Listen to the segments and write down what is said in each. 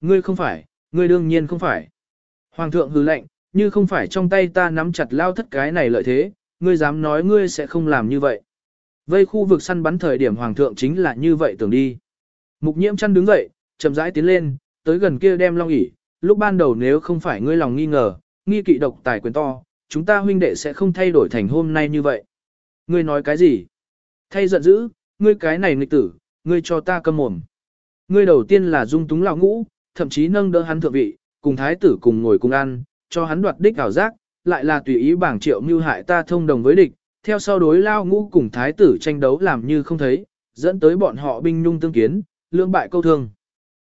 Ngươi không phải, ngươi đương nhiên không phải. Hoàng thượng hừ lệnh, như không phải trong tay ta nắm chặt lao thất cái này lợi thế, ngươi dám nói ngươi sẽ không làm như vậy. Vây khu vực săn bắn thời điểm hoàng thượng chính là như vậy tưởng đi. Mục nhiễm chăn đứng dậy, chậm rãi tiến lên, tới gần kia đem long ỉ, lúc ban đầu nếu không phải ngươi lòng nghi ngờ, nghi kỵ độc tài quyền to, chúng ta huynh đệ sẽ không thay đổi thành hôm nay như vậy. Ngươi nói cái gì? Thay giận dữ, ngươi cái này nghịch tử, ngươi cho ta câm mồm. Ngươi đầu tiên là dung túng lão ngũ, thậm chí nâng đỡ hắn thượng vị, cùng thái tử cùng ngồi cùng ăn, cho hắn đoạt đích ảo giác, lại là tùy ý bảng triệu mưu hại ta thông đồng với địch, theo sau đối lao ngũ cùng thái tử tranh đấu làm như không thấy, dẫn tới bọn họ binh nhung tương kiến, lưỡng bại câu thương.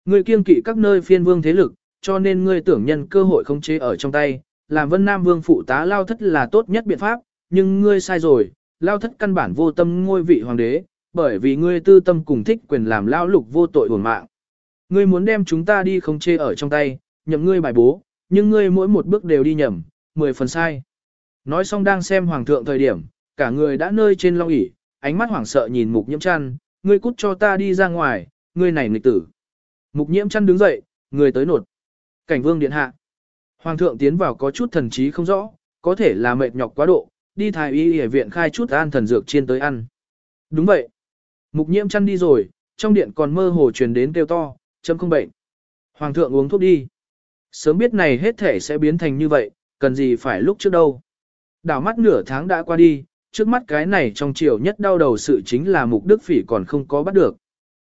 Ngươi kiên kỵ các nơi phiên vương thế lực, cho nên ngươi tưởng nhân cơ hội khống chế ở trong tay, làm vân nam vương phụ tá lao thất là tốt nhất biện pháp, nhưng ngươi sai rồi, lao thất căn bản vô tâm ngôi vị hoàng đế, bởi vì ngươi tư tâm cùng thích quyền làm lao lục vô tội uổng mạng. Ngươi muốn đem chúng ta đi không chê ở trong tay, nhậm ngươi bài bố, nhưng ngươi mỗi một bước đều đi nhầm, mười phần sai. Nói xong đang xem hoàng thượng thời điểm, cả người đã nơi trên long ỷ, ánh mắt hoảng sợ nhìn mục nhiễm chăn, ngươi cút cho ta đi ra ngoài, ngươi này nghịch tử. Mục nhiễm chăn đứng dậy, người tới nột. Cảnh vương điện hạ. Hoàng thượng tiến vào có chút thần trí không rõ, có thể là mệt nhọc quá độ, đi thái y y viện khai chút an thần dược chiên tới ăn. Đúng vậy. Mục nhiễm chăn đi rồi, trong điện còn mơ hồ truyền đến kêu to, chấm không bệnh. Hoàng thượng uống thuốc đi. Sớm biết này hết thể sẽ biến thành như vậy, cần gì phải lúc trước đâu. Đảo mắt nửa tháng đã qua đi, trước mắt cái này trong chiều nhất đau đầu sự chính là mục đức phỉ còn không có bắt được.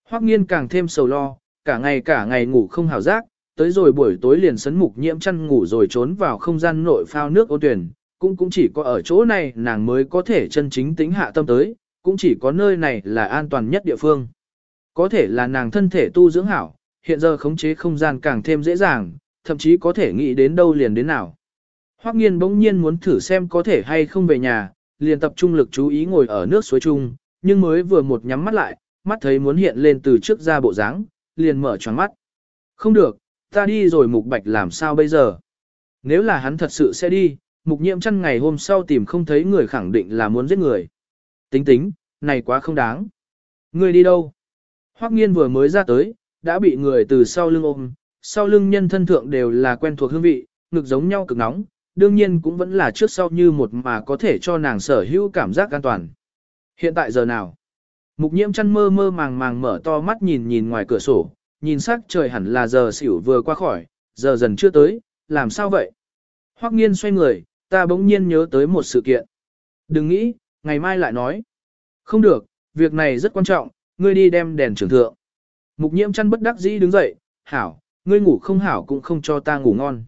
Hoắc nghiên càng thêm sầu lo, cả ngày cả ngày ngủ không hào giác, tới rồi buổi tối liền sấn mục nhiễm chăn ngủ rồi trốn vào không gian nội phao nước ô tuyển, cũng cũng chỉ có ở chỗ này nàng mới có thể chân chính tính hạ tâm tới, cũng chỉ có nơi này là an toàn nhất địa phương. Có thể là nàng thân thể tu dưỡng hảo, hiện giờ khống chế không gian càng thêm dễ dàng, thậm chí có thể nghĩ đến đâu liền đến nào. Hoắc nghiên bỗng nhiên muốn thử xem có thể hay không về nhà, liền tập trung lực chú ý ngồi ở nước suối chung, nhưng mới vừa một nhắm mắt lại, mắt thấy muốn hiện lên từ trước ra bộ dáng, liền mở tròn mắt. Không được, ta đi rồi mục bạch làm sao bây giờ? Nếu là hắn thật sự sẽ đi, mục nhiễm chăn ngày hôm sau tìm không thấy người khẳng định là muốn giết người. Tính tính, này quá không đáng. Người đi đâu? Hoắc nghiên vừa mới ra tới, đã bị người từ sau lưng ôm, sau lưng nhân thân thượng đều là quen thuộc hương vị, ngực giống nhau cực nóng, đương nhiên cũng vẫn là trước sau như một mà có thể cho nàng sở hữu cảm giác an toàn. Hiện tại giờ nào? Mục nhiễm chăn mơ mơ màng màng mở to mắt nhìn nhìn ngoài cửa sổ, nhìn sắc trời hẳn là giờ xỉu vừa qua khỏi, giờ dần chưa tới, làm sao vậy? Hoắc nghiên xoay người, ta bỗng nhiên nhớ tới một sự kiện. Đừng nghĩ, ngày mai lại nói. Không được, việc này rất quan trọng, ngươi đi đem đèn trưởng thượng. Mục nhiễm chăn bất đắc dĩ đứng dậy, hảo, ngươi ngủ không hảo cũng không cho ta ngủ ngon.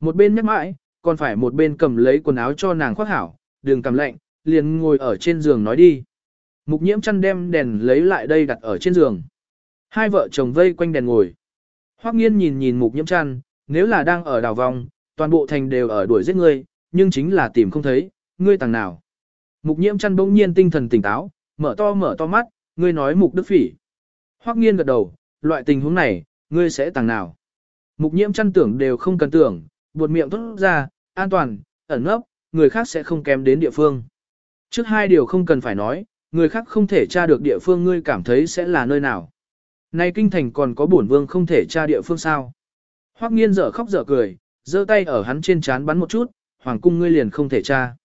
Một bên nhắc mãi, còn phải một bên cầm lấy quần áo cho nàng khoác hảo, đừng cầm lạnh, liền ngồi ở trên giường nói đi. Mục nhiễm chăn đem đèn lấy lại đây đặt ở trên giường. Hai vợ chồng vây quanh đèn ngồi. Hoắc nghiên nhìn nhìn mục nhiễm chăn, nếu là đang ở đào vòng, toàn bộ thành đều ở đuổi giết ngươi, nhưng chính là tìm không thấy, ngươi tàng nào. Mục nhiễm chăn bỗng nhiên tinh thần tỉnh táo, mở to mở to mắt, ngươi nói mục đức phỉ. Hoắc nghiên gật đầu, loại tình huống này, ngươi sẽ tàng nào. Mục nhiễm chăn tưởng đều không cần tưởng, buột miệng thốt ra, an toàn, ẩn nấp, người khác sẽ không kém đến địa phương. Trước hai điều không cần phải nói, người khác không thể tra được địa phương ngươi cảm thấy sẽ là nơi nào. Nay kinh thành còn có bổn vương không thể tra địa phương sao. Hoắc nghiên dở khóc dở cười, giơ tay ở hắn trên chán bắn một chút, hoàng cung ngươi liền không thể tra.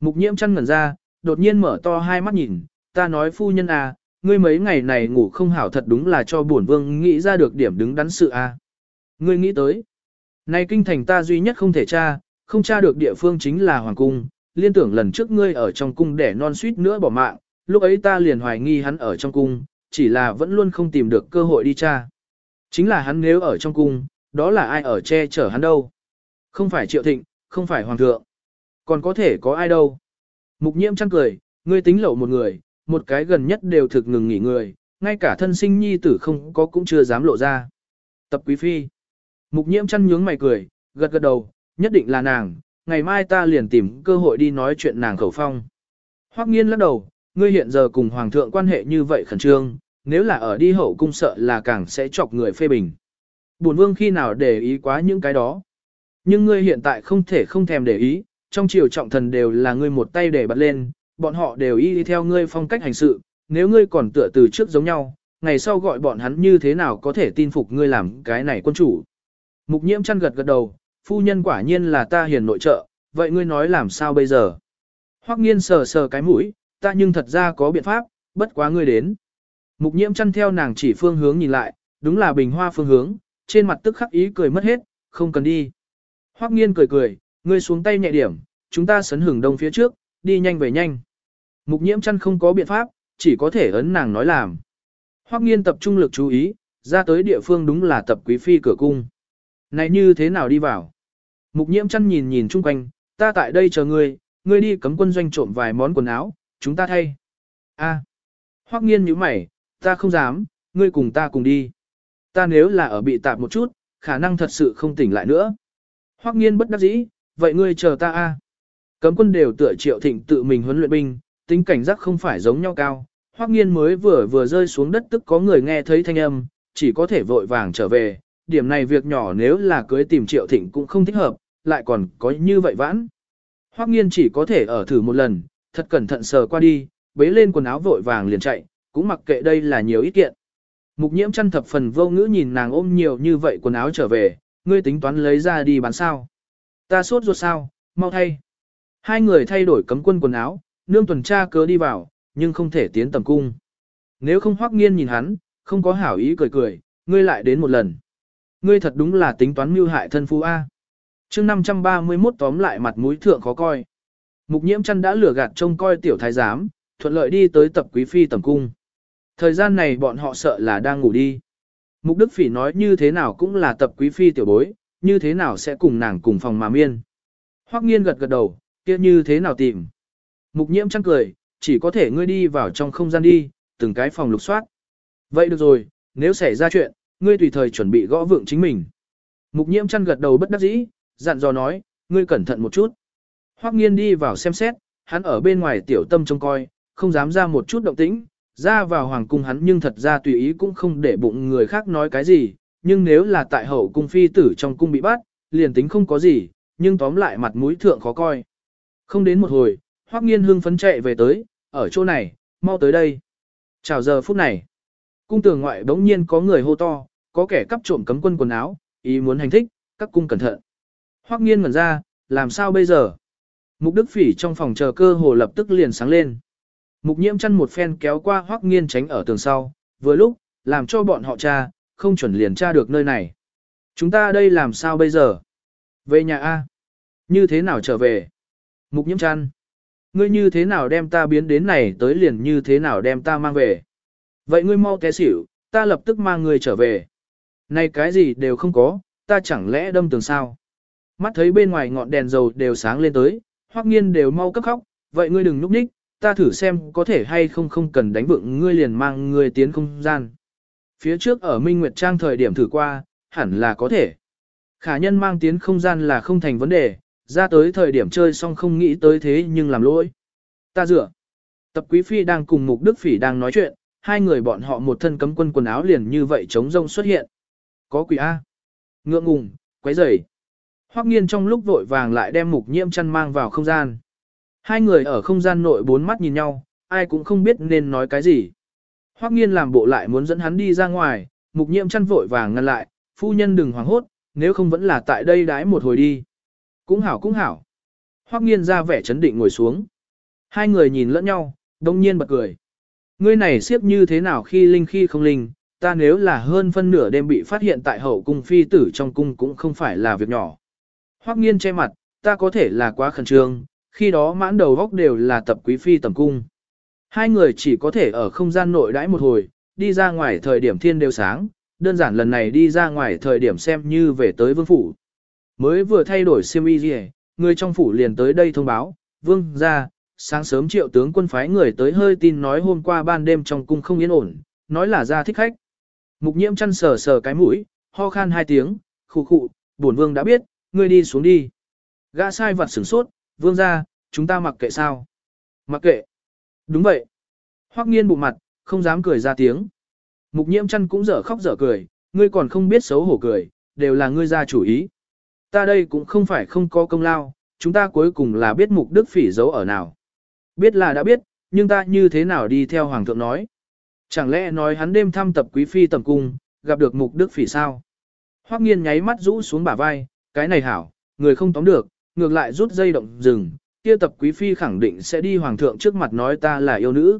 Mục nhiễm chăn ngẩn ra, đột nhiên mở to hai mắt nhìn, ta nói phu nhân à, ngươi mấy ngày này ngủ không hảo thật đúng là cho bổn vương nghĩ ra được điểm đứng đắn sự à. Ngươi nghĩ tới, nay kinh thành ta duy nhất không thể tra, không tra được địa phương chính là hoàng cung, liên tưởng lần trước ngươi ở trong cung để non suýt nữa bỏ mạng, lúc ấy ta liền hoài nghi hắn ở trong cung, chỉ là vẫn luôn không tìm được cơ hội đi tra. Chính là hắn nếu ở trong cung, đó là ai ở che chở hắn đâu. Không phải triệu thịnh, không phải hoàng thượng. Còn có thể có ai đâu. Mục nhiễm chăng cười, ngươi tính lậu một người, một cái gần nhất đều thực ngừng nghỉ người, ngay cả thân sinh nhi tử không có cũng chưa dám lộ ra. Tập quý phi. Mục nhiễm chăn nhướng mày cười, gật gật đầu, nhất định là nàng, ngày mai ta liền tìm cơ hội đi nói chuyện nàng khẩu phong. Hoắc nghiên lắc đầu, ngươi hiện giờ cùng hoàng thượng quan hệ như vậy khẩn trương, nếu là ở đi hậu cung sợ là càng sẽ chọc người phê bình. Bổn vương khi nào để ý quá những cái đó. Nhưng ngươi hiện tại không thể không thèm để ý, trong triều trọng thần đều là ngươi một tay để bật lên, bọn họ đều y đi theo ngươi phong cách hành sự, nếu ngươi còn tựa từ trước giống nhau, ngày sau gọi bọn hắn như thế nào có thể tin phục ngươi làm cái này quân chủ. Mục nhiễm chăn gật gật đầu, phu nhân quả nhiên là ta hiền nội trợ, vậy ngươi nói làm sao bây giờ? Hoắc nghiên sờ sờ cái mũi, ta nhưng thật ra có biện pháp, bất quá ngươi đến. Mục nhiễm chăn theo nàng chỉ phương hướng nhìn lại, đúng là bình hoa phương hướng, trên mặt tức khắc ý cười mất hết, không cần đi. Hoắc nghiên cười cười, ngươi xuống tay nhẹ điểm, chúng ta sấn hưởng đông phía trước, đi nhanh về nhanh. Mục nhiễm chăn không có biện pháp, chỉ có thể ấn nàng nói làm. Hoắc nghiên tập trung lực chú ý, ra tới địa phương đúng là tập quý phi cửa cung. Này như thế nào đi vào? Mục nhiễm chăn nhìn nhìn chung quanh, ta tại đây chờ ngươi, ngươi đi cấm quân doanh trộm vài món quần áo, chúng ta thay. A. Hoắc nghiên nhíu mày, ta không dám, ngươi cùng ta cùng đi. Ta nếu là ở bị tạp một chút, khả năng thật sự không tỉnh lại nữa. Hoắc nghiên bất đắc dĩ, vậy ngươi chờ ta a. Cấm quân đều tựa triệu thịnh tự mình huấn luyện binh, tính cảnh giác không phải giống nhau cao. Hoắc nghiên mới vừa vừa rơi xuống đất tức có người nghe thấy thanh âm, chỉ có thể vội vàng trở về. Điểm này việc nhỏ nếu là cưới tìm triệu thịnh cũng không thích hợp, lại còn có như vậy vãn. Hoắc nghiên chỉ có thể ở thử một lần, thật cẩn thận sờ qua đi, bế lên quần áo vội vàng liền chạy, cũng mặc kệ đây là nhiều ít kiện. Mục nhiễm chăn thập phần vô ngữ nhìn nàng ôm nhiều như vậy quần áo trở về, ngươi tính toán lấy ra đi bán sao. Ta sốt ruột sao, mau thay. Hai người thay đổi cấm quân quần áo, nương tuần tra cớ đi vào, nhưng không thể tiến tầm cung. Nếu không hoắc nghiên nhìn hắn, không có hảo ý cười cười, ngươi lại đến một lần. Ngươi thật đúng là tính toán mưu hại thân phu A. chương 531 tóm lại mặt mũi thượng khó coi. Mục nhiễm chăn đã lừa gạt trông coi tiểu thái giám, thuận lợi đi tới tập quý phi tầm cung. Thời gian này bọn họ sợ là đang ngủ đi. Mục Đức Phỉ nói như thế nào cũng là tập quý phi tiểu bối, như thế nào sẽ cùng nàng cùng phòng mà miên. Hoắc nghiên gật gật đầu, kia như thế nào tìm. Mục nhiễm chăng cười, chỉ có thể ngươi đi vào trong không gian đi, từng cái phòng lục soát. Vậy được rồi, nếu xảy ra chuyện, ngươi tùy thời chuẩn bị gõ vượng chính mình. Mục nhiễm chăn gật đầu bất đắc dĩ, dặn dò nói, ngươi cẩn thận một chút. Hoắc nghiên đi vào xem xét, hắn ở bên ngoài tiểu tâm trông coi, không dám ra một chút động tĩnh, ra vào hoàng cung hắn nhưng thật ra tùy ý cũng không để bụng người khác nói cái gì, nhưng nếu là tại hậu cung phi tử trong cung bị bắt, liền tính không có gì, nhưng tóm lại mặt mũi thượng khó coi. Không đến một hồi, Hoắc Nghiên hưng phấn chạy về tới, ở chỗ này, mau tới đây. Chào giờ phút này, cung tường ngoại bỗng nhiên có người hô to, có kẻ cắp trộm cấm quân quần áo, ý muốn hành thích, các cung cẩn thận. Hoắc Nghiên ngẩn ra, làm sao bây giờ? Mục Đức Phỉ trong phòng chờ cơ hồ lập tức liền sáng lên. Mục nhiễm chăn một phen kéo qua hoắc nghiên tránh ở tường sau, vừa lúc, làm cho bọn họ tra, không chuẩn liền tra được nơi này. Chúng ta đây làm sao bây giờ? Về nhà A. Như thế nào trở về? Mục nhiễm chăn. Ngươi như thế nào đem ta biến đến này tới liền như thế nào đem ta mang về? Vậy ngươi mau té xỉu, ta lập tức mang ngươi trở về. Này cái gì đều không có, ta chẳng lẽ đâm tường sao? Mắt thấy bên ngoài ngọn đèn dầu đều sáng lên tới, hoắc nghiên đều mau cấp khóc, vậy ngươi đừng núp ních, ta thử xem có thể hay không không cần đánh vượng ngươi liền mang ngươi tiến không gian. Phía trước ở Minh Nguyệt Trang thời điểm thử qua, hẳn là có thể. Khả nhân mang tiến không gian là không thành vấn đề, ra tới thời điểm chơi xong không nghĩ tới thế nhưng làm lỗi. Ta dựa. Tập Quý Phi đang cùng Mục Đức Phỉ đang nói chuyện, hai người bọn họ một thân cấm quân quần áo liền như vậy chống rông xuất hiện. Có quỷ A. Ngượng ngùng, quấy rầy. Hoắc nghiên trong lúc vội vàng lại đem mục nhiễm chăn mang vào không gian. Hai người ở không gian nội bốn mắt nhìn nhau, ai cũng không biết nên nói cái gì. Hoắc nghiên làm bộ lại muốn dẫn hắn đi ra ngoài, mục nhiễm chăn vội vàng ngăn lại, phu nhân đừng hoảng hốt, nếu không vẫn là tại đây đái một hồi đi. Cũng hảo cũng hảo. Hoắc nghiên ra vẻ chấn định ngồi xuống. Hai người nhìn lẫn nhau, đông nhiên bật cười. Ngươi này siếp như thế nào khi linh khi không linh, ta nếu là hơn phân nửa đêm bị phát hiện tại hậu cung phi tử trong cung cũng không phải là việc nhỏ. Hoắc nghiên che mặt, ta có thể là quá khẩn trương, khi đó mãn đầu góc đều là tập quý phi tầm cung. Hai người chỉ có thể ở không gian nội đãi một hồi, đi ra ngoài thời điểm thiên đều sáng, đơn giản lần này đi ra ngoài thời điểm xem như về tới vương phủ. Mới vừa thay đổi siêm y gì, người trong phủ liền tới đây thông báo, vương ra, sáng sớm triệu tướng quân phái người tới hơi tin nói hôm qua ban đêm trong cung không yên ổn, nói là ra thích khách. Mục nhiễm chăn sờ sờ cái mũi, ho khan hai tiếng, khụ khụ, bổn vương đã biết, ngươi đi xuống đi. Gã sai vật sửng sốt, vương ra, chúng ta mặc kệ sao? Mặc kệ. Đúng vậy. Hoắc nghiên bụng mặt, không dám cười ra tiếng. Mục nhiễm chăn cũng dở khóc dở cười, ngươi còn không biết xấu hổ cười, đều là ngươi ra chủ ý. Ta đây cũng không phải không có công lao, chúng ta cuối cùng là biết mục đức phỉ giấu ở nào. Biết là đã biết, nhưng ta như thế nào đi theo hoàng thượng nói. Chẳng lẽ nói hắn đêm thăm tập quý phi tầm cung, gặp được mục đức phỉ sao? Hoắc nghiên nháy mắt rũ xuống bả vai, cái này hảo, người không tóm được, ngược lại rút dây động rừng, kia tập quý phi khẳng định sẽ đi hoàng thượng trước mặt nói ta là yêu nữ.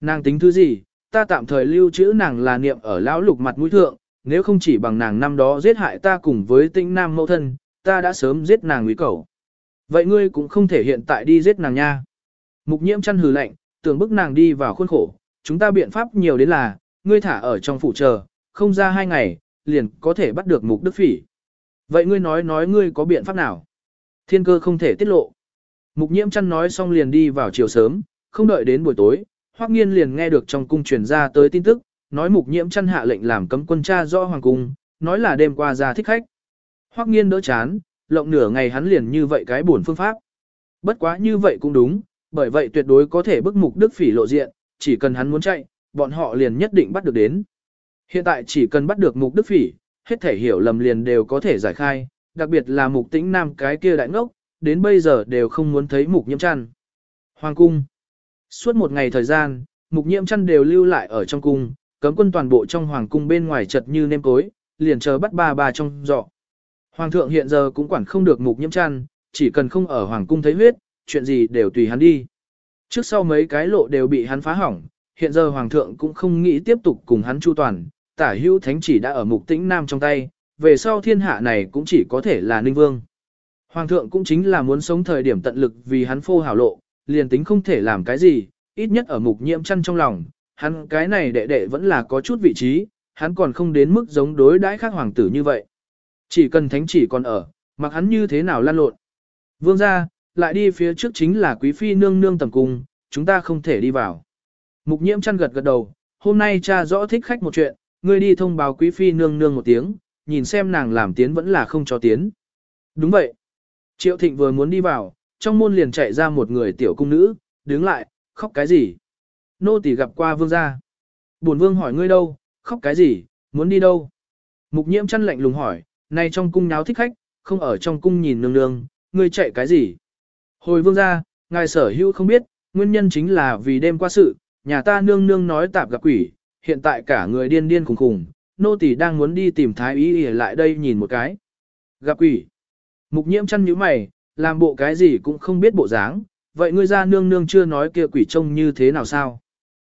Nàng tính thứ gì, ta tạm thời lưu trữ nàng là niệm ở lão lục mặt mũi thượng, nếu không chỉ bằng nàng năm đó giết hại ta cùng với tinh nam mẫu thân, ta đã sớm giết nàng quý cầu. Vậy ngươi cũng không thể hiện tại đi giết nàng nha. Mục nhiễm chăn hừ lạnh, tưởng bức nàng đi vào khuôn khổ, chúng ta biện pháp nhiều đến là, ngươi thả ở trong phủ chờ, không ra hai ngày, liền có thể bắt được mục đức phỉ. Vậy ngươi nói nói ngươi có biện pháp nào? Thiên cơ không thể tiết lộ. Mục nhiễm chăn nói xong liền đi vào chiều sớm, không đợi đến buổi tối, Hoắc Nghiên liền nghe được trong cung truyền ra tới tin tức, nói mục nhiễm chăn hạ lệnh làm cấm quân tra rõ hoàng cung, nói là đêm qua ra thích khách. Hoắc Nghiên đỡ chán, lộng nửa ngày hắn liền như vậy cái buồn phương pháp. Bất quá như vậy cũng đúng, bởi vậy tuyệt đối có thể bức mục đức phỉ lộ diện, chỉ cần hắn muốn chạy, bọn họ liền nhất định bắt được đến. Hiện tại chỉ cần bắt được mục đức phỉ, hết thể hiểu lầm liền đều có thể giải khai, đặc biệt là mục tĩnh nam cái kia đại ngốc, đến bây giờ đều không muốn thấy mục nhiễm chăn. Hoàng cung. Suốt một ngày thời gian, mục nhiễm chăn đều lưu lại ở trong cung, cấm quân toàn bộ trong hoàng cung bên ngoài chật như nêm cối, liền chờ bắt ba bà trong dọ. Hoàng thượng hiện giờ cũng quản không được mục nhiễm chăn, chỉ cần không ở hoàng cung thấy huyết, chuyện gì đều tùy hắn đi. Trước sau mấy cái lộ đều bị hắn phá hỏng, hiện giờ hoàng thượng cũng không nghĩ tiếp tục cùng hắn chu toàn, tả hữu thánh chỉ đã ở mục tĩnh nam trong tay, về sau thiên hạ này cũng chỉ có thể là ninh vương. Hoàng thượng cũng chính là muốn sống thời điểm tận lực vì hắn phô hảo lộ, liền tính không thể làm cái gì, ít nhất ở mục nhiễm chăn trong lòng, hắn cái này đệ đệ vẫn là có chút vị trí, hắn còn không đến mức giống đối đãi khác hoàng tử như vậy. Chỉ cần thánh chỉ còn ở, mặc hắn như thế nào lan lộn. Vương ra, lại đi phía trước chính là quý phi nương nương tầm cung, chúng ta không thể đi vào. Mục nhiễm chăn gật gật đầu, hôm nay cha rõ thích khách một chuyện, ngươi đi thông báo quý phi nương nương một tiếng, nhìn xem nàng làm tiến vẫn là không cho tiến. Đúng vậy. Triệu thịnh vừa muốn đi vào, trong môn liền chạy ra một người tiểu cung nữ, đứng lại, khóc cái gì? Nô tỳ gặp qua vương gia. Bổn vương hỏi ngươi đâu, khóc cái gì, muốn đi đâu? Mục nhiễm chăn lạnh lùng hỏi, nay trong cung náo thích khách, không ở trong cung nhìn nương nương, ngươi chạy cái gì? Hồi vương gia, ngài sở hữu không biết, nguyên nhân chính là vì đêm qua sự, nhà ta nương nương nói tạp gặp quỷ, hiện tại cả người điên điên khùng khùng, nô tỳ đang muốn đi tìm thái ý ỉa lại đây nhìn một cái. Gặp quỷ. Mục nhiễm chăn như mày, làm bộ cái gì cũng không biết bộ dáng, vậy ngươi ra nương nương chưa nói kia quỷ trông như thế nào sao?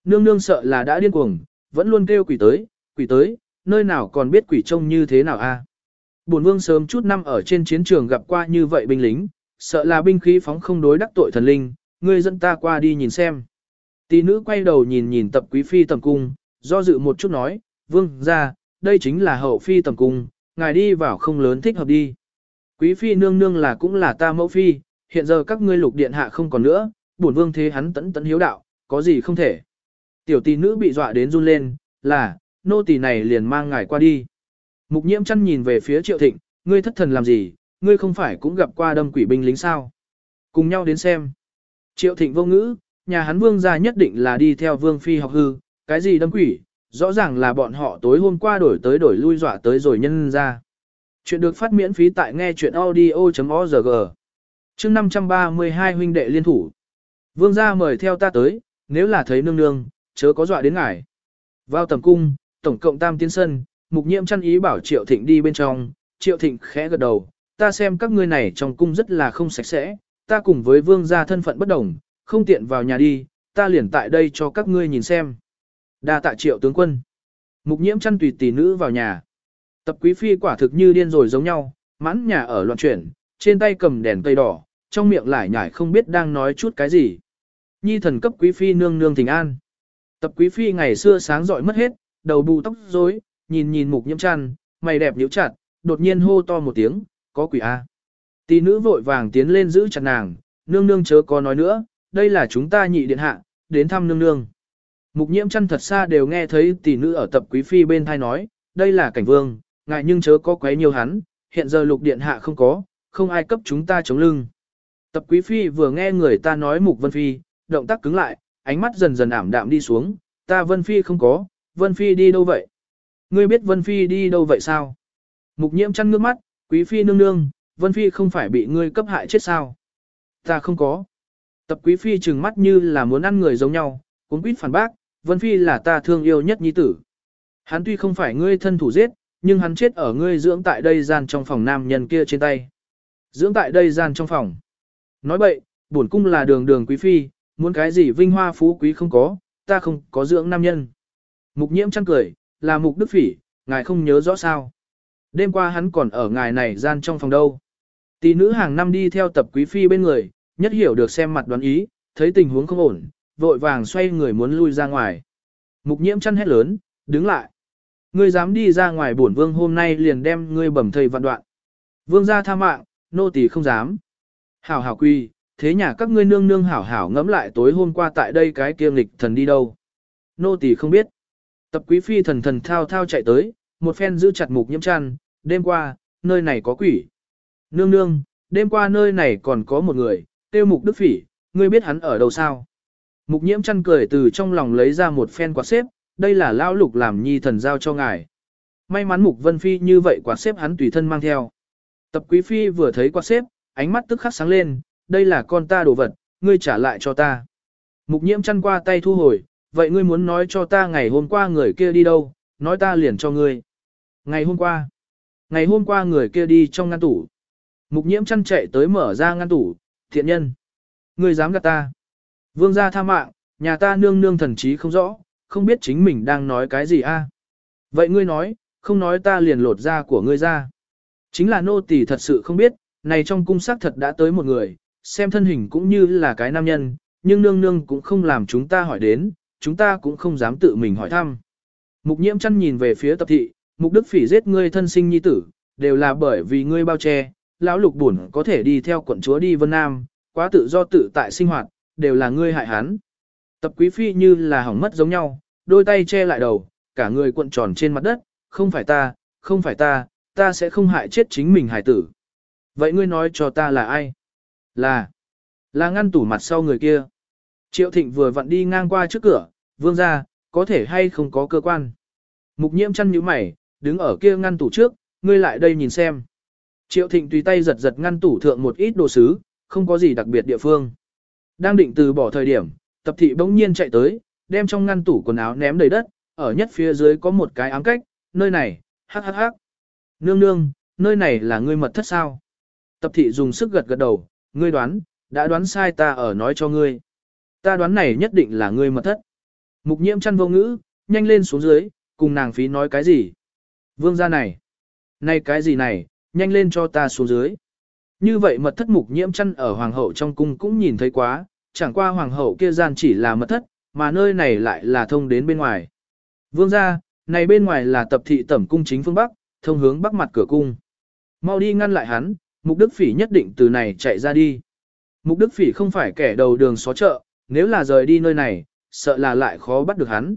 Nương nương sợ là đã điên cuồng, vẫn luôn kêu quỷ tới, quỷ tới, nơi nào còn biết quỷ trông như thế nào a? Bổn vương sớm chút năm ở trên chiến trường gặp qua như vậy binh lính, sợ là binh khí phóng không đối đắc tội thần linh, ngươi dẫn ta qua đi nhìn xem. Tỷ nữ quay đầu nhìn nhìn tập quý phi tầm cung, do dự một chút nói, vương ra, đây chính là hậu phi tầm cung, ngài đi vào không lớn thích hợp đi. Quý phi nương nương là cũng là ta mẫu phi, hiện giờ các ngươi lục điện hạ không còn nữa, bổn vương thế hắn tẫn tẫn hiếu đạo, có gì không thể. Tiểu tỷ nữ bị dọa đến run lên, là, nô tỳ này liền mang ngài qua đi. Mục nhiễm chăn nhìn về phía triệu thịnh, ngươi thất thần làm gì, ngươi không phải cũng gặp qua đâm quỷ binh lính sao. Cùng nhau đến xem. Triệu thịnh vô ngữ, nhà hắn vương gia nhất định là đi theo vương phi học hư, cái gì đâm quỷ, rõ ràng là bọn họ tối hôm qua đổi tới đổi lui dọa tới rồi nhân ra. Chuyện được phát miễn phí tại nghe chuyện audio.org. chương 532 huynh đệ liên thủ. Vương gia mời theo ta tới, nếu là thấy nương nương, chớ có dọa đến ngài. Vào tầm cung, tổng cộng tam tiến sân, mục nhiệm chăn ý bảo Triệu Thịnh đi bên trong, Triệu Thịnh khẽ gật đầu, ta xem các ngươi này trong cung rất là không sạch sẽ, ta cùng với vương gia thân phận bất đồng, không tiện vào nhà đi, ta liền tại đây cho các ngươi nhìn xem. Đa tạ Triệu tướng quân. Mục nhiễm chăn tùy tỷ nữ vào nhà. Tập quý phi quả thực như điên rồi giống nhau, mãn nhà ở loạn chuyển, trên tay cầm đèn cây đỏ, trong miệng lại nhải không biết đang nói chút cái gì. Nhi thần cấp quý phi nương nương thỉnh an. Tập quý phi ngày xưa sáng rọi mất hết, đầu bù tóc rối, nhìn nhìn mục nhiễm chăn, mày đẹp nhíu chặt, đột nhiên hô to một tiếng, có quỷ a. Tỷ nữ vội vàng tiến lên giữ chặt nàng, nương nương chớ có nói nữa, đây là chúng ta nhị điện hạ, đến thăm nương nương. Mục nhiễm chăn thật xa đều nghe thấy tỷ nữ ở tập quý phi bên thai nói, đây là cảnh vương, ngại nhưng chớ có quấy nhiều hắn, hiện giờ lục điện hạ không có, không ai cấp chúng ta chống lưng. Tập quý phi vừa nghe người ta nói mục vân phi, động tác cứng lại, ánh mắt dần dần ảm đạm đi xuống, ta vân phi không có, vân phi đi đâu vậy? Ngươi biết vân phi đi đâu vậy sao? Mục nhiễm chăn ngước mắt, quý phi nương nương, vân phi không phải bị ngươi cấp hại chết sao? Ta không có. Tập quý phi trừng mắt như là muốn ăn người giống nhau, cuốn quýt phản bác, Vân Phi là ta thương yêu nhất nhi tử. Hắn tuy không phải ngươi thân thủ giết, nhưng hắn chết ở ngươi dưỡng tại đây gian trong phòng nam nhân kia trên tay. Dưỡng tại đây gian trong phòng. Nói bậy, bổn cung là đường đường quý phi, muốn cái gì vinh hoa phú quý không có, ta không có dưỡng nam nhân. Mục nhiễm chăn cười, là mục đức phỉ, ngài không nhớ rõ sao. Đêm qua hắn còn ở ngài này gian trong phòng đâu. Tỷ nữ hàng năm đi theo tập quý phi bên người, nhất hiểu được xem mặt đoán ý, thấy tình huống không ổn, vội vàng xoay người muốn lui ra ngoài. Mục nhiễm chăn hét lớn, đứng lại. Ngươi dám đi ra ngoài bổn vương hôm nay liền đem ngươi bẩm thầy vạn đoạn. Vương gia tha mạng, nô tỳ không dám. Hảo hảo quy, thế nhà các ngươi nương nương hảo hảo ngẫm lại tối hôm qua tại đây cái kia nghịch thần đi đâu. Nô tỳ không biết. Tập quý phi thần thần thao thao chạy tới, một phen giữ chặt mục nhiễm chăn, đêm qua, nơi này có quỷ. Nương nương, đêm qua nơi này còn có một người, tiêu mục đức phỉ, ngươi biết hắn ở đâu sao? Mục nhiễm chăn cười từ trong lòng lấy ra một phen quạt xếp, đây là lão lục làm nhi thần giao cho ngài. May mắn mục vân phi như vậy quạt xếp hắn tùy thân mang theo. Tập quý phi vừa thấy quạt xếp, ánh mắt tức khắc sáng lên, đây là con ta đồ vật, ngươi trả lại cho ta. Mục nhiễm chăn qua tay thu hồi, vậy ngươi muốn nói cho ta ngày hôm qua người kia đi đâu, nói ta liền cho ngươi. Ngày hôm qua, ngày hôm qua người kia đi trong ngăn tủ. Mục nhiễm chăn chạy tới mở ra ngăn tủ, thiện nhân. Ngươi dám gạt ta. Vương gia tha mạng, nhà ta nương nương thần trí không rõ, không biết chính mình đang nói cái gì a. À? Vậy ngươi nói, không nói ta liền lột da của ngươi ra. Chính là nô tỳ thật sự không biết, này trong cung xác thật đã tới một người, xem thân hình cũng như là cái nam nhân, nhưng nương nương cũng không làm chúng ta hỏi đến, chúng ta cũng không dám tự mình hỏi thăm. Mục nhiễm chăn nhìn về phía tập thị, mục đức phỉ giết ngươi thân sinh nhi tử, đều là bởi vì ngươi bao che, lão lục buồn có thể đi theo quận chúa đi Vân Nam, quá tự do tự tại sinh hoạt, đều là ngươi hại hắn. Tập quý phi như là hỏng mất giống nhau, đôi tay che lại đầu, cả người cuộn tròn trên mặt đất, không phải ta, không phải ta, ta sẽ không hại chết chính mình hải tử. Vậy ngươi nói cho ta là ai? Là, là ngăn tủ mặt sau người kia. Triệu Thịnh vừa vặn đi ngang qua trước cửa, vương ra, có thể hay không có cơ quan. Mục nhiễm chăn như mày, đứng ở kia ngăn tủ trước, ngươi lại đây nhìn xem. Triệu Thịnh tùy tay giật giật ngăn tủ thượng một ít đồ sứ, không có gì đặc biệt địa phương. Đang định từ bỏ thời điểm, tập thị bỗng nhiên chạy tới, đem trong ngăn tủ quần áo ném đầy đất, ở nhất phía dưới có một cái ám cách, nơi này, hắc hắc hắc. Nương nương, nơi này là ngươi mật thất sao? Tập thị dùng sức gật gật đầu, ngươi đoán, đã đoán sai ta ở nói cho ngươi. Ta đoán này nhất định là ngươi mật thất. Mục nhiễm chăn vô ngữ, nhanh lên xuống dưới, cùng nàng phí nói cái gì. Vương gia này, này cái gì này, nhanh lên cho ta xuống dưới. Như vậy mật thất mục nhiễm chăn ở hoàng hậu trong cung cũng nhìn thấy quá, chẳng qua hoàng hậu kia gian chỉ là mật thất, mà nơi này lại là thông đến bên ngoài. Vương gia, này bên ngoài là tập thị tẩm cung chính phương Bắc, thông hướng bắc mặt cửa cung. Mau đi ngăn lại hắn, mục đức phỉ nhất định từ này chạy ra đi. Mục đức phỉ không phải kẻ đầu đường xó chợ, nếu là rời đi nơi này, sợ là lại khó bắt được hắn.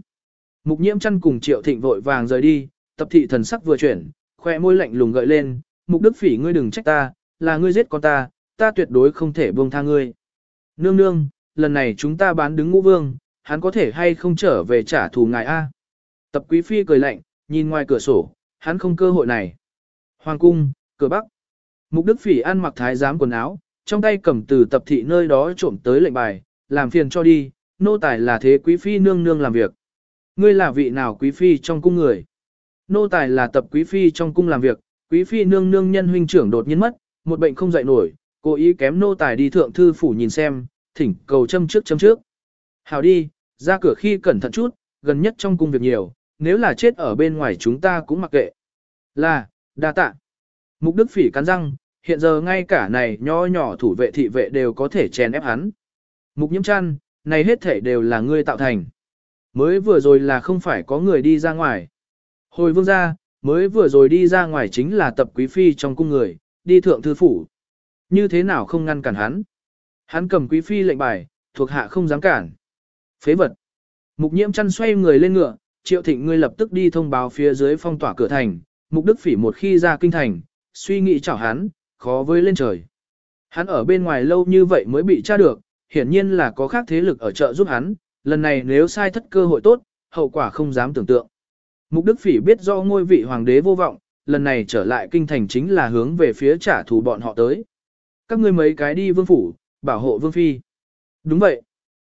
Mục nhiễm chăn cùng triệu thịnh vội vàng rời đi, tập thị thần sắc vừa chuyển, khoe môi lạnh lùng gợi lên, mục đức phỉ ngươi đừng trách ta, là ngươi giết con ta, ta tuyệt đối không thể buông tha ngươi. Nương nương, lần này chúng ta bán đứng ngũ vương, hắn có thể hay không trở về trả thù ngài A. Tập quý phi cười lạnh, nhìn ngoài cửa sổ, hắn không cơ hội này. Hoàng cung, cửa bắc. Mục đức phỉ ăn mặc thái giám quần áo, trong tay cầm từ tập thị nơi đó trộm tới lệnh bài, làm phiền cho đi, nô tài là thế quý phi nương nương làm việc. Ngươi là vị nào quý phi trong cung người? Nô tài là tập quý phi trong cung làm việc, quý phi nương nương nhân huynh trưởng đột nhiên mất, một bệnh không dậy nổi, cố ý kém nô tài đi thượng thư phủ nhìn xem, thỉnh cầu châm trước châm trước. Hào đi, ra cửa khi cẩn thận chút, gần nhất trong cung việc nhiều, nếu là chết ở bên ngoài chúng ta cũng mặc kệ. Là, đa tạ. Mục đức phỉ cắn răng, hiện giờ ngay cả này nho nhỏ thủ vệ thị vệ đều có thể chèn ép hắn. Mục nhiễm chăn, này hết thể đều là ngươi tạo thành. Mới vừa rồi là không phải có người đi ra ngoài. Hồi vương gia, mới vừa rồi đi ra ngoài chính là tập quý phi trong cung người, đi thượng thư phủ. Như thế nào không ngăn cản hắn? Hắn cầm quý phi lệnh bài, thuộc hạ không dám cản. Phế vật. Mục nhiễm chăn xoay người lên ngựa, triệu thịnh ngươi lập tức đi thông báo phía dưới phong tỏa cửa thành. Mục đức phỉ một khi ra kinh thành, suy nghĩ chảo hắn, khó với lên trời. Hắn ở bên ngoài lâu như vậy mới bị tra được, hiển nhiên là có khác thế lực ở chợ giúp hắn, lần này nếu sai thất cơ hội tốt, hậu quả không dám tưởng tượng. Mục Đức Phỉ biết do ngôi vị hoàng đế vô vọng, lần này trở lại kinh thành chính là hướng về phía trả thù bọn họ tới. Các ngươi mấy cái đi vương phủ, bảo hộ vương phi. Đúng vậy.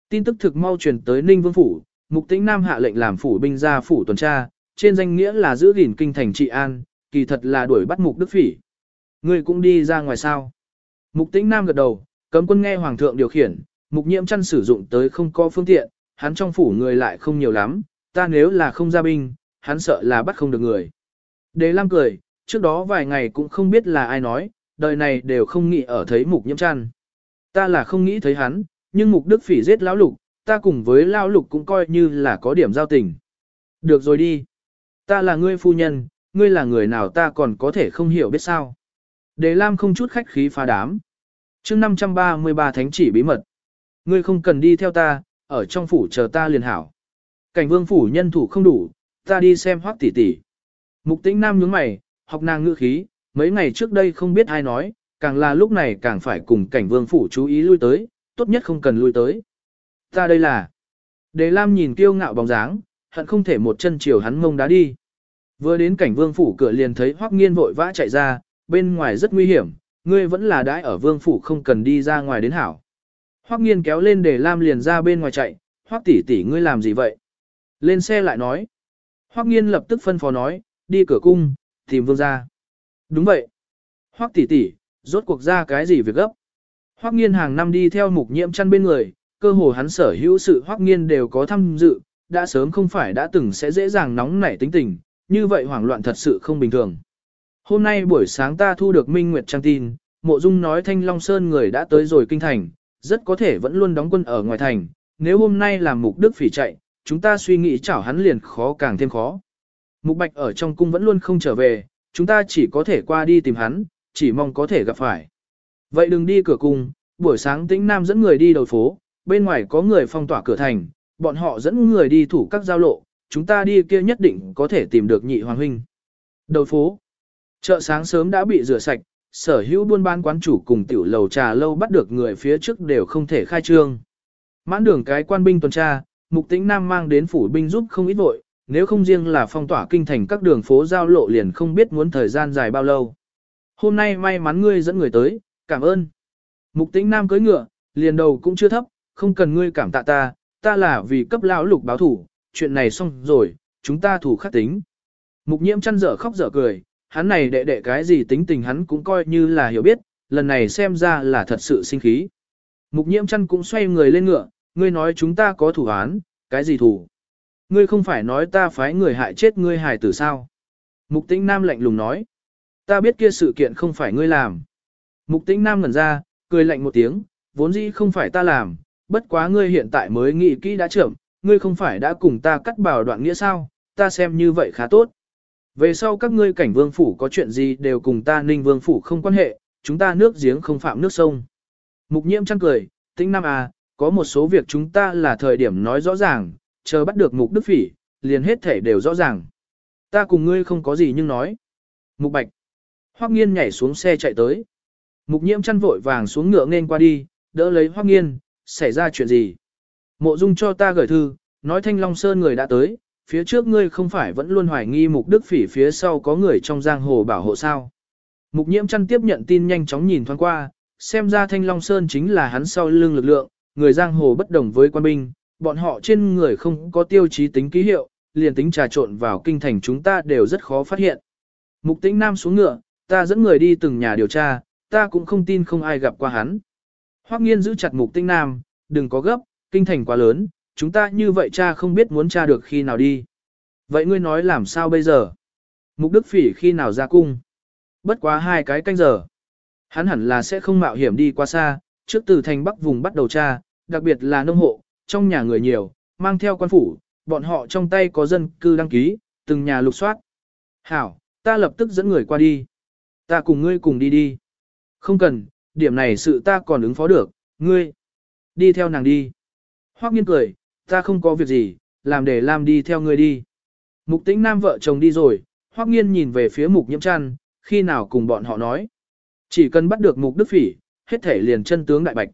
Tin tức thực mau truyền tới Ninh Vương Phủ, Mục tĩnh Nam hạ lệnh làm phủ binh ra phủ tuần tra, trên danh nghĩa là giữ gìn kinh thành trị an, kỳ thật là đuổi bắt mục đức phỉ. Ngươi cũng đi ra ngoài sao. Mục tĩnh Nam gật đầu, cấm quân nghe hoàng thượng điều khiển, mục nhiễm chăn sử dụng tới không có phương tiện, hắn trong phủ người lại không nhiều lắm, ta nếu là không ra binh, hắn sợ là bắt không được người. Đế Lam cười, trước đó vài ngày cũng không biết là ai nói, đời này đều không nghĩ ở thấy mục nhiễm chăn. Ta là không nghĩ thấy hắn, nhưng mục đức phỉ giết lão lục, ta cùng với lão lục cũng coi như là có điểm giao tình. Được rồi đi. Ta là ngươi phu nhân, ngươi là người nào ta còn có thể không hiểu biết sao. Đề Lam không chút khách khí phá đám chương 533 thánh chỉ bí mật. Ngươi không cần đi theo ta, ở trong phủ chờ ta liền hảo. Cảnh vương phủ nhân thủ không đủ, ta đi xem hoác tỷ tỷ. Mục tĩnh nam nhướng mày, học nàng ngữ khí, mấy ngày trước đây không biết ai nói, càng là lúc này càng phải cùng cảnh vương phủ chú ý lui tới, tốt nhất không cần lui tới. Ta đây là. Đề Lam nhìn kiêu ngạo bóng dáng, hận không thể một chân chiều hắn mông đá đi. Vừa đến cảnh vương phủ cửa liền thấy Hoắc Nghiên vội vã chạy ra, bên ngoài rất nguy hiểm, ngươi vẫn là đãi ở vương phủ không cần đi ra ngoài đến hảo. Hoắc Nghiên kéo lên để Lam liền ra bên ngoài chạy, Hoắc tỷ tỷ ngươi làm gì vậy? Lên xe lại nói. Hoắc Nghiên lập tức phân phó nói, đi cửa cung, tìm vương gia. Đúng vậy. Hoắc tỷ tỷ, rốt cuộc ra cái gì việc gấp? Hoắc Nghiên hàng năm đi theo mục nhiễm chăn bên người, cơ hồ hắn sở hữu sự Hoắc Nghiên đều có tham dự, đã sớm không phải đã từng sẽ dễ dàng nóng nảy tính tình, như vậy hoảng loạn thật sự không bình thường. Hôm nay buổi sáng ta thu được Minh Nguyệt trang tin, Mộ Dung nói Thanh Long Sơn người đã tới rồi kinh thành, rất có thể vẫn luôn đóng quân ở ngoài thành, nếu hôm nay làm Mục Đức phỉ chạy, chúng ta suy nghĩ chảo hắn liền khó càng thêm khó. Mục Bạch ở trong cung vẫn luôn không trở về, chúng ta chỉ có thể qua đi tìm hắn, chỉ mong có thể gặp phải. Vậy đừng đi cửa cung, buổi sáng tĩnh nam dẫn người đi đầu phố, bên ngoài có người phong tỏa cửa thành, bọn họ dẫn người đi thủ các giao lộ, chúng ta đi kia nhất định có thể tìm được nhị hoàng huynh. Đầu phố, chợ sáng sớm đã bị rửa sạch, sở hữu buôn bán quán chủ cùng tiểu lầu trà lâu bắt được người phía trước đều không thể khai trương. Mãn đường cái quan binh tuần tra, mục tĩnh nam mang đến phủ binh giúp không ít vội, nếu không riêng là phong tỏa kinh thành các đường phố giao lộ liền không biết muốn thời gian dài bao lâu. Hôm nay may mắn ngươi dẫn người tới, cảm ơn. Mục tĩnh nam cưỡi ngựa, liền đầu cũng chưa thấp, không cần ngươi cảm tạ ta, ta là vì cấp lão lục báo thủ, chuyện này xong rồi, chúng ta thủ khắc tính. Mục nhiễm chăn dở khóc dở cười, hắn này đệ đệ cái gì tính tình hắn cũng coi như là hiểu biết, lần này xem ra là thật sự sinh khí. Mục nhiễm chăn cũng xoay người lên ngựa, ngươi nói chúng ta có thủ án, cái gì thủ? Ngươi không phải nói ta phái người hại chết ngươi hài tử sao? Mục tĩnh nam lạnh lùng nói, ta biết kia sự kiện không phải ngươi làm. Mục tĩnh nam ngẩn ra, cười lạnh một tiếng, vốn dĩ không phải ta làm, bất quá ngươi hiện tại mới nghĩ kỹ đã trưởng, ngươi không phải đã cùng ta cắt bảo đoạn nghĩa sao, ta xem như vậy khá tốt. Về sau các ngươi cảnh vương phủ có chuyện gì đều cùng ta ninh vương phủ không quan hệ, chúng ta nước giếng không phạm nước sông. Mục nhiễm chăng cười, tĩnh nam à, có một số việc chúng ta là thời điểm nói rõ ràng, chờ bắt được mục đức phỉ, liền hết thể đều rõ ràng. Ta cùng ngươi không có gì nhưng nói. Mục bạch. Hoắc nghiên nhảy xuống xe chạy tới. Mục nhiễm chăn vội vàng xuống ngựa nên qua đi, đỡ lấy Hoắc nghiên, xảy ra chuyện gì? Mộ dung cho ta gửi thư, nói thanh long sơn người đã tới, phía trước ngươi không phải vẫn luôn hoài nghi mục đức phỉ phía sau có người trong giang hồ bảo hộ sao. Mục nhiễm chăn tiếp nhận tin nhanh chóng nhìn thoáng qua, xem ra thanh long sơn chính là hắn sau lưng lực lượng, người giang hồ bất đồng với quan binh, bọn họ trên người không có tiêu chí tính ký hiệu, liền tính trà trộn vào kinh thành chúng ta đều rất khó phát hiện. Mục tĩnh nam xuống ngựa, ta dẫn người đi từng nhà điều tra, ta cũng không tin không ai gặp qua hắn. Hoắc nghiên giữ chặt mục tĩnh nam, đừng có gấp, kinh thành quá lớn, chúng ta như vậy cha không biết muốn cha được khi nào đi. Vậy ngươi nói làm sao bây giờ? Mục Đức Phỉ khi nào ra cung? Bất quá hai cái canh giờ. Hắn hẳn là sẽ không mạo hiểm đi qua xa, trước từ thành bắc vùng bắt đầu tra, đặc biệt là nông hộ, trong nhà người nhiều, mang theo quan phủ, bọn họ trong tay có dân cư đăng ký, từng nhà lục soát. Hảo, ta lập tức dẫn người qua đi. Ta cùng ngươi cùng đi đi. Không cần, điểm này sự ta còn ứng phó được, ngươi. Đi theo nàng đi. Hoắc nghiên cười, ta không có việc gì, làm để lam đi theo ngươi đi. Mục tĩnh nam vợ chồng đi rồi, Hoắc nghiên nhìn về phía mục nhiễm chăn, khi nào cùng bọn họ nói. Chỉ cần bắt được mục đức phỉ, hết thể liền chân tướng đại bạch.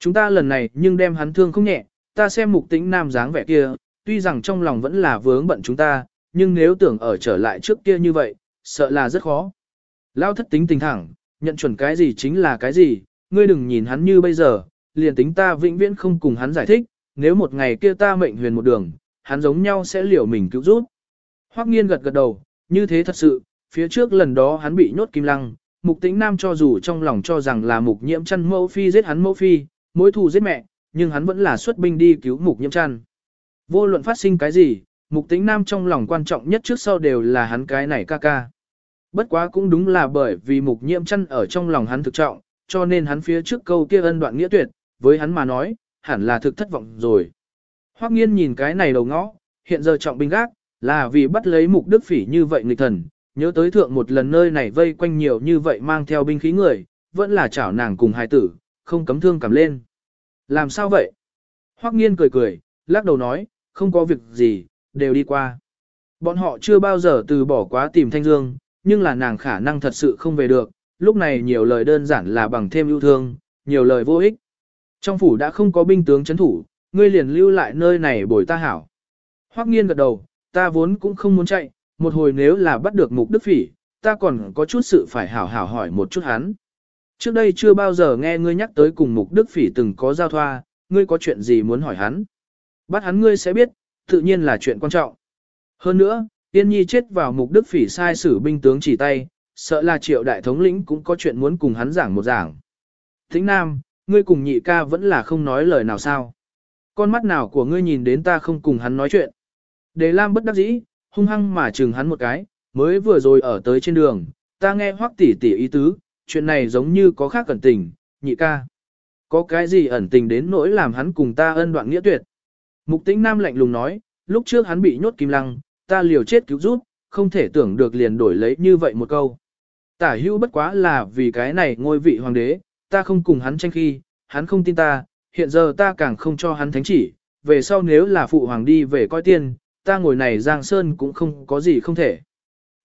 Chúng ta lần này nhưng đem hắn thương không nhẹ, ta xem mục tĩnh nam dáng vẻ kia, tuy rằng trong lòng vẫn là vướng bận chúng ta, nhưng nếu tưởng ở trở lại trước kia như vậy, sợ là rất khó. Lao thất tính tình thẳng, nhận chuẩn cái gì chính là cái gì, ngươi đừng nhìn hắn như bây giờ, liền tính ta vĩnh viễn không cùng hắn giải thích, nếu một ngày kia ta mệnh huyền một đường, hắn giống nhau sẽ liều mình cứu giúp. Hoắc nghiên gật gật đầu, như thế thật sự, phía trước lần đó hắn bị nhốt kim lăng, mục tĩnh nam cho dù trong lòng cho rằng là mục nhiễm chăn mẫu phi giết hắn mẫu phi, mối thù giết mẹ, nhưng hắn vẫn là xuất binh đi cứu mục nhiễm chăn. Vô luận phát sinh cái gì, mục tĩnh nam trong lòng quan trọng nhất trước sau đều là hắn cái này ca ca. Bất quá cũng đúng là bởi vì mục nhiễm chăn ở trong lòng hắn thực trọng, cho nên hắn phía trước câu kia ân đoạn nghĩa tuyệt, với hắn mà nói, hẳn là thực thất vọng rồi. Hoắc nghiên nhìn cái này đầu ngõ, hiện giờ trọng binh gác, là vì bắt lấy mục đức phỉ như vậy nghịch thần, nhớ tới thượng một lần nơi này vây quanh nhiều như vậy mang theo binh khí người, vẫn là chảo nàng cùng hài tử, không cấm thương cảm lên. Làm sao vậy? Hoắc nghiên cười cười, lắc đầu nói, không có việc gì, đều đi qua. Bọn họ chưa bao giờ từ bỏ quá tìm Thanh Dương, nhưng là nàng khả năng thật sự không về được, lúc này nhiều lời đơn giản là bằng thêm yêu thương, nhiều lời vô ích. Trong phủ đã không có binh tướng chấn thủ, ngươi liền lưu lại nơi này bồi ta hảo. Hoắc nghiên gật đầu, ta vốn cũng không muốn chạy, một hồi nếu là bắt được mục đức phỉ, ta còn có chút sự phải hảo hảo hỏi một chút hắn. Trước đây chưa bao giờ nghe ngươi nhắc tới cùng mục đức phỉ từng có giao thoa, ngươi có chuyện gì muốn hỏi hắn. Bắt hắn ngươi sẽ biết, tự nhiên là chuyện quan trọng. Hơn nữa, tiên nhi chết vào mục đức phỉ sai sử binh tướng chỉ tay, sợ là triệu đại thống lĩnh cũng có chuyện muốn cùng hắn giảng một giảng. Thính Nam, ngươi cùng nhị ca vẫn là không nói lời nào sao. Con mắt nào của ngươi nhìn đến ta không cùng hắn nói chuyện. Đề Lam bất đắc dĩ, hung hăng mà chừng hắn một cái, mới vừa rồi ở tới trên đường, ta nghe hoắc tỷ tỷ ý tứ, chuyện này giống như có khác ẩn tình, nhị ca. Có cái gì ẩn tình đến nỗi làm hắn cùng ta ân đoạn nghĩa tuyệt. Mục tĩnh nam lạnh lùng nói, lúc trước hắn bị nhốt kim lăng, ta liều chết cứu giúp, không thể tưởng được liền đổi lấy như vậy một câu. Tả Hưu bất quá là vì cái này ngôi vị hoàng đế, ta không cùng hắn tranh khi, hắn không tin ta, hiện giờ ta càng không cho hắn thánh chỉ, về sau nếu là phụ hoàng đi về coi tiên, ta ngồi này Giang Sơn cũng không có gì không thể.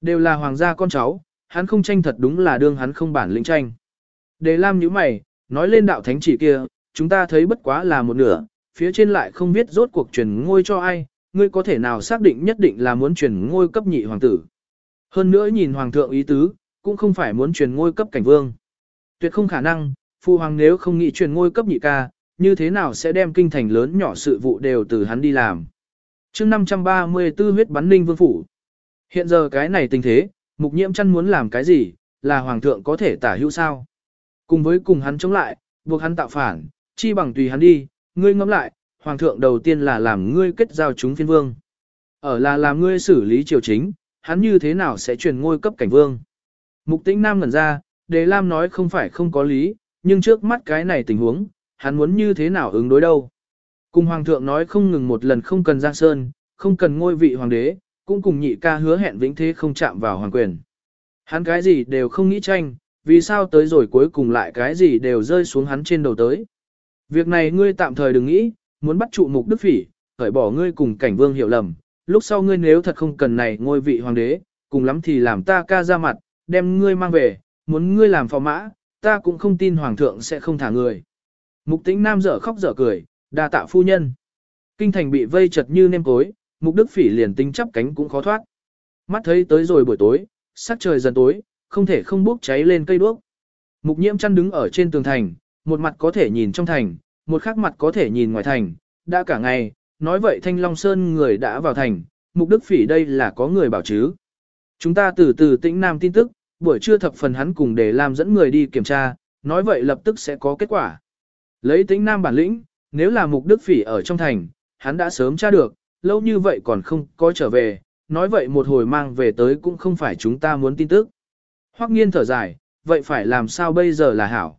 Đều là hoàng gia con cháu, hắn không tranh thật đúng là đương hắn không bản lĩnh tranh. Đề Lam nhíu mày, nói lên đạo thánh chỉ kia, chúng ta thấy bất quá là một nửa, phía trên lại không biết rốt cuộc truyền ngôi cho ai, ngươi có thể nào xác định nhất định là muốn truyền ngôi cấp nhị hoàng tử. Hơn nữa nhìn hoàng thượng ý tứ, cũng không phải muốn truyền ngôi cấp cảnh vương. Tuyệt không khả năng, phu hoàng nếu không nghĩ truyền ngôi cấp nhị ca, như thế nào sẽ đem kinh thành lớn nhỏ sự vụ đều từ hắn đi làm. chương 534 huyết bắn ninh vương phủ. Hiện giờ cái này tình thế, mục nhiễm chăn muốn làm cái gì, là hoàng thượng có thể tả hữu sao. Cùng với cùng hắn chống lại, buộc hắn tạo phản, chi bằng tùy hắn đi, ngươi ngẫm lại, hoàng thượng đầu tiên là làm ngươi kết giao chúng phiên vương. Ở là làm ngươi xử lý triều chính, hắn như thế nào sẽ truyền ngôi cấp cảnh vương. Mục tĩnh nam ngẩn ra, đề lam nói không phải không có lý, nhưng trước mắt cái này tình huống, hắn muốn như thế nào ứng đối đâu. Cùng hoàng thượng nói không ngừng một lần không cần giang sơn, không cần ngôi vị hoàng đế, cũng cùng nhị ca hứa hẹn vĩnh thế không chạm vào hoàng quyền. Hắn cái gì đều không nghĩ tranh, vì sao tới rồi cuối cùng lại cái gì đều rơi xuống hắn trên đầu tới. Việc này ngươi tạm thời đừng nghĩ, muốn bắt trụ mục đức phỉ, khởi bỏ ngươi cùng cảnh vương hiểu lầm, lúc sau ngươi nếu thật không cần này ngôi vị hoàng đế, cùng lắm thì làm ta ca ra mặt, đem ngươi mang về, muốn ngươi làm phò mã, ta cũng không tin hoàng thượng sẽ không thả người. Mục tĩnh nam dở khóc dở cười, đa tạ phu nhân. Kinh thành bị vây chật như nêm cối, mục đức phỉ liền tính chắp cánh cũng khó thoát. Mắt thấy tới rồi buổi tối, sắc trời dần tối, không thể không bốc cháy lên cây đuốc. Mục nhiễm chăn đứng ở trên tường thành, một mặt có thể nhìn trong thành, một khác mặt có thể nhìn ngoài thành, đã cả ngày, nói vậy Thanh Long Sơn người đã vào thành, mục đức phỉ đây là có người bảo chứ. Chúng ta từ từ tĩnh nam tin tức, buổi trưa thập phần hắn cùng để làm dẫn người đi kiểm tra, nói vậy lập tức sẽ có kết quả. Lấy tính nam bản lĩnh, nếu là mục đức phỉ ở trong thành, hắn đã sớm tra được, lâu như vậy còn không có trở về, nói vậy một hồi mang về tới cũng không phải chúng ta muốn tin tức. Hoắc nghiên thở dài, vậy phải làm sao bây giờ là hảo.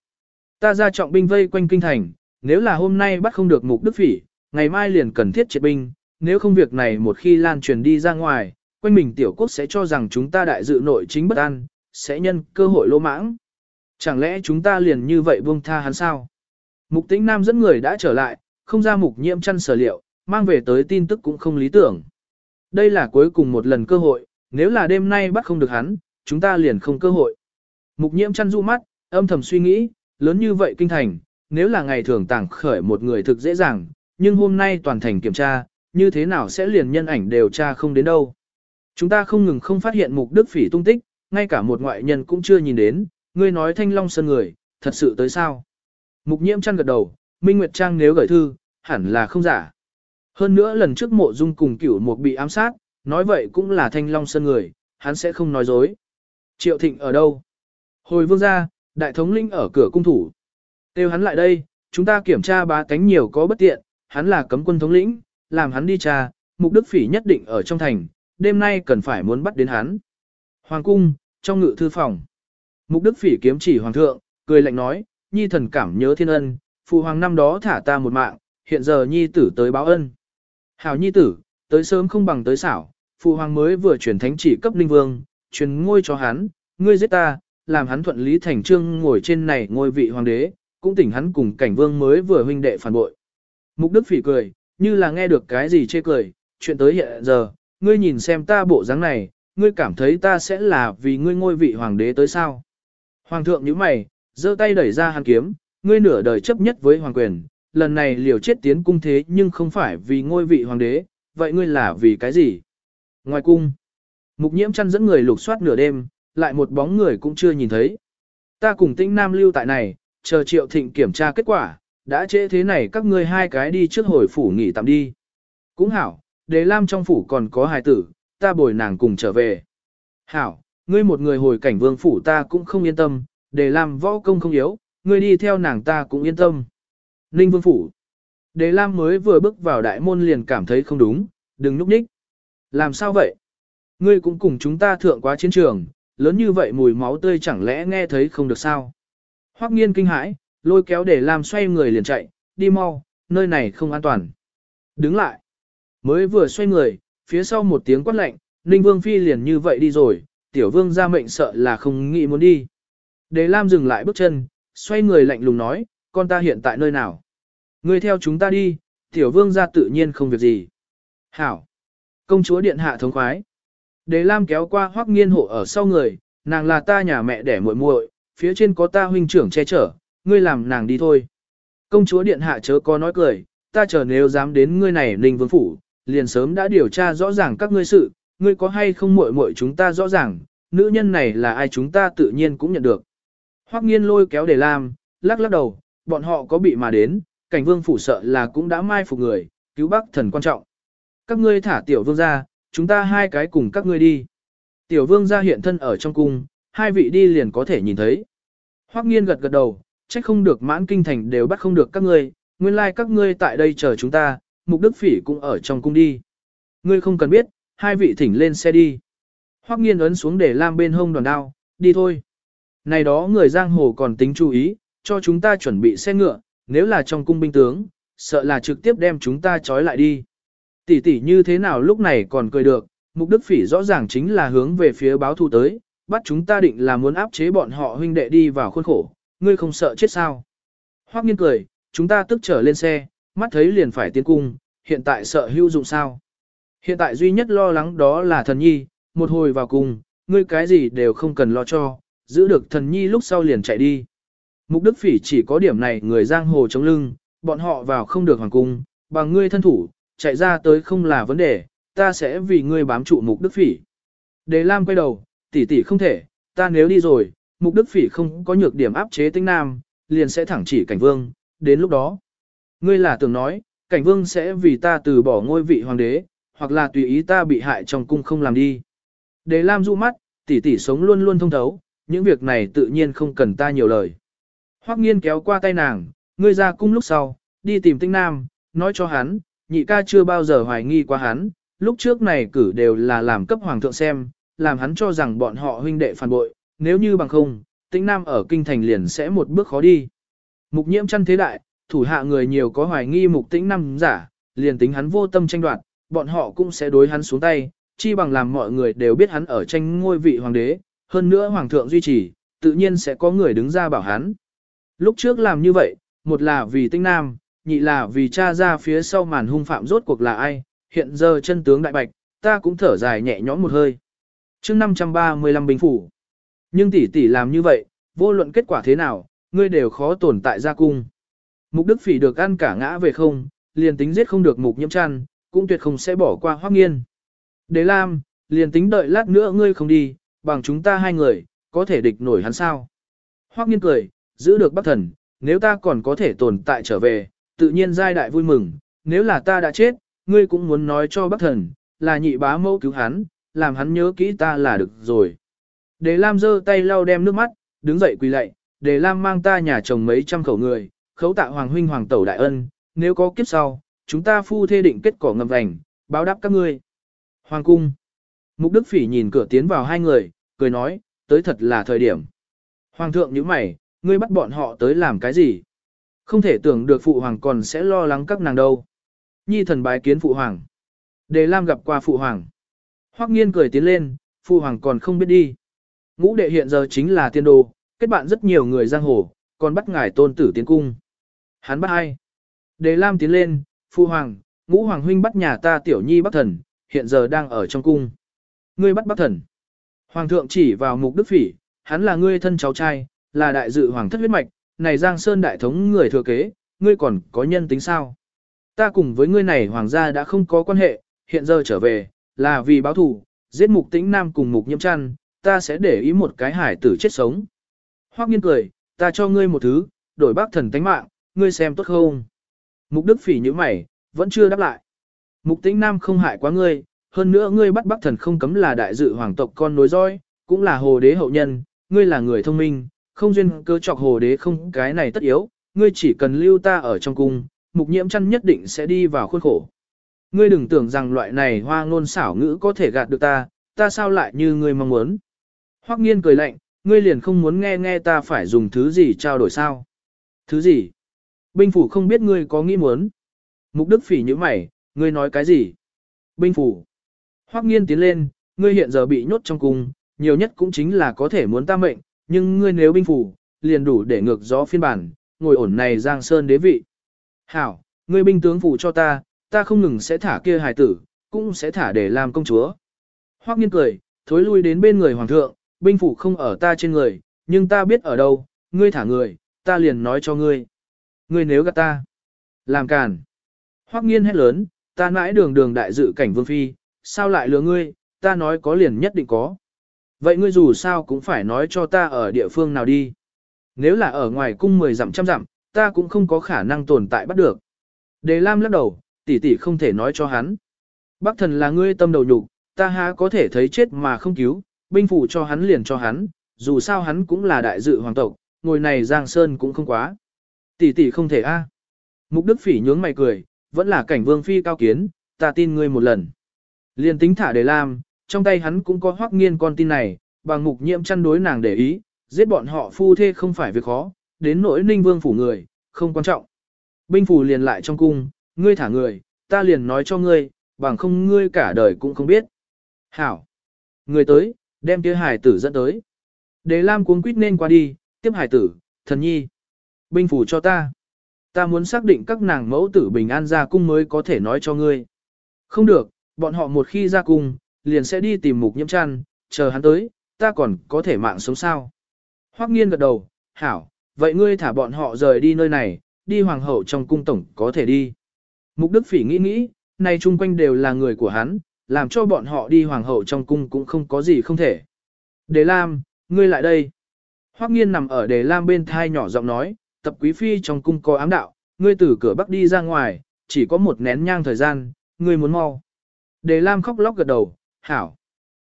Ta ra trọng binh vây quanh kinh thành, nếu là hôm nay bắt không được mục đức phỉ, ngày mai liền cần thiết triệt binh, nếu không việc này một khi lan truyền đi ra ngoài, quanh mình tiểu quốc sẽ cho rằng chúng ta đại dự nội chính bất an, sẽ nhân cơ hội lỗ mãng. Chẳng lẽ chúng ta liền như vậy buông tha hắn sao? Mục tĩnh nam dẫn người đã trở lại, không ra mục nhiễm chăn sở liệu, mang về tới tin tức cũng không lý tưởng. Đây là cuối cùng một lần cơ hội, nếu là đêm nay bắt không được hắn, chúng ta liền không cơ hội. Mục nhiễm chăn du mắt, âm thầm suy nghĩ, lớn như vậy kinh thành, nếu là ngày thường tàng khởi một người thực dễ dàng, nhưng hôm nay toàn thành kiểm tra, như thế nào sẽ liền nhân ảnh đều tra không đến đâu. Chúng ta không ngừng không phát hiện mục đức phỉ tung tích, ngay cả một ngoại nhân cũng chưa nhìn đến, ngươi nói thanh long sơn người, thật sự tới sao. Mục nhiễm chăn gật đầu, Minh Nguyệt Trang nếu gửi thư, hẳn là không giả. Hơn nữa lần trước mộ dung cùng cửu mục bị ám sát, nói vậy cũng là thanh long sơn người, hắn sẽ không nói dối. Triệu thịnh ở đâu? Hồi vương gia đại thống linh ở cửa cung thủ. Têu hắn lại đây, chúng ta kiểm tra bá cánh nhiều có bất tiện, hắn là cấm quân thống lĩnh, làm hắn đi tra, mục đức phỉ nhất định ở trong thành, đêm nay cần phải muốn bắt đến hắn. Hoàng cung, trong ngự thư phòng. Mục đức phỉ kiếm chỉ hoàng thượng, cười lạnh nói, nhi thần cảm nhớ thiên ân, phụ hoàng năm đó thả ta một mạng, hiện giờ nhi tử tới báo ân. Hảo nhi tử, tới sớm không bằng tới xảo, phụ hoàng mới vừa chuyển thánh chỉ cấp linh vương, truyền ngôi cho hắn, ngươi giết ta, làm hắn thuận lý thành trương ngồi trên này ngôi vị hoàng đế, cũng tỉnh hắn cùng cảnh vương mới vừa huynh đệ phản bội. Mục Đức Phỉ cười, như là nghe được cái gì chê cười, chuyện tới hiện giờ, ngươi nhìn xem ta bộ dáng này, ngươi cảm thấy ta sẽ là vì ngươi ngôi vị hoàng đế tới sao. Hoàng thượng như mày, giơ tay đẩy ra hàn kiếm, ngươi nửa đời chấp nhất với hoàng quyền, lần này liều chết tiến cung thế nhưng không phải vì ngôi vị hoàng đế, vậy ngươi là vì cái gì? Ngoài cung, mục nhiễm chăn dẫn người lục soát nửa đêm, lại một bóng người cũng chưa nhìn thấy. Ta cùng tinh nam lưu tại này, chờ triệu thịnh kiểm tra kết quả, đã trễ thế này các ngươi hai cái đi trước hồi phủ nghỉ tạm đi. Cũng hảo, đề lam trong phủ còn có hài tử, ta bồi nàng cùng trở về. Hảo, ngươi một người hồi cảnh vương phủ ta cũng không yên tâm, để lam võ công không yếu, ngươi đi theo nàng ta cũng yên tâm. Ninh vương phủ. Đề lam mới vừa bước vào đại môn liền cảm thấy không đúng, đừng núp ních. Làm sao vậy? Ngươi cũng cùng chúng ta thượng quá chiến trường, lớn như vậy mùi máu tươi chẳng lẽ nghe thấy không được sao? Hoắc nghiên kinh hãi, lôi kéo để Lam xoay người liền chạy, đi mau, nơi này không an toàn. Đứng lại. Mới vừa xoay người, phía sau một tiếng quát lạnh, Ninh Vương Phi liền như vậy đi rồi, tiểu vương ra mệnh sợ là không nghĩ muốn đi. Đề Lam dừng lại bước chân, xoay người lạnh lùng nói, con ta hiện tại nơi nào? Người theo chúng ta đi, tiểu vương ra tự nhiên không việc gì. Hảo! Công chúa điện hạ thống khoái. Đề Lam kéo qua hoắc nghiên hộ ở sau người, nàng là ta nhà mẹ đẻ muội muội, phía trên có ta huynh trưởng che chở, ngươi làm nàng đi thôi. Công chúa điện hạ chớ có nói cười, ta chờ nếu dám đến ngươi này ninh vương phủ, liền sớm đã điều tra rõ ràng các ngươi sự, ngươi có hay không muội muội chúng ta rõ ràng, nữ nhân này là ai chúng ta tự nhiên cũng nhận được. Hoắc nghiên lôi kéo để làm, lắc lắc đầu, bọn họ có bị mà đến, cảnh vương phủ sợ là cũng đã mai phục người, cứu bắc thần quan trọng. Các ngươi thả tiểu vương gia, chúng ta hai cái cùng các ngươi đi. Tiểu vương gia hiện thân ở trong cung, hai vị đi liền có thể nhìn thấy. Hoắc nghiên gật gật đầu, trách không được mãn kinh thành đều bắt không được các ngươi, nguyên lai like các ngươi tại đây chờ chúng ta, mục đức phỉ cũng ở trong cung đi. Ngươi không cần biết, hai vị thỉnh lên xe đi. Hoắc nghiên ấn xuống để lam bên hông đoàn đao, đi thôi. Này đó người giang hồ còn tính chú ý, cho chúng ta chuẩn bị xe ngựa, nếu là trong cung binh tướng, sợ là trực tiếp đem chúng ta trói lại đi. Tỷ tỷ như thế nào lúc này còn cười được, mục đức phỉ rõ ràng chính là hướng về phía báo thù tới, bắt chúng ta định là muốn áp chế bọn họ huynh đệ đi vào khuôn khổ, ngươi không sợ chết sao. Hoắc nghiên cười, chúng ta tức trở lên xe, mắt thấy liền phải tiến cung, hiện tại sợ hữu dụng sao. Hiện tại duy nhất lo lắng đó là thần nhi, một hồi vào cung, ngươi cái gì đều không cần lo cho, giữ được thần nhi lúc sau liền chạy đi. Mục đức phỉ chỉ có điểm này người giang hồ chống lưng, bọn họ vào không được hoàng cung, bằng ngươi thân thủ, chạy ra tới không là vấn đề, ta sẽ vì ngươi bám trụ mục đức phỉ. Đề Lam quay đầu, tỷ tỷ không thể, ta nếu đi rồi, mục đức phỉ không có nhược điểm áp chế tinh nam, liền sẽ thẳng chỉ cảnh vương, đến lúc đó. Ngươi là tưởng nói, cảnh vương sẽ vì ta từ bỏ ngôi vị hoàng đế, hoặc là tùy ý ta bị hại trong cung không làm đi. Đề Lam dụ mắt, tỷ tỷ sống luôn luôn thông thấu, những việc này tự nhiên không cần ta nhiều lời. Hoắc nghiên kéo qua tay nàng, ngươi ra cung lúc sau, đi tìm tinh nam, nói cho hắn, nhị ca chưa bao giờ hoài nghi qua hắn, lúc trước này cử đều là làm cấp hoàng thượng xem, làm hắn cho rằng bọn họ huynh đệ phản bội, nếu như bằng không, Tinh nam ở kinh thành liền sẽ một bước khó đi. Mục nhiễm chăn thế đại, thủ hạ người nhiều có hoài nghi mục tĩnh nam giả, liền tính hắn vô tâm tranh đoạt, bọn họ cũng sẽ đối hắn xuống tay, chi bằng làm mọi người đều biết hắn ở tranh ngôi vị hoàng đế, hơn nữa hoàng thượng duy trì, tự nhiên sẽ có người đứng ra bảo hắn. Lúc trước làm như vậy, một là vì tinh nam, nhị là vì cha ra phía sau màn hung phạm rốt cuộc là ai, hiện giờ chân tướng đại bạch, ta cũng thở dài nhẹ nhõm một hơi. chương 535 bình phủ. Nhưng tỷ tỷ làm như vậy, vô luận kết quả thế nào, ngươi đều khó tồn tại ra cung. Mục Đức Phỉ được ăn cả ngã về không, liền tính giết không được mục nhiễm Trăn, cũng tuyệt không sẽ bỏ qua Hoắc nghiên. Đế Lam, liền tính đợi lát nữa ngươi không đi, bằng chúng ta hai người, có thể địch nổi hắn sao. Hoắc nghiên cười, giữ được bắc thần, nếu ta còn có thể tồn tại trở về, tự nhiên giai đại vui mừng, nếu là ta đã chết, ngươi cũng muốn nói cho Bắc thần, là nhị bá mẫu cứu hắn, làm hắn nhớ kỹ ta là được rồi. Đề Lam giơ tay lau đem nước mắt, đứng dậy quỳ lạy, Đề Lam mang ta nhà chồng mấy trăm khẩu người, khấu tạ hoàng huynh hoàng tẩu đại ân, nếu có kiếp sau, chúng ta phu thê định kết cỏ ngầm vành, báo đáp các ngươi. Hoàng cung. Mục Đức Phỉ nhìn cửa tiến vào hai người, cười nói, tới thật là thời điểm. Hoàng thượng như mày, ngươi bắt bọn họ tới làm cái gì? Không thể tưởng được phụ hoàng còn sẽ lo lắng các nàng đâu. Nhi thần bái kiến phụ hoàng. Đề Lam gặp qua phụ hoàng. Hoắc nghiên cười tiến lên, phụ hoàng còn không biết đi. Ngũ đệ hiện giờ chính là tiên đồ, kết bạn rất nhiều người giang hồ, còn bắt ngài tôn tử tiến cung. Hắn bắt ai? Đề Lam tiến lên, phu hoàng, ngũ hoàng huynh bắt nhà ta tiểu nhi bắc thần, hiện giờ đang ở trong cung. Ngươi bắt bắc thần. Hoàng thượng chỉ vào mục đức phỉ, hắn là ngươi thân cháu trai, là đại dự hoàng thất huyết mạch, này Giang Sơn đại thống người thừa kế, ngươi còn có nhân tính sao? Ta cùng với ngươi này hoàng gia đã không có quan hệ, hiện giờ trở về, là vì báo thù, giết mục tĩnh nam cùng mục nhiễm chăn, ta sẽ để ý một cái hải tử chết sống. Hoắc nghiên cười, ta cho ngươi một thứ, đổi bác thần tánh mạng, ngươi xem tốt không? Mục đức phỉ như mày, vẫn chưa đáp lại. Mục tĩnh nam không hại quá ngươi, hơn nữa ngươi bắt bác thần không cấm là đại dự hoàng tộc con nối dõi, cũng là hồ đế hậu nhân, ngươi là người thông minh, không duyên cơ chọc hồ đế không cái này tất yếu, ngươi chỉ cần lưu ta ở trong cung, mục nhiễm chăn nhất định sẽ đi vào khuôn khổ. Ngươi đừng tưởng rằng loại này hoa ngôn xảo ngữ có thể gạt được ta, ta sao lại như ngươi mong muốn. Hoắc nghiên cười lạnh, ngươi liền không muốn nghe nghe ta phải dùng thứ gì trao đổi sao. Thứ gì? Binh phủ không biết ngươi có nghĩ muốn. Mục đức phỉ như mày, ngươi nói cái gì? Binh phủ. Hoắc nghiên tiến lên, ngươi hiện giờ bị nhốt trong cung, nhiều nhất cũng chính là có thể muốn ta mệnh, nhưng ngươi nếu binh phủ, liền đủ để ngược gió phiên bản, ngồi ổn này giang sơn đế vị. Hảo, ngươi binh tướng phủ cho ta, ta không ngừng sẽ thả kia hài tử, cũng sẽ thả để làm công chúa. Hoắc nghiên cười, thối lui đến bên người hoàng thượng, binh phủ không ở ta trên người, nhưng ta biết ở đâu, ngươi thả người, ta liền nói cho ngươi. Ngươi nếu gạt ta, làm càn. Hoắc nghiên hét lớn, ta mãi đường đường đại dự cảnh vương phi, sao lại lừa ngươi, ta nói có liền nhất định có. Vậy ngươi dù sao cũng phải nói cho ta ở địa phương nào đi. Nếu là ở ngoài cung 10 dặm trăm dặm, ta cũng không có khả năng tồn tại bắt được. Đề Lam lắc đầu, tỷ tỷ không thể nói cho hắn. Bác thần là ngươi tâm đầu nhục, ta há có thể thấy chết mà không cứu, binh phủ cho hắn liền cho hắn, dù sao hắn cũng là đại dự hoàng tộc, ngồi này Giang Sơn cũng không quá. Tỷ tỷ không thể a. Mục Đức Phỉ nhướng mày cười, vẫn là cảnh vương phi cao kiến, ta tin ngươi một lần. Liền tính thả để làm, trong tay hắn cũng có hoắc nghiên con tin này, bằng mục nhiễm chăn đối nàng để ý, giết bọn họ phu thê không phải việc khó, đến nỗi ninh vương phủ người, không quan trọng. Binh phủ liền lại trong cung, ngươi thả người, ta liền nói cho ngươi, bằng không ngươi cả đời cũng không biết. Hảo! Người tới, đem kia hải tử dẫn tới. Đế Lam cuống quýt nên qua đi, tiếp hải tử, thần nhi. Binh phủ cho ta. Ta muốn xác định các nàng mẫu tử bình an ra cung mới có thể nói cho ngươi. Không được, bọn họ một khi ra cung, liền sẽ đi tìm mục nhiễm chăn, chờ hắn tới, ta còn có thể mạng sống sao. Hoắc nghiên gật đầu, hảo, vậy ngươi thả bọn họ rời đi nơi này, đi hoàng hậu trong cung tổng có thể đi. Mục Đức Phỉ nghĩ nghĩ, này chung quanh đều là người của hắn, làm cho bọn họ đi hoàng hậu trong cung cũng không có gì không thể. Đề Lam, ngươi lại đây. Hoắc nghiên nằm ở Đề Lam bên thai nhỏ giọng nói, tập quý phi trong cung có ám đạo, ngươi từ cửa bắc đi ra ngoài, chỉ có một nén nhang thời gian, ngươi muốn mau. Đề Lam khóc lóc gật đầu, hảo.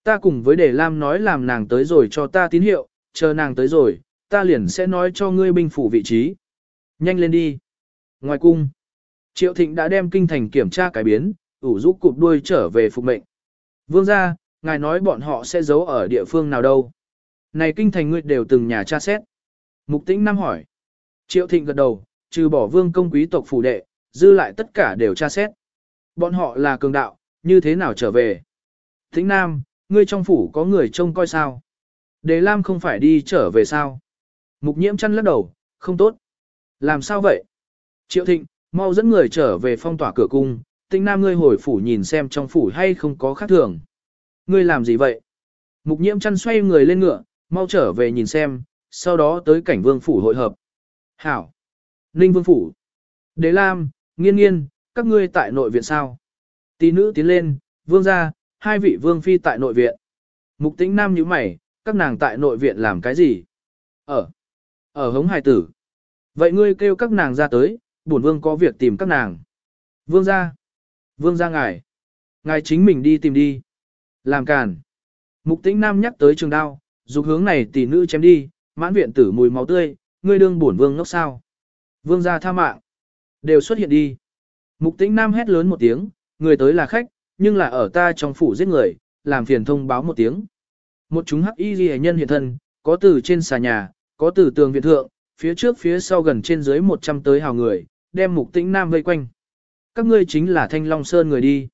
Ta cùng với Đề Lam nói làm nàng tới rồi cho ta tín hiệu, chờ nàng tới rồi, ta liền sẽ nói cho ngươi binh phủ vị trí. Nhanh lên đi. Ngoài cung, Triệu Thịnh đã đem kinh thành kiểm tra cải biến, ủ rũ cụp đuôi trở về phục mệnh. Vương gia, ngài nói bọn họ sẽ giấu ở địa phương nào đâu. Này kinh thành ngươi đều từng nhà tra xét. Mục tĩnh năm hỏi. Triệu Thịnh gật đầu, trừ bỏ vương công quý tộc phủ đệ, dư lại tất cả đều tra xét. Bọn họ là cường đạo, như thế nào trở về? Tĩnh Nam, ngươi trong phủ có người trông coi sao? Đề Lam không phải đi trở về sao? Mục nhiễm chăn lắc đầu, không tốt. Làm sao vậy? Triệu Thịnh, mau dẫn người trở về phong tỏa cửa cung, Tinh Nam ngươi hồi phủ nhìn xem trong phủ hay không có khác thường. Ngươi làm gì vậy? Mục nhiễm chăn xoay người lên ngựa, mau trở về nhìn xem, sau đó tới cảnh vương phủ hội hợp. Hảo! Ninh vương phủ! Đế Lam, nghiên nghiên, các ngươi tại nội viện sao? Tỷ nữ tiến lên, vương gia, hai vị vương phi tại nội viện. Mục tĩnh nam như mày, các nàng tại nội viện làm cái gì? Ở. Ở hống hài tử. Vậy ngươi kêu các nàng ra tới, bổn vương có việc tìm các nàng. Vương gia. Vương ra ngài. Ngài chính mình đi tìm đi. Làm càn. Mục tĩnh nam nhắc tới trường đao, dục hướng này tỷ nữ chém đi, mãn viện tử mùi máu tươi, ngươi đương bổn vương ngốc sao. Vương ra tha mạng. Đều xuất hiện đi. Mục tĩnh nam hét lớn một tiếng, người tới là khách, nhưng là ở ta trong phủ giết người, làm phiền thông báo một tiếng. Một chúng hắc y ghi nhân hiện thân, có từ trên xà nhà, có từ tường viện thượng, phía trước phía sau gần trên dưới 100 tới hào người, đem mục tĩnh nam vây quanh. Các ngươi chính là thanh long sơn người đi.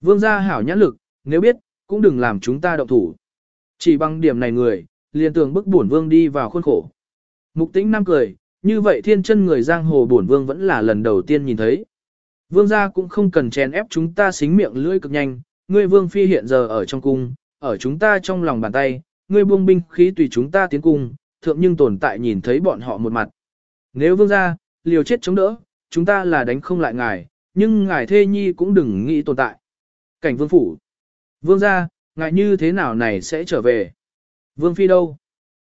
Vương gia hảo nhãn lực, nếu biết, cũng đừng làm chúng ta động thủ. Chỉ bằng điểm này người, liền tưởng bức bổn vương đi vào khuôn khổ. Mục tĩnh nam cười, như vậy thiên chân người giang hồ bổn vương vẫn là lần đầu tiên nhìn thấy. Vương gia cũng không cần chèn ép chúng ta xính miệng lưỡi cực nhanh, ngươi vương phi hiện giờ ở trong cung, ở chúng ta trong lòng bàn tay, ngươi buông binh khí tùy chúng ta tiến cung, thượng nhưng tồn tại nhìn thấy bọn họ một mặt. Nếu vương gia, liều chết chống đỡ, chúng ta là đánh không lại ngài, nhưng ngài thê nhi cũng đừng nghĩ tồn tại. Cảnh vương phủ. Vương gia, ngài như thế nào này sẽ trở về? Vương phi đâu?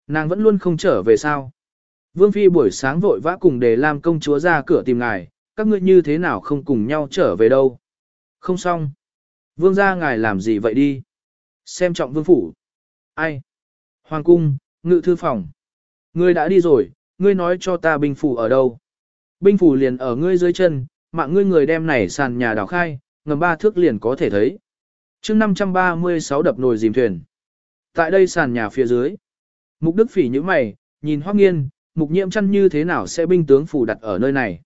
Nàng vẫn luôn không trở về sao? Vương phi buổi sáng vội vã cùng để làm công chúa ra cửa tìm ngài, các ngươi như thế nào không cùng nhau trở về đâu? Không xong. Vương gia ngài làm gì vậy đi? Xem trọng vương phủ. Ai? Hoàng cung, ngự thư phòng. Ngươi đã đi rồi, ngươi nói cho ta binh phủ ở đâu? Binh phủ liền ở ngươi dưới chân, mạng ngươi người đem này sàn nhà đào khai, ngầm ba thước liền có thể thấy. chương 536 đập nồi dìm thuyền. Tại đây sàn nhà phía dưới. Mục Đức Phỉ như mày, nhìn Hoắc Nghiên, mục nhiễm chăn như thế nào sẽ binh tướng phủ đặt ở nơi này.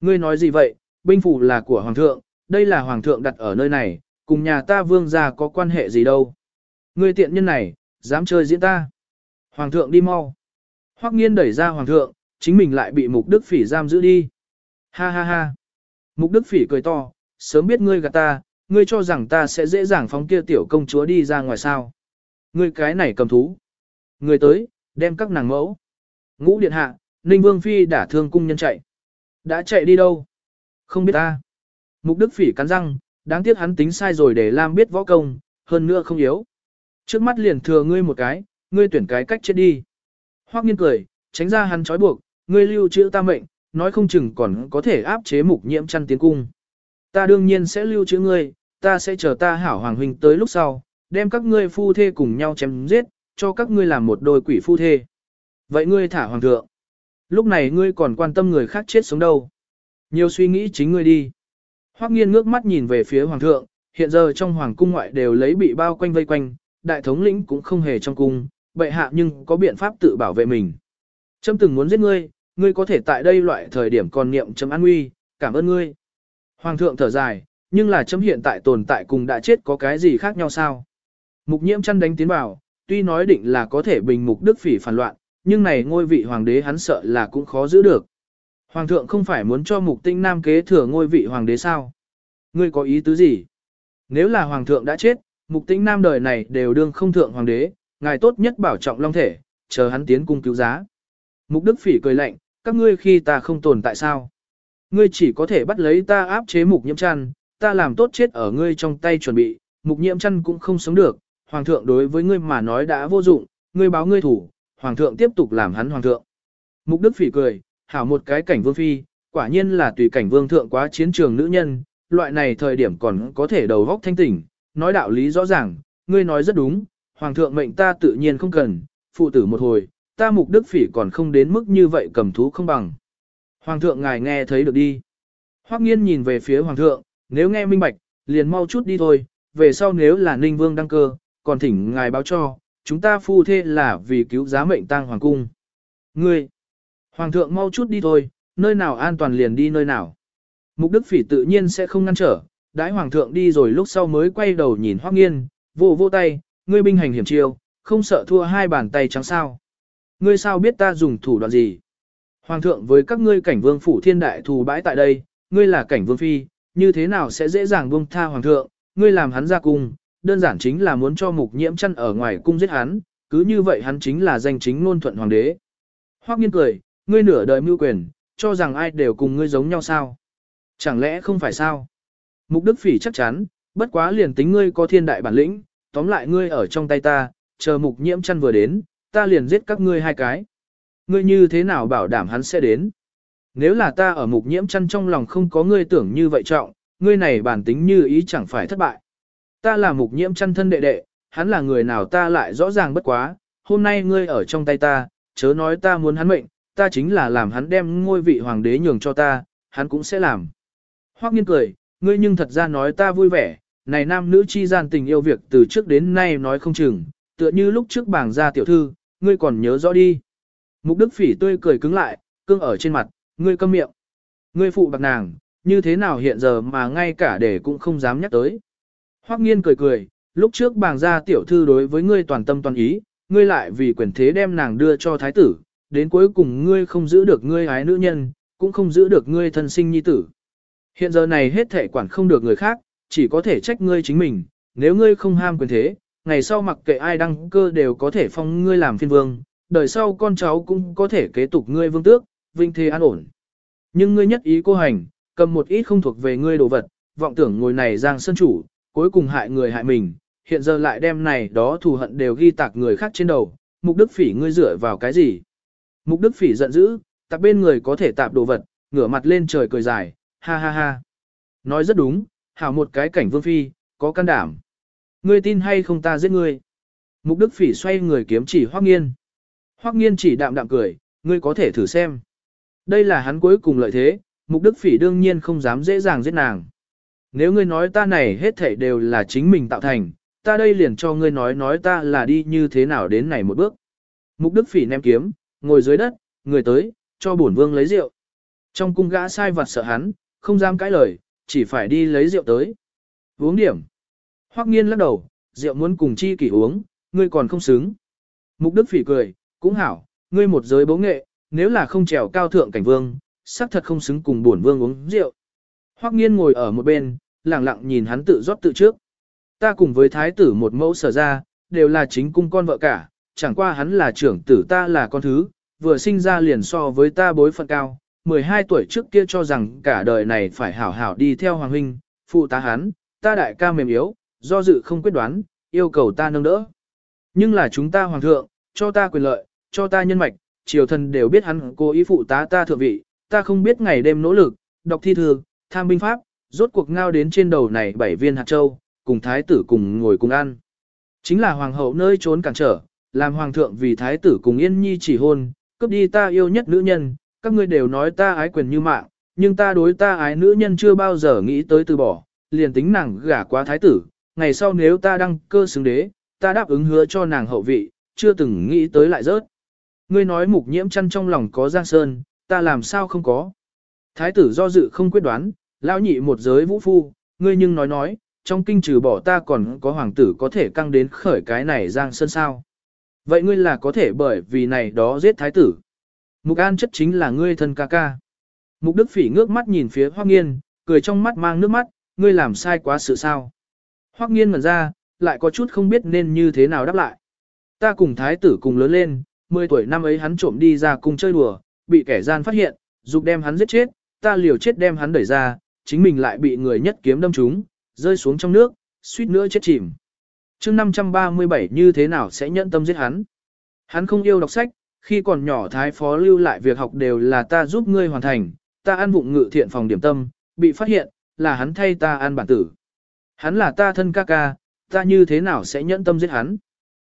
Ngươi nói gì vậy, binh phủ là của Hoàng thượng, đây là Hoàng thượng đặt ở nơi này, cùng nhà ta vương gia có quan hệ gì đâu. Ngươi tiện nhân này, dám chơi diễn ta. Hoàng thượng đi mau. Hoắc nghiên đẩy ra Hoàng thượng, chính mình lại bị mục đức phỉ giam giữ đi. Ha ha ha. Mục đức phỉ cười to, sớm biết ngươi gạt ta, ngươi cho rằng ta sẽ dễ dàng phóng kia tiểu công chúa đi ra ngoài sao. Ngươi cái này cầm thú. Ngươi tới, đem các nàng mẫu. Ngũ điện hạ, Ninh Vương Phi đã thương cung nhân chạy. Đã chạy đi đâu? Không biết ta. Mục Đức Phỉ cắn răng, đáng tiếc hắn tính sai rồi để Lam biết võ công, hơn nữa không yếu. Trước mắt liền thừa ngươi một cái, ngươi tuyển cái cách chết đi. Hoắc nghiên cười, tránh ra hắn trói buộc, ngươi lưu trữ ta mệnh, nói không chừng còn có thể áp chế mục nhiễm chăn tiến cung. Ta đương nhiên sẽ lưu trữ ngươi, ta sẽ chờ ta hảo hoàng huynh tới lúc sau, đem các ngươi phu thê cùng nhau chém giết, cho các ngươi làm một đôi quỷ phu thê. Vậy ngươi thả hoàng thượng. Lúc này ngươi còn quan tâm người khác chết sống đâu. Nhiều suy nghĩ chính ngươi đi. Hoắc nghiên ngước mắt nhìn về phía hoàng thượng, hiện giờ trong hoàng cung ngoại đều lấy bị bao quanh vây quanh, đại thống lĩnh cũng không hề trong cung, bệ hạ nhưng có biện pháp tự bảo vệ mình. Trâm từng muốn giết ngươi, ngươi có thể tại đây loại thời điểm còn niệm chấm an nguy, cảm ơn ngươi. Hoàng thượng thở dài, nhưng là chấm hiện tại tồn tại cùng đã chết có cái gì khác nhau sao? Mục nhiễm chăn đánh tiến vào, tuy nói định là có thể bình mục đức phỉ phản loạn, nhưng này ngôi vị hoàng đế hắn sợ là cũng khó giữ được. Hoàng thượng không phải muốn cho mục tinh nam kế thừa ngôi vị hoàng đế sao? Ngươi có ý tứ gì? Nếu là hoàng thượng đã chết, mục tinh nam đời này đều đương không thượng hoàng đế, ngài tốt nhất bảo trọng long thể, chờ hắn tiến cung cứu giá. Mục đức phỉ cười lạnh, các ngươi khi ta không tồn tại sao? Ngươi chỉ có thể bắt lấy ta áp chế mục nhiễm chăn, ta làm tốt chết ở ngươi trong tay chuẩn bị, mục nhiễm chăn cũng không sống được, hoàng thượng đối với ngươi mà nói đã vô dụng, ngươi báo ngươi thủ, hoàng thượng tiếp tục làm hắn hoàng thượng. Mục đức phỉ cười, hảo một cái cảnh vương phi, quả nhiên là tùy cảnh vương thượng quá chiến trường nữ nhân, loại này thời điểm còn có thể đầu góc thanh tỉnh, nói đạo lý rõ ràng, ngươi nói rất đúng, hoàng thượng mệnh ta tự nhiên không cần, phụ tử một hồi, ta mục đức phỉ còn không đến mức như vậy cầm thú không bằng. Hoàng thượng ngài nghe thấy được đi. Hoắc nghiên nhìn về phía hoàng thượng, nếu nghe minh bạch, liền mau chút đi thôi, về sau nếu là ninh vương đăng cơ, còn thỉnh ngài báo cho, chúng ta phu thê là vì cứu giá mệnh tang hoàng cung. Ngươi, hoàng thượng mau chút đi thôi, nơi nào an toàn liền đi nơi nào. Mục đức phỉ tự nhiên sẽ không ngăn trở, đãi hoàng thượng đi rồi lúc sau mới quay đầu nhìn hoắc nghiên, vô vô tay, ngươi binh hành hiểm chiêu, không sợ thua hai bàn tay trắng sao. Ngươi sao biết ta dùng thủ đoạn gì? Hoàng thượng với các ngươi cảnh vương phủ thiên đại thù bãi tại đây, ngươi là cảnh vương phi, như thế nào sẽ dễ dàng buông tha hoàng thượng, ngươi làm hắn ra cung, đơn giản chính là muốn cho mục nhiễm chăn ở ngoài cung giết hắn, cứ như vậy hắn chính là danh chính ngôn thuận hoàng đế. Hoắc nghiên cười, ngươi nửa đời mưu quyền, cho rằng ai đều cùng ngươi giống nhau sao? Chẳng lẽ không phải sao? Mục đức phỉ chắc chắn, bất quá liền tính ngươi có thiên đại bản lĩnh, tóm lại ngươi ở trong tay ta, chờ mục nhiễm chăn vừa đến, ta liền giết các ngươi hai cái. Ngươi như thế nào bảo đảm hắn sẽ đến? Nếu là ta ở mục nhiễm chăn trong lòng không có ngươi tưởng như vậy trọng, ngươi này bản tính như ý chẳng phải thất bại. Ta là mục nhiễm chăn thân đệ đệ, hắn là người nào ta lại rõ ràng bất quá, hôm nay ngươi ở trong tay ta, chớ nói ta muốn hắn mệnh, ta chính là làm hắn đem ngôi vị hoàng đế nhường cho ta, hắn cũng sẽ làm. Hoắc nghiên cười, ngươi nhưng thật ra nói ta vui vẻ, này nam nữ chi gian tình yêu việc từ trước đến nay nói không chừng, tựa như lúc trước bảng gia tiểu thư, ngươi còn nhớ rõ đi. Mục đức phỉ tươi cười cứng lại, cương ở trên mặt, ngươi câm miệng. Ngươi phụ bạc nàng, như thế nào hiện giờ mà ngay cả để cũng không dám nhắc tới. Hoắc nghiên cười cười, lúc trước bàng gia tiểu thư đối với ngươi toàn tâm toàn ý, ngươi lại vì quyền thế đem nàng đưa cho thái tử, đến cuối cùng ngươi không giữ được ngươi ái nữ nhân, cũng không giữ được ngươi thân sinh nhi tử. Hiện giờ này hết thể quản không được người khác, chỉ có thể trách ngươi chính mình, nếu ngươi không ham quyền thế, ngày sau mặc kệ ai đăng cơ đều có thể phong ngươi làm phiên vương, đời sau con cháu cũng có thể kế tục ngươi vương tước, vinh thế an ổn. Nhưng ngươi nhất ý cô hành, cầm một ít không thuộc về ngươi đồ vật, vọng tưởng ngồi này giang sân chủ, cuối cùng hại người hại mình, hiện giờ lại đem này đó thù hận đều ghi tạc người khác trên đầu, mục đức phỉ ngươi dựa vào cái gì? Mục đức phỉ giận dữ, tạp bên người có thể tạp đồ vật, ngửa mặt lên trời cười dài, ha ha ha. Nói rất đúng, hảo một cái cảnh vương phi, có can đảm. Ngươi tin hay không ta giết ngươi? Mục đức phỉ xoay người kiếm chỉ Hoắc nghiên. Hoắc nghiên chỉ đạm đạm cười, ngươi có thể thử xem. Đây là hắn cuối cùng lợi thế, mục đức phỉ đương nhiên không dám dễ dàng giết nàng. Nếu ngươi nói ta này hết thảy đều là chính mình tạo thành, ta đây liền cho ngươi nói nói ta là đi như thế nào đến này một bước. Mục đức phỉ ném kiếm, ngồi dưới đất, người tới, cho bổn vương lấy rượu. Trong cung gã sai vặt sợ hắn, không dám cãi lời, chỉ phải đi lấy rượu tới. Uống điểm. Hoắc nghiên lắc đầu, rượu muốn cùng chi kỷ uống, ngươi còn không xứng. Mục đức phỉ cười, cũng hảo, ngươi một giới bố nghệ, nếu là không trèo cao thượng cảnh vương, xác thật không xứng cùng bổn vương uống rượu. Hoắc nghiên ngồi ở một bên, lặng lặng nhìn hắn tự rót tự trước. Ta cùng với thái tử một mẫu sở ra, đều là chính cung con vợ cả, chẳng qua hắn là trưởng tử ta là con thứ, vừa sinh ra liền so với ta bối phận cao. 12 tuổi trước kia cho rằng cả đời này phải hảo hảo đi theo hoàng huynh, phụ tá hắn, ta đại ca mềm yếu, do dự không quyết đoán, yêu cầu ta nâng đỡ. Nhưng là chúng ta hoàng thượng, cho ta quyền lợi, cho ta nhân mạch, triều thần đều biết hắn cố ý phụ tá ta thượng vị, ta không biết ngày đêm nỗ lực, đọc thi thư, tham binh pháp, rốt cuộc ngao đến trên đầu này bảy viên hạt châu, cùng thái tử cùng ngồi cùng ăn. Chính là hoàng hậu nơi trốn cản trở, làm hoàng thượng vì thái tử cùng yên nhi chỉ hôn, cướp đi ta yêu nhất nữ nhân, các ngươi đều nói ta ái quyền như mạng, nhưng ta đối ta ái nữ nhân chưa bao giờ nghĩ tới từ bỏ, liền tính nàng gả quá thái tử, ngày sau nếu ta đăng cơ xứng đế, ta đáp ứng hứa cho nàng hậu vị, chưa từng nghĩ tới lại rớt. Ngươi nói mục nhiễm chăn trong lòng có giang sơn, ta làm sao không có. Thái tử do dự không quyết đoán, lão nhị một giới vũ phu, ngươi nhưng nói nói, trong kinh trừ bỏ ta còn có hoàng tử có thể căng đến khởi cái này giang sơn sao. Vậy ngươi là có thể bởi vì này đó giết thái tử. Mục an chất chính là ngươi thân ca ca. Mục đức phỉ ngước mắt nhìn phía hoác nghiên, cười trong mắt mang nước mắt, ngươi làm sai quá sự sao. Hoắc nghiên ngẩn ra, lại có chút không biết nên như thế nào đáp lại. Ta cùng thái tử cùng lớn lên, 10 tuổi năm ấy hắn trộm đi ra cùng chơi đùa, bị kẻ gian phát hiện, dục đem hắn giết chết, ta liều chết đem hắn đẩy ra, chính mình lại bị người nhất kiếm đâm trúng, rơi xuống trong nước, suýt nữa chết chìm. chương 537 như thế nào sẽ nhận tâm giết hắn? Hắn không yêu đọc sách, khi còn nhỏ thái phó lưu lại việc học đều là ta giúp ngươi hoàn thành, ta ăn vụng ngự thiện phòng điểm tâm, bị phát hiện, là hắn thay ta ăn bản tử. Hắn là ta thân ca ca, ta như thế nào sẽ nhẫn tâm giết hắn?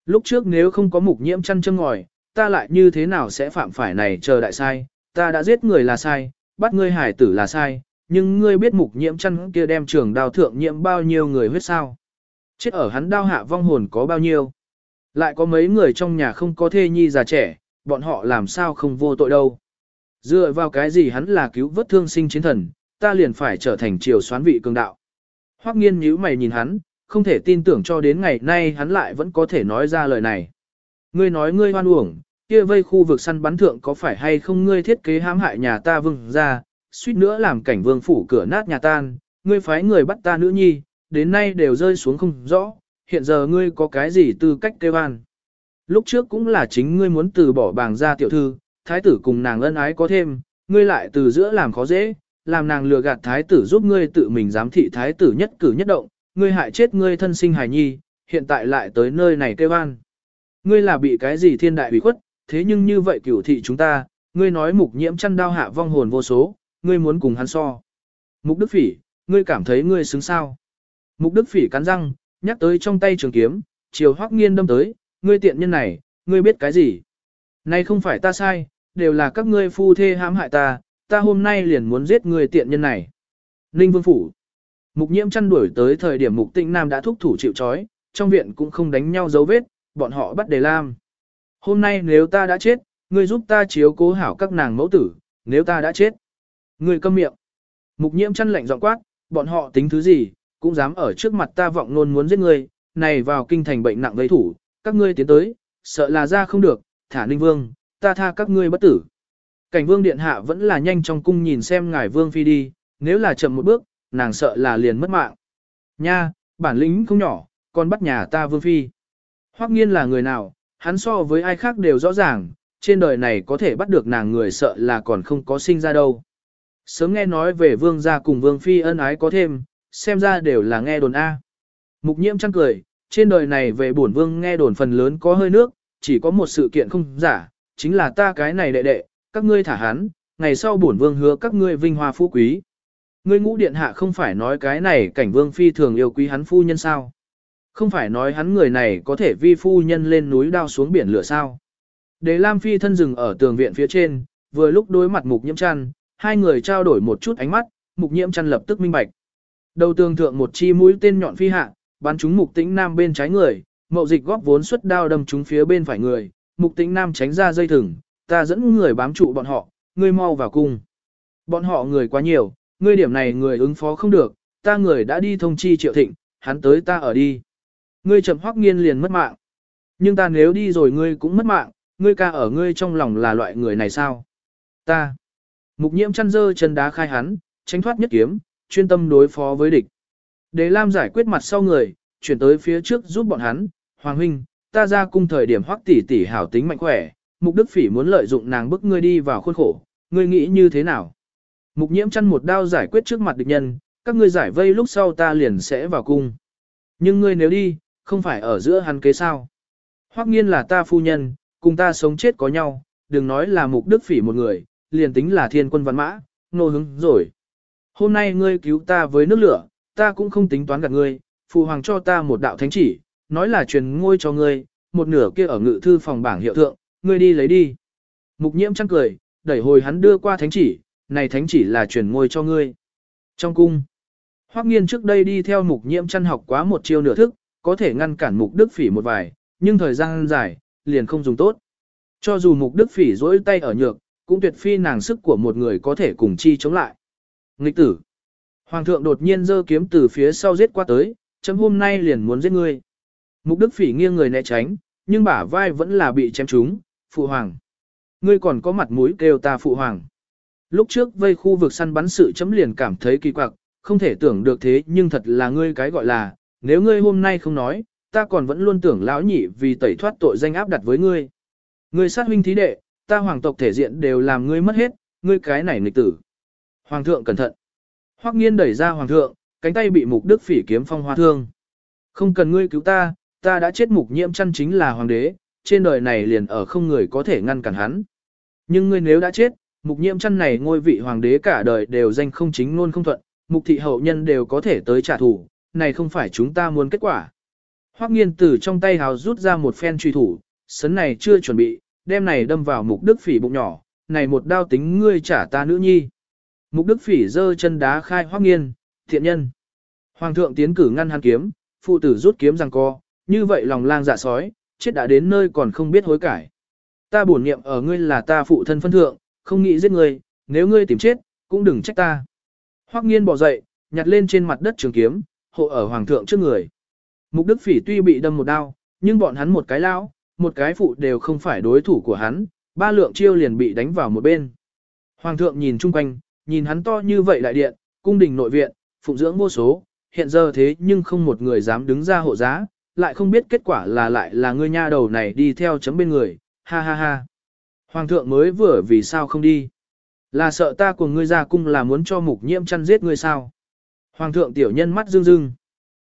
Lúc trước nếu không có mục nhiễm chăn châm ngòi, ta lại như thế nào sẽ phạm phải này chờ đại sai, ta đã giết người là sai, bắt ngươi hải tử là sai, nhưng ngươi biết mục nhiễm chăn kia đem trường đao thượng nhiễm bao nhiêu người huyết sao. Chết ở hắn đao hạ vong hồn có bao nhiêu. Lại có mấy người trong nhà không có thê nhi già trẻ, bọn họ làm sao không vô tội đâu. Dựa vào cái gì hắn là cứu vớt thương sinh chiến thần, ta liền phải trở thành triều soán vị cường đạo. Hoắc nghiên nhíu mày nhìn hắn, không thể tin tưởng cho đến ngày nay hắn lại vẫn có thể nói ra lời này. Ngươi nói ngươi hoan uổng, kia vây khu vực săn bắn thượng có phải hay không ngươi thiết kế hãm hại nhà ta vương ra, suýt nữa làm cảnh vương phủ cửa nát nhà tan, ngươi phái người bắt ta nữ nhi, đến nay đều rơi xuống không rõ, hiện giờ ngươi có cái gì tư cách kêu an. Lúc trước cũng là chính ngươi muốn từ bỏ bàng ra tiểu thư, thái tử cùng nàng ân ái có thêm, ngươi lại từ giữa làm khó dễ, làm nàng lừa gạt thái tử giúp ngươi tự mình giám thị thái tử nhất cử nhất động, ngươi hại chết ngươi thân sinh hài nhi, hiện tại lại tới nơi này kêu an. Ngươi là bị cái gì thiên đại bị khuất, thế nhưng như vậy cửu thị chúng ta, ngươi nói mục nhiễm chăn đao hạ vong hồn vô số, ngươi muốn cùng hắn so. Mục đức phỉ, ngươi cảm thấy ngươi xứng sao. Mục Đức Phỉ cắn răng, nhắc tới trong tay trường kiếm, chiều Hoắc Nghiên đâm tới, ngươi tiện nhân này, ngươi biết cái gì? Này không phải ta sai, đều là các ngươi phu thê hãm hại ta, ta hôm nay liền muốn giết người tiện nhân này. Ninh Vương Phủ Mục nhiễm chăn đuổi tới thời điểm mục tĩnh nam đã thúc thủ chịu chói, trong viện cũng không đánh nhau dấu vết, bọn họ bắt đề lam. Hôm nay nếu ta đã chết, ngươi giúp ta chiếu cố hảo các nàng mẫu tử, nếu ta đã chết. Ngươi câm miệng. Mục nhiễm chăn lạnh giọng quát, bọn họ tính thứ gì, cũng dám ở trước mặt ta vọng nôn muốn giết ngươi, này vào kinh thành bệnh nặng gây thủ, các ngươi tiến tới, sợ là ra không được, thả ninh vương, ta tha các ngươi bất tử. Cảnh vương điện hạ vẫn là nhanh trong cung nhìn xem ngài vương phi đi, nếu là chậm một bước, nàng sợ là liền mất mạng. Nha, bản lĩnh không nhỏ, còn bắt nhà ta vương phi. Hoắc nghiên là người nào, hắn so với ai khác đều rõ ràng, trên đời này có thể bắt được nàng người sợ là còn không có sinh ra đâu. Sớm nghe nói về vương gia cùng vương phi ân ái có thêm, xem ra đều là nghe đồn A. Mục nhiễm chăng cười, trên đời này về bổn vương nghe đồn phần lớn có hơi nước, chỉ có một sự kiện không giả, chính là ta cái này đệ đệ, các ngươi thả hắn, ngày sau bổn vương hứa các ngươi vinh hoa phú quý. Ngươi ngũ điện hạ không phải nói cái này cảnh vương phi thường yêu quý hắn phu nhân sao. Không phải nói hắn người này có thể vi phu nhân lên núi đao xuống biển lửa sao. Đế Lam phi thân dừng ở tường viện phía trên, vừa lúc đối mặt mục nhiễm chăn, hai người trao đổi một chút ánh mắt, mục nhiễm chăn lập tức minh bạch. Đầu tường thượng một chi mũi tên nhọn phi hạ, bắn trúng mục tĩnh nam bên trái người, mậu dịch góp vốn xuất đao đâm trúng phía bên phải người, mục tĩnh nam tránh ra dây thừng, ta dẫn người bám trụ bọn họ, ngươi mau vào cung. Bọn họ người quá nhiều, ngươi điểm này người ứng phó không được, ta người đã đi thông chi triệu thịnh, hắn tới ta ở đi. Ngươi chậm hoắc nghiên liền mất mạng. Nhưng ta nếu đi rồi ngươi cũng mất mạng, ngươi ca ở ngươi trong lòng là loại người này sao? Ta. Mục nhiễm chăn dơ chân đá khai hắn, tránh thoát nhất kiếm, chuyên tâm đối phó với địch. Đề Lam giải quyết mặt sau người, chuyển tới phía trước giúp bọn hắn, Hoàng huynh, ta ra cung thời điểm hoắc tỷ tỷ hảo tính mạnh khỏe, Mục Đức Phỉ muốn lợi dụng nàng bức ngươi đi vào khuôn khổ, ngươi nghĩ như thế nào? Mục Nhiễm chăn một đao giải quyết trước mặt địch nhân, các ngươi giải vây lúc sau ta liền sẽ vào cung. Nhưng ngươi nếu đi, không phải ở giữa hắn kế sao? Hoắc Nghiên là ta phu nhân, cùng ta sống chết có nhau, đừng nói là Mục Đức Phỉ một người, liền tính là thiên quân văn mã, nô hứng rồi. Hôm nay ngươi cứu ta với nước lửa, ta cũng không tính toán gạt ngươi, phụ hoàng cho ta một đạo thánh chỉ, nói là truyền ngôi cho ngươi, một nửa kia ở ngự thư phòng bảng hiệu thượng, ngươi đi lấy đi. Mục nhiễm chăng cười, đẩy hồi hắn đưa qua thánh chỉ, này thánh chỉ là chuyển ngôi cho ngươi. Trong cung, Hoắc nghiên trước đây đi theo mục nhiễm chăn học quá một chiêu nửa thức, có thể ngăn cản mục đức phỉ một vài, nhưng thời gian dài, liền không dùng tốt. Cho dù mục đức phỉ rỗi tay ở nhược, cũng tuyệt phi nàng sức của một người có thể cùng chi chống lại. Nghịch tử. Hoàng thượng đột nhiên giơ kiếm từ phía sau giết qua tới, chấm hôm nay liền muốn giết ngươi. Mục đức phỉ nghiêng người né tránh, nhưng bả vai vẫn là bị chém trúng, phụ hoàng. Ngươi còn có mặt mũi kêu ta phụ hoàng. Lúc trước vây khu vực săn bắn sự chấm liền cảm thấy kỳ quặc, không thể tưởng được thế nhưng thật là ngươi cái gọi là, nếu ngươi hôm nay không nói, ta còn vẫn luôn tưởng lão nhị vì tẩy thoát tội danh áp đặt với ngươi. Ngươi sát huynh thí đệ, ta hoàng tộc thể diện đều làm ngươi mất hết, ngươi cái này nghịch tử. Hoàng thượng cẩn thận. Hoắc nghiên đẩy ra hoàng thượng, cánh tay bị mục đức phỉ kiếm phong hoa thương. Không cần ngươi cứu ta, ta đã chết mục nhiễm chân chính là hoàng đế, trên đời này liền ở không người có thể ngăn cản hắn. Nhưng ngươi nếu đã chết, mục nhiễm chân này ngôi vị hoàng đế cả đời đều danh không chính luôn không thuận, mục thị hậu nhân đều có thể tới trả thù, này không phải chúng ta muốn kết quả. Hoắc nghiên từ trong tay hào rút ra một phen truy thủ, sấn này chưa chuẩn bị, đem này đâm vào mục đức phỉ bụng nhỏ, này một đao tính ngươi trả ta nữ nhi. Mục đức phỉ giơ chân đá khai Hoắc nghiên, thiện nhân. Hoàng thượng tiến cử ngăn hắn kiếm, phụ tử rút kiếm giằng co, như vậy lòng lang dạ sói, chết đã đến nơi còn không biết hối cải. Ta bổn niệm ở ngươi là ta phụ thân phân thượng, không nghĩ giết ngươi, nếu ngươi tìm chết, cũng đừng trách ta. Hoắc nghiên bỏ dậy, nhặt lên trên mặt đất trường kiếm, hộ ở hoàng thượng trước người. Mục Đức Phỉ tuy bị đâm một đao, nhưng bọn hắn một cái lão, một cái phụ đều không phải đối thủ của hắn, ba lượng chiêu liền bị đánh vào một bên. Hoàng thượng nhìn chung quanh, nhìn hắn to như vậy đại điện, cung đình nội viện, phụng dưỡng vô số, hiện giờ thế nhưng không một người dám đứng ra hộ giá, lại không biết kết quả là lại là ngươi nha đầu này đi theo chấm bên người, ha ha ha. Hoàng thượng mới vừa vì sao không đi? Là sợ ta cùng ngươi ra cung là muốn cho mục nhiễm chăn giết ngươi sao? Hoàng thượng tiểu nhân mắt rưng rưng.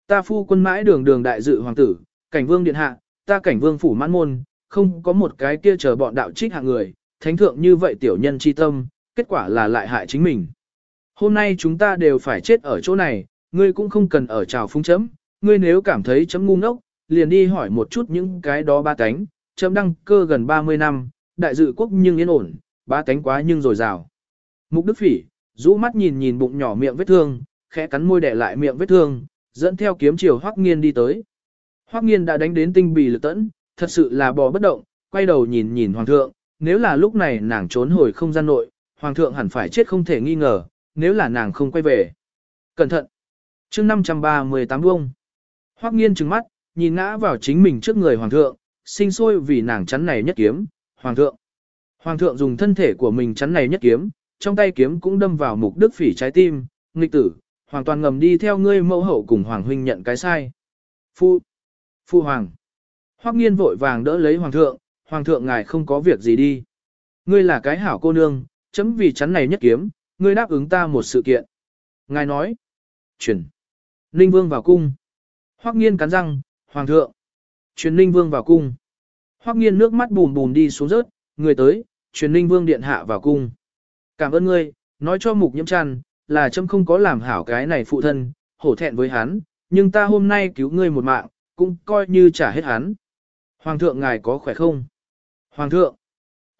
Ta phu quân mãi đường đường đại dự hoàng tử, cảnh vương điện hạ, ta cảnh vương phủ mãn môn, không có một cái kia chờ bọn đạo trích hạng người, thánh thượng như vậy tiểu nhân chi tâm, kết quả là lại hại chính mình. Hôm nay chúng ta đều phải chết ở chỗ này, ngươi cũng không cần ở trào phúng chấm, ngươi nếu cảm thấy chấm ngu ngốc, liền đi hỏi một chút những cái đó ba cánh, chấm đăng cơ gần 30 năm, đại dự quốc nhưng yên ổn, ba cánh quá nhưng rồi rào. Mục Đức Phỉ, rũ mắt nhìn nhìn bụng nhỏ miệng vết thương, khẽ cắn môi đẻ lại miệng vết thương, dẫn theo kiếm chiều Hoắc Nghiên đi tới. Hoắc Nghiên đã đánh đến tinh bì lực tẫn, thật sự là bò bất động, quay đầu nhìn nhìn hoàng thượng, nếu là lúc này nàng trốn hồi không gian nội, hoàng thượng hẳn phải chết không thể nghi ngờ, nếu là nàng không quay về. Cẩn thận. Chương 538 vuông. Hoắc Nghiên trừng mắt, nhìn ngã vào chính mình trước người hoàng thượng, sinh sôi vì nàng chắn này nhất kiếm, hoàng thượng. Hoàng thượng dùng thân thể của mình chắn này nhất kiếm, trong tay kiếm cũng đâm vào mục đức phỉ trái tim, nghịch tử, hoàn toàn ngầm đi theo ngươi mẫu hậu cùng hoàng huynh nhận cái sai. Phu, phu hoàng. Hoắc nghiên vội vàng đỡ lấy hoàng thượng, hoàng thượng ngài không có việc gì đi. Ngươi là cái hảo cô nương, chấm vì chắn này nhất kiếm, ngươi đáp ứng ta một sự kiện. Ngài nói, chuyển. Ninh vương vào cung. Hoắc nghiên cắn răng, hoàng thượng. Truyền Ninh vương vào cung. Hoắc nghiên nước mắt bùn bùn đi xuống rớt, người tới, truyền Ninh vương điện hạ vào cung. Cảm ơn ngươi, nói cho mục nhiễm Tràn, là châm không có làm hảo cái này phụ thân, hổ thẹn với hắn, nhưng ta hôm nay cứu ngươi một mạng, cũng coi như trả hết hắn. Hoàng thượng ngài có khỏe không? Hoàng thượng,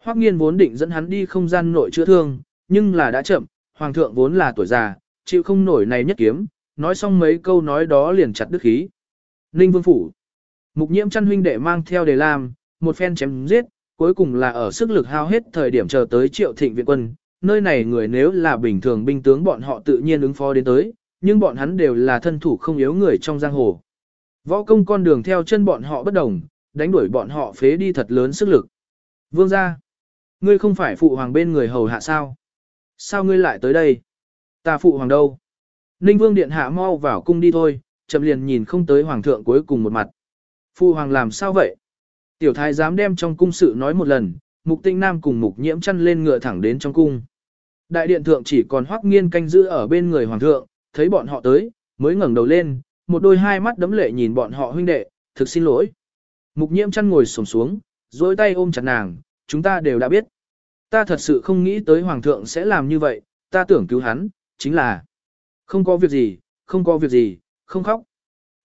Hoắc nghiên vốn định dẫn hắn đi không gian nội chữa thương, nhưng là đã chậm, Hoàng thượng vốn là tuổi già, chịu không nổi này nhất kiếm, nói xong mấy câu nói đó liền chặt đứt khí. Ninh Vương Phủ Mục nhiễm chăn huynh đệ mang theo đề làm, một phen chém giết, cuối cùng là ở sức lực hao hết thời điểm chờ tới triệu thịnh viện quân, nơi này người nếu là bình thường binh tướng bọn họ tự nhiên ứng phó đến tới, nhưng bọn hắn đều là thân thủ không yếu người trong giang hồ. Võ công con đường theo chân bọn họ bất đồng, đánh đuổi bọn họ phế đi thật lớn sức lực. Vương gia, ngươi không phải phụ hoàng bên người hầu hạ sao? Sao ngươi lại tới đây? Ta phụ hoàng đâu? Ninh vương điện hạ mau vào cung đi thôi, chậm liền nhìn không tới hoàng thượng cuối cùng một mặt. Phu hoàng làm sao vậy? Tiểu thái dám đem trong cung sự nói một lần, mục tinh nam cùng mục nhiễm chăn lên ngựa thẳng đến trong cung. Đại điện thượng chỉ còn hoắc nghiên canh giữ ở bên người hoàng thượng, thấy bọn họ tới, mới ngẩng đầu lên, một đôi hai mắt đấm lệ nhìn bọn họ huynh đệ, thực xin lỗi. Mục nhiễm chăn ngồi xổm xuống, dối tay ôm chặt nàng, chúng ta đều đã biết. Ta thật sự không nghĩ tới hoàng thượng sẽ làm như vậy, ta tưởng cứu hắn, chính là không có việc gì, không có việc gì, không khóc.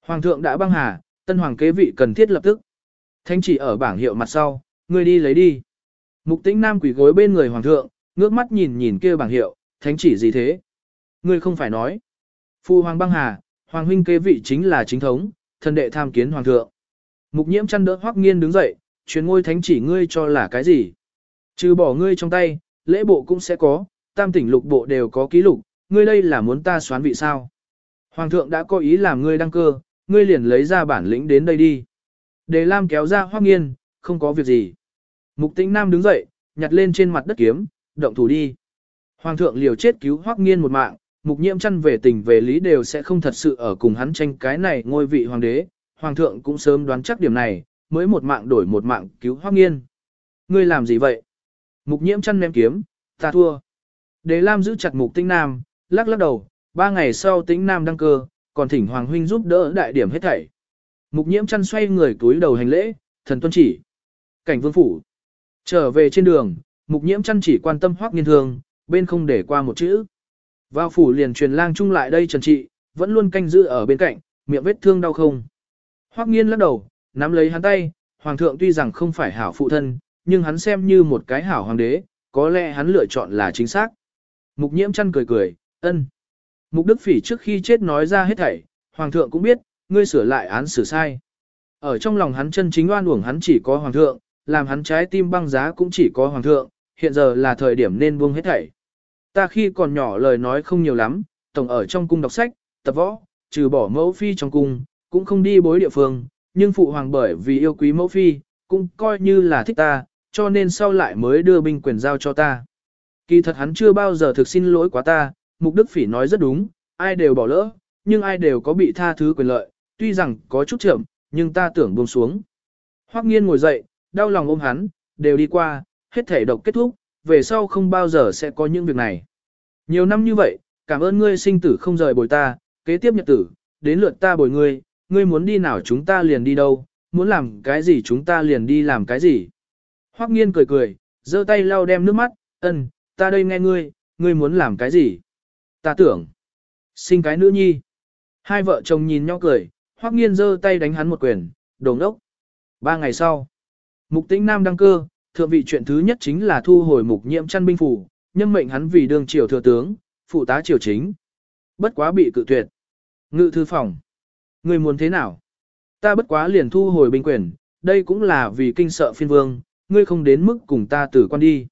Hoàng thượng đã băng hà, tân hoàng kế vị cần thiết lập tức. Thanh chỉ ở bảng hiệu mặt sau, ngươi đi lấy đi. Mục tĩnh nam quỷ gối bên người hoàng thượng, ngước mắt nhìn nhìn kia bảng hiệu, thánh chỉ gì thế? Ngươi không phải nói. Phu hoàng băng hà, hoàng huynh kế vị chính là chính thống, thần đệ tham kiến hoàng thượng. Mục nhiễm chăn đỡ hoắc nghiên đứng dậy, truyền ngôi thánh chỉ ngươi cho là cái gì? Trừ bỏ ngươi trong tay, lễ bộ cũng sẽ có, tam tỉnh lục bộ đều có ký lục, ngươi đây là muốn ta xoán vị sao? Hoàng thượng đã có ý làm ngươi đăng cơ, ngươi liền lấy ra bản lĩnh đến đây đi. Đề Lam kéo ra hoắc nghiên, không có việc gì. Mục tĩnh nam đứng dậy, nhặt lên trên mặt đất kiếm, động thủ đi. Hoàng thượng liều chết cứu hoắc nghiên một mạng, mục nhiễm chăn về tình về lý đều sẽ không thật sự ở cùng hắn tranh cái này ngôi vị hoàng đế. Hoàng thượng cũng sớm đoán chắc điểm này, mới một mạng đổi một mạng cứu hoắc nghiên. Ngươi làm gì vậy? Mục nhiễm chăn ném kiếm, ta thua. Đề Lam giữ chặt mục tĩnh nam, lắc lắc đầu, ba ngày sau tính nam đăng cơ, còn thỉnh Hoàng huynh giúp đỡ đại điểm hết thảy. Mục nhiễm chăn xoay người túi đầu hành lễ, thần tuân chỉ. Cảnh vương phủ. Trở về trên đường, mục nhiễm chăn chỉ quan tâm hoác nghiên thường bên không để qua một chữ. Vào phủ liền truyền lang chung lại đây trần trị, vẫn luôn canh giữ ở bên cạnh, miệng vết thương đau không. Hoác nghiên lắc đầu, nắm lấy hắn tay, hoàng thượng tuy rằng không phải hảo phụ thân, nhưng hắn xem như một cái hảo hoàng đế, có lẽ hắn lựa chọn là chính xác. Mục nhiễm chăn cười cười, ân. Mục đức phỉ trước khi chết nói ra hết thảy, hoàng thượng cũng biết, ngươi sửa lại án xử sai. Ở trong lòng hắn chân chính oan uổng hắn chỉ có hoàng thượng, làm hắn trái tim băng giá cũng chỉ có hoàng thượng, hiện giờ là thời điểm nên buông hết thảy. Ta khi còn nhỏ lời nói không nhiều lắm, tổng ở trong cung đọc sách, tập võ, trừ bỏ mẫu phi trong cung, cũng không đi bối địa phương, nhưng phụ hoàng bởi vì yêu quý mẫu phi, cũng coi như là thích ta, cho nên sau lại mới đưa binh quyền giao cho ta. Kỳ thật hắn chưa bao giờ thực xin lỗi quá ta, Mục Đức Phỉ nói rất đúng, ai đều bỏ lỡ, nhưng ai đều có bị tha thứ quyền lợi, tuy rằng có chút chậm, nhưng ta tưởng buông xuống. Hoắc Nghiên ngồi dậy, đau lòng ôm hắn, đều đi qua, hết thể độc kết thúc, về sau không bao giờ sẽ có những việc này. Nhiều năm như vậy, cảm ơn ngươi sinh tử không rời bồi ta, kế tiếp nhật tử, đến lượt ta bồi ngươi, ngươi muốn đi nào chúng ta liền đi đâu, muốn làm cái gì chúng ta liền đi làm cái gì. Hoắc Nghiên cười cười, giơ tay lau đem nước mắt, "Ừm, ta đây nghe ngươi, ngươi muốn làm cái gì. Ta tưởng, sinh cái nữ nhi. Hai vợ chồng nhìn nhau cười, hoắc nghiên giơ tay đánh hắn một quyền, đồng đốc. Ba ngày sau, mục tĩnh nam đăng cơ, thượng vị chuyện thứ nhất chính là thu hồi mục nhiễm chăn binh phủ, nhân mệnh hắn vì đương triều thừa tướng, phụ tá triều chính. Bất quá bị cự tuyệt. Ngự thư phòng. Người muốn thế nào? Ta bất quá liền thu hồi binh quyền, đây cũng là vì kinh sợ phiên vương, ngươi không đến mức cùng ta tử quan đi.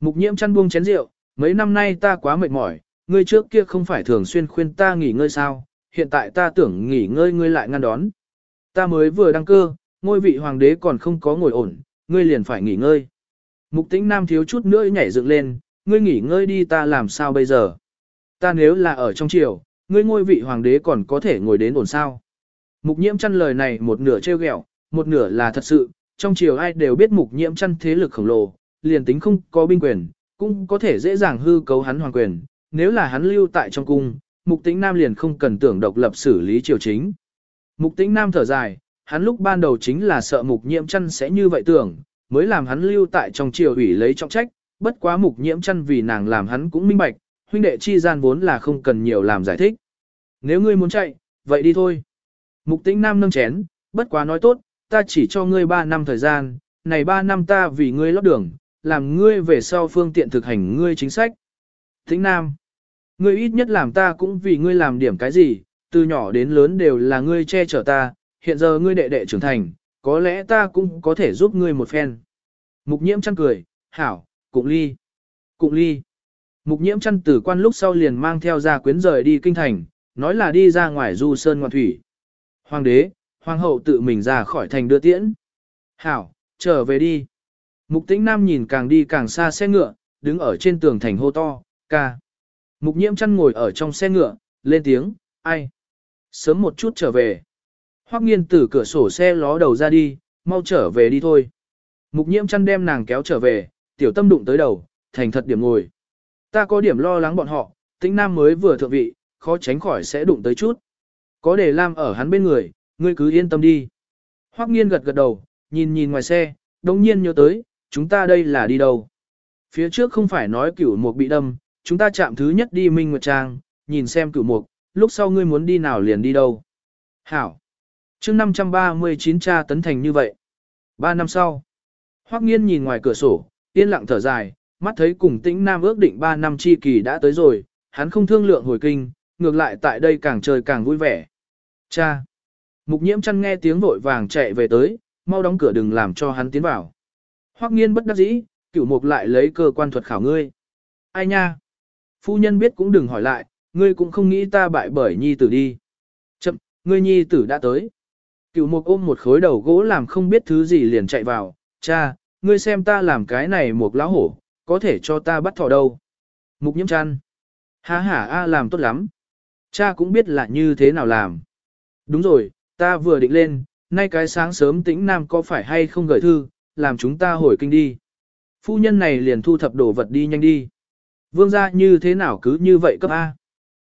Mục nhiễm chăn buông chén rượu, mấy năm nay ta quá mệt mỏi, ngươi trước kia không phải thường xuyên khuyên ta nghỉ ngơi sao, hiện tại ta tưởng nghỉ ngơi ngươi lại ngăn đón. Ta mới vừa đăng cơ, ngôi vị hoàng đế còn không có ngồi ổn, ngươi liền phải nghỉ ngơi. Mục tĩnh nam thiếu chút nữa nhảy dựng lên, ngươi nghỉ ngơi đi ta làm sao bây giờ. Ta nếu là ở trong triều, ngươi ngôi vị hoàng đế còn có thể ngồi đến ổn sao. Mục nhiễm chăn lời này một nửa trêu ghẹo, một nửa là thật sự, trong triều ai đều biết mục nhiễm chăn thế lực khổng lồ, liền tính không có binh quyền, cũng có thể dễ dàng hư cấu hắn hoàng quyền, nếu là hắn lưu tại trong cung, mục tĩnh nam liền không cần tưởng độc lập xử lý triều chính. Mục tĩnh nam thở dài, hắn lúc ban đầu chính là sợ mục nhiễm chăn sẽ như vậy tưởng, mới làm hắn lưu tại trong triều ủy lấy trọng trách, bất quá mục nhiễm chăn vì nàng làm hắn cũng minh bạch, huynh đệ chi gian vốn là không cần nhiều làm giải thích. Nếu ngươi muốn chạy, vậy đi thôi. Mục tĩnh nam nâng chén, bất quá nói tốt, ta chỉ cho ngươi 3 năm thời gian, này 3 năm ta vì ngươi lót đường, làm ngươi về sau phương tiện thực hành ngươi chính sách. Tĩnh nam, ngươi ít nhất làm ta cũng vì ngươi làm điểm cái gì, từ nhỏ đến lớn đều là ngươi che chở ta, hiện giờ ngươi đệ đệ trưởng thành, có lẽ ta cũng có thể giúp ngươi một phen. Mục nhiễm chăn cười, hảo, cụng ly. Cụng ly. Mục nhiễm chăn tử quan lúc sau liền mang theo gia quyến rời đi kinh thành, nói là đi ra ngoài du sơn ngoạn thủy. Hoàng đế, hoàng hậu tự mình ra khỏi thành đưa tiễn. Hảo, trở về đi. Mục tĩnh nam nhìn càng đi càng xa xe ngựa, đứng ở trên tường thành hô to, ca. Mục nhiễm chăn ngồi ở trong xe ngựa, lên tiếng, ai. Sớm một chút trở về. Hoắc nghiên từ cửa sổ xe ló đầu ra đi, mau trở về đi thôi. Mục nhiễm chăn đem nàng kéo trở về, tiểu tâm đụng tới đầu, thành thật điểm ngồi. Ta có điểm lo lắng bọn họ, tĩnh nam mới vừa thượng vị, khó tránh khỏi sẽ đụng tới chút. Có để Lam ở hắn bên người, ngươi cứ yên tâm đi. Hoắc nghiên gật gật đầu, nhìn nhìn ngoài xe, đồng nhiên nhớ tới, chúng ta đây là đi đâu. Phía trước không phải nói cửu mục bị đâm, chúng ta chạm thứ nhất đi Minh Nguyệt Trang, nhìn xem cửu mục, lúc sau ngươi muốn đi nào liền đi đâu. Hảo. chương 539 cha tấn thành như vậy. Ba năm sau, Hoắc nghiên nhìn ngoài cửa sổ, yên lặng thở dài, mắt thấy cùng tĩnh nam ước định ba năm chi kỳ đã tới rồi, hắn không thương lượng hồi kinh, ngược lại tại đây càng trời càng vui vẻ. Cha! Mục nhiễm chăn nghe tiếng vội vàng chạy về tới, mau đóng cửa đừng làm cho hắn tiến vào. Hoắc nghiên bất đắc dĩ, cửu mục lại lấy cơ quan thuật khảo ngươi. Ai nha? Phu nhân biết cũng đừng hỏi lại, ngươi cũng không nghĩ ta bại bởi nhi tử đi. Chậm, ngươi nhi tử đã tới. Cựu mục ôm một khối đầu gỗ làm không biết thứ gì liền chạy vào, cha, ngươi xem ta làm cái này một lão hổ, có thể cho ta bắt thỏ đâu. Mục nhiễm chăn. Ha ha a làm tốt lắm. Cha cũng biết là như thế nào làm. Đúng rồi, ta vừa định lên, nay cái sáng sớm tĩnh nam có phải hay không gửi thư, làm chúng ta hồi kinh đi. Phu nhân này liền thu thập đồ vật đi nhanh đi. Vương gia như thế nào cứ như vậy cấp A.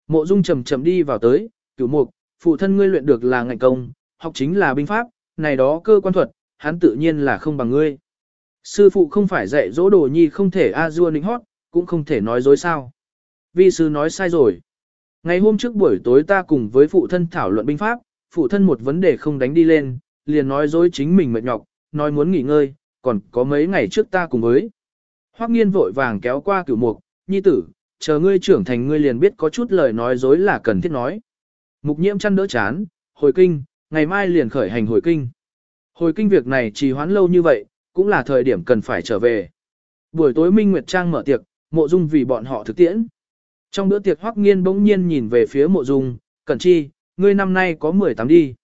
Mộ dung chậm chậm đi vào tới, cửu mục, phụ thân ngươi luyện được là ngành công, học chính là binh pháp, này đó cơ quan thuật, hắn tự nhiên là không bằng ngươi. Sư phụ không phải dạy dỗ đồ nhi không thể a dua nịnh hót, cũng không thể nói dối sao. Vi sư nói sai rồi. Ngày hôm trước buổi tối ta cùng với phụ thân thảo luận binh pháp, phụ thân một vấn đề không đánh đi lên, liền nói dối chính mình mệt nhọc, nói muốn nghỉ ngơi, còn có mấy ngày trước ta cùng với. Hoắc nghiên vội vàng kéo qua cửu mục, nhi tử, chờ ngươi trưởng thành ngươi liền biết có chút lời nói dối là cần thiết nói. Mục nhiễm chăn đỡ chán, hồi kinh, ngày mai liền khởi hành hồi kinh. Hồi kinh việc này trì hoãn lâu như vậy, cũng là thời điểm cần phải trở về. Buổi tối Minh Nguyệt Trang mở tiệc, mộ dung vì bọn họ thực tiễn. Trong bữa tiệc Hoắc Nghiên bỗng nhiên nhìn về phía mộ dung, Cẩn Chi, ngươi năm nay có 18 đi.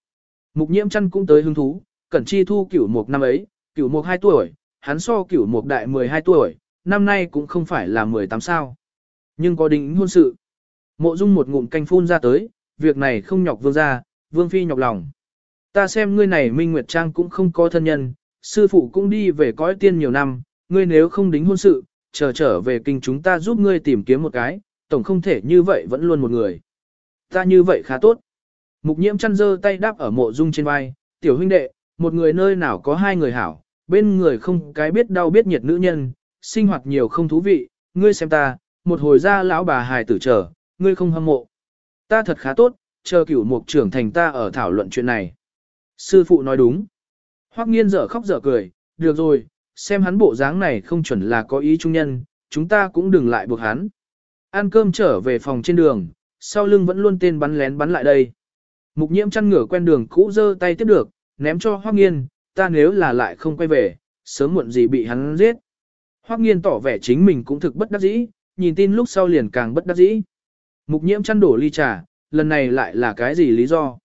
Mục nhiễm chăn cũng tới hứng thú, Cẩn Chi thu cửu một năm ấy, cửu một 2 tuổi, hắn so cửu một đại 12 tuổi, năm nay cũng không phải là 18 sao. Nhưng có định hôn sự. Mộ dung một ngụm canh phun ra tới, việc này không nhọc vương gia, vương phi nhọc lòng. Ta xem ngươi này Minh Nguyệt Trang cũng không có thân nhân, sư phụ cũng đi về cõi tiên nhiều năm, ngươi nếu không đính hôn sự, chờ trở về kinh chúng ta giúp ngươi tìm kiếm một cái, tổng không thể như vậy vẫn luôn một người. Ta như vậy khá tốt. Mục nhiễm chăn dơ tay đáp ở mộ dung trên vai, tiểu huynh đệ, một người nơi nào có hai người hảo, bên người không cái biết đau biết nhiệt nữ nhân, sinh hoạt nhiều không thú vị, ngươi xem ta, một hồi ra lão bà hài tử chờ, ngươi không hâm mộ. Ta thật khá tốt, chờ cửu mục trưởng thành ta ở thảo luận chuyện này. Sư phụ nói đúng. Hoắc nghiên dở khóc dở cười, được rồi, xem hắn bộ dáng này không chuẩn là có ý trung nhân, chúng ta cũng đừng lại buộc hắn. Ăn cơm trở về phòng trên đường, sau lưng vẫn luôn tên bắn lén bắn lại đây. Mục nhiễm chăn ngửa quen đường cũ giơ tay tiếp được, ném cho Hoắc nghiên, ta nếu là lại không quay về, sớm muộn gì bị hắn giết. Hoắc nghiên tỏ vẻ chính mình cũng thực bất đắc dĩ, nhìn tin lúc sau liền càng bất đắc dĩ. Mục nhiễm chăn đổ ly trà, lần này lại là cái gì lý do?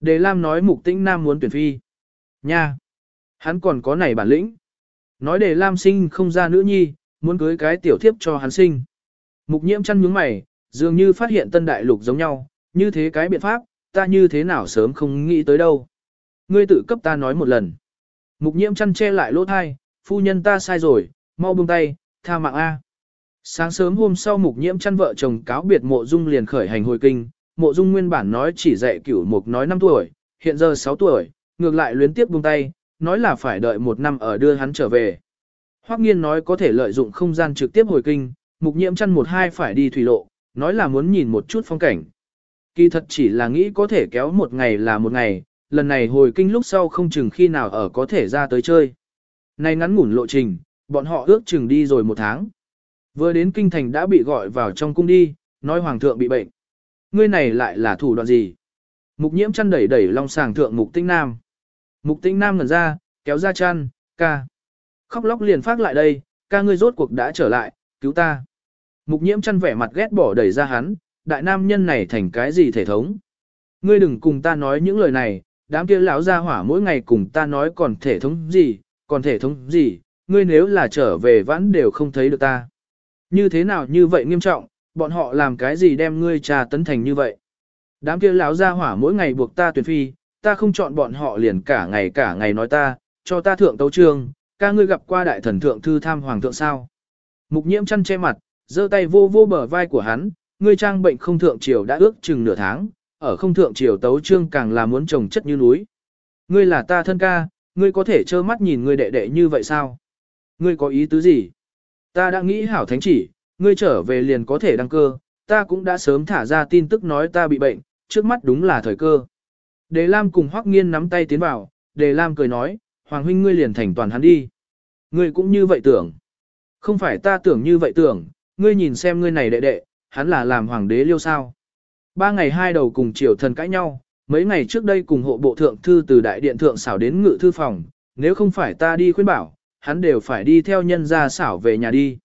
Đề Lam nói mục tĩnh nam muốn tuyển phi. Nha! Hắn còn có này bản lĩnh. Nói đề Lam sinh không ra nữ nhi, muốn cưới cái tiểu thiếp cho hắn sinh. Mục nhiễm chăn nhướng mày, dường như phát hiện tân đại lục giống nhau, như thế cái biện pháp, ta như thế nào sớm không nghĩ tới đâu. Ngươi tự cấp ta nói một lần. Mục nhiễm chăn che lại lỗ thai, phu nhân ta sai rồi, mau buông tay, tha mạng A. Sáng sớm hôm sau mục nhiễm chăn vợ chồng cáo biệt mộ dung liền khởi hành hồi kinh, mộ dung nguyên bản nói chỉ dạy cửu mục nói 5 tuổi, hiện giờ 6 tuổi, ngược lại luyến tiếp buông tay, nói là phải đợi một năm ở đưa hắn trở về. Hoắc nghiên nói có thể lợi dụng không gian trực tiếp hồi kinh, mục nhiễm chăn một hai phải đi thủy lộ, nói là muốn nhìn một chút phong cảnh. Kỳ thật chỉ là nghĩ có thể kéo một ngày là một ngày, lần này hồi kinh lúc sau không chừng khi nào ở có thể ra tới chơi. Nay ngắn ngủn lộ trình, bọn họ ước chừng đi rồi một tháng. Vừa đến kinh thành đã bị gọi vào trong cung đi, nói hoàng thượng bị bệnh. Ngươi này lại là thủ đoạn gì? Mục nhiễm chăn đẩy đẩy long sàng thượng mục tinh nam. Mục tinh nam ngẩn ra, kéo ra chăn, ca. Khóc lóc liền phát lại đây, ca ngươi rốt cuộc đã trở lại, cứu ta. Mục nhiễm chăn vẻ mặt ghét bỏ đẩy ra hắn, đại nam nhân này thành cái gì thể thống. Ngươi đừng cùng ta nói những lời này, đám kia lão gia hỏa mỗi ngày cùng ta nói còn thể thống gì, còn thể thống gì, ngươi nếu là trở về vẫn đều không thấy được ta. Như thế nào như vậy nghiêm trọng, bọn họ làm cái gì đem ngươi trà tấn thành như vậy. Đám kia lão ra hỏa mỗi ngày buộc ta tuyển phi, ta không chọn bọn họ liền cả ngày cả ngày nói ta, cho ta thượng tấu trương, ca ngươi gặp qua đại thần thượng thư tham hoàng thượng sao. Mục nhiễm chăn che mặt, giơ tay vô vô bờ vai của hắn, ngươi trang bệnh không thượng triều đã ước chừng nửa tháng, ở không thượng triều tấu trương càng là muốn trồng chất như núi. Ngươi là ta thân ca, ngươi có thể trơ mắt nhìn ngươi đệ đệ như vậy sao? Ngươi có ý tứ gì? Ta đã nghĩ hảo thánh chỉ, ngươi trở về liền có thể đăng cơ, ta cũng đã sớm thả ra tin tức nói ta bị bệnh, trước mắt đúng là thời cơ. Đề Lam cùng Hoắc Nghiên nắm tay tiến vào, Đề Lam cười nói, Hoàng huynh ngươi liền thành toàn hắn đi. Ngươi cũng như vậy tưởng. Không phải ta tưởng như vậy tưởng, ngươi nhìn xem ngươi này đệ đệ, hắn là làm hoàng đế liêu sao. Ba ngày hai đầu cùng triều thần cãi nhau, mấy ngày trước đây cùng hộ bộ thượng thư từ đại điện thượng xảo đến ngự thư phòng, nếu không phải ta đi khuyên bảo, hắn đều phải đi theo nhân gia xảo về nhà đi.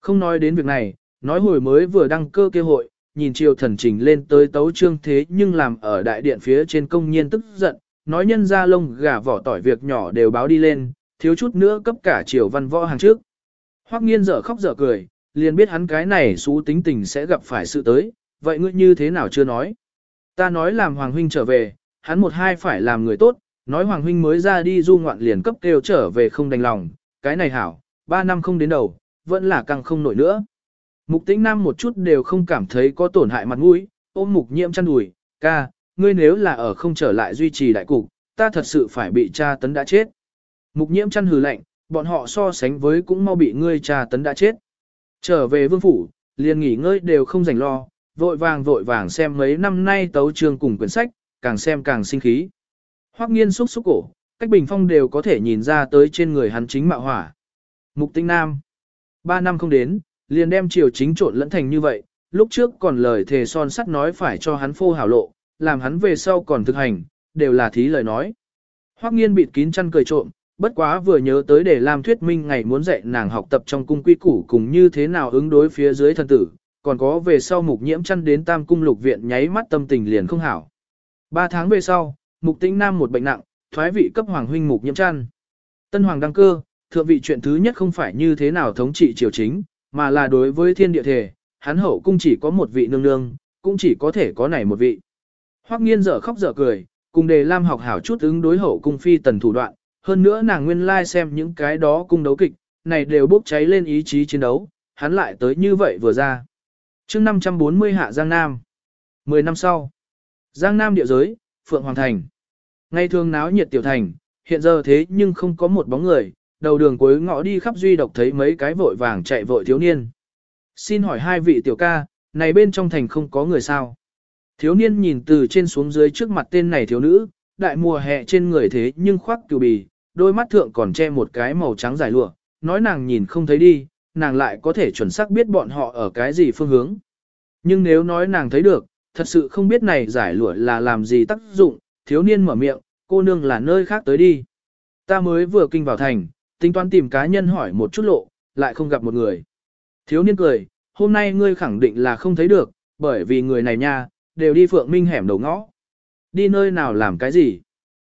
Không nói đến việc này, nói hồi mới vừa đăng cơ kêu hội, nhìn triều thần trình lên tới tấu trương thế nhưng làm ở đại điện phía trên công nhiên tức giận, nói nhân gia lông gà vỏ tỏi việc nhỏ đều báo đi lên, thiếu chút nữa cấp cả triều văn võ hàng trước. Hoắc nghiên dở khóc dở cười, liền biết hắn cái này xú tính tình sẽ gặp phải sự tới, vậy ngươi như thế nào chưa nói? Ta nói làm Hoàng Huynh trở về, hắn một hai phải làm người tốt, nói Hoàng Huynh mới ra đi du ngoạn liền cấp kêu trở về không đành lòng, cái này hảo, ba năm không đến đầu, vẫn là căng không nổi nữa. Mục tĩnh nam một chút đều không cảm thấy có tổn hại mặt mũi, ôm mục nhiễm chăn đùi, ca, ngươi nếu là ở không trở lại duy trì đại cục, ta thật sự phải bị cha tấn đã chết. Mục nhiễm chăn hừ lạnh, bọn họ so sánh với cũng mau bị ngươi cha tấn đã chết. Trở về vương phủ, liền nghỉ ngơi đều không rảnh lo, vội vàng vội vàng xem mấy năm nay tấu trường cùng quyển sách, càng xem càng sinh khí. Hoắc nghiên xúc xúc cổ, cách bình phong đều có thể nhìn ra tới trên người hắn chính mạo hỏa. Mục tinh nam. Ba năm không đến, liền đem triều chính trộn lẫn thành như vậy, lúc trước còn lời thề son sắt nói phải cho hắn phô hảo lộ, làm hắn về sau còn thực hành, đều là thí lời nói. Hoắc nghiên bịt kín chăn cười trộm, bất quá vừa nhớ tới để làm thuyết minh ngày muốn dạy nàng học tập trong cung quy củ cùng như thế nào ứng đối phía dưới thần tử, còn có về sau mục nhiễm chăn đến tam cung lục viện nháy mắt tâm tình liền không hảo. Ba tháng về sau, mục tĩnh nam một bệnh nặng, thoái vị cấp hoàng huynh mục nhiễm chăn. Tân hoàng đăng cơ, thượng vị chuyện thứ nhất không phải như thế nào thống trị triều chính, mà là đối với thiên địa thể, hắn hậu cung chỉ có một vị nương nương, cũng chỉ có thể có này một vị. Hoắc nghiên dở khóc dở cười, cùng đề lam học hảo chút ứng đối hậu cung phi tần thủ đoạn, hơn nữa nàng nguyên lai like xem những cái đó cung đấu kịch, này đều bốc cháy lên ý chí chiến đấu, hắn lại tới như vậy vừa ra. chương 540 hạ Giang Nam. 10 năm sau, Giang Nam địa giới, Phượng Hoàng Thành. Ngày thường náo nhiệt tiểu thành, hiện giờ thế nhưng không có một bóng người, đầu đường cuối ngõ đi khắp duy độc thấy mấy cái vội vàng chạy vội thiếu niên. Xin hỏi hai vị tiểu ca, này bên trong thành không có người sao. Thiếu niên nhìn từ trên xuống dưới trước mặt tên này thiếu nữ, đại mùa hè trên người thế nhưng khoác cừu bì, đôi mắt thượng còn che một cái màu trắng dài lụa, nói nàng nhìn không thấy đi, nàng lại có thể chuẩn xác biết bọn họ ở cái gì phương hướng. Nhưng nếu nói nàng thấy được, thật sự không biết này giải lụa là làm gì tác dụng, thiếu niên mở miệng, cô nương là nơi khác tới đi. Ta mới vừa kinh vào thành, tính toán tìm cá nhân hỏi một chút lộ, lại không gặp một người. Thiếu niên cười, hôm nay ngươi khẳng định là không thấy được, bởi vì người này nha, đều đi phượng minh hẻm đầu ngõ. Đi nơi nào làm cái gì?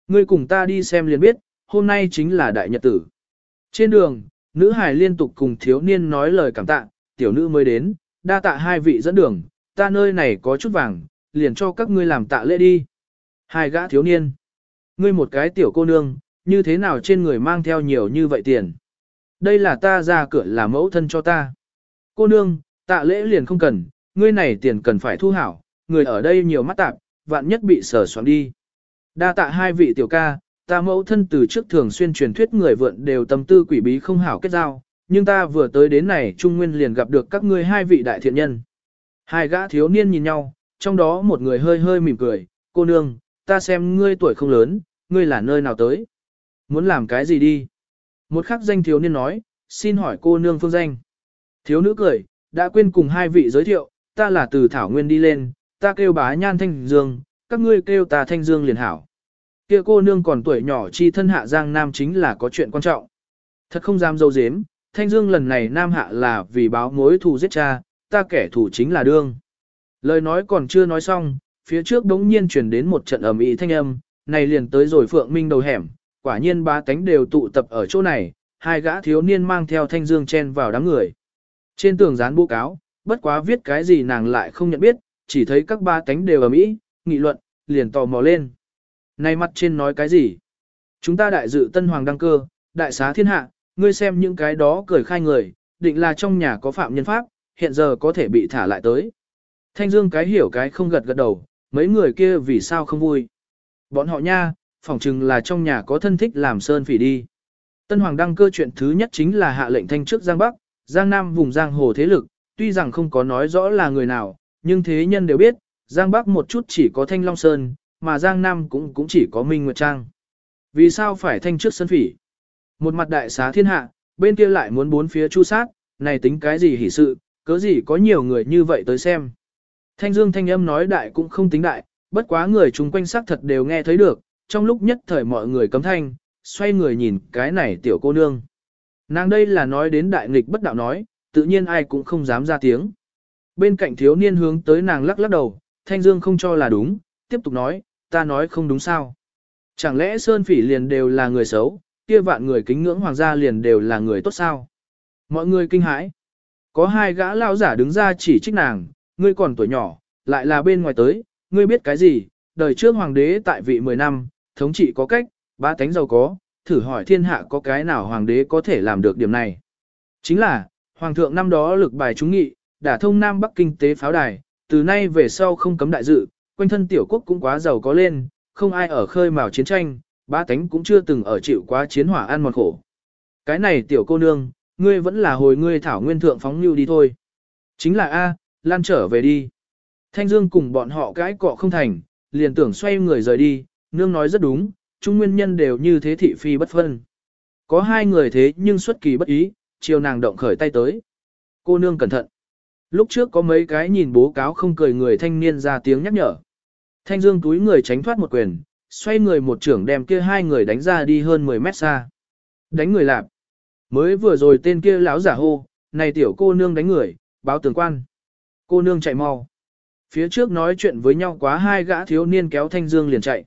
Ngươi cùng ta đi xem liền biết, hôm nay chính là đại nhật tử. Trên đường, nữ hải liên tục cùng thiếu niên nói lời cảm tạ, tiểu nữ mới đến, đa tạ hai vị dẫn đường, ta nơi này có chút vàng, liền cho các ngươi làm tạ lễ đi. Hai gã thiếu niên. Ngươi một cái tiểu cô nương, như thế nào trên người mang theo nhiều như vậy tiền? Đây là ta ra cửa làm mẫu thân cho ta. Cô nương, tạ lễ liền không cần, ngươi này tiền cần phải thu hảo, người ở đây nhiều mắt tạp, vạn nhất bị sở soạn đi. Đa tạ hai vị tiểu ca, ta mẫu thân từ trước thường xuyên truyền thuyết người vượn đều tâm tư quỷ bí không hảo kết giao, nhưng ta vừa tới đến này Trung Nguyên liền gặp được các ngươi hai vị đại thiện nhân. Hai gã thiếu niên nhìn nhau, trong đó một người hơi hơi mỉm cười, cô nương, ta xem ngươi tuổi không lớn, ngươi là nơi nào tới. Muốn làm cái gì đi? Một khắc danh thiếu niên nói, xin hỏi cô nương phương danh. Thiếu nữ cười, đã quên cùng hai vị giới thiệu, ta là từ Thảo Nguyên đi lên, ta kêu bá nhan thanh dương, các ngươi kêu ta thanh dương liền hảo. Kia cô nương còn tuổi nhỏ chi thân hạ giang nam chính là có chuyện quan trọng. Thật không dám dâu dếm, thanh dương lần này nam hạ là vì báo mối thù giết cha, ta kẻ thù chính là đương. Lời nói còn chưa nói xong, phía trước đống nhiên truyền đến một trận ầm ĩ thanh âm, này liền tới rồi phượng minh đầu hẻm, quả nhiên ba tánh đều tụ tập ở chỗ này, hai gã thiếu niên mang theo thanh dương chen vào đám người. Trên tường dán bố cáo, bất quá viết cái gì nàng lại không nhận biết, chỉ thấy các ba tánh đều ầm ĩ, nghị luận, liền tò mò lên. Này mặt trên nói cái gì? Chúng ta đại dự tân hoàng đăng cơ, đại xá thiên hạ, ngươi xem những cái đó cười khai người, định là trong nhà có phạm nhân pháp, hiện giờ có thể bị thả lại tới. Thanh Dương cái hiểu cái không gật gật đầu, mấy người kia vì sao không vui. Bọn họ nha, phỏng chừng là trong nhà có thân thích làm sơn phỉ đi. Tân Hoàng đăng cơ chuyện thứ nhất chính là hạ lệnh thanh trước Giang Bắc, Giang Nam vùng Giang Hồ thế lực, tuy rằng không có nói rõ là người nào, nhưng thế nhân đều biết, Giang Bắc một chút chỉ có Thanh Long Sơn, mà Giang Nam cũng cũng chỉ có Minh Nguyệt Trang. Vì sao phải thanh trước sơn phỉ? Một mặt đại xá thiên hạ, bên kia lại muốn bốn phía chu sát, này tính cái gì hỉ sự, cớ gì có nhiều người như vậy tới xem. Thanh Dương thanh âm nói đại cũng không tính đại, bất quá người chung quanh xác thật đều nghe thấy được, trong lúc nhất thời mọi người cấm thanh, xoay người nhìn cái này tiểu cô nương. Nàng đây là nói đến đại nghịch bất đạo nói, tự nhiên ai cũng không dám ra tiếng. Bên cạnh thiếu niên hướng tới nàng lắc lắc đầu, Thanh Dương không cho là đúng, tiếp tục nói, ta nói không đúng sao. Chẳng lẽ Sơn Phỉ liền đều là người xấu, kia vạn người kính ngưỡng hoàng gia liền đều là người tốt sao? Mọi người kinh hãi. Có hai gã lao giả đứng ra chỉ trích nàng, ngươi còn tuổi nhỏ, lại là bên ngoài tới, ngươi biết cái gì, đời trước hoàng đế tại vị 10 năm, thống trị có cách, ba tánh giàu có, thử hỏi thiên hạ có cái nào hoàng đế có thể làm được điểm này. Chính là, hoàng thượng năm đó lực bài trúng nghị, đã thông Nam Bắc kinh tế pháo đài, từ nay về sau không cấm đại dự, quanh thân tiểu quốc cũng quá giàu có lên, không ai ở khơi mào chiến tranh, ba tánh cũng chưa từng ở chịu quá chiến hỏa ăn mòn khổ. Cái này tiểu cô nương, ngươi vẫn là hồi ngươi thảo nguyên thượng phóng lưu đi thôi. Chính là A, lan trở về đi. Thanh Dương cùng bọn họ cãi cọ không thành, liền tưởng xoay người rời đi, nương nói rất đúng, chung nguyên nhân đều như thế thị phi bất phân. Có hai người thế nhưng xuất kỳ bất ý, chiều nàng động khởi tay tới. Cô nương cẩn thận. Lúc trước có mấy cái nhìn bố cáo không cười người thanh niên ra tiếng nhắc nhở. Thanh Dương túi người tránh thoát một quyền, xoay người một trưởng đem kia hai người đánh ra đi hơn 10 mét xa. Đánh người lạp. Mới vừa rồi tên kia lão giả hô, này tiểu cô nương đánh người, báo tường quan. Cô nương chạy mau. Phía trước nói chuyện với nhau quá hai gã thiếu niên kéo Thanh Dương liền chạy.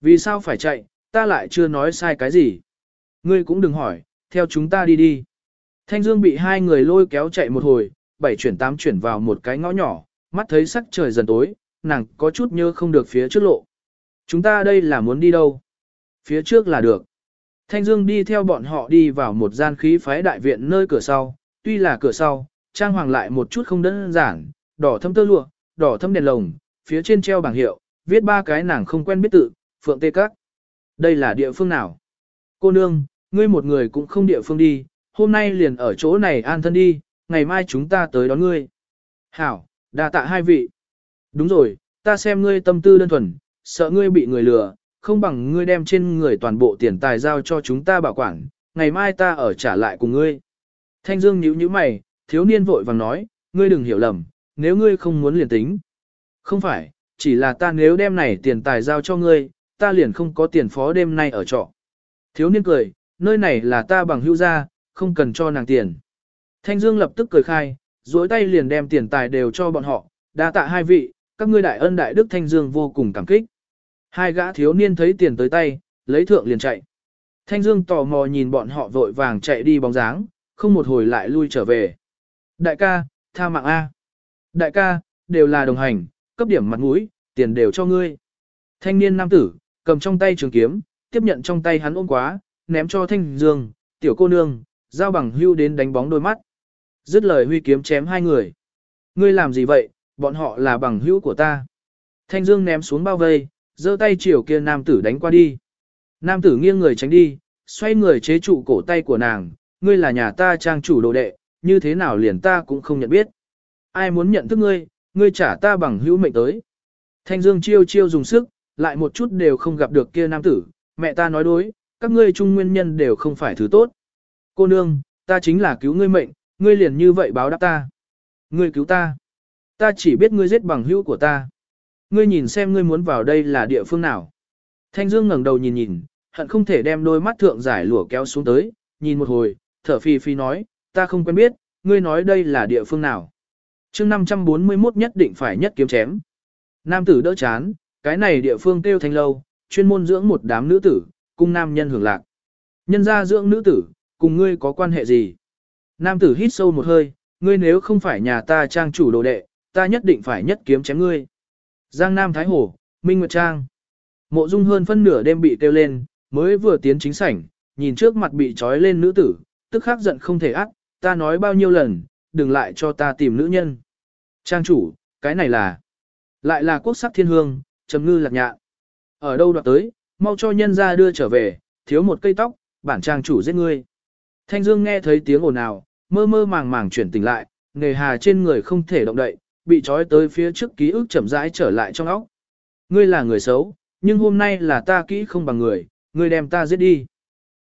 Vì sao phải chạy, ta lại chưa nói sai cái gì. Ngươi cũng đừng hỏi, theo chúng ta đi đi. Thanh Dương bị hai người lôi kéo chạy một hồi, bảy chuyển tám chuyển vào một cái ngõ nhỏ, mắt thấy sắc trời dần tối, nàng có chút nhớ không được phía trước lộ. Chúng ta đây là muốn đi đâu? Phía trước là được. Thanh Dương đi theo bọn họ đi vào một gian khí phái đại viện nơi cửa sau, tuy là cửa sau, trang hoàng lại một chút không đơn giản, đỏ thâm tơ lụa, đỏ thâm đèn lồng, phía trên treo bảng hiệu, viết ba cái nàng không quen biết tự, Phượng Tê Các. Đây là địa phương nào? Cô nương, ngươi một người cũng không địa phương đi, hôm nay liền ở chỗ này an thân đi, ngày mai chúng ta tới đón ngươi. Hảo, đa tạ hai vị. Đúng rồi, ta xem ngươi tâm tư đơn thuần, sợ ngươi bị người lừa, không bằng ngươi đem trên người toàn bộ tiền tài giao cho chúng ta bảo quản, ngày mai ta ở trả lại cùng ngươi. Thanh Dương nhíu nhíu mày, thiếu niên vội vàng nói, ngươi đừng hiểu lầm, nếu ngươi không muốn liền tính. Không phải, chỉ là ta nếu đem này tiền tài giao cho ngươi, ta liền không có tiền phó đêm nay ở trọ. Thiếu niên cười, nơi này là ta bằng hữu gia, không cần cho nàng tiền. Thanh Dương lập tức cười khai, duỗi tay liền đem tiền tài đều cho bọn họ, đa tạ hai vị, các ngươi đại ân đại đức Thanh Dương vô cùng cảm kích. Hai gã thiếu niên thấy tiền tới tay, lấy thượng liền chạy. Thanh Dương tò mò nhìn bọn họ vội vàng chạy đi bóng dáng, không một hồi lại lui trở về. Đại ca, tha mạng A. Đại ca, đều là đồng hành, cấp điểm mặt mũi, tiền đều cho ngươi. Thanh niên nam tử, cầm trong tay trường kiếm, tiếp nhận trong tay hắn ôm quá, ném cho Thanh Dương, tiểu cô nương, giao bằng hưu đến đánh bóng đôi mắt. Dứt lời huy kiếm chém hai người. Ngươi làm gì vậy, bọn họ là bằng hữu của ta. Thanh Dương ném xuống bao vây, giơ tay chiều kia nam tử đánh qua đi. Nam tử nghiêng người tránh đi, xoay người chế trụ cổ tay của nàng, ngươi là nhà ta trang chủ đồ đệ, như thế nào liền ta cũng không nhận biết. Ai muốn nhận thức ngươi, ngươi trả ta bằng hữu mệnh tới. Thanh Dương chiêu chiêu dùng sức, lại một chút đều không gặp được kia nam tử, mẹ ta nói đối, các ngươi chung nguyên nhân đều không phải thứ tốt. Cô nương, ta chính là cứu ngươi mệnh, ngươi liền như vậy báo đáp ta. Ngươi cứu ta. Ta chỉ biết ngươi giết bằng hữu của ta. Ngươi nhìn xem ngươi muốn vào đây là địa phương nào. Thanh Dương ngẩng đầu nhìn nhìn, hận không thể đem đôi mắt thượng giải lụa kéo xuống tới, nhìn một hồi, thở phì phì nói, ta không quen biết, ngươi nói đây là địa phương nào. chương 541 nhất định phải nhất kiếm chém. Nam tử đỡ chán, cái này địa phương kêu thanh lâu, chuyên môn dưỡng một đám nữ tử, cung nam nhân hưởng lạc. Nhân gia dưỡng nữ tử, cùng ngươi có quan hệ gì? Nam tử hít sâu một hơi, ngươi nếu không phải nhà ta trang chủ đồ đệ, ta nhất định phải nhất kiếm chém ngươi. Giang Nam Thái Hồ, Minh Nguyệt Trang. Mộ Dung hơn phân nửa đêm bị kêu lên, mới vừa tiến chính sảnh, nhìn trước mặt bị trói lên nữ tử, tức khắc giận không thể ác, ta nói bao nhiêu lần, đừng lại cho ta tìm nữ nhân. Trang chủ, cái này là, lại là quốc sắc thiên hương, trầm ngư lạc nhạ. Ở đâu đoạt tới, mau cho nhân ra đưa trở về, thiếu một cây tóc, bản trang chủ giết ngươi. Thanh Dương nghe thấy tiếng ồn ào, mơ mơ màng màng chuyển tỉnh lại, nghề hà trên người không thể động đậy, bị trói tới phía trước ký ức chậm rãi trở lại trong óc. Ngươi là người xấu, nhưng hôm nay là ta kỹ không bằng người, ngươi đem ta giết đi.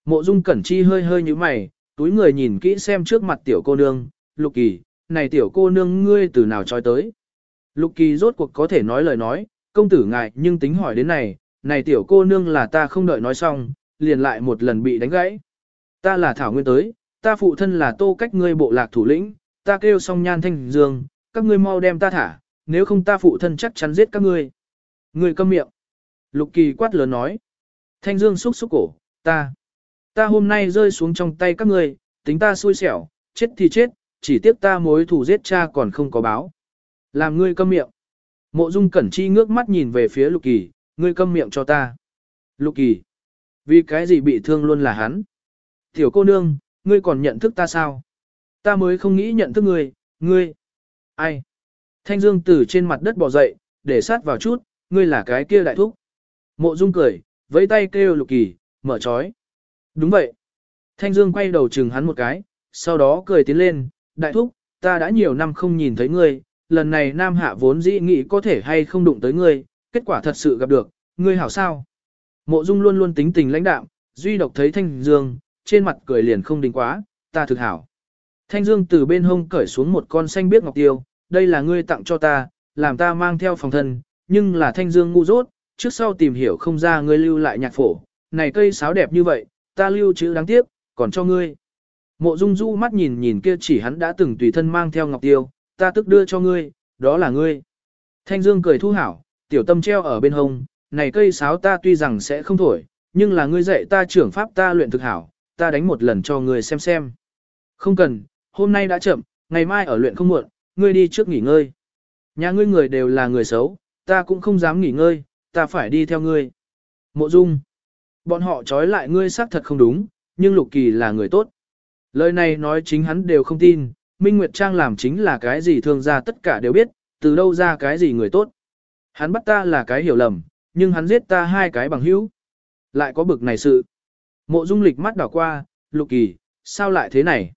Mộ Dung Cẩn Chi hơi hơi như mày, túi người nhìn kỹ xem trước mặt tiểu cô nương, Lục Kỳ, này tiểu cô nương ngươi từ nào trói tới. Lục Kỳ rốt cuộc có thể nói lời nói, công tử ngại nhưng tính hỏi đến này, này tiểu cô nương là ta không đợi nói xong, liền lại một lần bị đánh gãy. Ta là Thảo Nguyên tới, ta phụ thân là tô cách ngươi bộ lạc thủ lĩnh, ta kêu xong nhan thanh dương, các ngươi mau đem ta thả, nếu không ta phụ thân chắc chắn giết các ngươi. Ngươi câm miệng. Lục kỳ quát lớn nói. Thanh dương xúc xúc cổ, ta. Ta hôm nay rơi xuống trong tay các ngươi, tính ta xui xẻo, chết thì chết, chỉ tiếc ta mối thù giết cha còn không có báo. Làm ngươi câm miệng. Mộ dung cẩn chi ngước mắt nhìn về phía lục kỳ, ngươi câm miệng cho ta. Lục kỳ. Vì cái gì bị thương luôn là hắn. Tiểu cô nương, ngươi còn nhận thức ta sao? Ta mới không nghĩ nhận thức ngươi, ngươi. Ai? Thanh Dương từ trên mặt đất bò dậy, để sát vào chút, ngươi là cái kia đại thúc. Mộ Dung cười, vẫy tay kêu Lục Kỳ, mở trói. Đúng vậy. Thanh Dương quay đầu chừng hắn một cái, sau đó cười tiến lên, đại thúc, ta đã nhiều năm không nhìn thấy ngươi, lần này Nam Hạ vốn dĩ nghĩ có thể hay không đụng tới ngươi, kết quả thật sự gặp được, ngươi hảo sao. Mộ Dung luôn luôn tính tình lãnh đạm, duy độc thấy Thanh Dương, trên mặt cười liền không đình quá, ta thực hảo. Thanh Dương từ bên hông cởi xuống một con xanh biếc ngọc tiêu, đây là ngươi tặng cho ta, làm ta mang theo phòng thân, nhưng là Thanh Dương ngu dốt, trước sau tìm hiểu không ra ngươi lưu lại nhạc phổ, này cây sáo đẹp như vậy, ta lưu chữ đáng tiếc, còn cho ngươi. Mộ Dung Du mắt nhìn nhìn kia chỉ hắn đã từng tùy thân mang theo ngọc tiêu, ta tức đưa cho ngươi, đó là ngươi. Thanh Dương cười thu hảo, tiểu tâm treo ở bên hông, này cây sáo ta tuy rằng sẽ không thổi, nhưng là ngươi dạy ta trưởng pháp ta luyện thực hảo, ta đánh một lần cho ngươi xem xem. Không cần, hôm nay đã chậm, ngày mai ở luyện không muộn, ngươi đi trước nghỉ ngơi. Nhà ngươi người đều là người xấu, ta cũng không dám nghỉ ngơi, ta phải đi theo ngươi. Mộ Dung, bọn họ trói lại ngươi xác thật không đúng, nhưng Lục Kỳ là người tốt. Lời này nói chính hắn đều không tin, Minh Nguyệt Trang làm chính là cái gì thương ra tất cả đều biết, từ đâu ra cái gì người tốt. Hắn bắt ta là cái hiểu lầm, nhưng hắn giết ta hai cái bằng hữu. Lại có bực này sự. Mộ Dung lịch mắt đảo qua, Lục Kỳ, sao lại thế này?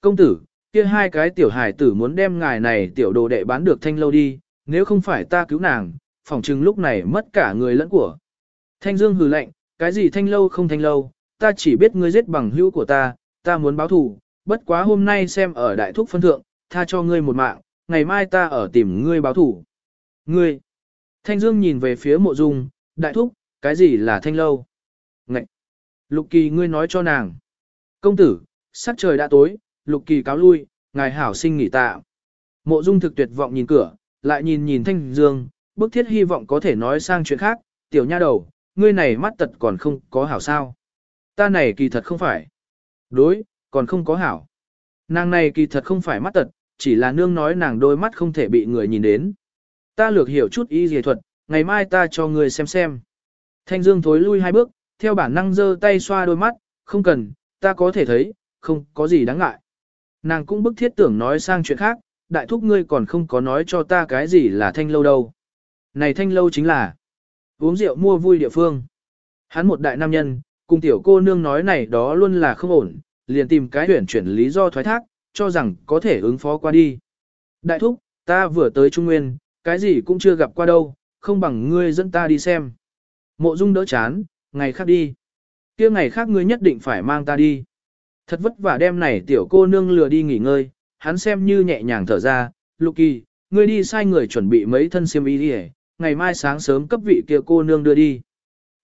Công tử, kia hai cái tiểu hải tử muốn đem ngài này tiểu đồ đệ bán được thanh lâu đi, nếu không phải ta cứu nàng, phỏng chừng lúc này mất cả người lẫn của. Thanh Dương hừ lạnh, cái gì thanh lâu không thanh lâu, ta chỉ biết ngươi giết bằng hữu của ta, ta muốn báo thù, bất quá hôm nay xem ở đại thúc phân thượng, tha cho ngươi một mạng, ngày mai ta ở tìm ngươi báo thù. Ngươi! Thanh Dương nhìn về phía mộ dung, đại thúc, cái gì là thanh lâu? Ngậy! Lục kỳ ngươi nói cho nàng. Công tử, sắc trời đã tối, lục kỳ cáo lui, ngài hảo sinh nghỉ tạ. Mộ dung thực tuyệt vọng nhìn cửa, lại nhìn nhìn thanh dương, bức thiết hy vọng có thể nói sang chuyện khác, tiểu nha đầu, ngươi này mắt tật còn không có hảo sao. Ta này kỳ thật không phải. Đối, còn không có hảo. Nàng này kỳ thật không phải mắt tật, chỉ là nương nói nàng đôi mắt không thể bị người nhìn đến. Ta lược hiểu chút y dề thuật, ngày mai ta cho ngươi xem xem. Thanh Dương thối lui hai bước, theo bản năng giơ tay xoa đôi mắt, không cần, ta có thể thấy, không có gì đáng ngại. Nàng cũng bức thiết tưởng nói sang chuyện khác, đại thúc ngươi còn không có nói cho ta cái gì là thanh lâu đâu. Này thanh lâu chính là uống rượu mua vui địa phương. Hắn một đại nam nhân, cùng tiểu cô nương nói này đó luôn là không ổn, liền tìm cái tuyển chuyển lý do thoái thác, cho rằng có thể ứng phó qua đi. Đại thúc, ta vừa tới Trung Nguyên, cái gì cũng chưa gặp qua đâu, không bằng ngươi dẫn ta đi xem. Mộ Dung đỡ chán, ngày khác đi. kia ngày khác ngươi nhất định phải mang ta đi. Thật vất vả đem này tiểu cô nương lừa đi nghỉ ngơi, hắn xem như nhẹ nhàng thở ra, Lục Kỳ, ngươi đi sai người chuẩn bị mấy thân xiêm y đi ngày mai sáng sớm cấp vị kia cô nương đưa đi.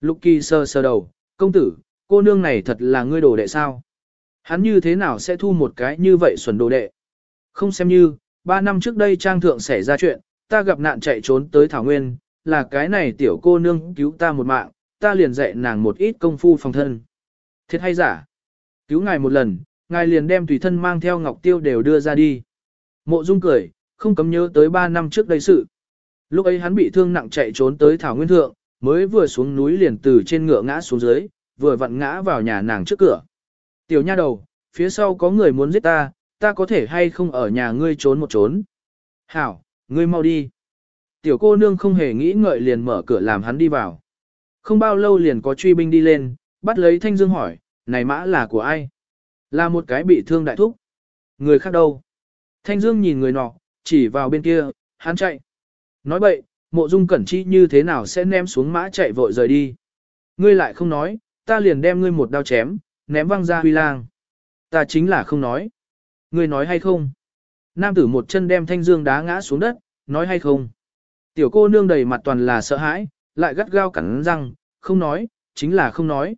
Lục Kỳ sơ sơ đầu, công tử, cô nương này thật là ngươi đồ đệ sao? Hắn như thế nào sẽ thu một cái như vậy xuẩn đồ đệ? Không xem như, ba năm trước đây trang thượng xảy ra chuyện, ta gặp nạn chạy trốn tới Thảo Nguyên, là cái này tiểu cô nương cứu ta một mạng, ta liền dạy nàng một ít công phu phòng thân. Thiệt hay giả? Cứu ngài một lần, ngài liền đem tùy thân mang theo ngọc tiêu đều đưa ra đi. Mộ Dung cười, không cấm nhớ tới 3 năm trước đây sự. Lúc ấy hắn bị thương nặng chạy trốn tới Thảo Nguyên Thượng, mới vừa xuống núi liền từ trên ngựa ngã xuống dưới, vừa vặn ngã vào nhà nàng trước cửa. Tiểu nha đầu, phía sau có người muốn giết ta, ta có thể hay không ở nhà ngươi trốn một trốn. Hảo, ngươi mau đi. Tiểu cô nương không hề nghĩ ngợi liền mở cửa làm hắn đi vào. Không bao lâu liền có truy binh đi lên, bắt lấy Thanh Dương hỏi, này mã là của ai? Là một cái bị thương đại thúc. Người khác đâu? Thanh Dương nhìn người nọ, chỉ vào bên kia, hắn chạy. Nói bậy, mộ dung cẩn chi như thế nào sẽ ném xuống mã chạy vội rời đi. Ngươi lại không nói, ta liền đem ngươi một đao chém, ném văng ra huy lang. Ta chính là không nói. Ngươi nói hay không? Nam tử một chân đem thanh dương đá ngã xuống đất, nói hay không? Tiểu cô nương đầy mặt toàn là sợ hãi, lại gắt gao cắn răng, không nói, chính là không nói.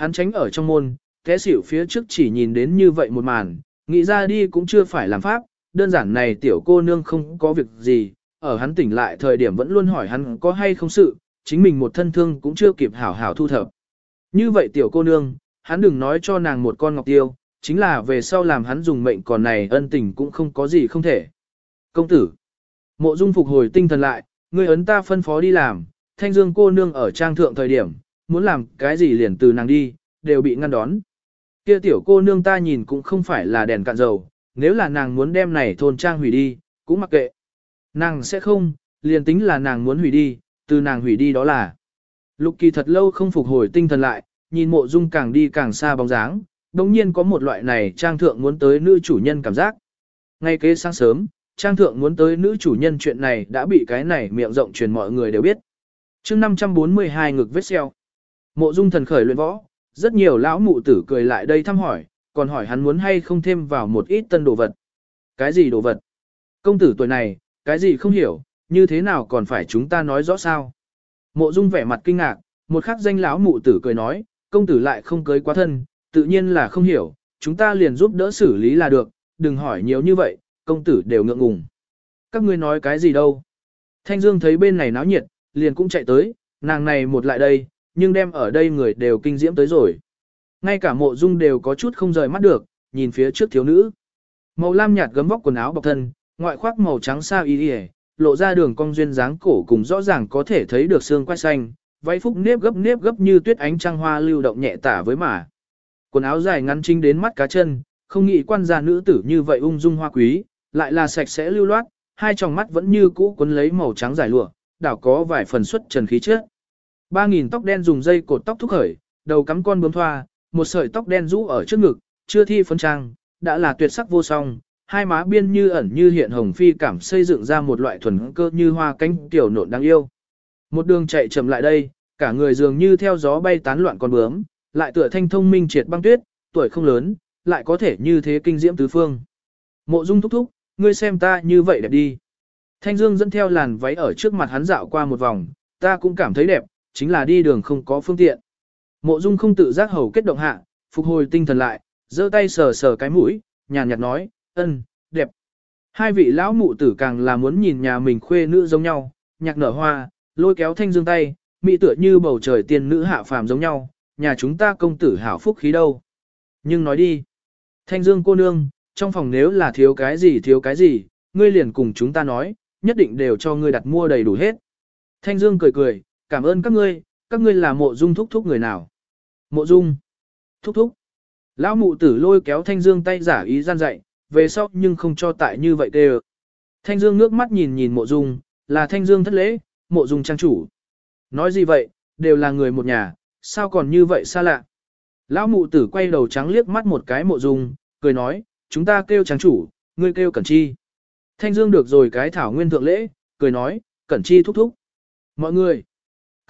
Hắn tránh ở trong môn, té xỉu phía trước chỉ nhìn đến như vậy một màn, nghĩ ra đi cũng chưa phải làm pháp, đơn giản này tiểu cô nương không có việc gì, ở hắn tỉnh lại thời điểm vẫn luôn hỏi hắn có hay không sự, chính mình một thân thương cũng chưa kịp hảo hảo thu thập. Như vậy tiểu cô nương, hắn đừng nói cho nàng một con ngọc tiêu, chính là về sau làm hắn dùng mệnh còn này ân tình cũng không có gì không thể. Công tử, mộ dung phục hồi tinh thần lại, người ấn ta phân phó đi làm, thanh dương cô nương ở trang thượng thời điểm, muốn làm cái gì liền từ nàng đi, đều bị ngăn đón. Kia tiểu cô nương ta nhìn cũng không phải là đèn cạn dầu, nếu là nàng muốn đem này thôn trang hủy đi, cũng mặc kệ. Nàng sẽ không, liền tính là nàng muốn hủy đi, từ nàng hủy đi đó là. Lục kỳ thật lâu không phục hồi tinh thần lại, nhìn mộ dung càng đi càng xa bóng dáng, đồng nhiên có một loại này trang thượng muốn tới nữ chủ nhân cảm giác. Ngay kế sáng sớm, trang thượng muốn tới nữ chủ nhân chuyện này đã bị cái này miệng rộng truyền mọi người đều biết. chương 542 ngực vết xeo. Mộ dung thần khởi luyện võ, rất nhiều lão mụ tử cười lại đây thăm hỏi, còn hỏi hắn muốn hay không thêm vào một ít tân đồ vật. Cái gì đồ vật? Công tử tuổi này, cái gì không hiểu, như thế nào còn phải chúng ta nói rõ sao? Mộ Dung vẻ mặt kinh ngạc, một khắc danh lão mụ tử cười nói, công tử lại không cưới quá thân, tự nhiên là không hiểu, chúng ta liền giúp đỡ xử lý là được, đừng hỏi nhiều như vậy, công tử đều ngượng ngùng. Các ngươi nói cái gì đâu? Thanh Dương thấy bên này náo nhiệt, liền cũng chạy tới, nàng này một lại đây, nhưng đem ở đây người đều kinh diễm tới rồi. Ngay cả mộ dung đều có chút không rời mắt được, nhìn phía trước thiếu nữ. Màu lam nhạt gấm vóc quần áo bọc thân, ngoại khoác màu trắng sao y y, lộ ra đường cong duyên dáng cổ cùng rõ ràng có thể thấy được xương quai xanh, váy phúc nếp gấp nếp gấp như tuyết ánh trăng hoa lưu động nhẹ tả với mà. Quần áo dài ngắn chính đến mắt cá chân, không nghĩ quan gia nữ tử như vậy ung dung hoa quý, lại là sạch sẽ lưu loát, hai tròng mắt vẫn như cũ quấn lấy màu trắng dài lụa, đảo có vài phần xuất trần khí trước. Ba nghìn tóc đen dùng dây cột tóc thúc khởi, đầu cắm con bướm thoa, một sợi tóc đen rũ ở trước ngực, chưa thi phấn trang, đã là tuyệt sắc vô song, hai má biên như ẩn như hiện hồng phi cảm xây dựng ra một loại thuần cơ như hoa cánh tiểu nộn đáng yêu. Một đường chạy chậm lại đây, cả người dường như theo gió bay tán loạn con bướm, lại tựa thanh thông minh triệt băng tuyết, tuổi không lớn, lại có thể như thế kinh diễm tứ phương. Mộ Dung thúc thúc, ngươi xem ta như vậy đẹp đi. Thanh Dương dẫn theo làn váy ở trước mặt hắn dạo qua một vòng, ta cũng cảm thấy đẹp, chính là đi đường không có phương tiện. Mộ Dung không tự giác hầu kết động hạ, phục hồi tinh thần lại, giơ tay sờ sờ cái mũi, nhàn nhạt nói, ân, đẹp. Hai vị lão mụ tử càng là muốn nhìn nhà mình khuê nữ giống nhau, nhạc nở hoa, lôi kéo thanh dương tay, mỹ tựa như bầu trời tiên nữ hạ phàm giống nhau, nhà chúng ta công tử hảo phúc khí đâu. Nhưng nói đi, thanh dương cô nương, trong phòng nếu là thiếu cái gì thiếu cái gì, ngươi liền cùng chúng ta nói, nhất định đều cho ngươi đặt mua đầy đủ hết. Thanh dương cười cười, cảm ơn các ngươi, các ngươi là mộ dung thúc thúc người nào. Mộ dung, thúc thúc. Lão mụ tử lôi kéo thanh dương tay giả ý gian dạy, về sau nhưng không cho tại như vậy kê Thanh dương nước mắt nhìn nhìn mộ dung, là thanh dương thất lễ, mộ dung trang chủ. Nói gì vậy, đều là người một nhà, sao còn như vậy xa lạ. Lão mụ tử quay đầu trắng liếc mắt một cái mộ dung, cười nói, chúng ta kêu trang chủ, ngươi kêu cẩn chi. Thanh dương được rồi cái thảo nguyên thượng lễ, cười nói, cẩn chi thúc thúc. Mọi người,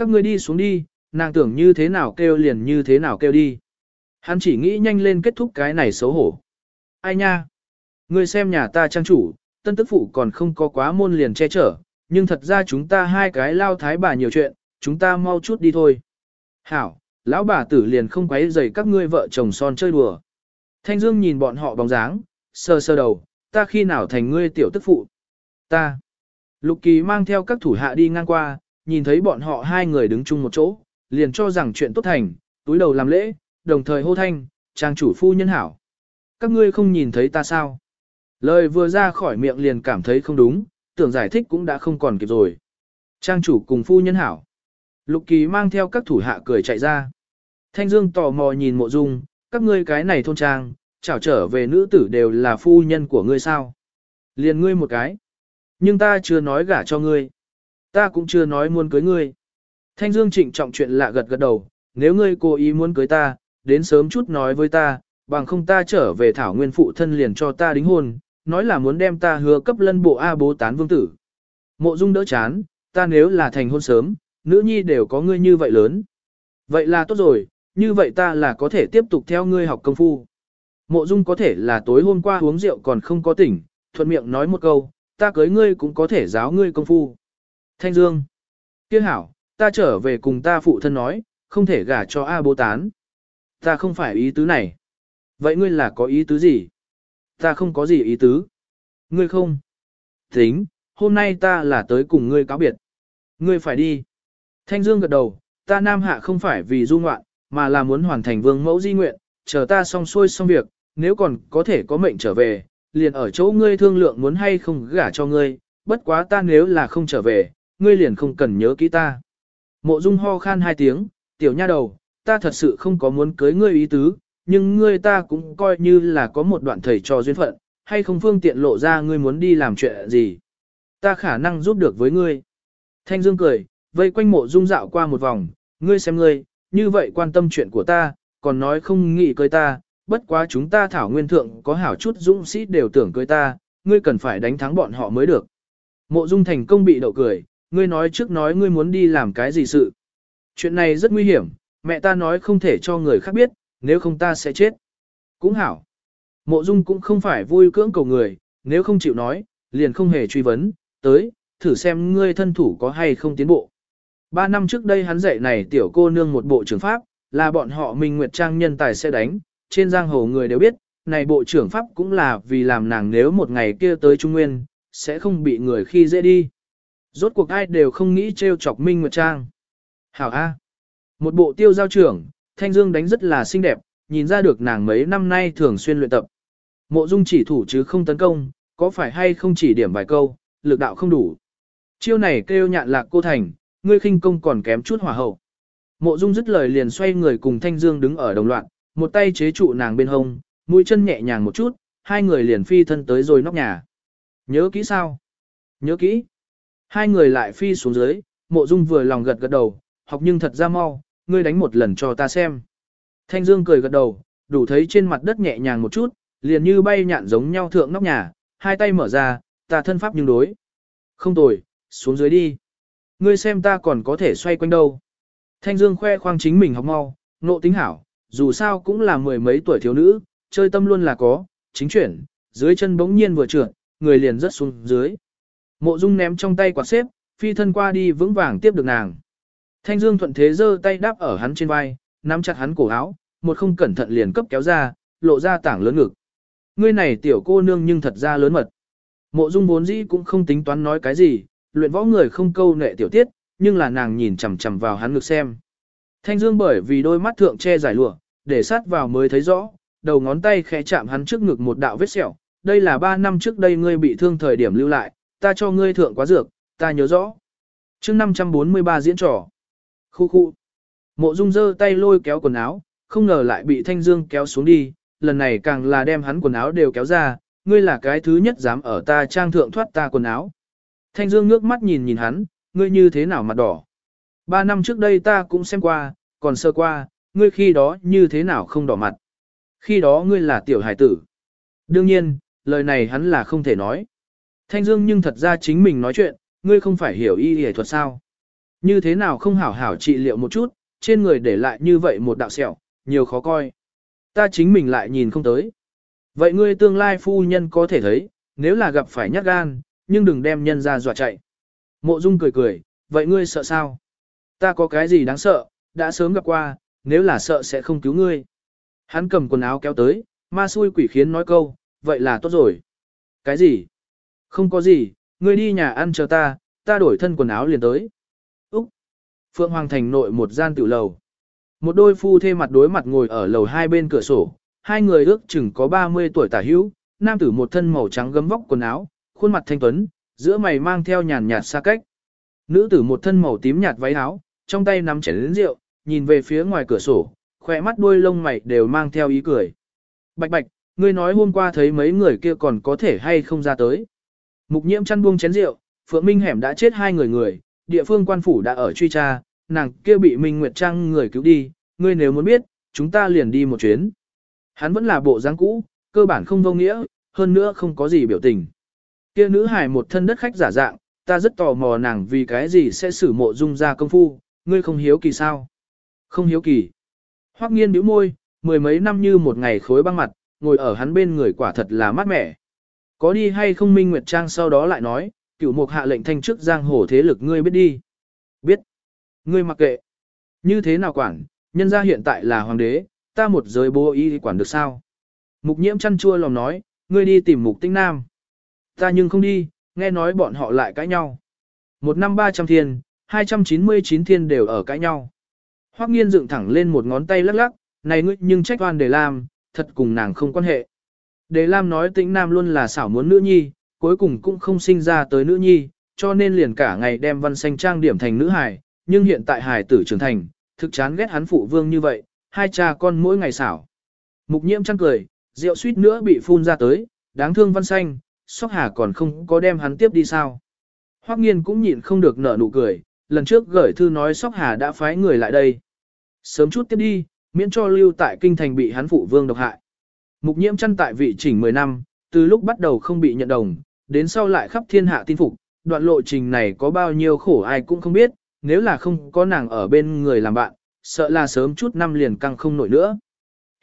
các ngươi đi xuống đi, nàng tưởng như thế nào kêu liền như thế nào kêu đi. Hắn chỉ nghĩ nhanh lên kết thúc cái này xấu hổ. Ai nha? Ngươi xem nhà ta trang chủ, tân tức phụ còn không có quá môn liền che chở, nhưng thật ra chúng ta hai cái lao thái bà nhiều chuyện, chúng ta mau chút đi thôi. Hảo, lão bà tử liền không quấy rầy các ngươi vợ chồng son chơi đùa. Thanh Dương nhìn bọn họ bóng dáng, sơ sơ đầu, ta khi nào thành ngươi tiểu tức phụ? Ta. Lục Kỳ mang theo các thủ hạ đi ngang qua, nhìn thấy bọn họ hai người đứng chung một chỗ, liền cho rằng chuyện tốt thành, túi đầu làm lễ, đồng thời hô thanh, trang chủ phu nhân hảo. Các ngươi không nhìn thấy ta sao? Lời vừa ra khỏi miệng liền cảm thấy không đúng, tưởng giải thích cũng đã không còn kịp rồi. Trang chủ cùng phu nhân hảo. Lục kỳ mang theo các thủ hạ cười chạy ra. Thanh Dương tò mò nhìn mộ dung, các ngươi cái này thôn trang, chào trở về nữ tử đều là phu nhân của ngươi sao. Liền ngươi một cái. Nhưng ta chưa nói gả cho ngươi. Ta cũng chưa nói muốn cưới ngươi. Thanh Dương trịnh trọng chuyện lạ gật gật đầu, nếu ngươi cố ý muốn cưới ta, đến sớm chút nói với ta, bằng không ta trở về thảo nguyên phụ thân liền cho ta đính hôn, nói là muốn đem ta hứa cấp lân bộ A bố tán vương tử. Mộ dung đỡ chán, ta nếu là thành hôn sớm, nữ nhi đều có ngươi như vậy lớn. Vậy là tốt rồi, như vậy ta là có thể tiếp tục theo ngươi học công phu. Mộ dung có thể là tối hôm qua uống rượu còn không có tỉnh, thuận miệng nói một câu, ta cưới ngươi cũng có thể giáo ngươi công phu. Thanh Dương. Kiếc hảo, ta trở về cùng ta phụ thân nói, không thể gả cho A bố tán. Ta không phải ý tứ này. Vậy ngươi là có ý tứ gì? Ta không có gì ý tứ. Ngươi không? Tính, hôm nay ta là tới cùng ngươi cáo biệt. Ngươi phải đi. Thanh Dương gật đầu, ta nam hạ không phải vì du ngoạn, mà là muốn hoàn thành vương mẫu di nguyện, chờ ta xong xuôi xong việc, nếu còn có thể có mệnh trở về, liền ở chỗ ngươi thương lượng muốn hay không gả cho ngươi, bất quá ta nếu là không trở về, ngươi liền không cần nhớ kỹ ta. Mộ Dung ho khan hai tiếng, tiểu nha đầu, ta thật sự không có muốn cưới ngươi ý tứ, nhưng ngươi ta cũng coi như là có một đoạn thầy trò duyên phận, hay không phương tiện lộ ra ngươi muốn đi làm chuyện gì. Ta khả năng giúp được với ngươi. Thanh Dương cười, vây quanh mộ dung dạo qua một vòng, ngươi xem ngươi, như vậy quan tâm chuyện của ta, còn nói không nghĩ cưới ta, bất quá chúng ta thảo nguyên thượng có hảo chút dũng sĩ đều tưởng cưới ta, ngươi cần phải đánh thắng bọn họ mới được. Mộ dung thành công bị đậu cười, ngươi nói trước nói ngươi muốn đi làm cái gì sự. Chuyện này rất nguy hiểm, mẹ ta nói không thể cho người khác biết, nếu không ta sẽ chết. Cũng hảo. Mộ Dung cũng không phải vui cưỡng cầu người, nếu không chịu nói, liền không hề truy vấn, tới, thử xem ngươi thân thủ có hay không tiến bộ. Ba năm trước đây hắn dạy này tiểu cô nương một bộ trưởng pháp, là bọn họ Minh Nguyệt Trang nhân tài sẽ đánh, trên giang hồ người đều biết, này bộ trưởng pháp cũng là vì làm nàng nếu một ngày kia tới Trung Nguyên, sẽ không bị người khi dễ đi. Rốt cuộc ai đều không nghĩ trêu chọc Minh Nguyệt Trang. Hảo A. Một bộ tiêu giao trưởng, Thanh Dương đánh rất là xinh đẹp, nhìn ra được nàng mấy năm nay thường xuyên luyện tập. Mộ Dung chỉ thủ chứ không tấn công, có phải hay không chỉ điểm vài câu, lực đạo không đủ. Chiêu này kêu nhạn lạc cô thành, ngươi khinh công còn kém chút hỏa hậu. Mộ Dung dứt lời liền xoay người cùng Thanh Dương đứng ở đồng loạn, một tay chế trụ nàng bên hông, mũi chân nhẹ nhàng một chút, hai người liền phi thân tới rồi nóc nhà. Nhớ kỹ sao? Nhớ kỹ. Hai người lại phi xuống dưới, Mộ Dung vừa lòng gật gật đầu, học nhưng thật ra mau, ngươi đánh một lần cho ta xem. Thanh Dương cười gật đầu, đủ thấy trên mặt đất nhẹ nhàng một chút, liền như bay nhạn giống nhau thượng nóc nhà, hai tay mở ra, ta thân pháp nhưng đối. Không tồi, xuống dưới đi. Ngươi xem ta còn có thể xoay quanh đâu. Thanh Dương khoe khoang chính mình học mau, nộ tính hảo, dù sao cũng là mười mấy tuổi thiếu nữ, chơi tâm luôn là có, chính chuyển, dưới chân bỗng nhiên vừa trượt, người liền rất xuống dưới. Mộ Dung ném trong tay quạt xếp, phi thân qua đi vững vàng tiếp được nàng. Thanh Dương thuận thế giơ tay đáp ở hắn trên vai, nắm chặt hắn cổ áo, một không cẩn thận liền cấp kéo ra, lộ ra tảng lớn ngực. Ngươi này tiểu cô nương nhưng thật ra lớn mật. Mộ Dung vốn dĩ cũng không tính toán nói cái gì, luyện võ người không câu nệ tiểu tiết, nhưng là nàng nhìn chằm chằm vào hắn ngực xem. Thanh Dương bởi vì đôi mắt thượng che giải lụa, để sát vào mới thấy rõ, đầu ngón tay khẽ chạm hắn trước ngực một đạo vết sẹo. Đây là ba năm trước đây ngươi bị thương thời điểm lưu lại, ta cho ngươi thượng quá dược, ta nhớ rõ. Chương 543 diễn trò. Khu khu. Mộ Dung giơ tay lôi kéo quần áo, không ngờ lại bị Thanh Dương kéo xuống đi, lần này càng là đem hắn quần áo đều kéo ra, ngươi là cái thứ nhất dám ở ta trang thượng thoát ta quần áo. Thanh Dương ngước mắt nhìn nhìn hắn, ngươi như thế nào mặt đỏ. Ba năm trước đây ta cũng xem qua, còn sơ qua, ngươi khi đó như thế nào không đỏ mặt. Khi đó ngươi là tiểu hải tử. Đương nhiên, lời này hắn là không thể nói. Thanh Dương nhưng thật ra chính mình nói chuyện, ngươi không phải hiểu y y thuật sao. Như thế nào không hảo hảo trị liệu một chút, trên người để lại như vậy một đạo sẹo, nhiều khó coi. Ta chính mình lại nhìn không tới. Vậy ngươi tương lai phu nhân có thể thấy, nếu là gặp phải nhát gan, nhưng đừng đem nhân ra dọa chạy. Mộ Dung cười cười, vậy ngươi sợ sao? Ta có cái gì đáng sợ, đã sớm gặp qua, nếu là sợ sẽ không cứu ngươi. Hắn cầm quần áo kéo tới, ma xui quỷ khiến nói câu, vậy là tốt rồi. Cái gì? Không có gì, ngươi đi nhà ăn chờ ta, ta đổi thân quần áo liền tới. Úc! Phượng Hoàng Thành nội một gian tiểu lầu. Một đôi phu thê mặt đối mặt ngồi ở lầu hai bên cửa sổ, hai người ước chừng có 30 tuổi tả hữu, nam tử một thân màu trắng gấm vóc quần áo, khuôn mặt thanh tuấn, giữa mày mang theo nhàn nhạt xa cách. Nữ tử một thân màu tím nhạt váy áo, trong tay nắm chén lớn rượu, nhìn về phía ngoài cửa sổ, khỏe mắt đuôi lông mày đều mang theo ý cười. Bạch bạch, ngươi nói hôm qua thấy mấy người kia còn có thể hay không ra tới. Mục nhiễm chăn buông chén rượu, Phượng Minh hẻm đã chết hai người người, địa phương quan phủ đã ở truy tra, nàng kia bị Minh Nguyệt Trang người cứu đi, ngươi nếu muốn biết, chúng ta liền đi một chuyến. Hắn vẫn là bộ dáng cũ, cơ bản không vô nghĩa, hơn nữa không có gì biểu tình. Kia nữ hài một thân đất khách giả dạng, ta rất tò mò nàng vì cái gì sẽ xử mộ dung ra công phu, ngươi không hiếu kỳ sao? Không hiếu kỳ. Hoắc nghiên bĩu môi, mười mấy năm như một ngày khối băng mặt, ngồi ở hắn bên người quả thật là mát mẻ. Có đi hay không Minh Nguyệt Trang sau đó lại nói, cửu mục hạ lệnh thanh chức giang hồ thế lực ngươi biết đi. Biết. Ngươi mặc kệ. Như thế nào quản, nhân gia hiện tại là hoàng đế, ta một giới bố ý quản được sao? Mục nhiễm chăn chua lòng nói, ngươi đi tìm mục tinh nam. Ta nhưng không đi, nghe nói bọn họ lại cãi nhau. Một năm ba trăm thiên, 299 thiên đều ở cãi nhau. Hoắc nghiên dựng thẳng lên một ngón tay lắc lắc, này ngươi nhưng trách oan để làm thật cùng nàng không quan hệ. Đề lam nói tĩnh nam luôn là xảo muốn nữ nhi, cuối cùng cũng không sinh ra tới nữ nhi, cho nên liền cả ngày đem văn xanh trang điểm thành nữ hài, nhưng hiện tại hài tử trưởng thành, thực chán ghét hắn phụ vương như vậy, hai cha con mỗi ngày xảo. Mục nhiễm chăn cười, rượu suýt nữa bị phun ra tới, đáng thương văn xanh, sóc hà còn không có đem hắn tiếp đi sao. Hoắc nghiên cũng nhịn không được nở nụ cười, lần trước gửi thư nói sóc hà đã phái người lại đây. Sớm chút tiếp đi, miễn cho lưu tại kinh thành bị hắn phụ vương độc hại. Mục nhiễm chăn tại vị chỉnh 10 năm, từ lúc bắt đầu không bị nhận đồng, đến sau lại khắp thiên hạ tin phục, đoạn lộ trình này có bao nhiêu khổ ai cũng không biết, nếu là không có nàng ở bên người làm bạn, sợ là sớm chút năm liền căng không nổi nữa.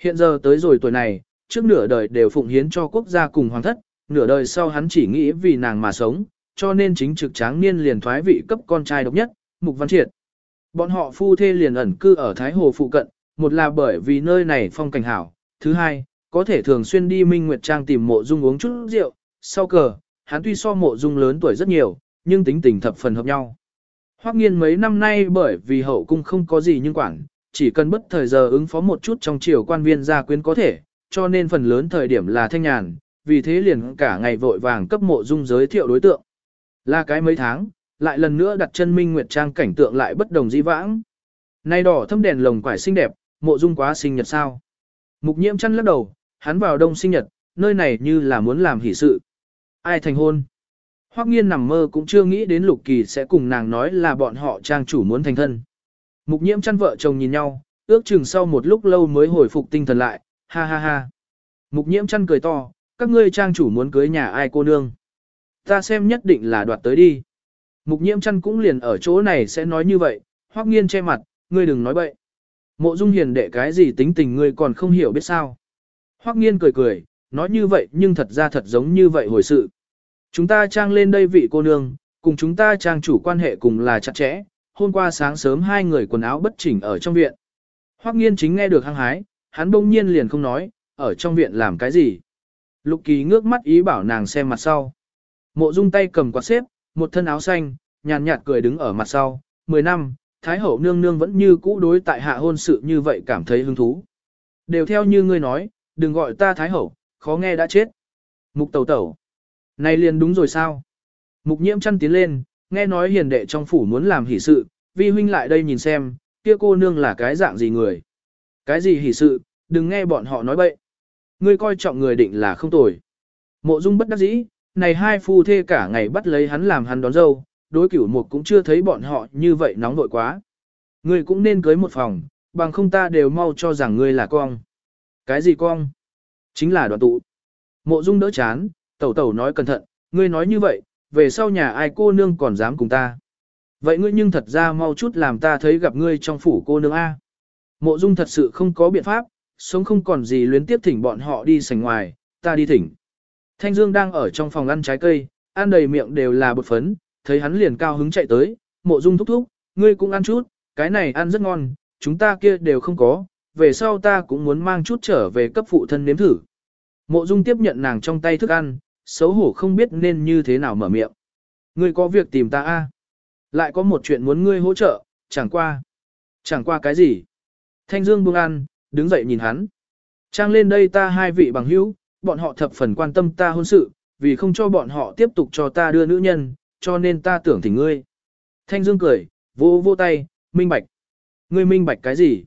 Hiện giờ tới rồi tuổi này, trước nửa đời đều phụng hiến cho quốc gia cùng hoàng thất, nửa đời sau hắn chỉ nghĩ vì nàng mà sống, cho nên chính trực tráng niên liền thoái vị cấp con trai độc nhất, Mục Văn Triệt. Bọn họ phu thê liền ẩn cư ở Thái Hồ phụ cận, một là bởi vì nơi này phong cảnh hảo, thứ hai, có thể thường xuyên đi Minh Nguyệt Trang tìm mộ dung uống chút rượu, sau cờ, hắn tuy so mộ dung lớn tuổi rất nhiều, nhưng tính tình thập phần hợp nhau. Hoắc nghiên mấy năm nay bởi vì hậu cung không có gì nhưng quản, chỉ cần bất thời giờ ứng phó một chút trong triều quan viên gia quyến có thể, cho nên phần lớn thời điểm là thanh nhàn, vì thế liền cả ngày vội vàng cấp mộ dung giới thiệu đối tượng. Là cái mấy tháng, lại lần nữa đặt chân minh nguyệt trang cảnh tượng lại bất đồng dĩ vãng. Nay đỏ thâm đèn lồng quải xinh đẹp, mộ dung quá xinh nhật sao. Mục nhiễm chăn lắc đầu, hắn vào đông sinh nhật, nơi này như là muốn làm hỷ sự. Ai thành hôn? Hoắc nghiên nằm mơ cũng chưa nghĩ đến lục kỳ sẽ cùng nàng nói là bọn họ trang chủ muốn thành thân. Mục nhiễm chăn vợ chồng nhìn nhau, ước chừng sau một lúc lâu mới hồi phục tinh thần lại, ha ha ha. Mục nhiễm chăn cười to, các ngươi trang chủ muốn cưới nhà ai cô nương. Ta xem nhất định là đoạt tới đi. Mục nhiễm chăn cũng liền ở chỗ này sẽ nói như vậy, hoắc nghiên che mặt, ngươi đừng nói bậy. Mộ dung hiền đệ cái gì tính tình ngươi còn không hiểu biết sao. Hoắc nghiên cười cười, nói như vậy nhưng thật ra thật giống như vậy hồi sự. Chúng ta trang lên đây vị cô nương, cùng chúng ta trang chủ quan hệ cùng là chặt chẽ, hôm qua sáng sớm hai người quần áo bất chỉnh ở trong viện. Hoắc nghiên chính nghe được hăng hái, hắn bỗng nhiên liền không nói, ở trong viện làm cái gì. Lục kỳ ngước mắt ý bảo nàng xem mặt sau. Mộ dung tay cầm quạt xếp, một thân áo xanh, nhàn nhạt cười đứng ở mặt sau. Mười năm, Thái hậu nương nương vẫn như cũ đối tại hạ hôn sự như vậy cảm thấy hứng thú. Đều theo như ngươi nói, đừng gọi ta Thái hậu, khó nghe đã chết. Mục tẩu tẩu. Này liền đúng rồi sao? Mục nhiễm chăn tiến lên, nghe nói hiền đệ trong phủ muốn làm hỷ sự, vi huynh lại đây nhìn xem, kia cô nương là cái dạng gì người. Cái gì hỷ sự, đừng nghe bọn họ nói bậy. Ngươi coi trọng người định là không tồi. Mộ dung bất đắc dĩ, này hai phu thê cả ngày bắt lấy hắn làm hắn đón dâu, đối cửu mục cũng chưa thấy bọn họ như vậy nóng vội quá. Ngươi cũng nên cưới một phòng, bằng không ta đều mau cho rằng ngươi là con. Cái gì cong? Chính là đoàn tụ. Mộ dung đỡ chán, tẩu tẩu nói cẩn thận, ngươi nói như vậy, về sau nhà ai cô nương còn dám cùng ta. Vậy ngươi nhưng thật ra mau chút làm ta thấy gặp ngươi trong phủ cô nương A. Mộ dung thật sự không có biện pháp, sống không còn gì luyến tiếp thỉnh bọn họ đi sành ngoài, ta đi thỉnh. Thanh Dương đang ở trong phòng ăn trái cây, ăn đầy miệng đều là bột phấn, thấy hắn liền cao hứng chạy tới, mộ dung thúc thúc, ngươi cũng ăn chút, cái này ăn rất ngon, chúng ta kia đều không có, về sau ta cũng muốn mang chút trở về cấp phụ thân nếm thử. Mộ dung tiếp nhận nàng trong tay thức ăn, xấu hổ không biết nên như thế nào mở miệng. Ngươi có việc tìm ta a? Lại có một chuyện muốn ngươi hỗ trợ, chẳng qua. Chẳng qua cái gì? Thanh Dương buông ăn, đứng dậy nhìn hắn. Trang lên đây ta hai vị bằng hữu, bọn họ thập phần quan tâm ta hôn sự, vì không cho bọn họ tiếp tục cho ta đưa nữ nhân, cho nên ta tưởng thỉnh ngươi. Thanh Dương cười, vô vô tay, minh bạch. Ngươi minh bạch cái gì?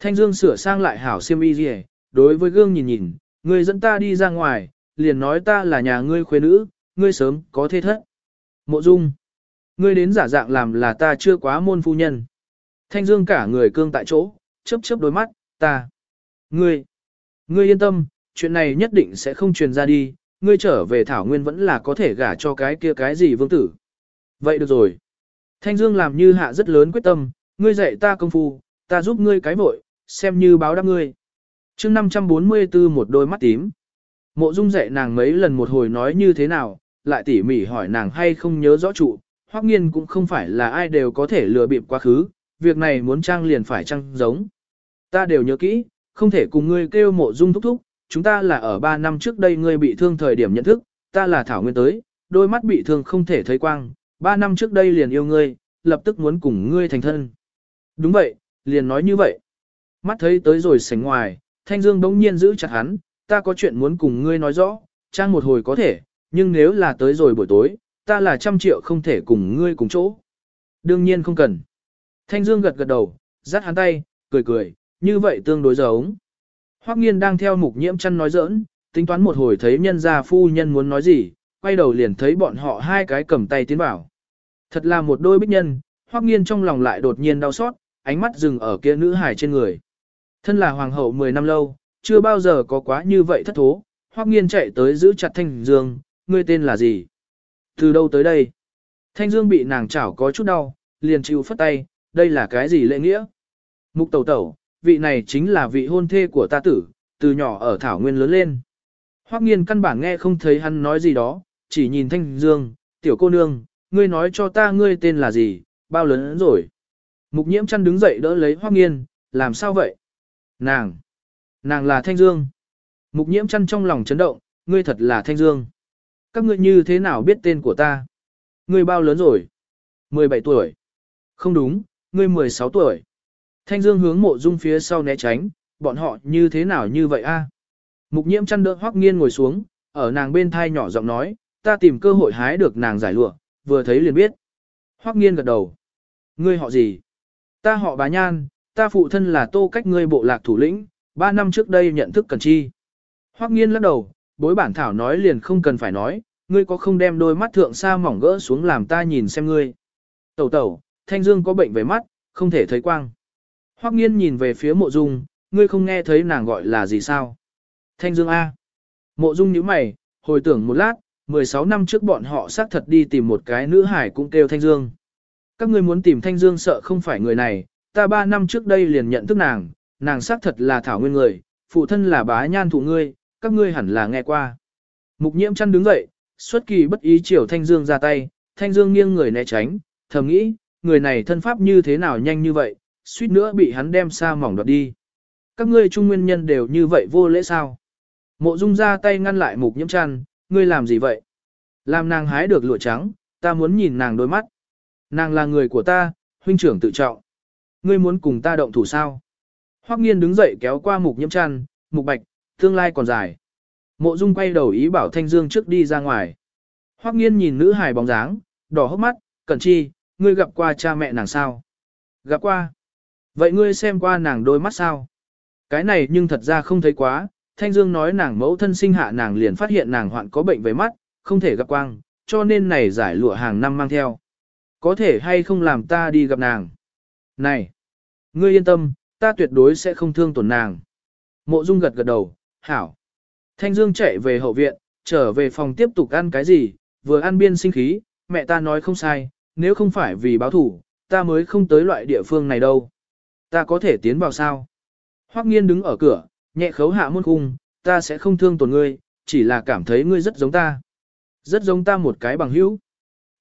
Thanh Dương sửa sang lại hảo xiêm y gì đối với gương nhìn nhìn, ngươi dẫn ta đi ra ngoài, liền nói ta là nhà ngươi khuê nữ, ngươi sớm có thế thất. Mộ Dung, ngươi đến giả dạng làm là ta chưa quá môn phu nhân. Thanh Dương cả người cương tại chỗ, chớp chớp đôi mắt, ta. Ngươi, ngươi yên tâm, chuyện này nhất định sẽ không truyền ra đi, ngươi trở về Thảo Nguyên vẫn là có thể gả cho cái kia cái gì vương tử. Vậy được rồi. Thanh Dương làm như hạ rất lớn quyết tâm, ngươi dạy ta công phu, ta giúp ngươi cái vội, xem như báo đáp ngươi. chương 544 một đôi mắt tím. Mộ Dung dạy nàng mấy lần một hồi nói như thế nào, lại tỉ mỉ hỏi nàng hay không nhớ rõ trụ, hoắc nghiên cũng không phải là ai đều có thể lừa bịp quá khứ, việc này muốn trang liền phải trang giống. Ta đều nhớ kỹ, không thể cùng ngươi kêu mộ Dung thúc thúc, chúng ta là ở 3 năm trước đây ngươi bị thương thời điểm nhận thức, ta là Thảo Nguyên tới, đôi mắt bị thương không thể thấy quang, 3 năm trước đây liền yêu ngươi, lập tức muốn cùng ngươi thành thân. Đúng vậy, liền nói như vậy. Mắt thấy tới rồi sánh ngoài, Thanh Dương bỗng nhiên giữ chặt hắn, ta có chuyện muốn cùng ngươi nói rõ, trang một hồi có thể, nhưng nếu là tới rồi buổi tối, ta là trăm triệu không thể cùng ngươi cùng chỗ. Đương nhiên không cần. Thanh Dương gật gật đầu, dắt hắn tay, cười cười, như vậy tương đối giống. Hoắc nghiên đang theo mục nhiễm chăn nói giỡn, tính toán một hồi thấy nhân gia phu nhân muốn nói gì, quay đầu liền thấy bọn họ hai cái cầm tay tiến vào. Thật là một đôi bích nhân, Hoắc nghiên trong lòng lại đột nhiên đau xót, ánh mắt dừng ở kia nữ hài trên người. Thân là hoàng hậu 10 năm lâu, chưa bao giờ có quá như vậy thất thố, Hoắc nghiên chạy tới giữ chặt Thanh Dương, ngươi tên là gì? Từ đâu tới đây? Thanh Dương bị nàng chảo có chút đau, liền chịu phất tay, đây là cái gì lễ nghĩa? Mục tẩu tẩu, vị này chính là vị hôn thê của ta tử, từ nhỏ ở Thảo Nguyên lớn lên. Hoắc nghiên căn bản nghe không thấy hắn nói gì đó, chỉ nhìn Thanh Dương, tiểu cô nương, ngươi nói cho ta ngươi tên là gì, bao lớn rồi. Mục nhiễm chăn đứng dậy đỡ lấy Hoắc nghiên, làm sao vậy? Nàng, nàng là Thanh Dương. Mục nhiễm chăn trong lòng chấn động, ngươi thật là Thanh Dương. Các ngươi như thế nào biết tên của ta? Ngươi bao lớn rồi? 17 tuổi. Không đúng, ngươi 16 tuổi. Thanh Dương hướng mộ dung phía sau né tránh, bọn họ như thế nào như vậy a? Mục nhiễm chăn đỡ hoắc nghiên ngồi xuống, ở nàng bên thai nhỏ giọng nói, ta tìm cơ hội hái được nàng giải lụa, vừa thấy liền biết. Hoắc nghiên gật đầu. Ngươi họ gì? Ta họ bá nhan, ta phụ thân là tô cách ngươi bộ lạc thủ lĩnh, ba năm trước đây nhận thức cần chi. Hoắc nghiên lắc đầu, bối bản thảo nói liền không cần phải nói, ngươi có không đem đôi mắt thượng sa mỏng gỡ xuống làm ta nhìn xem ngươi. Tẩu tẩu, thanh dương có bệnh về mắt, không thể thấy quang. Hoắc nghiên nhìn về phía mộ dung, ngươi không nghe thấy nàng gọi là gì sao? Thanh Dương A. Mộ Dung nhíu mày, hồi tưởng một lát, 16 năm trước bọn họ xác thật đi tìm một cái nữ hải cũng kêu Thanh Dương. Các ngươi muốn tìm Thanh Dương sợ không phải người này, ta ba năm trước đây liền nhận thức nàng, nàng xác thật là thảo nguyên người, phụ thân là bá nhan thủ ngươi, các ngươi hẳn là nghe qua. Mục nhiễm chăn đứng dậy, xuất kỳ bất ý chiều Thanh Dương ra tay, Thanh Dương nghiêng người né tránh, thầm nghĩ, người này thân pháp như thế nào nhanh như vậy, suýt nữa bị hắn đem xa mỏng đoạt đi. Các ngươi trung nguyên nhân đều như vậy vô lễ sao? Mộ Dung ra tay ngăn lại mục nhiễm chăn, ngươi làm gì vậy? Làm nàng hái được lụa trắng, ta muốn nhìn nàng đôi mắt. Nàng là người của ta, huynh trưởng tự trọng. Ngươi muốn cùng ta động thủ sao? Hoắc nghiên đứng dậy kéo qua mục nhiễm chăn, mục bạch, tương lai còn dài. Mộ Dung quay đầu ý bảo Thanh Dương trước đi ra ngoài. Hoắc nghiên nhìn nữ hài bóng dáng, đỏ hốc mắt, cẩn chi, ngươi gặp qua cha mẹ nàng sao? Gặp qua. Vậy ngươi xem qua nàng đôi mắt sao? Cái này nhưng thật ra không thấy quá, Thanh Dương nói nàng mẫu thân sinh hạ nàng liền phát hiện nàng hoạn có bệnh về mắt, không thể gặp quang, cho nên này giải lụa hàng năm mang theo. Có thể hay không làm ta đi gặp nàng? Này! Ngươi yên tâm, ta tuyệt đối sẽ không thương tổn nàng. Mộ Dung gật gật đầu, hảo. Thanh Dương chạy về hậu viện, trở về phòng tiếp tục ăn cái gì, vừa ăn biên sinh khí, mẹ ta nói không sai, nếu không phải vì báo thủ, ta mới không tới loại địa phương này đâu. Ta có thể tiến vào sao? Hoắc nghiên đứng ở cửa, nhẹ khấu hạ môn khung, ta sẽ không thương tổn ngươi, chỉ là cảm thấy ngươi rất giống ta. Rất giống ta một cái bằng hữu.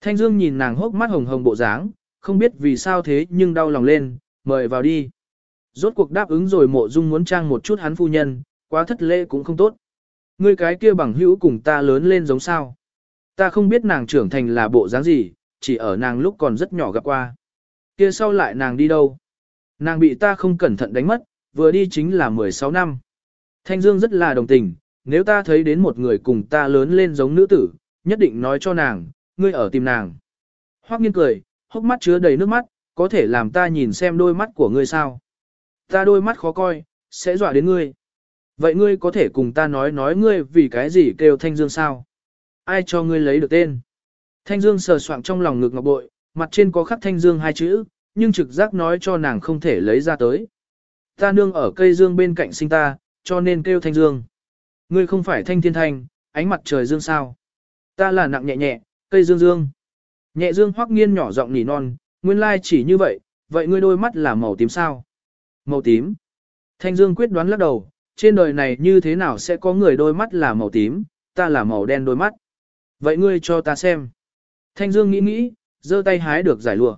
Thanh Dương nhìn nàng hốc mắt hồng hồng bộ dáng, không biết vì sao thế nhưng đau lòng lên, mời vào đi. Rốt cuộc đáp ứng rồi mộ dung muốn trang một chút hắn phu nhân, quá thất lễ cũng không tốt. Ngươi cái kia bằng hữu cùng ta lớn lên giống sao. Ta không biết nàng trưởng thành là bộ dáng gì, chỉ ở nàng lúc còn rất nhỏ gặp qua. Kia sau lại nàng đi đâu? Nàng bị ta không cẩn thận đánh mất, vừa đi chính là 16 năm. Thanh Dương rất là đồng tình, nếu ta thấy đến một người cùng ta lớn lên giống nữ tử, nhất định nói cho nàng, ngươi ở tìm nàng. Hoắc nghiên cười, hốc mắt chứa đầy nước mắt, có thể làm ta nhìn xem đôi mắt của ngươi sao. Ta đôi mắt khó coi, sẽ dọa đến ngươi. Vậy ngươi có thể cùng ta nói nói ngươi vì cái gì kêu Thanh Dương sao? Ai cho ngươi lấy được tên? Thanh Dương sờ soạng trong lòng ngực ngọc bội, mặt trên có khắc Thanh Dương hai chữ, nhưng trực giác nói cho nàng không thể lấy ra tới. Ta nương ở cây dương bên cạnh sinh ta, cho nên kêu Thanh Dương. Ngươi không phải Thanh Thiên Thanh, ánh mặt trời dương sao? Ta là nặng nhẹ nhẹ, cây dương dương. Nhẹ dương hoắc nghiên nhỏ giọng nỉ non, nguyên lai chỉ như vậy, vậy ngươi đôi mắt là màu tím sao? Màu tím. Thanh dương quyết đoán lắc đầu, trên đời này như thế nào sẽ có người đôi mắt là màu tím, ta là màu đen đôi mắt. Vậy ngươi cho ta xem. Thanh dương nghĩ nghĩ, giơ tay hái được giải lụa.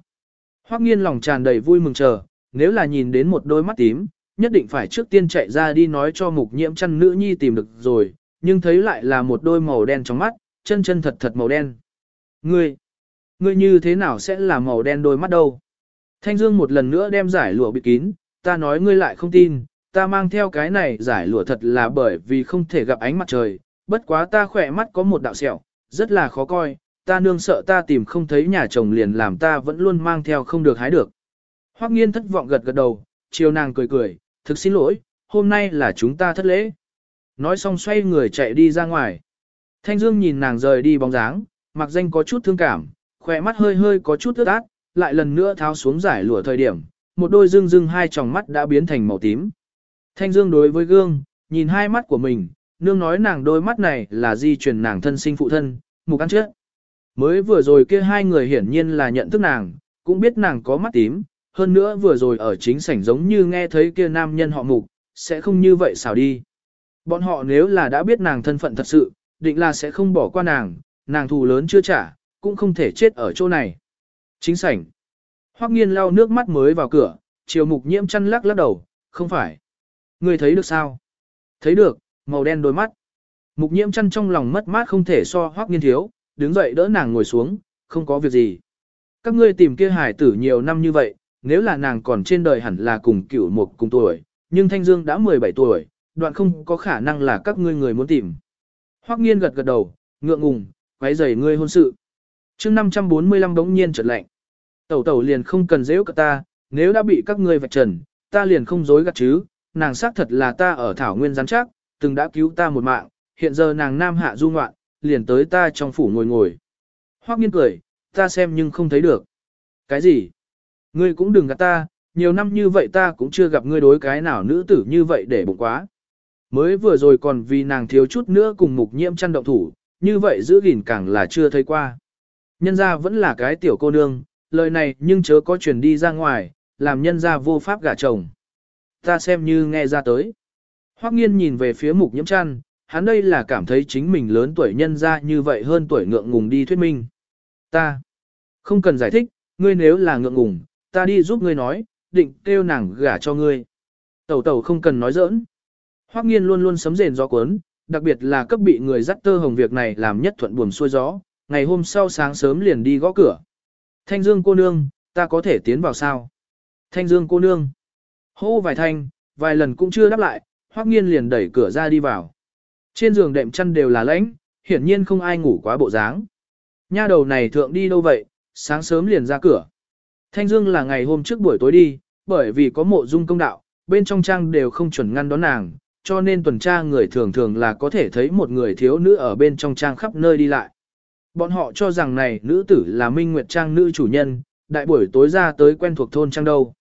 Hoắc nghiên lòng tràn đầy vui mừng chờ, nếu là nhìn đến một đôi mắt tím, nhất định phải trước tiên chạy ra đi nói cho mục nhiễm chăn nữ nhi tìm được rồi, nhưng thấy lại là một đôi màu đen trong mắt, chân chân thật thật màu đen. Ngươi, ngươi như thế nào sẽ là màu đen đôi mắt đâu? Thanh Dương một lần nữa đem giải lụa bịt kín, ta nói ngươi lại không tin, ta mang theo cái này giải lụa thật là bởi vì không thể gặp ánh mặt trời, bất quá ta khỏe mắt có một đạo sẹo, rất là khó coi, ta nương sợ ta tìm không thấy nhà chồng liền làm ta vẫn luôn mang theo không được hái được. Hoắc nghiên thất vọng gật gật đầu, chiều nàng cười cười, thực xin lỗi, hôm nay là chúng ta thất lễ. Nói xong xoay người chạy đi ra ngoài. Thanh Dương nhìn nàng rời đi bóng dáng, mặc danh có chút thương cảm, khỏe mắt hơi hơi có chút ướt át, lại lần nữa tháo xuống giải lụa thời điểm, một đôi dương dương hai tròng mắt đã biến thành màu tím. Thanh Dương đối với gương, nhìn hai mắt của mình, nương nói nàng đôi mắt này là di truyền nàng thân sinh phụ thân, mục ăn chết. Mới vừa rồi kia hai người hiển nhiên là nhận thức nàng, cũng biết nàng có mắt tím, hơn nữa vừa rồi ở chính sảnh giống như nghe thấy kia nam nhân họ mục, sẽ không như vậy xảo đi. Bọn họ nếu là đã biết nàng thân phận thật sự, định là sẽ không bỏ qua nàng, nàng thù lớn chưa trả, cũng không thể chết ở chỗ này. Chính sảnh. Hoắc nghiên lau nước mắt mới vào cửa, chiều mục nhiễm chăn lắc lắc đầu, không phải. Người thấy được sao? Thấy được, màu đen đôi mắt. Mục nhiễm chăn trong lòng mất mát không thể so Hoắc nghiên thiếu, đứng dậy đỡ nàng ngồi xuống, không có việc gì. Các ngươi tìm kia hải tử nhiều năm như vậy, nếu là nàng còn trên đời hẳn là cùng cửu một cùng tuổi, nhưng Thanh Dương đã 17 tuổi, đoạn không có khả năng là các ngươi người muốn tìm. Hoắc nghiên gật gật đầu, ngượng ngùng, quấy rầy ngươi hôn sự. Chương 545 đống nhiên chợt lạnh. Tẩu tẩu liền không cần dễ cả ta, nếu đã bị các ngươi vạch trần, ta liền không dối gạt chứ, nàng xác thật là ta ở thảo nguyên rắn chắc, từng đã cứu ta một mạng, hiện giờ nàng nam hạ du ngoạn, liền tới ta trong phủ ngồi ngồi. Hoắc nghiên cười, ta xem nhưng không thấy được. Cái gì? Ngươi cũng đừng gạt ta, nhiều năm như vậy ta cũng chưa gặp ngươi đối cái nào nữ tử như vậy để bụng quá. Mới vừa rồi còn vì nàng thiếu chút nữa cùng mục nhiễm chăn động thủ, như vậy giữ gìn càng là chưa thấy qua. Nhân ra vẫn là cái tiểu cô nương, lời này nhưng chớ có truyền đi ra ngoài, làm nhân ra vô pháp gả chồng. Ta xem như nghe ra tới. Hoắc nghiên nhìn về phía mục nhiễm chăn, hắn đây là cảm thấy chính mình lớn tuổi nhân ra như vậy hơn tuổi ngượng ngùng đi thuyết minh. Ta không cần giải thích, ngươi nếu là ngượng ngùng, ta đi giúp ngươi nói, định kêu nàng gả cho ngươi. Tẩu tẩu không cần nói giỡn. Hoắc nghiên luôn luôn sấm rền gió cuốn, đặc biệt là cấp bị người dắt tơ hồng việc này làm nhất thuận buồm xuôi gió, ngày hôm sau sáng sớm liền đi gõ cửa. Thanh Dương cô nương, ta có thể tiến vào sao? Thanh Dương cô nương. Hô vài thanh, vài lần cũng chưa đáp lại, Hoắc nghiên liền đẩy cửa ra đi vào. Trên giường đệm chăn đều là lãnh, hiển nhiên không ai ngủ quá bộ dáng. Nha đầu này thượng đi đâu vậy, sáng sớm liền ra cửa. Thanh Dương là ngày hôm trước buổi tối đi, bởi vì có mộ dung công đạo, bên trong trang đều không chuẩn ngăn đón nàng, cho nên tuần tra người thường thường là có thể thấy một người thiếu nữ ở bên trong trang khắp nơi đi lại. Bọn họ cho rằng này nữ tử là Minh Nguyệt Trang nữ chủ nhân, đại buổi tối ra tới quen thuộc thôn trang đâu.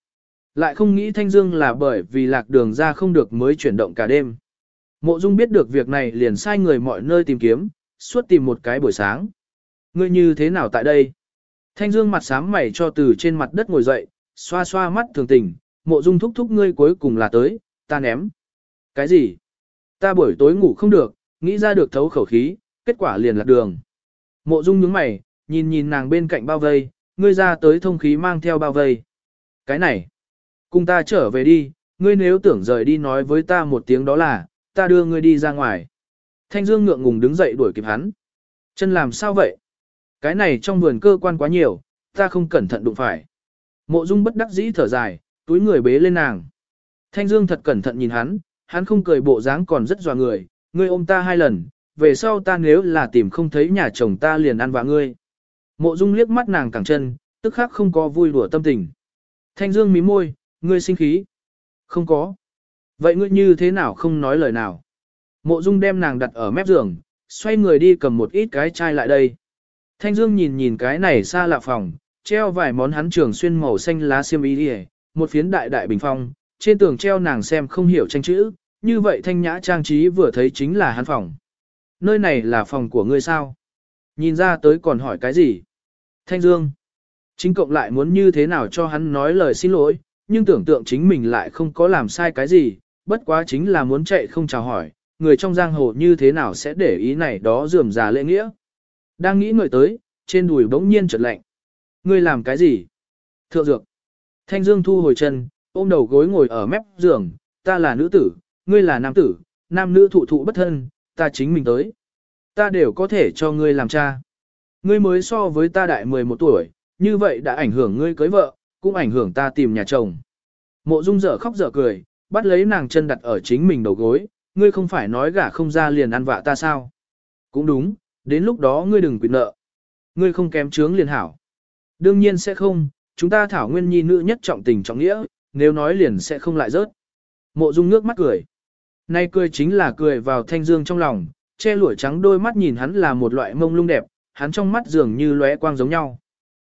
Lại không nghĩ Thanh Dương là bởi vì lạc đường ra không được mới chuyển động cả đêm. Mộ Dung biết được việc này liền sai người mọi nơi tìm kiếm, suốt tìm một cái buổi sáng. Ngươi như thế nào tại đây? Thanh Dương mặt sám mày cho từ trên mặt đất ngồi dậy, xoa xoa mắt thường tình, mộ Dung thúc thúc ngươi cuối cùng là tới, ta ném. Cái gì? Ta buổi tối ngủ không được, nghĩ ra được thấu khẩu khí, kết quả liền lạc đường. Mộ Dung nhướng mày, nhìn nhìn nàng bên cạnh bao vây, ngươi ra tới thông khí mang theo bao vây. Cái này, cùng ta trở về đi, ngươi nếu tưởng rời đi nói với ta một tiếng đó là, ta đưa ngươi đi ra ngoài. Thanh Dương ngượng ngùng đứng dậy đuổi kịp hắn. Chân làm sao vậy? Cái này trong vườn cơ quan quá nhiều, ta không cẩn thận đụng phải. Mộ Dung bất đắc dĩ thở dài, túi người bế lên nàng. Thanh Dương thật cẩn thận nhìn hắn, hắn không cười bộ dáng còn rất dọa người, ngươi ôm ta hai lần, về sau ta nếu là tìm không thấy nhà chồng ta liền ăn vạ ngươi. Mộ Dung liếc mắt nàng cẳng chân, tức khắc không có vui đùa tâm tình. Thanh Dương mím môi, ngươi sinh khí. Không có. Vậy ngươi như thế nào không nói lời nào? Mộ Dung đem nàng đặt ở mép giường, xoay người đi cầm một ít cái chai lại đây. Thanh Dương nhìn nhìn cái này xa lạ phòng, treo vài món hắn trường xuyên màu xanh lá xiêm y đi một phiến đại đại bình phong, trên tường treo nàng xem không hiểu tranh chữ, như vậy thanh nhã trang trí vừa thấy chính là hắn phòng. Nơi này là phòng của ngươi sao? Nhìn ra tới còn hỏi cái gì? Thanh Dương. Chính cộng lại muốn như thế nào cho hắn nói lời xin lỗi, nhưng tưởng tượng chính mình lại không có làm sai cái gì, bất quá chính là muốn chạy không chào hỏi, người trong giang hồ như thế nào sẽ để ý này đó dườm già lễ nghĩa. Đang nghĩ người tới, trên đùi bỗng nhiên chợt lạnh. Ngươi làm cái gì? Thượng dược. Thanh Dương thu hồi chân, ôm đầu gối ngồi ở mép giường, ta là nữ tử, ngươi là nam tử, nam nữ thụ thụ bất thân, ta chính mình tới. Ta đều có thể cho ngươi làm cha. Ngươi mới so với ta đại 11 tuổi, như vậy đã ảnh hưởng ngươi cưới vợ, cũng ảnh hưởng ta tìm nhà chồng. Mộ Dung dở khóc dở cười, bắt lấy nàng chân đặt ở chính mình đầu gối, ngươi không phải nói gả không ra liền ăn vạ ta sao? Cũng đúng, đến lúc đó ngươi đừng quyền nợ. Ngươi không kém chướng liền hảo. Đương nhiên sẽ không, chúng ta thảo nguyên nhi nữ nhất trọng tình trọng nghĩa, nếu nói liền sẽ không lại rớt. Mộ Dung nước mắt cười. Nay cười chính là cười vào thanh dương trong lòng, che lụa trắng đôi mắt nhìn hắn là một loại mông lung đẹp, hắn trong mắt dường như lóe quang giống nhau.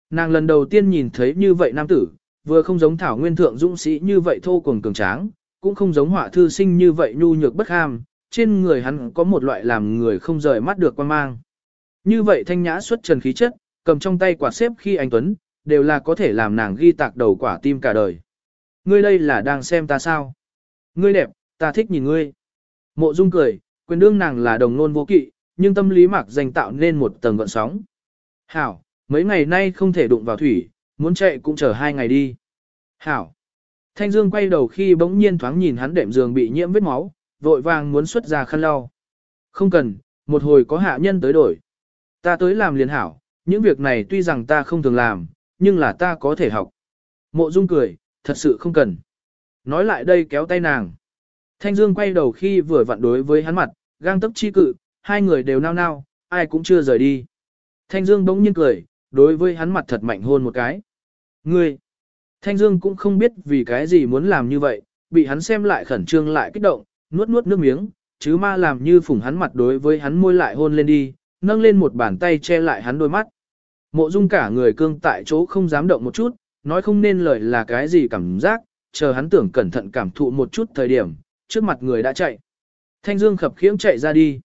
Nàng lần đầu tiên nhìn thấy như vậy nam tử, vừa không giống thảo nguyên thượng dũng sĩ như vậy thô cuồng cường tráng, cũng không giống họa thư sinh như vậy nhu nhược bất ham, trên người hắn có một loại làm người không rời mắt được quan mang. Như vậy thanh nhã xuất trần khí chất, cầm trong tay quả xếp khi anh Tuấn, đều là có thể làm nàng ghi tạc đầu quả tim cả đời. Ngươi đây là đang xem ta sao? Ngươi đẹp, ta thích nhìn ngươi. Mộ Dung cười, quyền đương nàng là đồng nôn vô kỵ, nhưng tâm lý mạc danh tạo nên một tầng gợn sóng. Hảo, mấy ngày nay không thể đụng vào thủy, muốn chạy cũng chờ hai ngày đi. Hảo. Thanh Dương quay đầu khi bỗng nhiên thoáng nhìn hắn đệm giường bị nhiễm vết máu, vội vàng muốn xuất ra khăn lau. Không cần, một hồi có hạ nhân tới đổi. Ta tới làm liền hảo, những việc này tuy rằng ta không thường làm, nhưng là ta có thể học. Mộ Dung cười, thật sự không cần. Nói lại đây kéo tay nàng. Thanh Dương quay đầu khi vừa vặn đối với hắn mặt, gang tấc chi cự, hai người đều nao nao, ai cũng chưa rời đi. Thanh Dương bỗng nhiên cười, đối với hắn mặt thật mạnh hôn một cái. Ngươi! Thanh Dương cũng không biết vì cái gì muốn làm như vậy, bị hắn xem lại khẩn trương lại kích động, nuốt nuốt nước miếng, chứ ma làm như phủng hắn mặt đối với hắn môi lại hôn lên đi, nâng lên một bàn tay che lại hắn đôi mắt. Mộ Dung cả người cương tại chỗ không dám động một chút, nói không nên lời là cái gì cảm giác, chờ hắn tưởng cẩn thận cảm thụ một chút thời điểm, trước mặt người đã chạy. Thanh Dương khập khiễng chạy ra đi.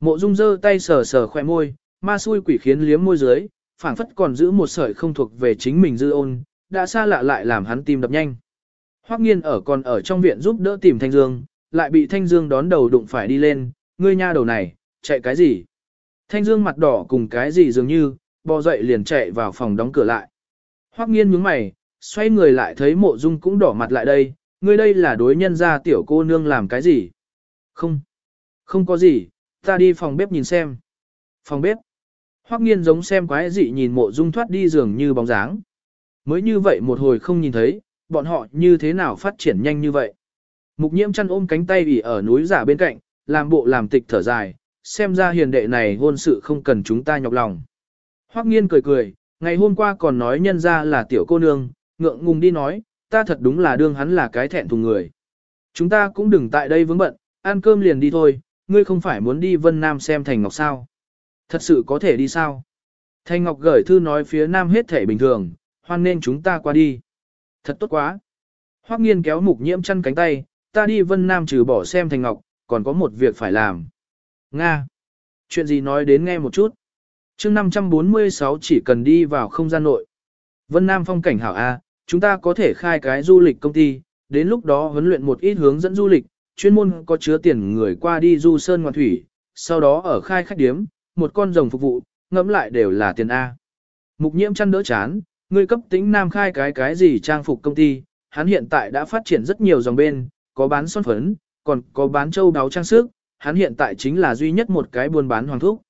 Mộ Dung giơ tay sờ sờ khóe môi, ma xui quỷ khiến liếm môi dưới, phảng phất còn giữ một sợi không thuộc về chính mình dư ôn, đã xa lạ lại làm hắn tim đập nhanh. Hoắc Nghiên ở còn ở trong viện giúp đỡ tìm Thanh Dương, lại bị Thanh Dương đón đầu đụng phải đi lên, ngươi nha đầu này, chạy cái gì? Thanh Dương mặt đỏ cùng cái gì dường như, bò dậy liền chạy vào phòng đóng cửa lại. Hoắc Nghiên nhướng mày, xoay người lại thấy Mộ Dung cũng đỏ mặt lại đây, ngươi đây là đối nhân gia tiểu cô nương làm cái gì? Không, không có gì, ta đi phòng bếp nhìn xem. Phòng bếp. Hoắc Nghiên giống xem quái dị nhìn Mộ Dung thoát đi dường như bóng dáng. Mới như vậy một hồi không nhìn thấy, bọn họ như thế nào phát triển nhanh như vậy. Mục nhiễm chăn ôm cánh tay ủy ở núi giả bên cạnh, làm bộ làm tịch thở dài, xem ra hiền đệ này hôn sự không cần chúng ta nhọc lòng. Hoắc nghiên cười cười, ngày hôm qua còn nói nhân ra là tiểu cô nương, ngượng ngùng đi nói, ta thật đúng là đương hắn là cái thẹn thùng người. Chúng ta cũng đừng tại đây vướng bận, ăn cơm liền đi thôi, ngươi không phải muốn đi Vân Nam xem Thành Ngọc sao. Thật sự có thể đi sao? Thành Ngọc gửi thư nói phía Nam hết thể bình thường, hoan nên chúng ta qua đi. Thật tốt quá. Hoắc nghiên kéo mục nhiễm chăn cánh tay, ta đi Vân Nam trừ bỏ xem Thành Ngọc, còn có một việc phải làm. Nga. Chuyện gì nói đến nghe một chút. chương 546 chỉ cần đi vào không gian nội. Vân Nam phong cảnh hảo A, chúng ta có thể khai cái du lịch công ty, đến lúc đó huấn luyện một ít hướng dẫn du lịch, chuyên môn có chứa tiền người qua đi du sơn ngoạn thủy, sau đó ở khai khách điếm, một con rồng phục vụ, ngẫm lại đều là tiền A. Mục nhiễm chăn đỡ chán, người cấp tính nam khai cái cái gì trang phục công ty, hắn hiện tại đã phát triển rất nhiều dòng bên, có bán son phấn, còn có bán châu đáo trang sức, hắn hiện tại chính là duy nhất một cái buôn bán hoàng thuốc.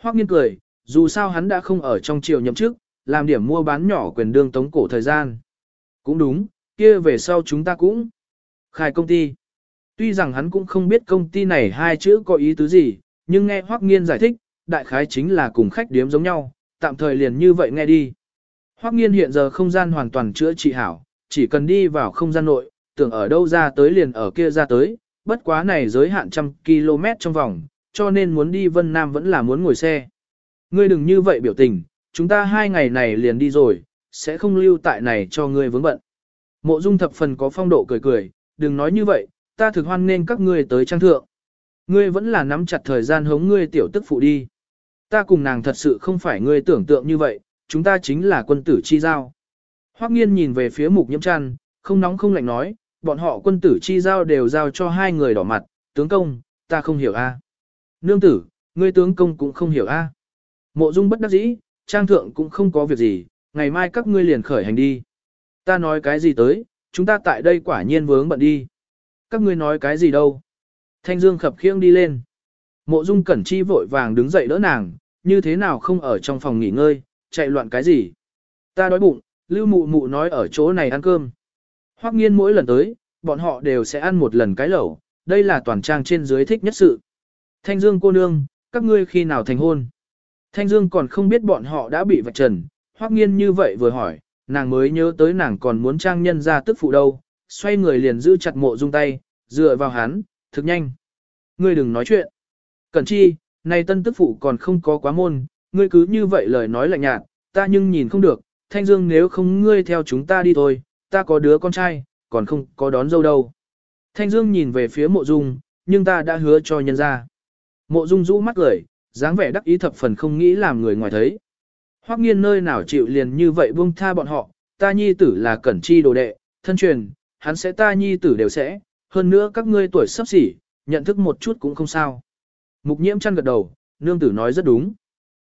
Hoắc nghiên cười, dù sao hắn đã không ở trong triều nhậm chức, làm điểm mua bán nhỏ quyền đương tống cổ thời gian. Cũng đúng, kia về sau chúng ta cũng khai công ty. Tuy rằng hắn cũng không biết công ty này hai chữ có ý tứ gì, nhưng nghe Hoắc nghiên giải thích, đại khái chính là cùng khách điếm giống nhau, tạm thời liền như vậy nghe đi. Hoắc nghiên hiện giờ không gian hoàn toàn chữa trị hảo, chỉ cần đi vào không gian nội, tưởng ở đâu ra tới liền ở kia ra tới, bất quá này giới hạn trăm km trong vòng, cho nên muốn đi Vân Nam vẫn là muốn ngồi xe. Ngươi đừng như vậy biểu tình, chúng ta hai ngày này liền đi rồi, sẽ không lưu tại này cho ngươi vướng bận. Mộ Dung thập phần có phong độ cười cười, đừng nói như vậy, ta thực hoan nên các ngươi tới trang thượng. Ngươi vẫn là nắm chặt thời gian hống ngươi tiểu tức phụ đi. Ta cùng nàng thật sự không phải ngươi tưởng tượng như vậy, chúng ta chính là quân tử chi giao. Hoắc nghiên nhìn về phía mục nhiễm chăn, không nóng không lạnh nói, bọn họ quân tử chi giao đều giao cho hai người đỏ mặt, tướng công, ta không hiểu a. Nương tử, ngươi tướng công cũng không hiểu a. Mộ dung bất đắc dĩ, trang thượng cũng không có việc gì, ngày mai các ngươi liền khởi hành đi. Ta nói cái gì tới, chúng ta tại đây quả nhiên vướng bận đi. Các ngươi nói cái gì đâu. Thanh Dương khập khiễng đi lên. Mộ dung cẩn chi vội vàng đứng dậy đỡ nàng, như thế nào không ở trong phòng nghỉ ngơi, chạy loạn cái gì. Ta đói bụng, lưu mụ mụ nói ở chỗ này ăn cơm. Hoắc nghiên mỗi lần tới, bọn họ đều sẽ ăn một lần cái lẩu, đây là toàn trang trên dưới thích nhất sự. Thanh Dương cô nương, các ngươi khi nào thành hôn? Thanh Dương còn không biết bọn họ đã bị vạch trần, Hoắc nghiên như vậy vừa hỏi, nàng mới nhớ tới nàng còn muốn trang nhân ra tức phụ đâu, xoay người liền giữ chặt mộ dung tay, dựa vào hắn, thực nhanh. Ngươi đừng nói chuyện. Cẩn chi, này tân tức phụ còn không có quá môn, ngươi cứ như vậy lời nói lạnh nhạt, ta nhưng nhìn không được, Thanh Dương nếu không ngươi theo chúng ta đi thôi, ta có đứa con trai, còn không có đón dâu đâu. Thanh Dương nhìn về phía mộ dung, nhưng ta đã hứa cho nhân ra. Mộ dung rũ mắt cười, dáng vẻ đắc ý thập phần không nghĩ làm người ngoài thấy. Hoắc nghiên nơi nào chịu liền như vậy buông tha bọn họ, ta nhi tử là cẩn chi đồ đệ, thân truyền, hắn sẽ ta nhi tử đều sẽ, hơn nữa các ngươi tuổi sắp xỉ, nhận thức một chút cũng không sao. Mục nhiễm chăn gật đầu, nương tử nói rất đúng.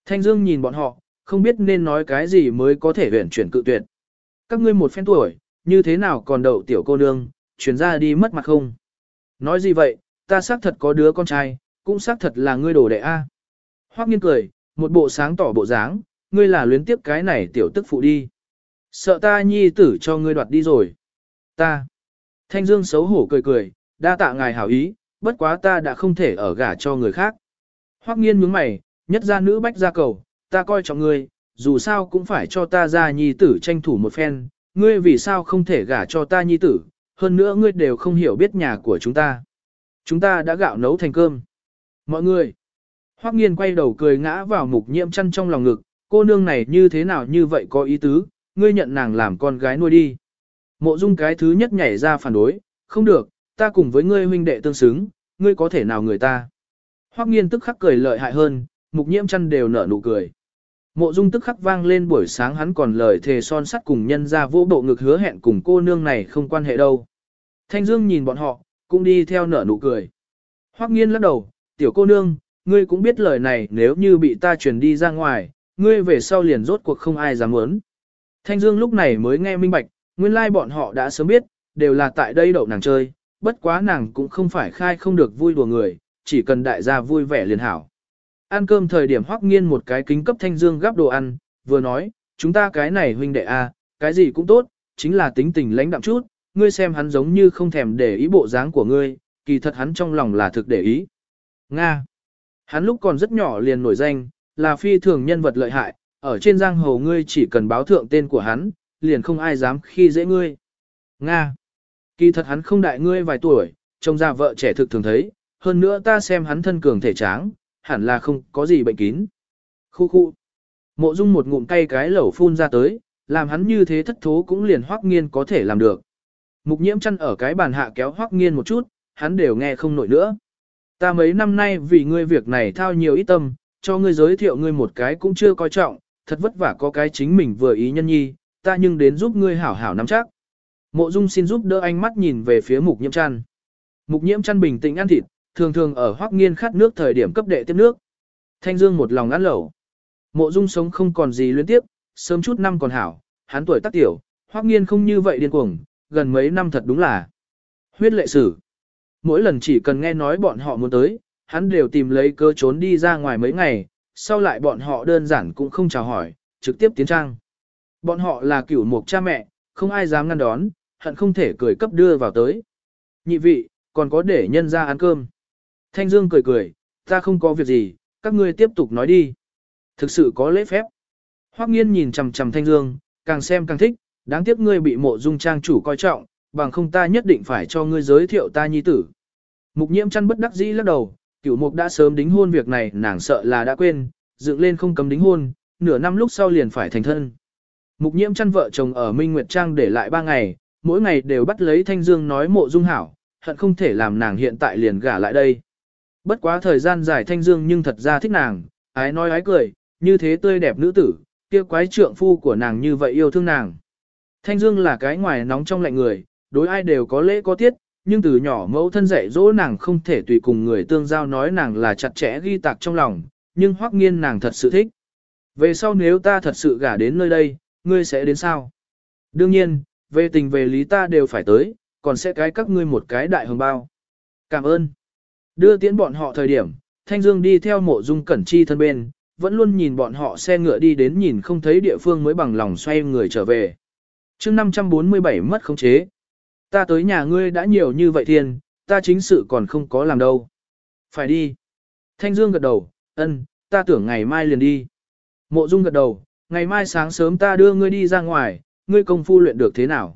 Thanh Dương nhìn bọn họ, không biết nên nói cái gì mới có thể huyển chuyển cự tuyệt. Các ngươi một phen tuổi, như thế nào còn đậu tiểu cô nương, chuyển ra đi mất mặt không? Nói gì vậy, ta xác thật có đứa con trai, cũng xác thật là ngươi đồ đệ A. À. Hoắc nghiên cười, một bộ sáng tỏ bộ dáng, ngươi là luyến tiếp cái này tiểu tức phụ đi. Sợ ta nhi tử cho ngươi đoạt đi rồi. Ta. Thanh Dương xấu hổ cười cười, đa tạ ngài hảo ý, bất quá ta đã không thể ở gả cho người khác. Hoắc nghiên nhướng mày, nhất gia nữ bách gia cầu, ta coi trọng ngươi, dù sao cũng phải cho ta ra nhi tử tranh thủ một phen, ngươi vì sao không thể gả cho ta nhi tử, hơn nữa ngươi đều không hiểu biết nhà của chúng ta. Chúng ta đã gạo nấu thành cơm. Mọi người. Hoắc nghiên quay đầu cười ngã vào mục nhiễm chăn trong lòng ngực, cô nương này như thế nào như vậy có ý tứ, ngươi nhận nàng làm con gái nuôi đi. Mộ dung cái thứ nhất nhảy ra phản đối, không được, ta cùng với ngươi huynh đệ tương xứng, ngươi có thể nào người ta. Hoắc nghiên tức khắc cười lợi hại hơn, mục nhiễm chăn đều nở nụ cười. Mộ dung tức khắc vang lên buổi sáng hắn còn lời thề son sắt cùng nhân ra vô bộ ngực hứa hẹn cùng cô nương này không quan hệ đâu. Thanh Dương nhìn bọn họ, cũng đi theo nở nụ cười. Hoắc nghiên lắc đầu, tiểu cô nương, ngươi cũng biết lời này nếu như bị ta truyền đi ra ngoài, ngươi về sau liền rốt cuộc không ai dám muốn. Thanh Dương lúc này mới nghe minh bạch, nguyên lai bọn họ đã sớm biết, đều là tại đây đậu nàng chơi, bất quá nàng cũng không phải khai không được vui đùa người, chỉ cần đại gia vui vẻ liền hảo. Ăn cơm thời điểm hoắc nghiên một cái kính cấp Thanh Dương gắp đồ ăn, vừa nói, chúng ta cái này huynh đệ a, cái gì cũng tốt, chính là tính tình lãnh đạm chút, ngươi xem hắn giống như không thèm để ý bộ dáng của ngươi, kỳ thật hắn trong lòng là thực để ý. Nga. Hắn lúc còn rất nhỏ liền nổi danh, là phi thường nhân vật lợi hại, ở trên giang hồ ngươi chỉ cần báo thượng tên của hắn, liền không ai dám khi dễ ngươi. Nga. Kỳ thật hắn không đại ngươi vài tuổi, trông ra vợ trẻ thực thường thấy, hơn nữa ta xem hắn thân cường thể tráng, hẳn là không có gì bệnh kín. Khu khu. Mộ dung một ngụm cay cái lẩu phun ra tới, làm hắn như thế thất thố cũng liền hoắc nghiên có thể làm được. Mục nhiễm chăn ở cái bàn hạ kéo hoắc nghiên một chút, hắn đều nghe không nổi nữa. Ta mấy năm nay vì ngươi việc này thao nhiều ít tâm, cho ngươi giới thiệu ngươi một cái cũng chưa coi trọng, thật vất vả có cái chính mình vừa ý nhân nhi, ta nhưng đến giúp ngươi hảo hảo nắm chắc. Mộ Dung xin giúp đỡ ánh mắt nhìn về phía Mục Nhiễm Chân. Mục Nhiễm Chân bình tĩnh ăn thịt, thường thường ở Hoắc Nghiên khát nước thời điểm cấp đệ tiếp nước. Thanh Dương một lòng ăn lẩu. Mộ Dung sống không còn gì liên tiếp, sớm chút năm còn hảo, hắn tuổi tác tiểu, Hoắc Nghiên không như vậy điên cuồng, gần mấy năm thật đúng là huyết lệ sử. Mỗi lần chỉ cần nghe nói bọn họ muốn tới, hắn đều tìm lấy cơ trốn đi ra ngoài mấy ngày, sau lại bọn họ đơn giản cũng không chào hỏi, trực tiếp tiến trang. Bọn họ là cửu mục cha mẹ, không ai dám ngăn đón, hận không thể cười cấp đưa vào tới. Nhị vị, còn có để nhân ra ăn cơm. Thanh Dương cười cười, ta không có việc gì, các ngươi tiếp tục nói đi. Thực sự có lễ phép. Hoắc nghiên nhìn chằm chằm Thanh Dương, càng xem càng thích, đáng tiếc ngươi bị mộ dung trang chủ coi trọng, bằng không ta nhất định phải cho ngươi giới thiệu ta nhi tử. Mục nhiễm chăn bất đắc dĩ lắc đầu, cửu mục đã sớm đính hôn việc này nàng sợ là đã quên, dựng lên không cấm đính hôn, nửa năm lúc sau liền phải thành thân. Mục nhiễm chăn vợ chồng ở Minh Nguyệt Trang để lại ba ngày, mỗi ngày đều bắt lấy Thanh Dương nói mộ dung hảo, hận không thể làm nàng hiện tại liền gả lại đây. Bất quá thời gian dài Thanh Dương nhưng thật ra thích nàng, ái nói ái cười, như thế tươi đẹp nữ tử, kia quái trượng phu của nàng như vậy yêu thương nàng. Thanh Dương là cái ngoài nóng trong lạnh người, đối ai đều có lễ có tiết, nhưng từ nhỏ mẫu thân dạy dỗ nàng không thể tùy cùng người tương giao nói nàng là chặt chẽ ghi tạc trong lòng, nhưng hoắc nghiên nàng thật sự thích. Về sau nếu ta thật sự gả đến nơi đây, ngươi sẽ đến sao? Đương nhiên, về tình về lý ta đều phải tới, còn sẽ cái các ngươi một cái đại hồng bao. Cảm ơn. Đưa tiễn bọn họ thời điểm, Thanh Dương đi theo mộ dung cẩn chi thân bên, vẫn luôn nhìn bọn họ xe ngựa đi đến nhìn không thấy địa phương mới bằng lòng xoay người trở về. chương 547 mất khống chế. Ta tới nhà ngươi đã nhiều như vậy thiên, ta chính sự còn không có làm đâu. Phải đi. Thanh Dương gật đầu, ân, ta tưởng ngày mai liền đi. Mộ Dung gật đầu, ngày mai sáng sớm ta đưa ngươi đi ra ngoài, ngươi công phu luyện được thế nào.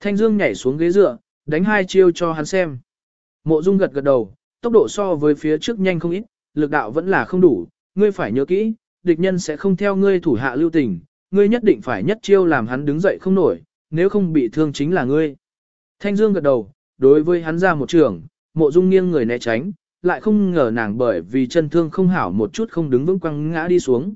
Thanh Dương nhảy xuống ghế dựa, đánh hai chiêu cho hắn xem. Mộ Dung gật gật đầu, tốc độ so với phía trước nhanh không ít, lực đạo vẫn là không đủ, ngươi phải nhớ kỹ, địch nhân sẽ không theo ngươi thủ hạ lưu tình, ngươi nhất định phải nhất chiêu làm hắn đứng dậy không nổi, nếu không bị thương chính là ngươi. Thanh Dương gật đầu, đối với hắn ra một trường, mộ dung nghiêng người né tránh, lại không ngờ nàng bởi vì chân thương không hảo một chút không đứng vững quăng ngã đi xuống.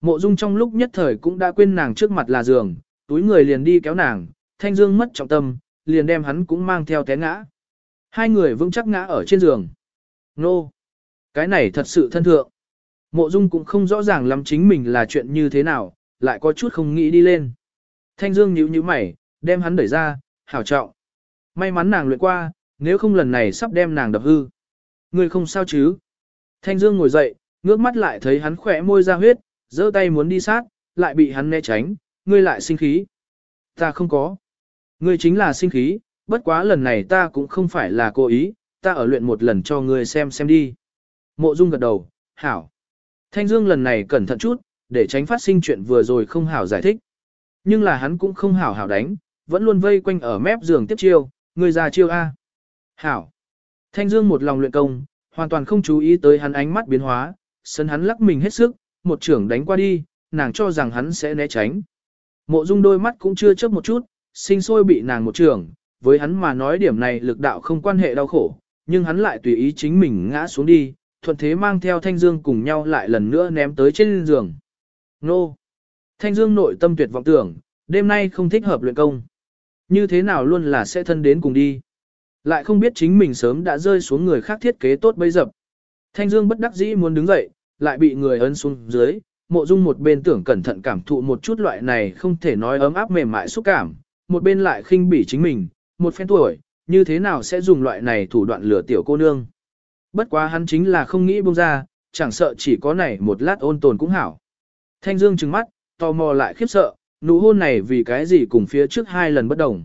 Mộ dung trong lúc nhất thời cũng đã quên nàng trước mặt là giường, túi người liền đi kéo nàng, Thanh Dương mất trọng tâm, liền đem hắn cũng mang theo té ngã. Hai người vững chắc ngã ở trên giường. Nô! Cái này thật sự thân thượng. Mộ dung cũng không rõ ràng lắm chính mình là chuyện như thế nào, lại có chút không nghĩ đi lên. Thanh Dương nhíu nhíu mày, đem hắn đẩy ra, hảo trọng. May mắn nàng luyện qua, nếu không lần này sắp đem nàng đập hư. Ngươi không sao chứ? Thanh Dương ngồi dậy, ngước mắt lại thấy hắn khỏe môi ra huyết, giơ tay muốn đi sát, lại bị hắn né tránh, ngươi lại sinh khí. Ta không có. Ngươi chính là sinh khí, bất quá lần này ta cũng không phải là cố ý, ta ở luyện một lần cho ngươi xem xem đi. Mộ Dung gật đầu, hảo. Thanh Dương lần này cẩn thận chút, để tránh phát sinh chuyện vừa rồi không hảo giải thích. Nhưng là hắn cũng không hảo hảo đánh, vẫn luôn vây quanh ở mép giường tiếp chiêu, Người ra chiêu A. Hảo. Thanh Dương một lòng luyện công, hoàn toàn không chú ý tới hắn ánh mắt biến hóa, sân hắn lắc mình hết sức, một trưởng đánh qua đi, nàng cho rằng hắn sẽ né tránh. Mộ Dung đôi mắt cũng chưa chớp một chút, sinh sôi bị nàng một trưởng, với hắn mà nói điểm này lực đạo không quan hệ đau khổ, nhưng hắn lại tùy ý chính mình ngã xuống đi, thuận thế mang theo Thanh Dương cùng nhau lại lần nữa ném tới trên giường. Nô! Thanh Dương nội tâm tuyệt vọng tưởng, đêm nay không thích hợp luyện công. Như thế nào luôn là sẽ thân đến cùng đi. Lại không biết chính mình sớm đã rơi xuống người khác thiết kế tốt bấy dập. Thanh Dương bất đắc dĩ muốn đứng dậy, lại bị người ấn xuống dưới, mộ dung một bên tưởng cẩn thận cảm thụ một chút loại này không thể nói ấm áp mềm mại xúc cảm, một bên lại khinh bỉ chính mình, một phen tuổi, như thế nào sẽ dùng loại này thủ đoạn lừa tiểu cô nương. Bất quá hắn chính là không nghĩ buông ra, chẳng sợ chỉ có này một lát ôn tồn cũng hảo. Thanh Dương trừng mắt, tò mò lại khiếp sợ, nụ hôn này vì cái gì cùng phía trước hai lần bất đồng.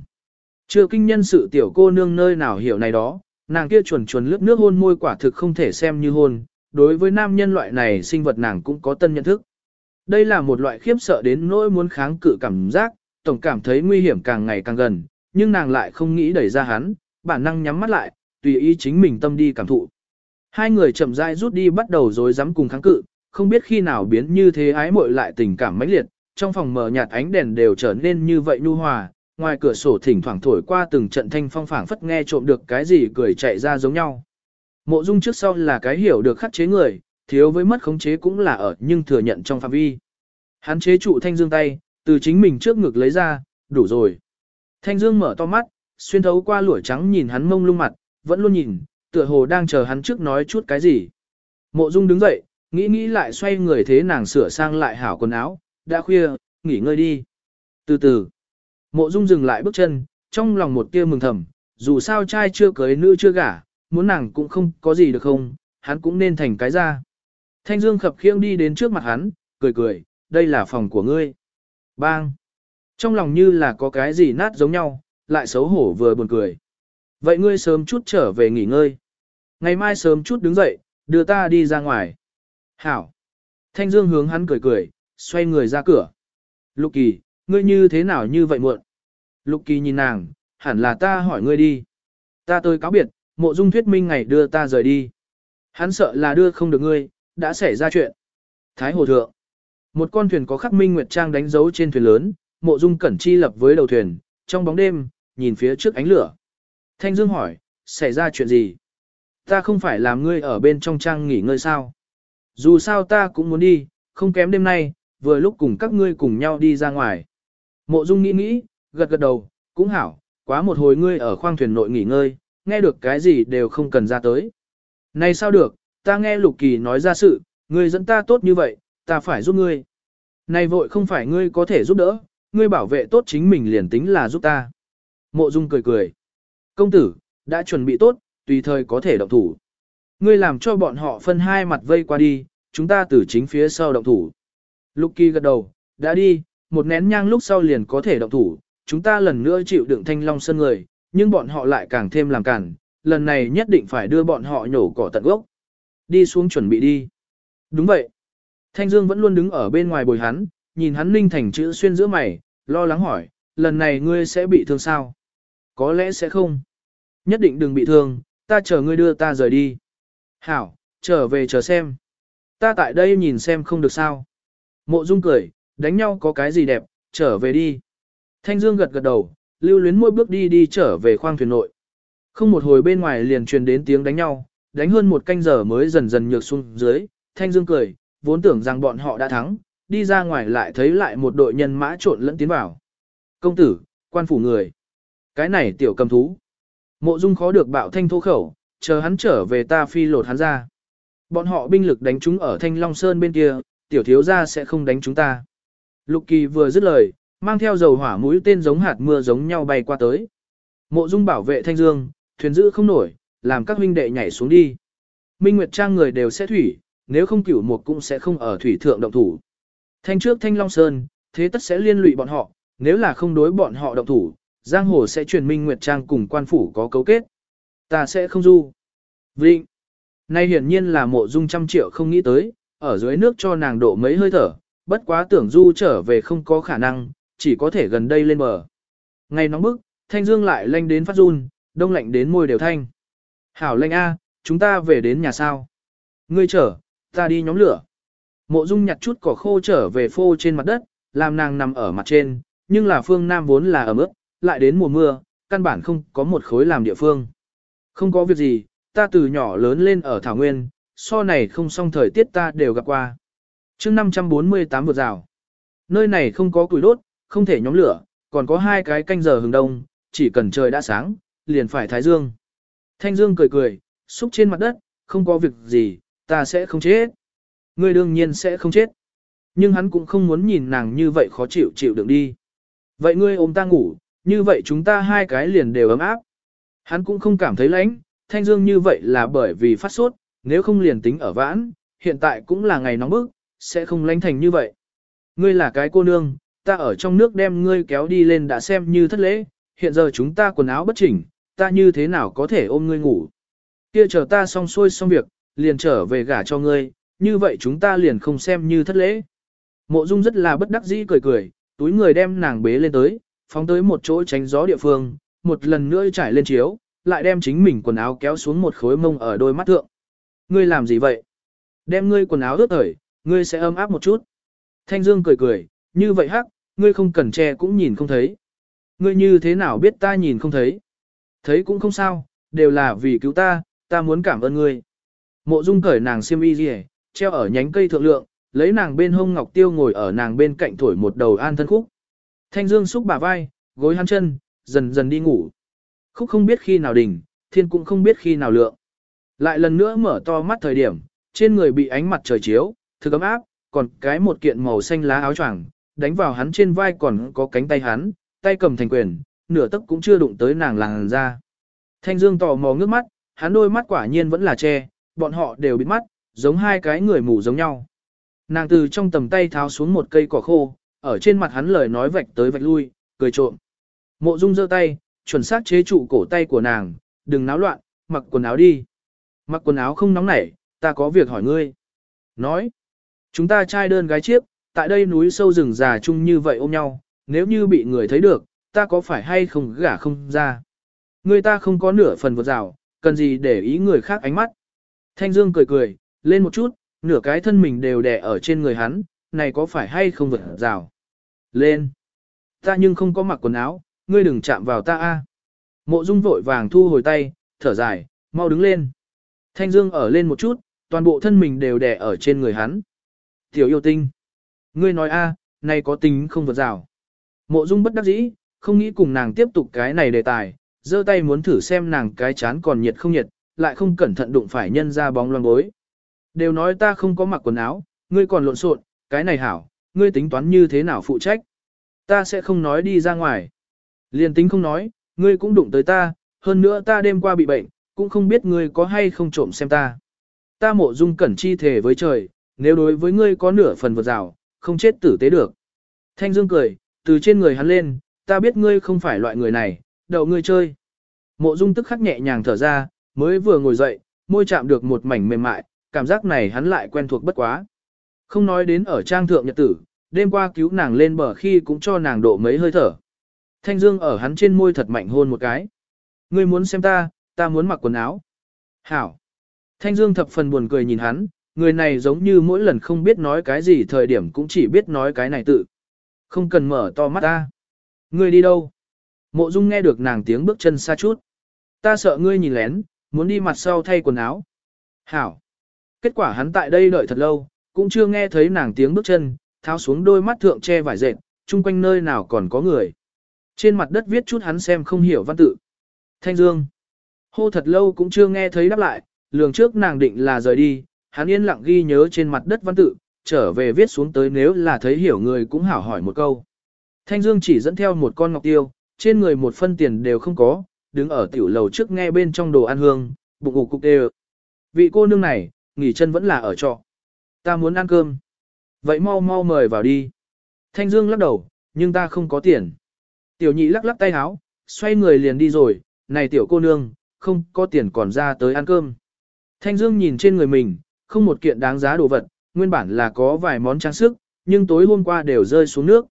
Chưa kinh nhân sự tiểu cô nương nơi nào hiểu này đó, nàng kia chuẩn chuẩn lướt nước hôn môi quả thực không thể xem như hôn, đối với nam nhân loại này sinh vật nàng cũng có tân nhận thức. Đây là một loại khiếp sợ đến nỗi muốn kháng cự cảm giác, tổng cảm thấy nguy hiểm càng ngày càng gần, nhưng nàng lại không nghĩ đẩy ra hắn, bản năng nhắm mắt lại, tùy ý chính mình tâm đi cảm thụ. Hai người chậm rãi rút đi bắt đầu rồi dám cùng kháng cự, không biết khi nào biến như thế ái muội lại tình cảm mãnh liệt, trong phòng mở nhạt ánh đèn đều trở nên như vậy nhu hòa, ngoài cửa sổ thỉnh thoảng thổi qua từng trận thanh phong phảng phất nghe trộm được cái gì cười chạy ra giống nhau. Mộ Dung trước sau là cái hiểu được khắc chế người, thiếu với mất khống chế cũng là ở nhưng thừa nhận trong phạm vi. Hắn chế trụ Thanh Dương tay, từ chính mình trước ngực lấy ra, đủ rồi. Thanh Dương mở to mắt, xuyên thấu qua lũa trắng nhìn hắn mông lung mặt, vẫn luôn nhìn, tựa hồ đang chờ hắn trước nói chút cái gì. Mộ Dung đứng dậy, nghĩ nghĩ lại xoay người thế nàng sửa sang lại hảo quần áo, đã khuya, nghỉ ngơi đi. Từ từ, mộ Dung dừng lại bước chân, trong lòng một tia mừng thầm, dù sao trai chưa cưới nữ chưa gả, muốn nàng cũng không có gì được không, hắn cũng nên thành cái ra. Thanh Dương khập khiễng đi đến trước mặt hắn, cười cười, đây là phòng của ngươi. Bang! Trong lòng như là có cái gì nát giống nhau, lại xấu hổ vừa buồn cười. Vậy ngươi sớm chút trở về nghỉ ngơi. Ngày mai sớm chút đứng dậy, đưa ta đi ra ngoài. Hảo! Thanh Dương hướng hắn cười cười, xoay người ra cửa. Lục Kỳ, ngươi như thế nào như vậy muộn? Lục Kỳ nhìn nàng, hẳn là ta hỏi ngươi đi. Ta tới cáo biệt, mộ dung thuyết minh ngày đưa ta rời đi. Hắn sợ là đưa không được ngươi, đã xảy ra chuyện. Thái Hồ Thượng. Một con thuyền có khắc minh nguyệt trang đánh dấu trên thuyền lớn, mộ dung cẩn chi lập với đầu thuyền, trong bóng đêm, nhìn phía trước ánh lửa. Thanh Dương hỏi, xảy ra chuyện gì? Ta không phải làm ngươi ở bên trong trang nghỉ ngơi sao? Dù sao ta cũng muốn đi, không kém đêm nay, vừa lúc cùng các ngươi cùng nhau đi ra ngoài. Mộ dung nghĩ nghĩ, gật gật đầu, cũng hảo, quá một hồi ngươi ở khoang thuyền nội nghỉ ngơi, nghe được cái gì đều không cần ra tới. Này sao được, ta nghe Lục Kỳ nói ra sự, ngươi dẫn ta tốt như vậy, ta phải giúp ngươi. Này vội không phải ngươi có thể giúp đỡ, ngươi bảo vệ tốt chính mình liền tính là giúp ta. Mộ Dung cười cười. Công tử, đã chuẩn bị tốt, tùy thời có thể động thủ. Ngươi làm cho bọn họ phân hai mặt vây qua đi, chúng ta từ chính phía sau động thủ. Lục Kỳ gật đầu, đã đi, một nén nhang lúc sau liền có thể động thủ, chúng ta lần nữa chịu đựng thanh long sân người, nhưng bọn họ lại càng thêm làm cản, lần này nhất định phải đưa bọn họ nhổ cỏ tận gốc. Đi xuống chuẩn bị đi. Đúng vậy. Thanh Dương vẫn luôn đứng ở bên ngoài bồi hắn, nhìn hắn ninh thành chữ xuyên giữa mày, lo lắng hỏi, lần này ngươi sẽ bị thương sao? Có lẽ sẽ không. Nhất định đừng bị thương, ta chờ ngươi đưa ta rời đi. Hảo, trở về chờ xem. Ta tại đây nhìn xem không được sao. Mộ Dung cười, đánh nhau có cái gì đẹp, trở về đi. Thanh Dương gật gật đầu, lưu luyến mỗi bước đi đi trở về khoang thuyền nội. Không một hồi bên ngoài liền truyền đến tiếng đánh nhau, đánh hơn một canh giờ mới dần dần nhược xuống dưới, thanh dương cười, vốn tưởng rằng bọn họ đã thắng, đi ra ngoài lại thấy lại một đội nhân mã trộn lẫn tiến vào. Công tử, quan phủ người. Cái này tiểu cầm thú. Mộ dung khó được bạo thanh thô khẩu, chờ hắn trở về ta phi lột hắn ra. Bọn họ binh lực đánh chúng ở thanh long sơn bên kia, tiểu thiếu gia sẽ không đánh chúng ta. Lục kỳ vừa dứt lời, mang theo dầu hỏa mũi tên giống hạt mưa giống nhau bay qua tới. Mộ Dung bảo vệ Thanh Dương, thuyền giữ không nổi, làm các huynh đệ nhảy xuống đi. Minh Nguyệt Trang người đều sẽ thủy, nếu không cửu một cũng sẽ không ở thủy thượng động thủ. Thanh trước Thanh Long Sơn, thế tất sẽ liên lụy bọn họ, nếu là không đối bọn họ động thủ, giang hồ sẽ truyền Minh Nguyệt Trang cùng quan phủ có cấu kết. Ta sẽ không du. Vịnh. Nay hiển nhiên là mộ dung trăm triệu không nghĩ tới, ở dưới nước cho nàng độ mấy hơi thở, bất quá tưởng du trở về không có khả năng, chỉ có thể gần đây lên bờ. Ngày nóng bức, thanh dương lại lanh đến phát run, đông lạnh đến môi đều thanh. Hảo lanh A, chúng ta về đến nhà sao. Ngươi chở, ta đi nhóm lửa. Mộ dung nhặt chút cỏ khô trở về phô trên mặt đất, làm nàng nằm ở mặt trên, nhưng là phương Nam vốn là ở ướt, lại đến mùa mưa, căn bản không có một khối làm địa phương. Không có việc gì, ta từ nhỏ lớn lên ở Thảo Nguyên, so này không xong thời tiết ta đều gặp qua. chương 548 vượt rào. Nơi này không có củi đốt, không thể nhóm lửa, còn có hai cái canh giờ hừng đông, chỉ cần trời đã sáng, liền phải thái dương. Thanh Dương cười cười, xúc trên mặt đất, không có việc gì, ta sẽ không chết. Ngươi đương nhiên sẽ không chết. Nhưng hắn cũng không muốn nhìn nàng như vậy khó chịu chịu đựng đi. Vậy ngươi ôm ta ngủ, như vậy chúng ta hai cái liền đều ấm áp. Hắn cũng không cảm thấy lạnh, Thanh Dương như vậy là bởi vì phát sốt, nếu không liền tính ở vãn, hiện tại cũng là ngày nóng bức, sẽ không lánh thành như vậy. Ngươi là cái cô nương, ta ở trong nước đem ngươi kéo đi lên đã xem như thất lễ, hiện giờ chúng ta quần áo bất chỉnh, ta như thế nào có thể ôm ngươi ngủ. Kia chờ ta xong xuôi xong việc, liền trở về gả cho ngươi, như vậy chúng ta liền không xem như thất lễ. Mộ Dung rất là bất đắc dĩ cười cười, túi người đem nàng bế lên tới, phóng tới một chỗ tránh gió địa phương, một lần nữa trải lên chiếu, lại đem chính mình quần áo kéo xuống một khối mông ở đôi mắt thượng. Ngươi làm gì vậy? Đem ngươi quần áo ướt ởi, ngươi sẽ ấm áp một chút. Thanh Dương cười cười, như vậy hắc, ngươi không cần che cũng nhìn không thấy. Ngươi như thế nào biết ta nhìn không thấy? Thấy cũng không sao, đều là vì cứu ta, ta muốn cảm ơn ngươi. Mộ Dung cởi nàng xiêm y rìa, treo ở nhánh cây thượng lượng, lấy nàng bên hông ngọc tiêu ngồi ở nàng bên cạnh thổi một đầu an thân khúc. Thanh Dương xúc bả vai, gối hắn chân, dần dần đi ngủ. Khúc không biết khi nào đỉnh, thiên cũng không biết khi nào lượng. Lại lần nữa mở to mắt thời điểm, trên người bị ánh mặt trời chiếu, thực ấm áp, còn cái một kiện màu xanh lá áo choàng, đánh vào hắn trên vai còn có cánh tay hắn, tay cầm thành quyền, nửa tấc cũng chưa đụng tới nàng làng ra. Thanh Dương tò mò ngước mắt, hắn đôi mắt quả nhiên vẫn là che, bọn họ đều bịt mắt, giống hai cái người mù giống nhau. Nàng từ trong tầm tay tháo xuống một cây cỏ khô, ở trên mặt hắn lời nói vạch tới vạch lui, cười trộm. Mộ Dung giơ tay, chuẩn xác chế trụ cổ tay của nàng, đừng náo loạn, mặc quần áo đi. Mặc quần áo không nóng nảy, ta có việc hỏi ngươi. Nói, chúng ta trai đơn gái chiếc, tại đây núi sâu rừng già chung như vậy ôm nhau, nếu như bị người thấy được, ta có phải hay không gả không ra. Người ta không có nửa phần vượt rào, cần gì để ý người khác ánh mắt. Thanh Dương cười cười, lên một chút, nửa cái thân mình đều đè ở trên người hắn, này có phải hay không vượt rào. Lên. Ta nhưng không có mặc quần áo, ngươi đừng chạm vào ta a. Mộ Dung vội vàng thu hồi tay, thở dài, mau đứng lên. Thanh Dương ở lên một chút, toàn bộ thân mình đều đè ở trên người hắn. Tiểu yêu tinh. Ngươi nói a, này có tính không vượt rào. Mộ Dung bất đắc dĩ, không nghĩ cùng nàng tiếp tục cái này đề tài, giơ tay muốn thử xem nàng cái chán còn nhiệt không nhiệt, lại không cẩn thận đụng phải nhân ra bóng loang bối. Đều nói ta không có mặc quần áo, ngươi còn lộn xộn, cái này hảo, ngươi tính toán như thế nào phụ trách. Ta sẽ không nói đi ra ngoài. Liên tính không nói, ngươi cũng đụng tới ta, hơn nữa ta đêm qua bị bệnh, cũng không biết ngươi có hay không trộm xem ta. Ta mộ dung cẩn chi thể với trời, nếu đối với ngươi có nửa phần vượt rào, không chết tử tế được. Thanh Dương cười, từ trên người hắn lên, ta biết ngươi không phải loại người này, đậu ngươi chơi. Mộ dung tức khắc nhẹ nhàng thở ra, mới vừa ngồi dậy, môi chạm được một mảnh mềm mại, cảm giác này hắn lại quen thuộc bất quá. Không nói đến ở trang thượng nhật tử, đêm qua cứu nàng lên bờ khi cũng cho nàng độ mấy hơi thở. Thanh Dương ở hắn trên môi thật mạnh hôn một cái. Ngươi muốn xem ta, ta muốn mặc quần áo. Hảo. Thanh Dương thập phần buồn cười nhìn hắn, người này giống như mỗi lần không biết nói cái gì thời điểm cũng chỉ biết nói cái này tự. Không cần mở to mắt ta. Ngươi đi đâu? Mộ Dung nghe được nàng tiếng bước chân xa chút. Ta sợ ngươi nhìn lén, muốn đi mặt sau thay quần áo. Hảo. Kết quả hắn tại đây đợi thật lâu, cũng chưa nghe thấy nàng tiếng bước chân, tháo xuống đôi mắt thượng che vải dệt, chung quanh nơi nào còn có người. Trên mặt đất viết chút hắn xem không hiểu văn tự. Thanh Dương. Hô thật lâu cũng chưa nghe thấy đáp lại, lường trước nàng định là rời đi, hắn yên lặng ghi nhớ trên mặt đất văn tự, trở về viết xuống tới nếu là thấy hiểu người cũng hảo hỏi một câu. Thanh Dương chỉ dẫn theo một con ngọc tiêu, trên người một phân tiền đều không có, đứng ở tiểu lầu trước nghe bên trong đồ ăn hương, bụng ủ cục đều. Vị cô nương này, nghỉ chân vẫn là ở trọ. Ta muốn ăn cơm. Vậy mau mau mời vào đi. Thanh Dương lắc đầu, nhưng ta không có tiền. Tiểu nhị lắc lắc tay háo, xoay người liền đi rồi, này tiểu cô nương, không có tiền còn ra tới ăn cơm. Thanh Dương nhìn trên người mình, không một kiện đáng giá đồ vật, nguyên bản là có vài món trang sức, nhưng tối hôm qua đều rơi xuống nước.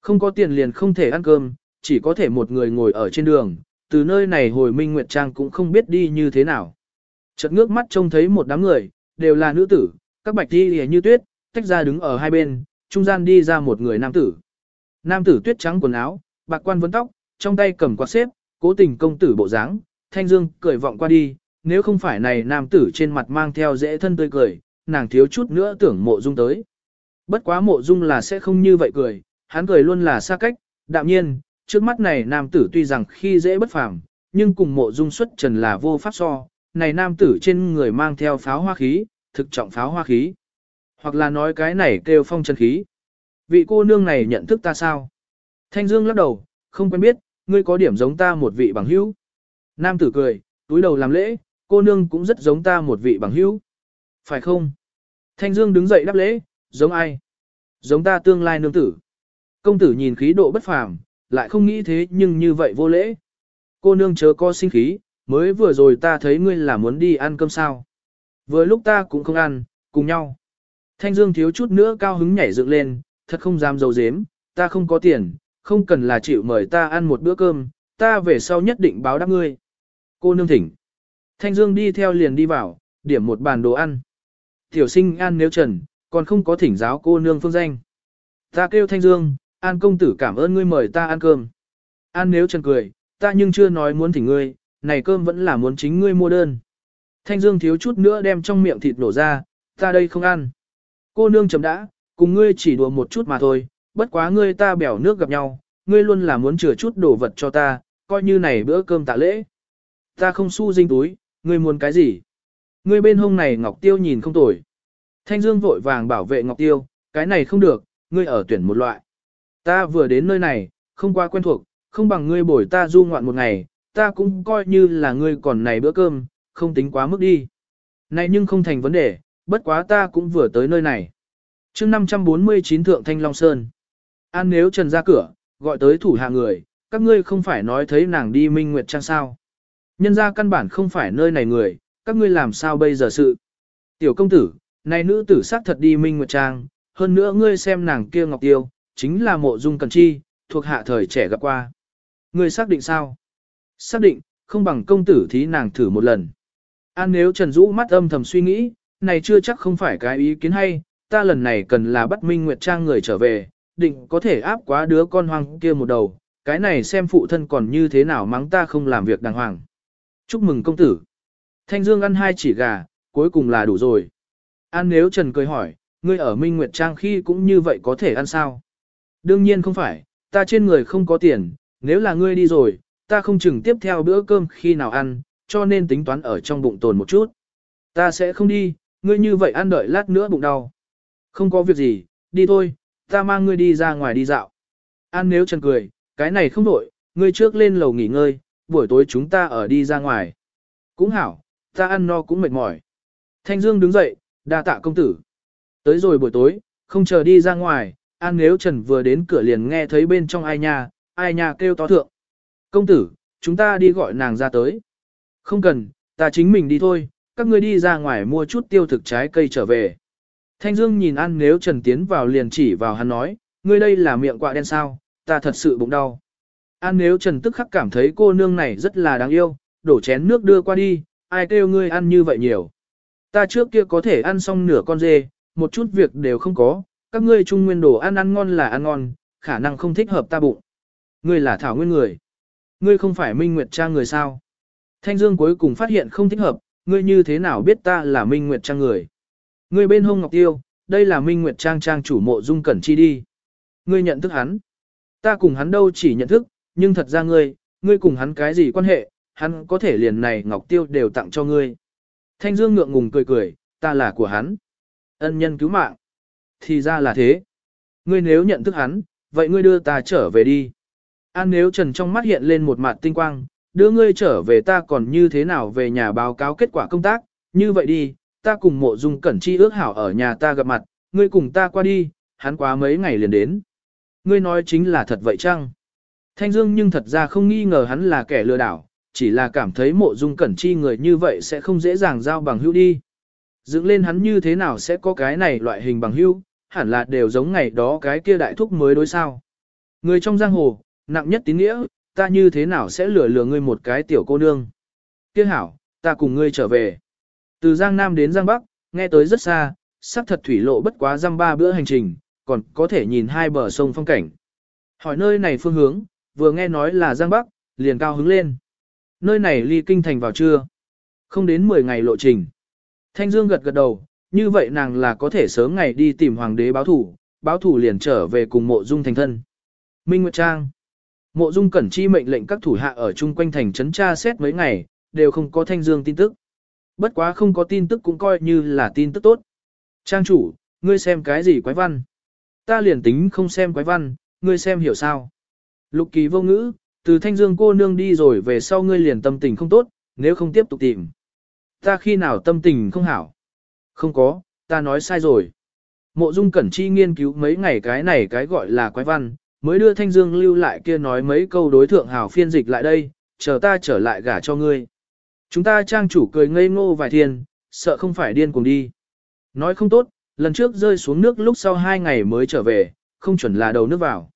Không có tiền liền không thể ăn cơm, chỉ có thể một người ngồi ở trên đường, từ nơi này hồi Minh Nguyệt Trang cũng không biết đi như thế nào. Chợt ngước mắt trông thấy một đám người, đều là nữ tử, các bạch đi hề như tuyết, tách ra đứng ở hai bên, trung gian đi ra một người nam tử. Nam tử tuyết trắng quần áo, bạc quan vấn tóc, trong tay cầm quạt xếp, cố tình công tử bộ dáng, thanh dương cười vọng qua đi, nếu không phải này nam tử trên mặt mang theo dễ thân tươi cười, nàng thiếu chút nữa tưởng mộ dung tới. Bất quá mộ dung là sẽ không như vậy cười, hắn cười luôn là xa cách, đạm nhiên, trước mắt này nam tử tuy rằng khi dễ bất phàm, nhưng cùng mộ dung xuất trần là vô pháp so, này nam tử trên người mang theo pháo hoa khí, thực trọng pháo hoa khí. Hoặc là nói cái này kêu phong chân khí. Vị cô nương này nhận thức ta sao? Thanh Dương lắc đầu, không quen biết, ngươi có điểm giống ta một vị bằng hữu. Nam tử cười, túi đầu làm lễ, cô nương cũng rất giống ta một vị bằng hữu. Phải không? Thanh Dương đứng dậy đáp lễ, giống ai? Giống ta tương lai nương tử. Công tử nhìn khí độ bất phàm, lại không nghĩ thế nhưng như vậy vô lễ. Cô nương chớ có sinh khí, mới vừa rồi ta thấy ngươi là muốn đi ăn cơm sao. Vừa lúc ta cũng không ăn, cùng nhau. Thanh Dương thiếu chút nữa cao hứng nhảy dựng lên, thật không dám dầu dếm, ta không có tiền, không cần là chịu mời ta ăn một bữa cơm, ta về sau nhất định báo đáp ngươi. Cô nương thỉnh. Thanh Dương đi theo liền đi vào, điểm một bàn đồ ăn. Tiểu sinh an nếu trần, còn không có thỉnh giáo cô nương phương danh. Ta kêu Thanh Dương, an công tử cảm ơn ngươi mời ta ăn cơm. An nếu trần cười, ta nhưng chưa nói muốn thỉnh ngươi, này cơm vẫn là muốn chính ngươi mua đơn. Thanh Dương thiếu chút nữa đem trong miệng thịt nổ ra, ta đây không ăn. Cô nương chấm đã, cùng ngươi chỉ đùa một chút mà thôi, bất quá ngươi ta bèo nước gặp nhau, ngươi luôn là muốn chừa chút đồ vật cho ta, coi như này bữa cơm tạ lễ. Ta không su dinh túi, ngươi muốn cái gì? Ngươi bên hông này Ngọc Tiêu nhìn không tồi. Thanh Dương vội vàng bảo vệ Ngọc Tiêu, cái này không được, ngươi ở tuyển một loại. Ta vừa đến nơi này, không quá quen thuộc, không bằng ngươi bồi ta du ngoạn một ngày, ta cũng coi như là ngươi còn này bữa cơm, không tính quá mức đi. Này nhưng không thành vấn đề, bất quá ta cũng vừa tới nơi này. chương 549 Thượng Thanh Long Sơn. An nếu trần ra cửa, gọi tới thủ hạ người, các ngươi không phải nói thấy nàng đi minh nguyệt trang sao. Nhân ra căn bản không phải nơi này người, các ngươi làm sao bây giờ sự. Tiểu công tử, này nữ tử xác thật đi minh nguyệt trang, hơn nữa ngươi xem nàng kia ngọc tiêu, chính là mộ dung cần chi, thuộc hạ thời trẻ gặp qua. Ngươi xác định sao? Xác định, không bằng công tử thí nàng thử một lần. An nếu Trần Dũ mắt âm thầm suy nghĩ, này chưa chắc không phải cái ý kiến hay, ta lần này cần là bắt Minh Nguyệt Trang người trở về, định có thể áp quá đứa con hoang kia một đầu, cái này xem phụ thân còn như thế nào mắng ta không làm việc đàng hoàng. Chúc mừng công tử. Thanh Dương ăn hai chỉ gà, cuối cùng là đủ rồi. An nếu Trần cười hỏi, ngươi ở Minh Nguyệt Trang khi cũng như vậy có thể ăn sao? Đương nhiên không phải, ta trên người không có tiền, nếu là ngươi đi rồi, ta không chừng tiếp theo bữa cơm khi nào ăn, cho nên tính toán ở trong bụng tồn một chút. Ta sẽ không đi, ngươi như vậy ăn đợi lát nữa bụng đau. Không có việc gì, đi thôi, ta mang ngươi đi ra ngoài đi dạo. An nếu trần cười, cái này không đổi, ngươi trước lên lầu nghỉ ngơi, buổi tối chúng ta ở đi ra ngoài. Cũng hảo, ta ăn no cũng mệt mỏi. Thanh Dương đứng dậy, đa tạ công tử. Tới rồi buổi tối, không chờ đi ra ngoài, An nếu Trần vừa đến cửa liền nghe thấy bên trong ai nha, ai nha kêu to thượng. Công tử, chúng ta đi gọi nàng ra tới. Không cần, ta chính mình đi thôi, các ngươi đi ra ngoài mua chút tiêu thực trái cây trở về. Thanh Dương nhìn An nếu Trần tiến vào liền chỉ vào hắn nói, ngươi đây là miệng quạ đen sao, ta thật sự bụng đau. An nếu Trần tức khắc cảm thấy cô nương này rất là đáng yêu, đổ chén nước đưa qua đi, ai kêu ngươi ăn như vậy nhiều. Ta trước kia có thể ăn xong nửa con dê, một chút việc đều không có, các ngươi trung nguyên đồ ăn ăn ngon là ăn ngon, khả năng không thích hợp ta bụng. Ngươi là thảo nguyên người. Ngươi không phải Minh Nguyệt Trang người sao? Thanh Dương cuối cùng phát hiện không thích hợp, ngươi như thế nào biết ta là Minh Nguyệt Trang người? Ngươi bên hông Ngọc Tiêu, đây là Minh Nguyệt Trang Trang chủ mộ dung cẩn chi đi. Ngươi nhận thức hắn. Ta cùng hắn đâu chỉ nhận thức, nhưng thật ra ngươi, ngươi cùng hắn cái gì quan hệ, hắn có thể liền này Ngọc Tiêu đều tặng cho ngươi. Thanh Dương ngượng ngùng cười cười, ta là của hắn. Ân nhân cứu mạng. Thì ra là thế. Ngươi nếu nhận thức hắn, vậy ngươi đưa ta trở về đi. An nếu trần trong mắt hiện lên một mặt tinh quang, đưa ngươi trở về ta còn như thế nào về nhà báo cáo kết quả công tác, như vậy đi, ta cùng mộ dung cẩn chi ước hảo ở nhà ta gặp mặt, ngươi cùng ta qua đi, hắn quá mấy ngày liền đến. Ngươi nói chính là thật vậy chăng? Thanh Dương nhưng thật ra không nghi ngờ hắn là kẻ lừa đảo, chỉ là cảm thấy mộ dung cẩn chi người như vậy sẽ không dễ dàng giao bằng hữu đi. Dựng lên hắn như thế nào sẽ có cái này loại hình bằng hữu, hẳn là đều giống ngày đó cái kia đại thúc mới đối sao. Người trong giang hồ, nặng nhất tín nghĩa, ta như thế nào sẽ lừa lừa ngươi một cái tiểu cô nương. Kia hảo, ta cùng ngươi trở về. Từ Giang Nam đến Giang Bắc, nghe tới rất xa, sắc thật thủy lộ bất quá răm ba bữa hành trình, còn có thể nhìn hai bờ sông phong cảnh. Hỏi nơi này phương hướng, vừa nghe nói là Giang Bắc, liền cao hứng lên. Nơi này ly kinh thành vào chưa? Không đến 10 ngày lộ trình. Thanh Dương gật gật đầu, như vậy nàng là có thể sớm ngày đi tìm hoàng đế báo thủ, báo thủ liền trở về cùng mộ dung thành thân. Minh Nguyệt Trang Mộ dung cẩn chi mệnh lệnh các thủ hạ ở chung quanh thành trấn tra xét mấy ngày, đều không có Thanh Dương tin tức. Bất quá không có tin tức cũng coi như là tin tức tốt. Trang chủ, ngươi xem cái gì quái văn? Ta liền tính không xem quái văn, ngươi xem hiểu sao? Lục kỳ vô ngữ, từ thanh dương cô nương đi rồi về sau ngươi liền tâm tình không tốt, nếu không tiếp tục tìm. Ta khi nào tâm tình không hảo? Không có, ta nói sai rồi. Mộ dung cẩn chi nghiên cứu mấy ngày cái này cái gọi là quái văn, mới đưa thanh dương lưu lại kia nói mấy câu đối thượng hảo phiên dịch lại đây, chờ ta trở lại gả cho ngươi. Chúng ta trang chủ cười ngây ngô vài thiên, sợ không phải điên cùng đi. Nói không tốt, lần trước rơi xuống nước lúc sau hai ngày mới trở về, không chuẩn là đầu nước vào.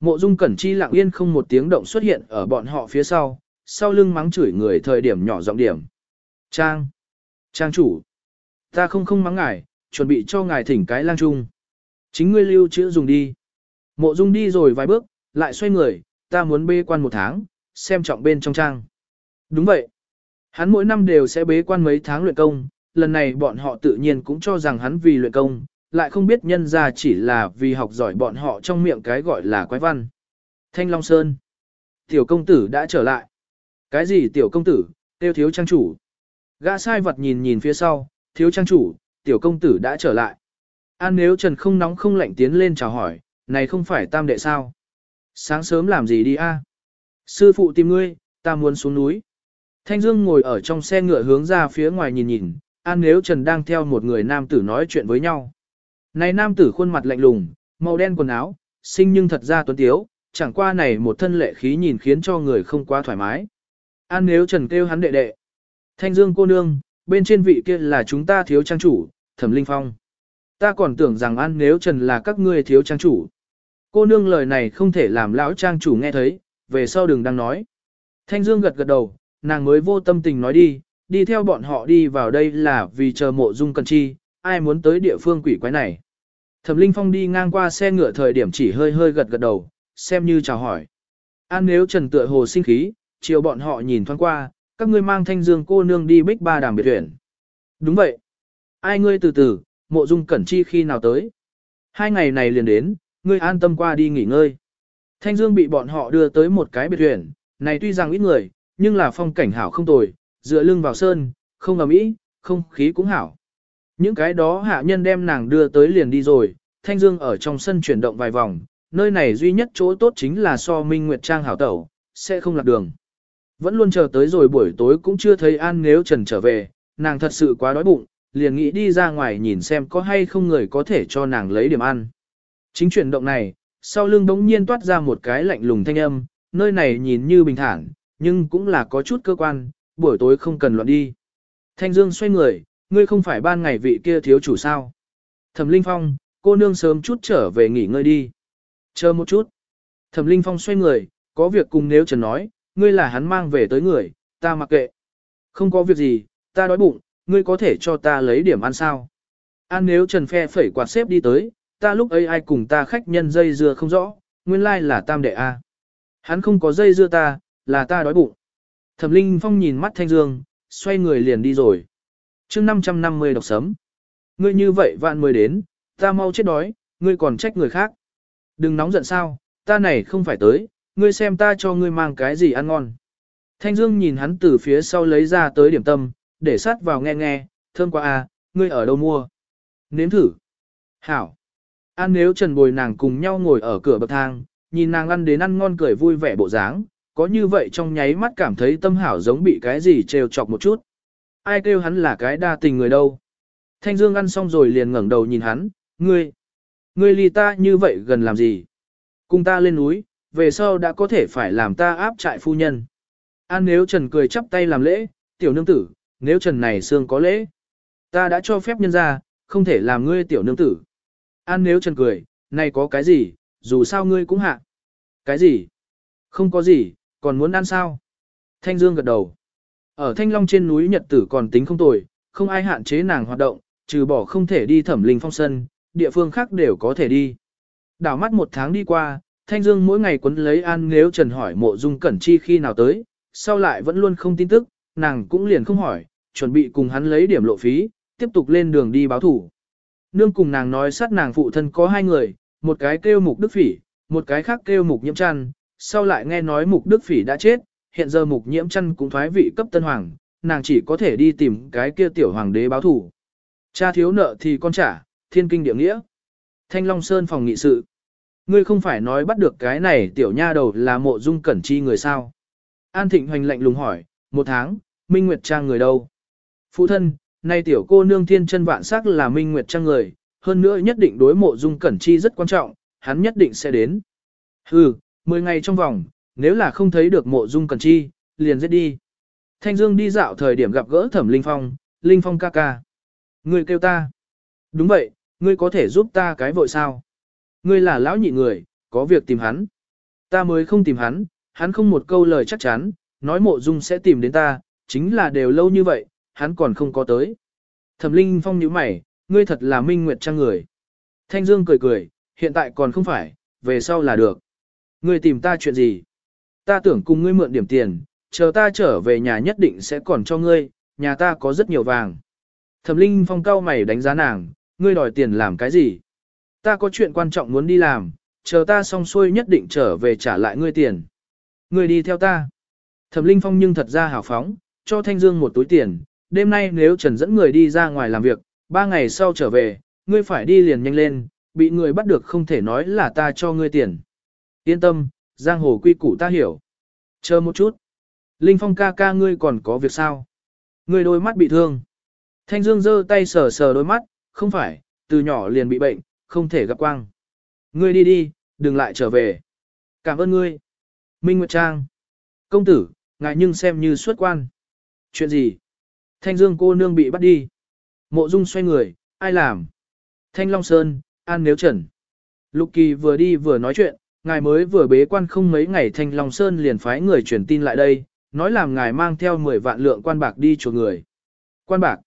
Mộ dung cẩn chi lặng yên không một tiếng động xuất hiện ở bọn họ phía sau, sau lưng mắng chửi người thời điểm nhỏ giọng điểm. Trang! Trang chủ! Ta không không mắng ngài, chuẩn bị cho ngài thỉnh cái lang trung. Chính ngươi lưu chữ dùng đi. Mộ dung đi rồi vài bước, lại xoay người, ta muốn bê quan một tháng, xem trọng bên trong trang. Đúng vậy. Hắn mỗi năm đều sẽ bế quan mấy tháng luyện công, lần này bọn họ tự nhiên cũng cho rằng hắn vì luyện công, lại không biết nhân ra chỉ là vì học giỏi bọn họ trong miệng cái gọi là quái văn. Thanh Long Sơn. Tiểu công tử đã trở lại. Cái gì tiểu công tử, tiêu thiếu trang chủ. Gã sai vật nhìn nhìn phía sau, thiếu trang chủ, tiểu công tử đã trở lại. An nếu Trần không nóng không lạnh tiến lên chào hỏi, này không phải tam đệ sao? Sáng sớm làm gì đi a? Sư phụ tìm ngươi, ta muốn xuống núi. Thanh Dương ngồi ở trong xe ngựa hướng ra phía ngoài nhìn nhìn, An Nếu Trần đang theo một người nam tử nói chuyện với nhau. Này nam tử khuôn mặt lạnh lùng, màu đen quần áo, xinh nhưng thật ra tuấn tiếu, chẳng qua này một thân lệ khí nhìn khiến cho người không quá thoải mái. An Nếu Trần kêu hắn đệ đệ. Thanh Dương cô nương, bên trên vị kia là chúng ta thiếu trang chủ, Thẩm Linh Phong. Ta còn tưởng rằng An Nếu Trần là các ngươi thiếu trang chủ. Cô nương lời này không thể làm lão trang chủ nghe thấy, về sau đừng đang nói. Thanh Dương gật gật đầu, nàng mới vô tâm tình nói đi, đi theo bọn họ đi vào đây là vì chờ mộ dung cần chi, ai muốn tới địa phương quỷ quái này. Thẩm Linh Phong đi ngang qua xe ngựa thời điểm chỉ hơi hơi gật gật đầu, xem như chào hỏi. An nếu trần tựa hồ sinh khí, chiều bọn họ nhìn thoáng qua, các ngươi mang thanh dương cô nương đi bích ba đàm biệt tuyển. Đúng vậy. Ai ngươi từ từ, mộ dung cẩn chi khi nào tới. Hai ngày này liền đến, ngươi an tâm qua đi nghỉ ngơi. Thanh dương bị bọn họ đưa tới một cái biệt tuyển, này tuy rằng ít người, nhưng là phong cảnh hảo không tồi, dựa lưng vào sơn, không ầm ĩ, không khí cũng hảo. Những cái đó hạ nhân đem nàng đưa tới liền đi rồi, Thanh Dương ở trong sân chuyển động vài vòng, nơi này duy nhất chỗ tốt chính là so Minh Nguyệt Trang hảo tẩu, sẽ không lạc đường. Vẫn luôn chờ tới rồi buổi tối cũng chưa thấy An nếu Trần trở về, nàng thật sự quá đói bụng, liền nghĩ đi ra ngoài nhìn xem có hay không người có thể cho nàng lấy điểm ăn. Chính chuyển động này, sau lưng đống nhiên toát ra một cái lạnh lùng thanh âm, nơi này nhìn như bình thản, nhưng cũng là có chút cơ quan, buổi tối không cần loạn đi. Thanh Dương xoay người, ngươi không phải ban ngày vị kia thiếu chủ sao. Thẩm Linh Phong, cô nương sớm chút trở về nghỉ ngơi đi. Chờ một chút. Thẩm Linh Phong xoay người, có việc cùng nếu Trần nói, ngươi là hắn mang về tới người, ta mặc kệ. Không có việc gì, ta đói bụng, ngươi có thể cho ta lấy điểm ăn sao. An nếu Trần phe phẩy quạt xếp đi tới, ta lúc ấy ai cùng ta khách nhân dây dưa không rõ, nguyên lai là tam đệ A. Hắn không có dây dưa ta, là ta đói bụng. Thẩm Linh Phong nhìn mắt Thanh Dương, xoay người liền đi rồi. chương 550 độc sấm. Ngươi như vậy vạn mới đến, ta mau chết đói, ngươi còn trách người khác. Đừng nóng giận sao, ta này không phải tới, ngươi xem ta cho ngươi mang cái gì ăn ngon. Thanh Dương nhìn hắn từ phía sau lấy ra tới điểm tâm, để sát vào nghe nghe, thơm quá à, ngươi ở đâu mua? Nếm thử. Hảo. An nếu Trần Bồi nàng cùng nhau ngồi ở cửa bậc thang, nhìn nàng ăn đến ăn ngon cười vui vẻ bộ dáng, có như vậy trong nháy mắt cảm thấy tâm hảo giống bị cái gì trêu chọc một chút. Ai kêu hắn là cái đa tình người đâu. Thanh Dương ăn xong rồi liền ngẩng đầu nhìn hắn, ngươi, ngươi ly ta như vậy gần làm gì? Cùng ta lên núi, về sau đã có thể phải làm ta áp trại phu nhân. An nếu Trần cười chắp tay làm lễ, tiểu nương tử, nếu Trần này xương có lễ. Ta đã cho phép nhân ra, không thể làm ngươi tiểu nương tử. An nếu Trần cười, này có cái gì, dù sao ngươi cũng hạ. Cái gì? Không có gì, còn muốn ăn sao? Thanh Dương gật đầu. Ở Thanh Long trên núi Nhật Tử còn tính không tồi, không ai hạn chế nàng hoạt động, trừ bỏ không thể đi thẩm linh phong sân, địa phương khác đều có thể đi. Đảo mắt một tháng đi qua, Thanh Dương mỗi ngày quấn lấy An nếu Trần hỏi mộ dung cẩn chi khi nào tới, sau lại vẫn luôn không tin tức, nàng cũng liền không hỏi, chuẩn bị cùng hắn lấy điểm lộ phí, tiếp tục lên đường đi báo thủ. Nương cùng nàng nói sát nàng phụ thân có hai người, một cái kêu mục đức phỉ, một cái khác kêu mục nhiễm trăn sau lại nghe nói mục đức phỉ đã chết, hiện giờ mục nhiễm chăn cũng thoái vị cấp tân hoàng, nàng chỉ có thể đi tìm cái kia tiểu hoàng đế báo thủ. Cha thiếu nợ thì con trả, thiên kinh địa nghĩa. Thanh Long Sơn phòng nghị sự. Ngươi không phải nói bắt được cái này tiểu nha đầu là mộ dung cẩn chi người sao? An Thịnh hoành lạnh lùng hỏi, một tháng, Minh Nguyệt Trang người đâu? Phụ thân, nay tiểu cô nương thiên chân vạn sắc là Minh Nguyệt Trang người, hơn nữa nhất định đối mộ dung cẩn chi rất quan trọng, hắn nhất định sẽ đến. Hừ, 10 ngày trong vòng, nếu là không thấy được mộ dung Cần chi, liền giết đi. Thanh Dương đi dạo thời điểm gặp gỡ Thẩm Linh Phong, Linh Phong ca ca. Ngươi kêu ta. Đúng vậy, ngươi có thể giúp ta cái vội sao? Ngươi là lão nhị người, có việc tìm hắn. Ta mới không tìm hắn, hắn không một câu lời chắc chắn, nói mộ dung sẽ tìm đến ta, chính là đều lâu như vậy, hắn còn không có tới. Thẩm Linh Phong nhíu mày, ngươi thật là minh nguyệt trang người. Thanh Dương cười cười, hiện tại còn không phải, về sau là được. Ngươi tìm ta chuyện gì? Ta tưởng cùng ngươi mượn điểm tiền, chờ ta trở về nhà nhất định sẽ còn cho ngươi, nhà ta có rất nhiều vàng. Thẩm Linh Phong cao mày đánh giá nàng, ngươi đòi tiền làm cái gì? Ta có chuyện quan trọng muốn đi làm, chờ ta xong xuôi nhất định trở về trả lại ngươi tiền. Ngươi đi theo ta. Thẩm Linh Phong nhưng thật ra hào phóng, cho Thanh Dương một túi tiền, đêm nay nếu Trần dẫn người đi ra ngoài làm việc, ba ngày sau trở về, ngươi phải đi liền nhanh lên, bị người bắt được không thể nói là ta cho ngươi tiền. Yên tâm, giang hồ quy củ ta hiểu. Chờ một chút. Linh Phong ca ca ngươi còn có việc sao? Ngươi đôi mắt bị thương. Thanh Dương giơ tay sờ sờ đôi mắt, không phải, từ nhỏ liền bị bệnh, không thể gặp quang. Ngươi đi đi, đừng lại trở về. Cảm ơn ngươi. Minh Nguyệt Trang. Công tử, ngài nhưng xem như xuất quan. Chuyện gì? Thanh Dương cô nương bị bắt đi. Mộ Dung xoay người, ai làm? Thanh Long Sơn, An Nếu Trần. Lục Kỳ vừa đi vừa nói chuyện, ngài mới vừa bế quan không mấy ngày Thanh Long Sơn liền phái người truyền tin lại đây, nói làm ngài mang theo 10 vạn lượng quan bạc đi chuộc người. Quan bạc.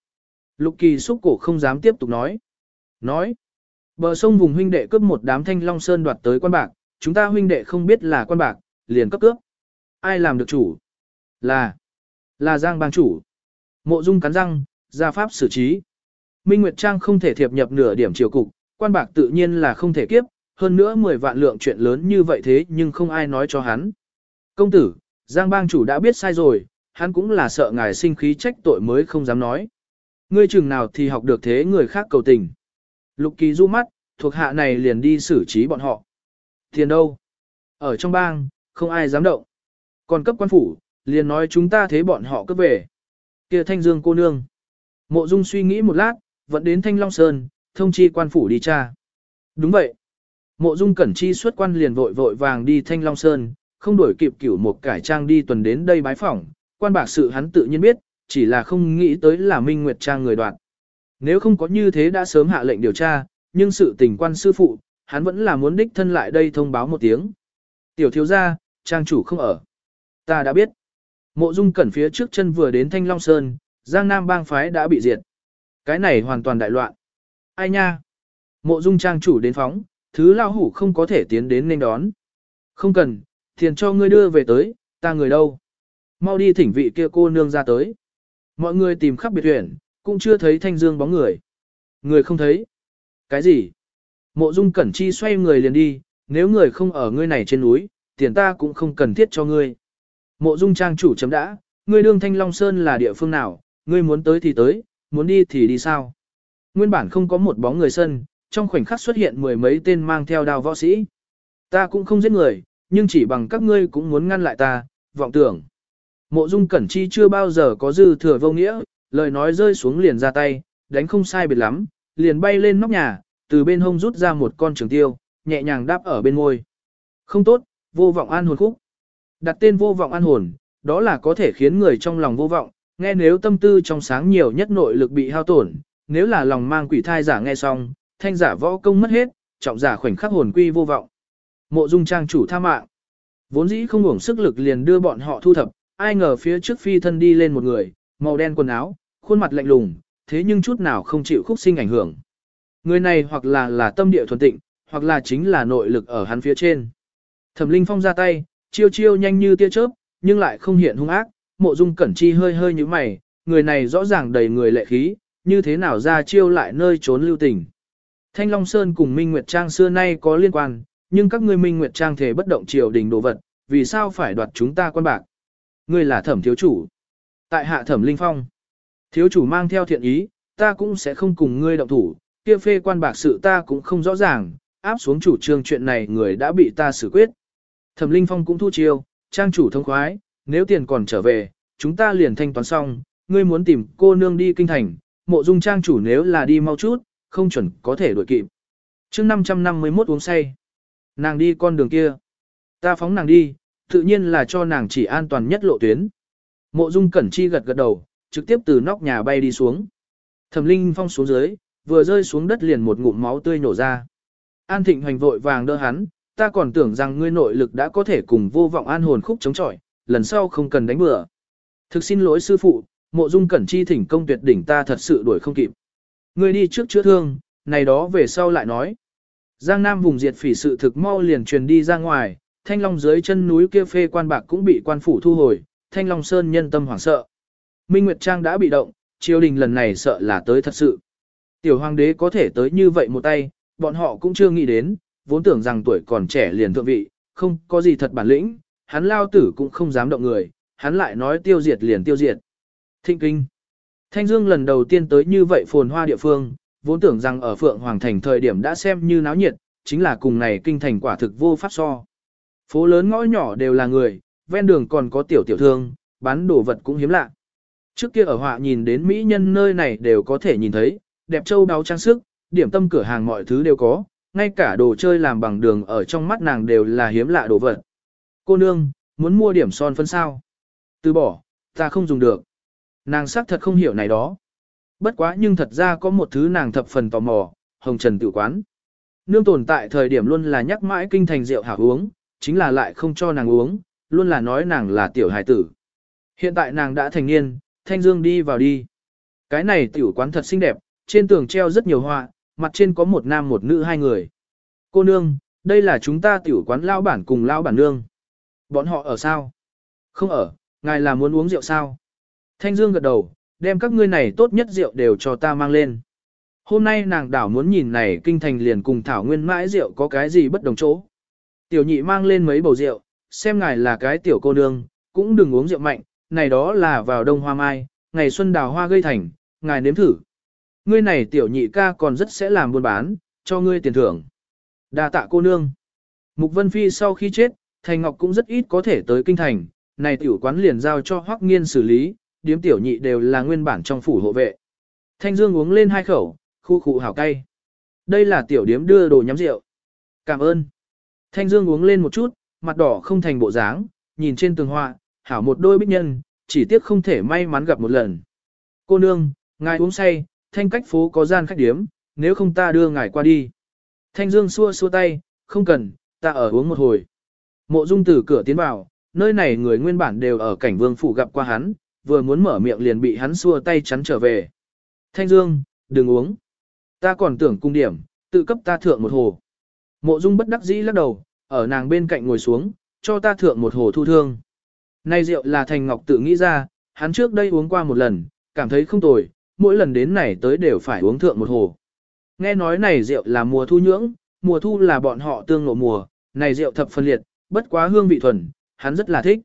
Lục Kỳ xúc cổ không dám tiếp tục nói. Nói. Bờ sông vùng huynh đệ cướp một đám Thanh Long Sơn đoạt tới quan bạc, chúng ta huynh đệ không biết là quan bạc, liền cấp cướp. Ai làm được chủ? Là. Là Giang bang chủ. Mộ Dung cắn răng, ra pháp xử trí. Minh Nguyệt Trang không thể thiệp nhập nửa điểm triều cục, quan bạc tự nhiên là không thể kiếp, hơn nữa 10 vạn lượng chuyện lớn như vậy thế nhưng không ai nói cho hắn. Công tử, Giang bang chủ đã biết sai rồi, hắn cũng là sợ ngài sinh khí trách tội mới không dám nói. Ngươi chừng nào thì học được thế người khác cầu tình. Lục kỳ du mắt, thuộc hạ này liền đi xử trí bọn họ. Tiền đâu? Ở trong bang, không ai dám động. Còn cấp quan phủ, liền nói chúng ta thế bọn họ cấp về. kia thanh dương cô nương. Mộ dung suy nghĩ một lát, vẫn đến thanh long sơn, thông chi quan phủ đi tra. Đúng vậy. Mộ dung cẩn chi xuất quan liền vội vội vàng đi thanh long sơn, không đổi kịp cửu một cải trang đi tuần đến đây bái phỏng. Quan bạc sự hắn tự nhiên biết, chỉ là không nghĩ tới là Minh Nguyệt Trang người đoạn. Nếu không có như thế đã sớm hạ lệnh điều tra, nhưng sự tình quan sư phụ, hắn vẫn là muốn đích thân lại đây thông báo một tiếng. Tiểu thiếu gia, trang chủ không ở. Ta đã biết. Mộ dung cẩn phía trước chân vừa đến Thanh Long Sơn, Giang Nam bang phái đã bị diệt. Cái này hoàn toàn đại loạn. Ai nha? Mộ dung trang chủ đến phóng, thứ lao hủ không có thể tiến đến nên đón. Không cần, tiền cho ngươi đưa về tới, ta người đâu? Mau đi thỉnh vị kia cô nương ra tới. Mọi người tìm khắp biệt huyện, cũng chưa thấy thanh dương bóng người. Người không thấy. Cái gì? Mộ dung cẩn chi xoay người liền đi, nếu người không ở ngươi này trên núi, tiền ta cũng không cần thiết cho ngươi. Mộ dung trang chủ chấm đã, ngươi đương thanh long sơn là địa phương nào, ngươi muốn tới thì tới, muốn đi thì đi sao. Nguyên bản không có một bóng người sân, trong khoảnh khắc xuất hiện mười mấy tên mang theo đao võ sĩ. Ta cũng không giết người, nhưng chỉ bằng các ngươi cũng muốn ngăn lại ta, vọng tưởng. Mộ dung cẩn chi chưa bao giờ có dư thừa vô nghĩa, lời nói rơi xuống liền ra tay, đánh không sai biệt lắm, liền bay lên nóc nhà, từ bên hông rút ra một con trường tiêu, nhẹ nhàng đáp ở bên môi. Không tốt, vô vọng an hồn khúc. Đặt tên vô vọng an hồn, đó là có thể khiến người trong lòng vô vọng, nghe nếu tâm tư trong sáng nhiều nhất nội lực bị hao tổn, nếu là lòng mang quỷ thai giả nghe xong, thanh giả võ công mất hết, trọng giả khoảnh khắc hồn quy vô vọng. Mộ dung trang chủ tha mạng. Vốn dĩ không uổng sức lực liền đưa bọn họ thu thập, ai ngờ phía trước phi thân đi lên một người, màu đen quần áo, khuôn mặt lạnh lùng, thế nhưng chút nào không chịu khúc sinh ảnh hưởng. Người này hoặc là là tâm địa thuần tịnh, hoặc là chính là nội lực ở hắn phía trên. Thẩm Linh Phong ra tay, chiêu chiêu nhanh như tia chớp, nhưng lại không hiện hung ác, mộ dung cẩn chi hơi hơi như mày, người này rõ ràng đầy người lệ khí, như thế nào ra chiêu lại nơi trốn lưu tình. Thanh Long Sơn cùng Minh Nguyệt Trang xưa nay có liên quan, nhưng các ngươi Minh Nguyệt Trang thể bất động triều đình đồ vật, vì sao phải đoạt chúng ta quan bạc? Ngươi là thẩm thiếu chủ. Tại hạ thẩm linh phong. Thiếu chủ mang theo thiện ý, ta cũng sẽ không cùng ngươi động thủ, kia phê quan bạc sự ta cũng không rõ ràng, áp xuống chủ trương chuyện này người đã bị ta xử quyết. Thẩm linh phong cũng thu chiêu, trang chủ thông khoái, nếu tiền còn trở về, chúng ta liền thanh toán xong, ngươi muốn tìm cô nương đi kinh thành, mộ dung trang chủ nếu là đi mau chút, không chuẩn có thể đuổi kịp. chương 551 uống say. Nàng đi con đường kia. Ta phóng nàng đi, tự nhiên là cho nàng chỉ an toàn nhất lộ tuyến. Mộ dung cẩn chi gật gật đầu, trực tiếp từ nóc nhà bay đi xuống. Thẩm linh phong xuống dưới, vừa rơi xuống đất liền một ngụm máu tươi nổ ra. An thịnh hoành vội vàng đỡ hắn, ta còn tưởng rằng ngươi nội lực đã có thể cùng vô vọng an hồn khúc chống chọi, lần sau không cần đánh bừa. Thực xin lỗi sư phụ, mộ dung cẩn chi thỉnh công tuyệt đỉnh ta thật sự đuổi không kịp. Ngươi đi trước chữa thương, này đó về sau lại nói. Giang Nam vùng diệt phỉ sự thực mau liền truyền đi ra ngoài, thanh long dưới chân núi kia phê quan bạc cũng bị quan phủ thu hồi, thanh long sơn nhân tâm hoảng sợ. Minh Nguyệt Trang đã bị động, triều đình lần này sợ là tới thật sự. Tiểu hoàng đế có thể tới như vậy một tay, bọn họ cũng chưa nghĩ đến, vốn tưởng rằng tuổi còn trẻ liền thượng vị, không có gì thật bản lĩnh, hắn lao tử cũng không dám động người, hắn lại nói tiêu diệt liền tiêu diệt. Thịnh kinh. Thanh Dương lần đầu tiên tới như vậy phồn hoa địa phương, vốn tưởng rằng ở Phượng Hoàng Thành thời điểm đã xem như náo nhiệt, chính là cùng này kinh thành quả thực vô pháp so. Phố lớn ngõ nhỏ đều là người, ven đường còn có tiểu tiểu thương, bán đồ vật cũng hiếm lạ. Trước kia ở họa nhìn đến mỹ nhân nơi này đều có thể nhìn thấy, đẹp châu đáo trang sức, điểm tâm cửa hàng mọi thứ đều có, ngay cả đồ chơi làm bằng đường ở trong mắt nàng đều là hiếm lạ đồ vật. Cô nương, muốn mua điểm son phấn sao? Từ bỏ, ta không dùng được. Nàng xác thật không hiểu này đó. Bất quá nhưng thật ra có một thứ nàng thập phần tò mò, hồng trần tự quán. Nương tồn tại thời điểm luôn là nhắc mãi kinh thành rượu hảo uống, chính là lại không cho nàng uống, luôn là nói nàng là tiểu hài tử. Hiện tại nàng đã thành niên, Thanh Dương đi vào đi. Cái này tiểu quán thật xinh đẹp, trên tường treo rất nhiều hoa, mặt trên có một nam một nữ hai người. Cô nương, đây là chúng ta tiểu quán lao bản cùng lao bản nương. Bọn họ ở sao? Không ở, ngài là muốn uống rượu sao? Thanh Dương gật đầu, đem các ngươi này tốt nhất rượu đều cho ta mang lên. Hôm nay nàng đảo muốn nhìn này kinh thành liền cùng thảo nguyên mãi rượu có cái gì bất đồng chỗ. Tiểu nhị mang lên mấy bầu rượu, xem ngài là cái tiểu cô nương, cũng đừng uống rượu mạnh, này đó là vào đông hoa mai, ngày xuân đào hoa gây thành, ngài nếm thử. Ngươi này tiểu nhị ca còn rất sẽ làm buôn bán, cho ngươi tiền thưởng. đa tạ cô nương. Mục Vân Phi sau khi chết, Thành Ngọc cũng rất ít có thể tới kinh thành, này tiểu quán liền giao cho Hoắc Nghiên xử lý, điếm tiểu nhị đều là nguyên bản trong phủ hộ vệ. Thanh Dương uống lên hai khẩu, khu khu hảo cay. Đây là tiểu điếm đưa đồ nhắm rượu. Cảm ơn. Thanh Dương uống lên một chút, mặt đỏ không thành bộ dáng, nhìn trên tường họa, hảo một đôi bích nhân, chỉ tiếc không thể may mắn gặp một lần. Cô nương, ngài uống say, thanh cách phố có gian khách điếm, nếu không ta đưa ngài qua đi. Thanh Dương xua xua tay, không cần, ta ở uống một hồi. Mộ Dung từ cửa tiến vào, nơi này người nguyên bản đều ở cảnh vương phủ gặp qua hắn, vừa muốn mở miệng liền bị hắn xua tay chắn trở về. Thanh Dương, đừng uống. Ta còn tưởng cung điểm, tự cấp ta thượng một hồ. Mộ Dung bất đắc dĩ lắc đầu, ở nàng bên cạnh ngồi xuống, cho ta thượng một hồ thu thương. Này rượu là Thành Ngọc tự nghĩ ra, hắn trước đây uống qua một lần, cảm thấy không tồi, mỗi lần đến này tới đều phải uống thượng một hồ. Nghe nói này rượu là mùa thu nhưỡng, mùa thu là bọn họ tương lộ mùa, này rượu thập phân liệt, bất quá hương vị thuần, hắn rất là thích.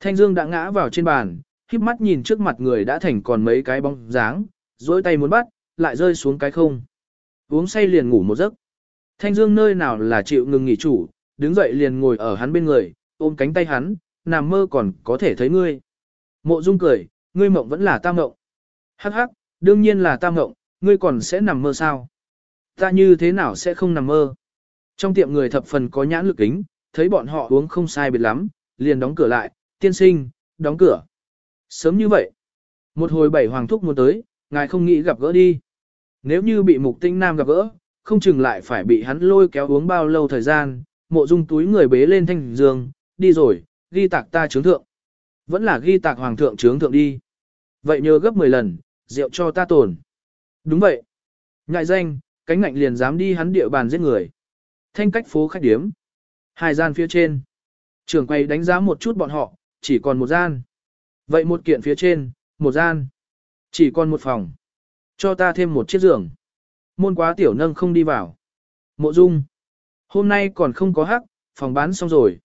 Thanh Dương đã ngã vào trên bàn, híp mắt nhìn trước mặt người đã thành còn mấy cái bóng dáng, dối tay muốn bắt, lại rơi xuống cái không. Uống say liền ngủ một giấc. Thanh Dương nơi nào là chịu ngừng nghỉ chủ, đứng dậy liền ngồi ở hắn bên người, ôm cánh tay hắn, nằm mơ còn có thể thấy ngươi. Mộ Dung cười, ngươi mộng vẫn là ta mộng. Hắc hắc, đương nhiên là ta mộng, ngươi còn sẽ nằm mơ sao? Ta như thế nào sẽ không nằm mơ? Trong tiệm người thập phần có nhãn lực kính, thấy bọn họ uống không sai biệt lắm, liền đóng cửa lại, tiên sinh, đóng cửa. Sớm như vậy, một hồi bảy hoàng thúc muốn tới, ngài không nghĩ gặp gỡ đi. Nếu như bị mục tinh nam gặp gỡ, không chừng lại phải bị hắn lôi kéo uống bao lâu thời gian, mộ dung túi người bế lên thanh giường, đi rồi, ghi tạc ta trướng thượng. Vẫn là ghi tạc hoàng thượng trướng thượng đi. Vậy nhớ gấp 10 lần, rượu cho ta tồn. Đúng vậy. Ngại danh, cánh ngạnh liền dám đi hắn địa bàn giết người. Thanh cách phố khách điếm. Hai gian phía trên. Trường quay đánh giá một chút bọn họ, chỉ còn một gian. Vậy một kiện phía trên, một gian. Chỉ còn một phòng. Cho ta thêm một chiếc giường. Môn quá tiểu nâng không đi vào. Mộ dung. Hôm nay còn không có hắc, phòng bán xong rồi.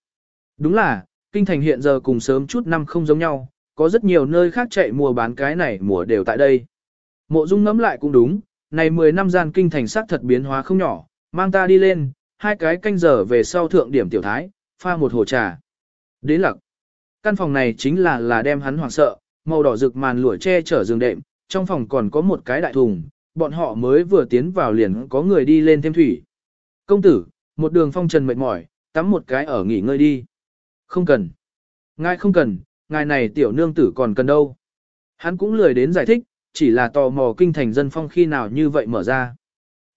Đúng là, kinh thành hiện giờ cùng sớm chút năm không giống nhau, có rất nhiều nơi khác chạy mùa bán cái này mùa đều tại đây. Mộ dung ngẫm lại cũng đúng, này 10 năm gian kinh thành sắc thật biến hóa không nhỏ, mang ta đi lên, hai cái canh giờ về sau thượng điểm tiểu thái, pha một hồ trà. Đến lặc. Căn phòng này chính là là đem hắn hoảng sợ, màu đỏ rực màn lụa che chở giường đệm, trong phòng còn có một cái đại thùng, bọn họ mới vừa tiến vào liền có người đi lên thêm thủy. Công tử, một đường phong trần mệt mỏi, tắm một cái ở nghỉ ngơi đi. Không cần. Ngài không cần, ngài này tiểu nương tử còn cần đâu. Hắn cũng lười đến giải thích, chỉ là tò mò kinh thành dân phong khi nào như vậy mở ra.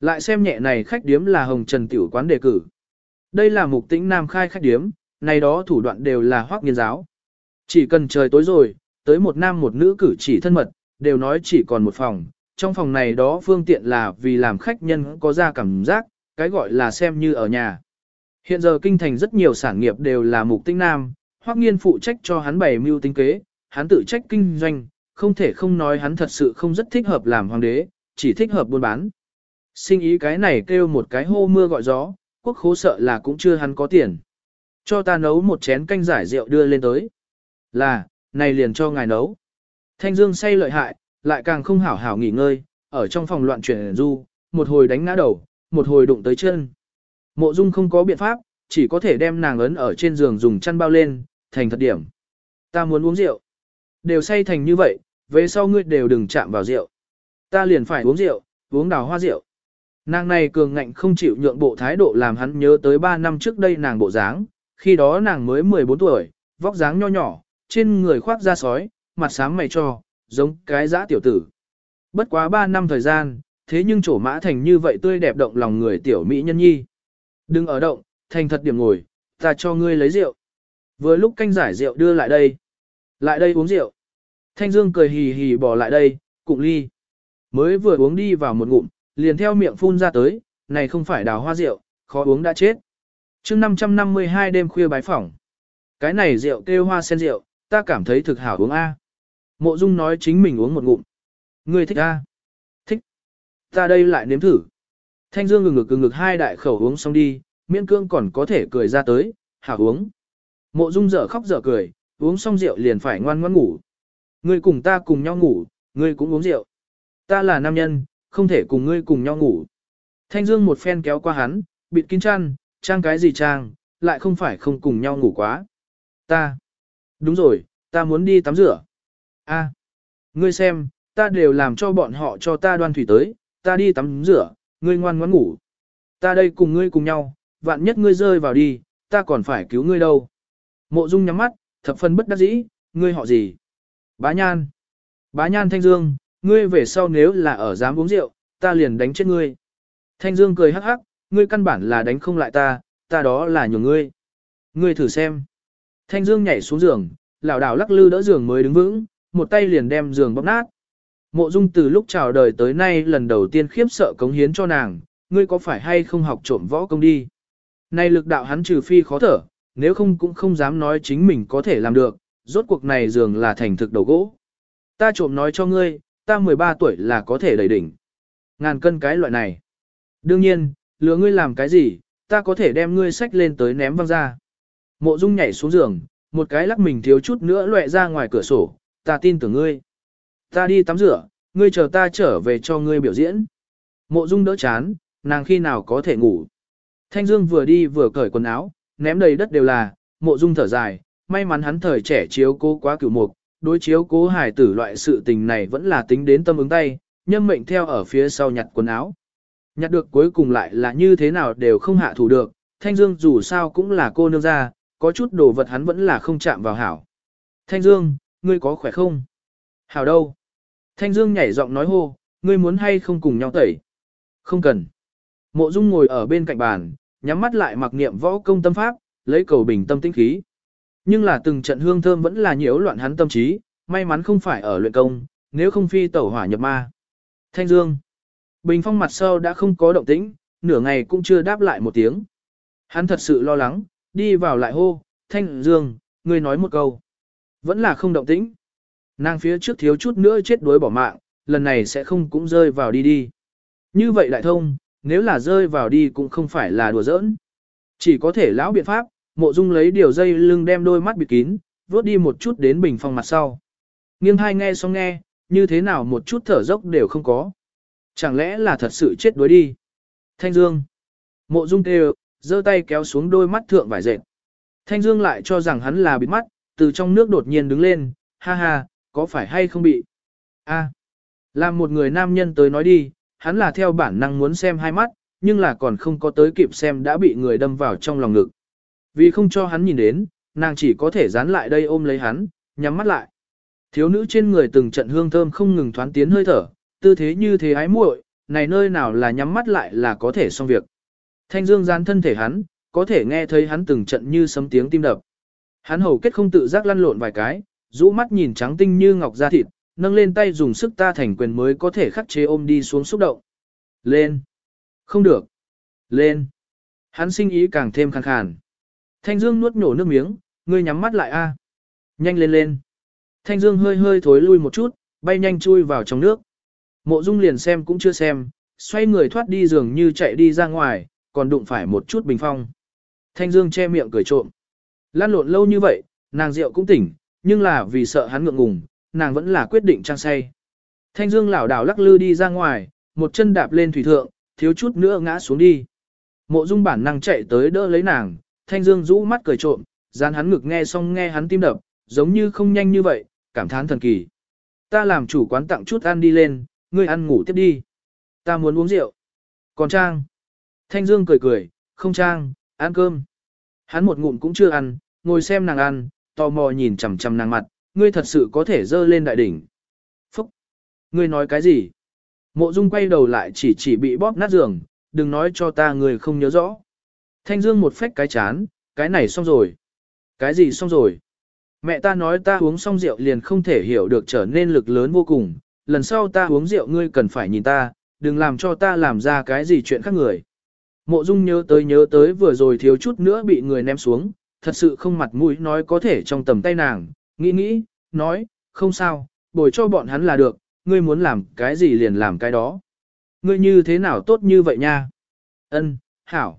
Lại xem nhẹ này khách điếm là hồng trần tiểu quán đề cử. Đây là mục tĩnh nam khai khách điếm, này đó thủ đoạn đều là hoác nghiên giáo. Chỉ cần trời tối rồi, tới một nam một nữ cử chỉ thân mật, đều nói chỉ còn một phòng. Trong phòng này đó phương tiện là vì làm khách nhân có ra cảm giác, cái gọi là xem như ở nhà. Hiện giờ kinh thành rất nhiều sản nghiệp đều là mục tinh nam, hoắc nghiên phụ trách cho hắn bày mưu tính kế, hắn tự trách kinh doanh, không thể không nói hắn thật sự không rất thích hợp làm hoàng đế, chỉ thích hợp buôn bán. Sinh ý cái này kêu một cái hô mưa gọi gió, quốc khố sợ là cũng chưa hắn có tiền. Cho ta nấu một chén canh giải rượu đưa lên tới. Là, này liền cho ngài nấu. Thanh Dương say lợi hại, lại càng không hảo hảo nghỉ ngơi, ở trong phòng loạn chuyển du, một hồi đánh ngã đầu, một hồi đụng tới chân. Mộ Dung không có biện pháp, chỉ có thể đem nàng ấn ở trên giường dùng chăn bao lên, thành thật điểm. Ta muốn uống rượu. Đều say thành như vậy, về sau ngươi đều đừng chạm vào rượu. Ta liền phải uống rượu, uống đào hoa rượu. Nàng này cường ngạnh không chịu nhượng bộ thái độ làm hắn nhớ tới 3 năm trước đây nàng bộ dáng, khi đó nàng mới 14 tuổi, vóc dáng nho nhỏ, trên người khoác da sói, mặt sáng mày cho, giống cái dã tiểu tử. Bất quá 3 năm thời gian, thế nhưng chỗ mã thành như vậy tươi đẹp động lòng người tiểu mỹ nhân nhi. Đừng ở động, thành thật điểm ngồi, ta cho ngươi lấy rượu. Vừa lúc canh giải rượu đưa lại đây. Lại đây uống rượu. Thanh Dương cười hì hì bỏ lại đây, cụng ly. Mới vừa uống đi vào một ngụm, liền theo miệng phun ra tới, này không phải đào hoa rượu, khó uống đã chết. chương 552 đêm khuya bái phỏng. Cái này rượu kêu hoa sen rượu, ta cảm thấy thực hảo uống A. Mộ Dung nói chính mình uống một ngụm. Ngươi thích A. Thích. Ta đây lại nếm thử. Thanh Dương ngừng ngực ngừng ngực hai đại khẩu uống xong đi, miễn cương còn có thể cười ra tới, hảo uống. Mộ Dung dở khóc dở cười, uống xong rượu liền phải ngoan ngoãn ngủ. Ngươi cùng ta cùng nhau ngủ, ngươi cũng uống rượu. Ta là nam nhân, không thể cùng ngươi cùng nhau ngủ. Thanh Dương một phen kéo qua hắn, bịt kín chăn, trang cái gì trang, lại không phải không cùng nhau ngủ quá. Ta. Đúng rồi, ta muốn đi tắm rửa. A. Ngươi xem, ta đều làm cho bọn họ cho ta đoan thủy tới, ta đi tắm rửa, ngươi ngoan ngoãn ngủ. Ta đây cùng ngươi cùng nhau, vạn nhất ngươi rơi vào đi, ta còn phải cứu ngươi đâu. Mộ Dung nhắm mắt, thập phần bất đắc dĩ, ngươi họ gì? Bá Nhan. Bá Nhan Thanh Dương, ngươi về sau nếu là ở dám uống rượu, ta liền đánh chết ngươi. Thanh Dương cười hắc hắc, ngươi căn bản là đánh không lại ta, ta đó là nhường ngươi. Ngươi thử xem. Thanh Dương nhảy xuống giường, lảo đảo lắc lư đỡ giường mới đứng vững, một tay liền đem giường bóp nát. Mộ Dung từ lúc chào đời tới nay lần đầu tiên khiếp sợ cống hiến cho nàng, ngươi có phải hay không học trộm võ công đi. Nay lực đạo hắn trừ phi khó thở, nếu không cũng không dám nói chính mình có thể làm được, rốt cuộc này giường là thành thực đầu gỗ. Ta trộm nói cho ngươi, ta 13 tuổi là có thể đẩy đỉnh. Ngàn cân cái loại này. Đương nhiên, lừa ngươi làm cái gì, ta có thể đem ngươi sách lên tới ném văng ra. Mộ Dung nhảy xuống giường, một cái lắc mình thiếu chút nữa lọe ra ngoài cửa sổ, ta tin tưởng ngươi. Ta đi tắm rửa, ngươi chờ ta trở về cho ngươi biểu diễn. Mộ Dung đỡ chán, nàng khi nào có thể ngủ. Thanh Dương vừa đi vừa cởi quần áo, ném đầy đất đều là, Mộ Dung thở dài, may mắn hắn thời trẻ chiếu cố quá cửu mục, đối chiếu cố hải tử loại sự tình này vẫn là tính đến tâm ứng tay, nhân mệnh theo ở phía sau nhặt quần áo. Nhặt được cuối cùng lại là như thế nào đều không hạ thủ được, Thanh Dương dù sao cũng là cô nương gia có chút đồ vật hắn vẫn là không chạm vào hảo. Thanh Dương, ngươi có khỏe không? Hảo đâu? Thanh Dương nhảy giọng nói hô, ngươi muốn hay không cùng nhau tẩy? Không cần. Mộ Dung ngồi ở bên cạnh bàn, nhắm mắt lại mặc niệm võ công tâm pháp, lấy cầu bình tâm tĩnh khí. Nhưng là từng trận hương thơm vẫn là nhiễu loạn hắn tâm trí, may mắn không phải ở luyện công, nếu không phi tẩu hỏa nhập ma. Thanh Dương. Bình phong mặt sau đã không có động tĩnh, nửa ngày cũng chưa đáp lại một tiếng. Hắn thật sự lo lắng, đi vào lại hô, Thanh Dương, ngươi nói một câu. Vẫn là không động tĩnh. Nàng phía trước thiếu chút nữa chết đuối bỏ mạng, lần này sẽ không cũng rơi vào đi đi. Như vậy đại thông, nếu là rơi vào đi cũng không phải là đùa giỡn. Chỉ có thể lão biện pháp, mộ dung lấy điều dây lưng đem đôi mắt bịt kín, vuốt đi một chút đến bình phòng mặt sau. Nghiêng hai nghe xong nghe, như thế nào một chút thở dốc đều không có. Chẳng lẽ là thật sự chết đuối đi. Thanh Dương. Mộ dung kêu, giơ tay kéo xuống đôi mắt thượng vải dệt. Thanh Dương lại cho rằng hắn là bịt mắt, từ trong nước đột nhiên đứng lên, ha ha, có phải hay không bị? A, làm một người nam nhân tới nói đi, hắn là theo bản năng muốn xem hai mắt, nhưng là còn không có tới kịp xem đã bị người đâm vào trong lòng ngực. Vì không cho hắn nhìn đến, nàng chỉ có thể dán lại đây ôm lấy hắn, nhắm mắt lại. Thiếu nữ trên người từng trận hương thơm không ngừng thoán tiến hơi thở, tư thế như thế ái muội, này nơi nào là nhắm mắt lại là có thể xong việc. Thanh dương dán thân thể hắn, có thể nghe thấy hắn từng trận như sấm tiếng tim đập. Hắn hầu kết không tự giác lăn lộn vài cái, rũ mắt nhìn trắng tinh như ngọc da thịt, nâng lên tay dùng sức ta thành quyền mới có thể khắc chế ôm đi xuống xúc động. Lên. Không được. Lên. Hắn sinh ý càng thêm khàn khàn. Thanh Dương nuốt nhổ nước miếng, ngươi nhắm mắt lại a. Nhanh lên lên. Thanh Dương hơi hơi thối lui một chút, bay nhanh chui vào trong nước. Mộ Dung liền xem cũng chưa xem, xoay người thoát đi giường như chạy đi ra ngoài, còn đụng phải một chút bình phong. Thanh Dương che miệng cười trộm. Lan lộn lâu như vậy, nàng rượu cũng tỉnh, nhưng là vì sợ hắn ngượng ngùng, nàng vẫn là quyết định trang say. Thanh Dương lảo đảo lắc lư đi ra ngoài, một chân đạp lên thủy thượng, thiếu chút nữa ngã xuống đi. Mộ Dung bản năng chạy tới đỡ lấy nàng, Thanh Dương rũ mắt cười trộm, dán hắn ngực nghe xong nghe hắn tim đập, giống như không nhanh như vậy, cảm thán thần kỳ. Ta làm chủ quán tặng chút ăn đi lên, ngươi ăn ngủ tiếp đi. Ta muốn uống rượu. Còn Trang. Thanh Dương cười cười, không Trang, ăn cơm. Hắn một ngụm cũng chưa ăn, ngồi xem nàng ăn, tò mò nhìn chằm chằm nàng mặt, ngươi thật sự có thể dơ lên đại đỉnh. Phúc! Ngươi nói cái gì? Mộ Dung quay đầu lại chỉ chỉ bị bóp nát giường, đừng nói cho ta người không nhớ rõ. Thanh Dương một phách cái chán, cái này xong rồi. Cái gì xong rồi? Mẹ ta nói ta uống xong rượu liền không thể hiểu được trở nên lực lớn vô cùng, lần sau ta uống rượu ngươi cần phải nhìn ta, đừng làm cho ta làm ra cái gì chuyện khác người. Mộ Dung nhớ tới nhớ tới vừa rồi thiếu chút nữa bị người ném xuống, thật sự không mặt mũi nói có thể trong tầm tay nàng, nghĩ nghĩ, nói, không sao, bồi cho bọn hắn là được, ngươi muốn làm cái gì liền làm cái đó. Ngươi như thế nào tốt như vậy nha? Ân, hảo.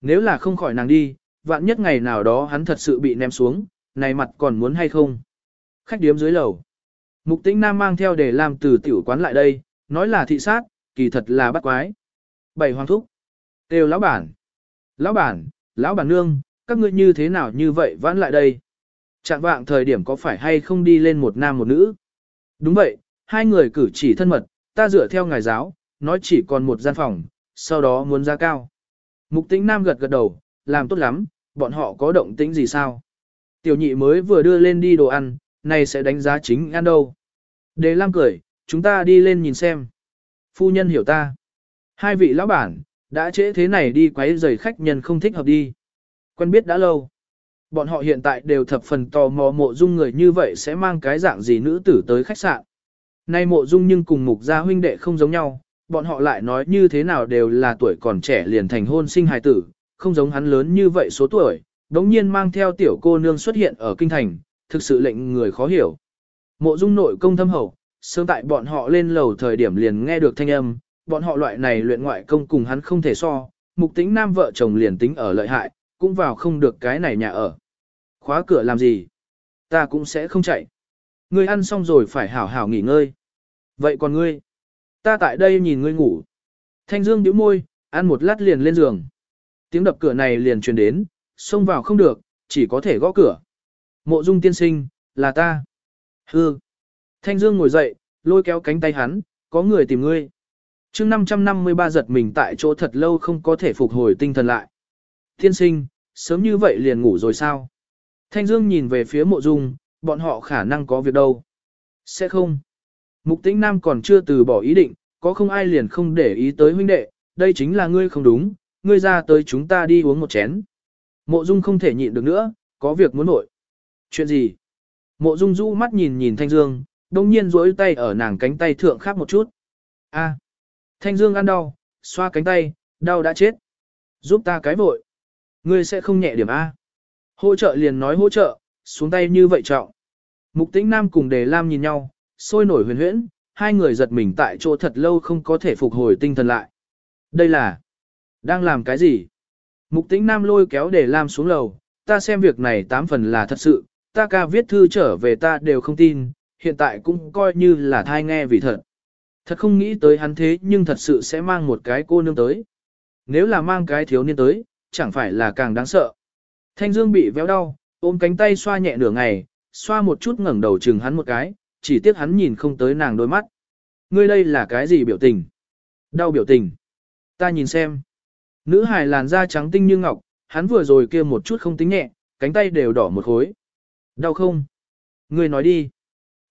Nếu là không khỏi nàng đi, vạn nhất ngày nào đó hắn thật sự bị ném xuống, này mặt còn muốn hay không? Khách điếm dưới lầu. Mục tĩnh nam mang theo để làm từ tiểu quán lại đây, nói là thị sát, kỳ thật là bắt quái. Bảy hoàng thúc. Têu lão bản. Lão bản, lão bản nương, các ngươi như thế nào như vậy vãn lại đây? Chạm vạng thời điểm có phải hay không đi lên một nam một nữ? Đúng vậy, hai người cử chỉ thân mật, ta dựa theo ngài giáo, nói chỉ còn một gian phòng, sau đó muốn giá cao. Mục tĩnh nam gật gật đầu, làm tốt lắm, bọn họ có động tĩnh gì sao? Tiểu nhị mới vừa đưa lên đi đồ ăn, này sẽ đánh giá chính ăn đâu. Đề Lam cười, chúng ta đi lên nhìn xem. Phu nhân hiểu ta. Hai vị lão bản, đã trễ thế này đi quấy rầy khách nhân không thích hợp đi. Quen biết đã lâu. Bọn họ hiện tại đều thập phần tò mò mộ dung người như vậy sẽ mang cái dạng gì nữ tử tới khách sạn. Nay mộ dung nhưng cùng mục gia huynh đệ không giống nhau, bọn họ lại nói như thế nào đều là tuổi còn trẻ liền thành hôn sinh hài tử, không giống hắn lớn như vậy số tuổi, đống nhiên mang theo tiểu cô nương xuất hiện ở kinh thành, thực sự lệnh người khó hiểu. Mộ dung nội công thâm hậu, sớm tại bọn họ lên lầu thời điểm liền nghe được thanh âm, bọn họ loại này luyện ngoại công cùng hắn không thể so, mục tính nam vợ chồng liền tính ở lợi hại, cũng vào không được cái này nhà ở. Khóa cửa làm gì? Ta cũng sẽ không chạy. Ngươi ăn xong rồi phải hảo hảo nghỉ ngơi. Vậy còn ngươi? Ta tại đây nhìn ngươi ngủ. Thanh Dương nhíu môi, ăn một lát liền lên giường. Tiếng đập cửa này liền truyền đến, xông vào không được, chỉ có thể gõ cửa. Mộ Dung tiên sinh, là ta. Hư. Thanh Dương ngồi dậy, lôi kéo cánh tay hắn, có người tìm ngươi. Chương 553 giật mình tại chỗ thật lâu không có thể phục hồi tinh thần lại. thiên sinh, sớm như vậy liền ngủ rồi sao? Thanh Dương nhìn về phía mộ dung, bọn họ khả năng có việc đâu. Sẽ không. Mục tĩnh nam còn chưa từ bỏ ý định, có không ai liền không để ý tới huynh đệ, đây chính là ngươi không đúng, ngươi ra tới chúng ta đi uống một chén. Mộ dung không thể nhịn được nữa, có việc muốn nội. Chuyện gì? Mộ dung rũ mắt nhìn nhìn Thanh Dương, đông nhiên duỗi tay ở nàng cánh tay thượng khác một chút. A. Thanh Dương ăn đau, xoa cánh tay, đau đã chết. Giúp ta cái vội. Ngươi sẽ không nhẹ điểm A. Hỗ trợ liền nói hỗ trợ, xuống tay như vậy trọng. Mục tĩnh nam cùng đề lam nhìn nhau, sôi nổi huyền huyễn, hai người giật mình tại chỗ thật lâu không có thể phục hồi tinh thần lại. Đây là... Đang làm cái gì? Mục tĩnh nam lôi kéo đề lam xuống lầu, ta xem việc này tám phần là thật sự, ta ca viết thư trở về ta đều không tin, hiện tại cũng coi như là thai nghe vì thật. Thật không nghĩ tới hắn thế nhưng thật sự sẽ mang một cái cô nương tới. Nếu là mang cái thiếu niên tới, chẳng phải là càng đáng sợ. Thanh Dương bị véo đau, ôm cánh tay xoa nhẹ nửa ngày, xoa một chút ngẩng đầu chừng hắn một cái, chỉ tiếc hắn nhìn không tới nàng đôi mắt. Ngươi đây là cái gì biểu tình? Đau biểu tình. Ta nhìn xem. Nữ hài làn da trắng tinh như ngọc, hắn vừa rồi kia một chút không tính nhẹ, cánh tay đều đỏ một khối. Đau không? Ngươi nói đi.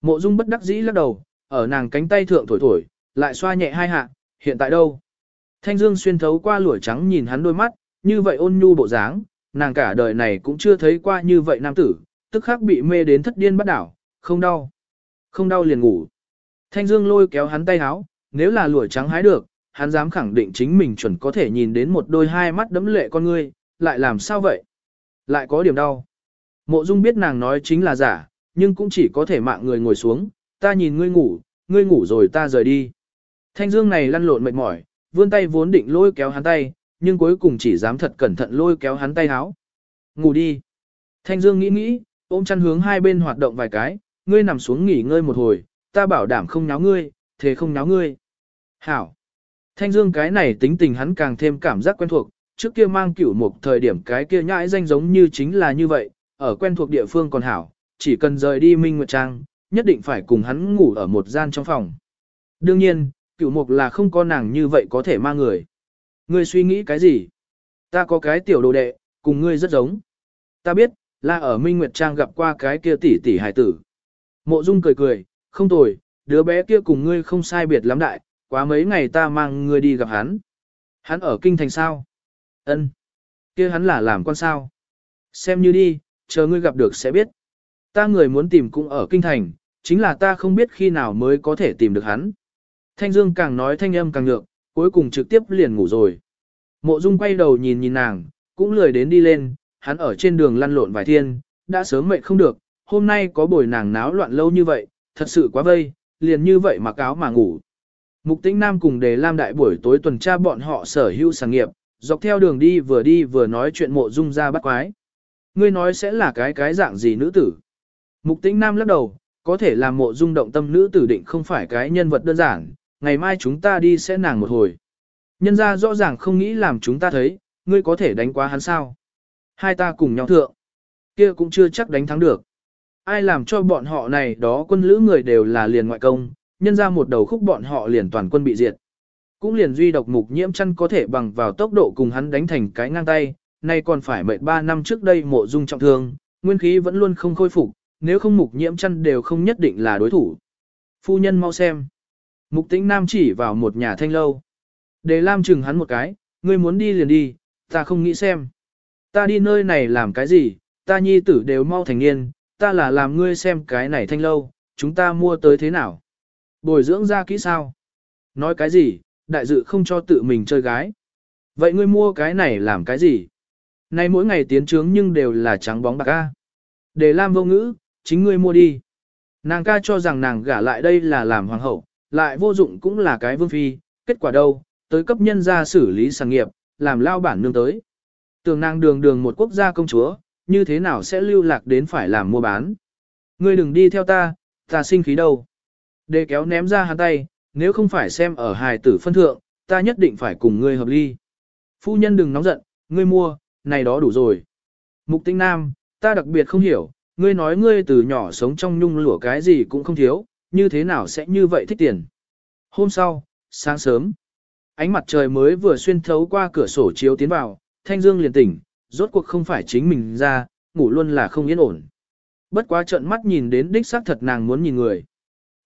Mộ Dung bất đắc dĩ lắc đầu, ở nàng cánh tay thượng thổi thổi, lại xoa nhẹ hai hạ, hiện tại đâu? Thanh Dương xuyên thấu qua lũa trắng nhìn hắn đôi mắt, như vậy ôn nhu bộ dáng, nàng cả đời này cũng chưa thấy qua như vậy nam tử, tức khắc bị mê đến thất điên bắt đảo, không đau. Không đau liền ngủ. Thanh Dương lôi kéo hắn tay háo, nếu là lũa trắng hái được, hắn dám khẳng định chính mình chuẩn có thể nhìn đến một đôi hai mắt đấm lệ con ngươi, lại làm sao vậy? Lại có điểm đau. Mộ Dung biết nàng nói chính là giả, nhưng cũng chỉ có thể mạng người ngồi xuống, ta nhìn ngươi ngủ, ngươi ngủ rồi ta rời đi. Thanh Dương này lăn lộn mệt mỏi, vươn tay vốn định lôi kéo hắn tay, nhưng cuối cùng chỉ dám thật cẩn thận lôi kéo hắn tay háo. Ngủ đi. Thanh Dương nghĩ nghĩ, ôm chăn hướng hai bên hoạt động vài cái, ngươi nằm xuống nghỉ ngơi một hồi, ta bảo đảm không nháo ngươi, thế không nháo ngươi. Hảo. Thanh Dương cái này tính tình hắn càng thêm cảm giác quen thuộc, trước kia mang cửu một thời điểm cái kia nhãi danh giống như chính là như vậy, ở quen thuộc địa phương còn hảo, chỉ cần rời đi Minh Nguyệt Trang, nhất định phải cùng hắn ngủ ở một gian trong phòng. Đương nhiên, cửu mục là không có nàng như vậy có thể mang người. Ngươi suy nghĩ cái gì? Ta có cái tiểu đồ đệ, cùng ngươi rất giống. Ta biết, là ở Minh Nguyệt Trang gặp qua cái kia tỷ tỷ hải tử. Mộ Dung cười cười, không tồi, đứa bé kia cùng ngươi không sai biệt lắm đại, quá mấy ngày ta mang ngươi đi gặp hắn. Hắn ở kinh thành sao? Ân. Kia hắn là làm quan sao? Xem như đi, chờ ngươi gặp được sẽ biết. Ta người muốn tìm cũng ở kinh thành, chính là ta không biết khi nào mới có thể tìm được hắn. Thanh Dương càng nói thanh âm càng ngược, cuối cùng trực tiếp liền ngủ rồi. Mộ Dung quay đầu nhìn nhìn nàng, cũng lười đến đi lên, hắn ở trên đường lăn lộn vài thiên, đã sớm mệt không được, hôm nay có buổi nàng náo loạn lâu như vậy, thật sự quá vây, liền như vậy mặc áo mà ngủ. Mục Tĩnh Nam cùng Đề Lam đại buổi tối tuần tra bọn họ sở hữu sản nghiệp, dọc theo đường đi vừa đi vừa nói chuyện mộ dung ra bắt quái. Ngươi nói sẽ là cái cái dạng gì nữ tử? Mục Tĩnh Nam lắc đầu, có thể làm mộ dung động tâm nữ tử định không phải cái nhân vật đơn giản, ngày mai chúng ta đi sẽ nàng một hồi. Nhân ra rõ ràng không nghĩ làm chúng ta thấy, ngươi có thể đánh quá hắn sao. Hai ta cùng nhau thượng, kia cũng chưa chắc đánh thắng được. Ai làm cho bọn họ này đó quân lữ người đều là liền ngoại công, nhân ra một đầu khúc bọn họ liền toàn quân bị diệt. Cũng liền duy độc mục nhiễm chăn có thể bằng vào tốc độ cùng hắn đánh thành cái ngang tay, nay còn phải mệt 3 năm trước đây mộ dung trọng thương, nguyên khí vẫn luôn không khôi phục, nếu không mục nhiễm chăn đều không nhất định là đối thủ. Phu nhân mau xem. Mục tĩnh nam chỉ vào một nhà thanh lâu. Đề Lam chừng hắn một cái, ngươi muốn đi liền đi, ta không nghĩ xem. Ta đi nơi này làm cái gì, ta nhi tử đều mau thành niên, ta là làm ngươi xem cái này thanh lâu, chúng ta mua tới thế nào. Bồi dưỡng ra kỹ sao? Nói cái gì, đại dự không cho tự mình chơi gái. Vậy ngươi mua cái này làm cái gì? Nay mỗi ngày tiến trướng nhưng đều là trắng bóng bạc a. Đề Lam vô ngữ, chính ngươi mua đi. Nàng ca cho rằng nàng gả lại đây là làm hoàng hậu, lại vô dụng cũng là cái vương phi, kết quả đâu, tới cấp nhân ra xử lý sản nghiệp, làm lao bản nương tới. Tưởng nàng đường đường một quốc gia công chúa, như thế nào sẽ lưu lạc đến phải làm mua bán. Ngươi đừng đi theo ta, ta sinh khí đâu. Đề kéo ném ra hắn tay, nếu không phải xem ở hài tử phân thượng, ta nhất định phải cùng ngươi hợp ly. Phu nhân đừng nóng giận, ngươi mua, này đó đủ rồi. Mục tinh nam, ta đặc biệt không hiểu, ngươi nói ngươi từ nhỏ sống trong nhung lụa cái gì cũng không thiếu, như thế nào sẽ như vậy thích tiền. Hôm sau, sáng sớm, ánh mặt trời mới vừa xuyên thấu qua cửa sổ chiếu tiến vào, thanh dương liền tỉnh, rốt cuộc không phải chính mình ra, ngủ luôn là không yên ổn. Bất quá trợn mắt nhìn đến đích xác thật nàng muốn nhìn người.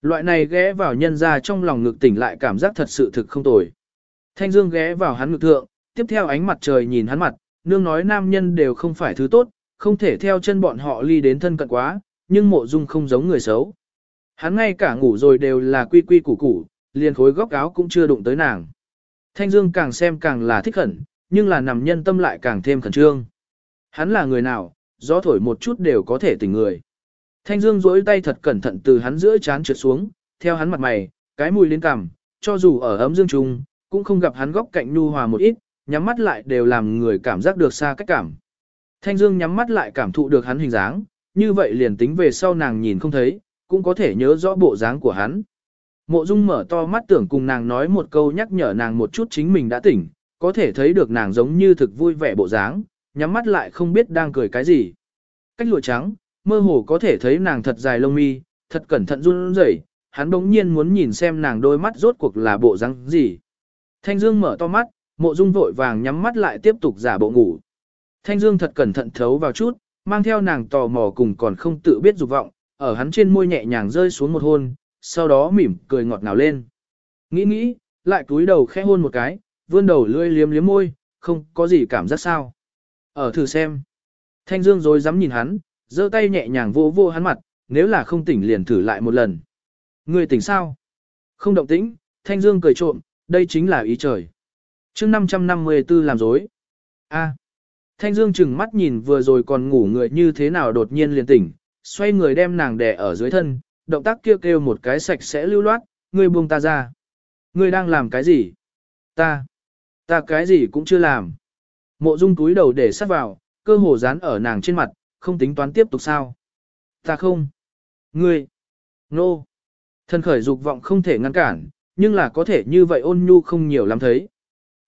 Loại này ghé vào nhân ra trong lòng ngực tỉnh lại cảm giác thật sự thực không tồi. Thanh Dương ghé vào hắn ngực thượng, tiếp theo ánh mặt trời nhìn hắn mặt, nương nói nam nhân đều không phải thứ tốt, không thể theo chân bọn họ ly đến thân cận quá, nhưng mộ dung không giống người xấu. Hắn ngay cả ngủ rồi đều là quy quy củ củ, liền khối góc áo cũng chưa đụng tới nàng. Thanh Dương càng xem càng là thích khẩn, nhưng là nằm nhân tâm lại càng thêm khẩn trương. Hắn là người nào, gió thổi một chút đều có thể tỉnh người. Thanh Dương duỗi tay thật cẩn thận từ hắn giữa chán trượt xuống, theo hắn mặt mày, cái mùi lên cằm, cho dù ở ấm dương trùng, cũng không gặp hắn góc cạnh nhu hòa một ít, nhắm mắt lại đều làm người cảm giác được xa cách cảm. Thanh Dương nhắm mắt lại cảm thụ được hắn hình dáng, như vậy liền tính về sau nàng nhìn không thấy, cũng có thể nhớ rõ bộ dáng của hắn. Mộ Dung mở to mắt tưởng cùng nàng nói một câu nhắc nhở nàng một chút chính mình đã tỉnh, có thể thấy được nàng giống như thực vui vẻ bộ dáng, nhắm mắt lại không biết đang cười cái gì. Cách lụa trắng, mơ hồ có thể thấy nàng thật dài lông mi, thật cẩn thận run rẩy, hắn bỗng nhiên muốn nhìn xem nàng đôi mắt rốt cuộc là bộ dáng gì. Thanh Dương mở to mắt, Mộ Dung vội vàng nhắm mắt lại tiếp tục giả bộ ngủ. Thanh Dương thật cẩn thận thấu vào chút, mang theo nàng tò mò cùng còn không tự biết dục vọng, ở hắn trên môi nhẹ nhàng rơi xuống một hôn, sau đó mỉm cười ngọt ngào lên. Nghĩ nghĩ, lại cúi đầu khẽ hôn một cái, vươn đầu lưỡi liếm liếm môi, không có gì cảm giác sao. Ở thử xem. Thanh Dương rồi dám nhìn hắn, giơ tay nhẹ nhàng vô vô hắn mặt, nếu là không tỉnh liền thử lại một lần. Người tỉnh sao? Không động tĩnh, Thanh Dương cười trộm, đây chính là ý trời. chương 554 làm dối. A. Thanh Dương chừng mắt nhìn vừa rồi còn ngủ người như thế nào đột nhiên liền tỉnh, xoay người đem nàng đè ở dưới thân, động tác kêu kêu một cái sạch sẽ lưu loát, ngươi buông ta ra. Ngươi đang làm cái gì? Ta. Ta cái gì cũng chưa làm. Mộ dung túi đầu để sát vào, cơ hồ dán ở nàng trên mặt, không tính toán tiếp tục sao. Ta không. Ngươi. Nô. No. Thân khởi dục vọng không thể ngăn cản, nhưng là có thể như vậy ôn nhu không nhiều lắm thấy.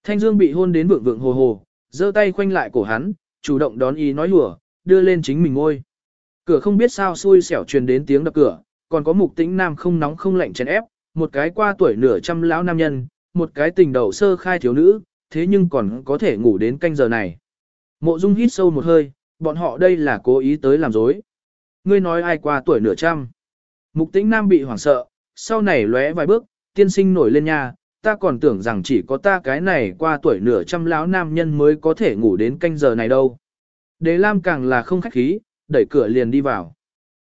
Thanh Dương bị hôn đến vượng vượng hồ hồ, giơ tay khoanh lại cổ hắn, chủ động đón ý nói lùa, đưa lên chính mình ngôi. Cửa không biết sao xui xẻo truyền đến tiếng đập cửa, còn có mục tĩnh nam không nóng không lạnh chèn ép, một cái qua tuổi nửa trăm lão nam nhân, một cái tình đầu sơ khai thiếu nữ, thế nhưng còn có thể ngủ đến canh giờ này. Mộ Dung hít sâu một hơi, bọn họ đây là cố ý tới làm dối. Ngươi nói ai qua tuổi nửa trăm. Mục tĩnh nam bị hoảng sợ, sau này lóe vài bước, tiên sinh nổi lên nhà ta còn tưởng rằng chỉ có ta cái này qua tuổi nửa trăm lão nam nhân mới có thể ngủ đến canh giờ này đâu. Đế Lam càng là không khách khí, đẩy cửa liền đi vào.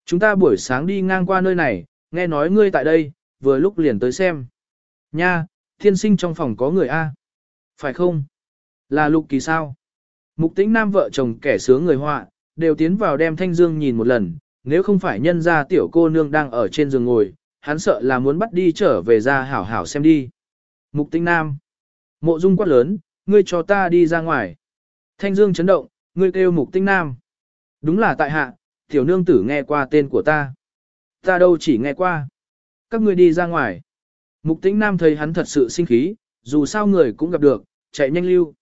Chúng ta buổi sáng đi ngang qua nơi này, nghe nói ngươi tại đây, vừa lúc liền tới xem. Nha, thiên sinh trong phòng có người A. Phải không? Là lục kỳ sao? Mục tĩnh nam vợ chồng kẻ sướng người họa, đều tiến vào đem thanh dương nhìn một lần, nếu không phải nhân ra tiểu cô nương đang ở trên giường ngồi, hắn sợ là muốn bắt đi trở về ra hảo hảo xem đi. Mục Tinh nam. Mộ dung quát lớn, ngươi cho ta đi ra ngoài. Thanh dương chấn động, ngươi kêu mục Tinh nam. Đúng là tại hạ, tiểu nương tử nghe qua tên của ta. Ta đâu chỉ nghe qua. Các ngươi đi ra ngoài. Mục tĩnh nam thấy hắn thật sự sinh khí, dù sao người cũng gặp được, chạy nhanh lưu.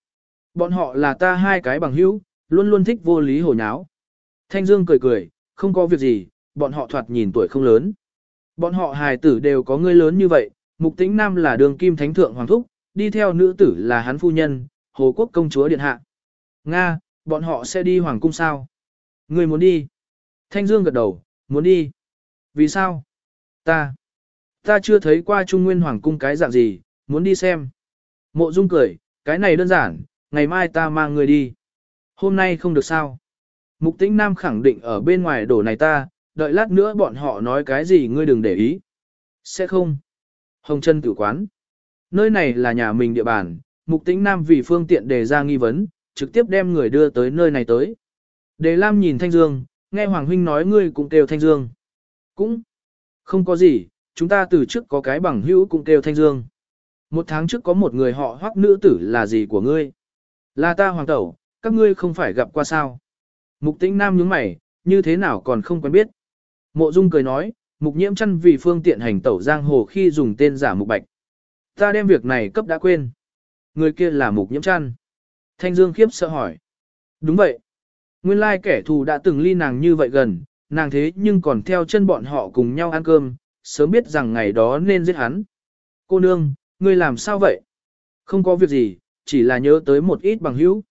Bọn họ là ta hai cái bằng hữu, luôn luôn thích vô lý hồ nháo. Thanh Dương cười cười, không có việc gì, bọn họ thoạt nhìn tuổi không lớn. Bọn họ hài tử đều có người lớn như vậy, mục tĩnh nam là đường kim thánh thượng hoàng thúc, đi theo nữ tử là hắn phu nhân, hồ quốc công chúa điện hạ. Nga, bọn họ sẽ đi hoàng cung sao? Người muốn đi? Thanh Dương gật đầu, muốn đi. Vì sao? Ta. Ta chưa thấy qua Trung Nguyên Hoàng cung cái dạng gì, muốn đi xem. Mộ Dung cười, cái này đơn giản, ngày mai ta mang người đi. Hôm nay không được sao. Mục tĩnh Nam khẳng định ở bên ngoài đổ này ta, đợi lát nữa bọn họ nói cái gì ngươi đừng để ý. Sẽ không. Hồng chân tử quán. Nơi này là nhà mình địa bàn, mục tĩnh Nam vì phương tiện đề ra nghi vấn, trực tiếp đem người đưa tới nơi này tới. Đề Lam nhìn Thanh Dương, nghe Hoàng Huynh nói ngươi cũng kêu Thanh Dương. Cũng không có gì, chúng ta từ trước có cái bằng hữu cũng kêu Thanh Dương. Một tháng trước có một người họ hoắc nữ tử là gì của ngươi? Là ta hoàng tẩu, các ngươi không phải gặp qua sao? Mục tĩnh nam nhướng mày, như thế nào còn không quen biết? Mộ dung cười nói, mục nhiễm chăn vì phương tiện hành tẩu giang hồ khi dùng tên giả mục bạch. Ta đem việc này cấp đã quên. Người kia là mục nhiễm chăn. Thanh Dương khiếp sợ hỏi. Đúng vậy. Nguyên lai kẻ thù đã từng ly nàng như vậy gần, nàng thế nhưng còn theo chân bọn họ cùng nhau ăn cơm, sớm biết rằng ngày đó nên giết hắn. Cô nương, ngươi làm sao vậy? Không có việc gì, chỉ là nhớ tới một ít bằng hữu.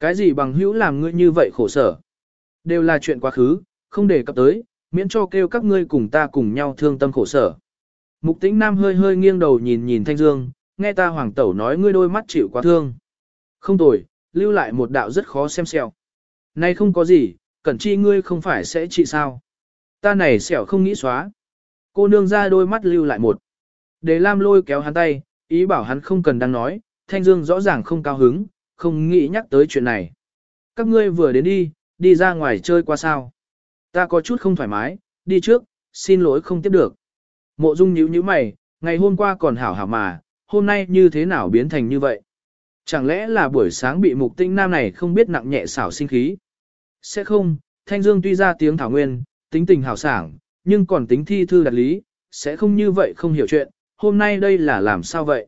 Cái gì bằng hữu làm ngươi như vậy khổ sở? Đều là chuyện quá khứ, không để cập tới, miễn cho kêu các ngươi cùng ta cùng nhau thương tâm khổ sở. Mục tĩnh nam hơi hơi nghiêng đầu nhìn nhìn Thanh Dương, nghe ta hoàng tẩu nói ngươi đôi mắt chịu quá thương. Không tồi, lưu lại một đạo rất khó xem sẹo. Nay không có gì, cẩn chi ngươi không phải sẽ trị sao. Ta này sẹo không nghĩ xóa. Cô nương ra đôi mắt lưu lại một. Đề Lam lôi kéo hắn tay, ý bảo hắn không cần đang nói, Thanh Dương rõ ràng không cao hứng, không nghĩ nhắc tới chuyện này. Các ngươi vừa đến đi, đi ra ngoài chơi qua sao. Ta có chút không thoải mái, đi trước, xin lỗi không tiếp được. Mộ Dung nhíu nhíu mày, ngày hôm qua còn hảo hảo mà, hôm nay như thế nào biến thành như vậy? Chẳng lẽ là buổi sáng bị mục tinh nam này không biết nặng nhẹ xảo sinh khí? Sẽ không, Thanh Dương tuy ra tiếng thảo nguyên, tính tình hảo sảng, nhưng còn tính thi thư đặt lý, sẽ không như vậy không hiểu chuyện, hôm nay đây là làm sao vậy?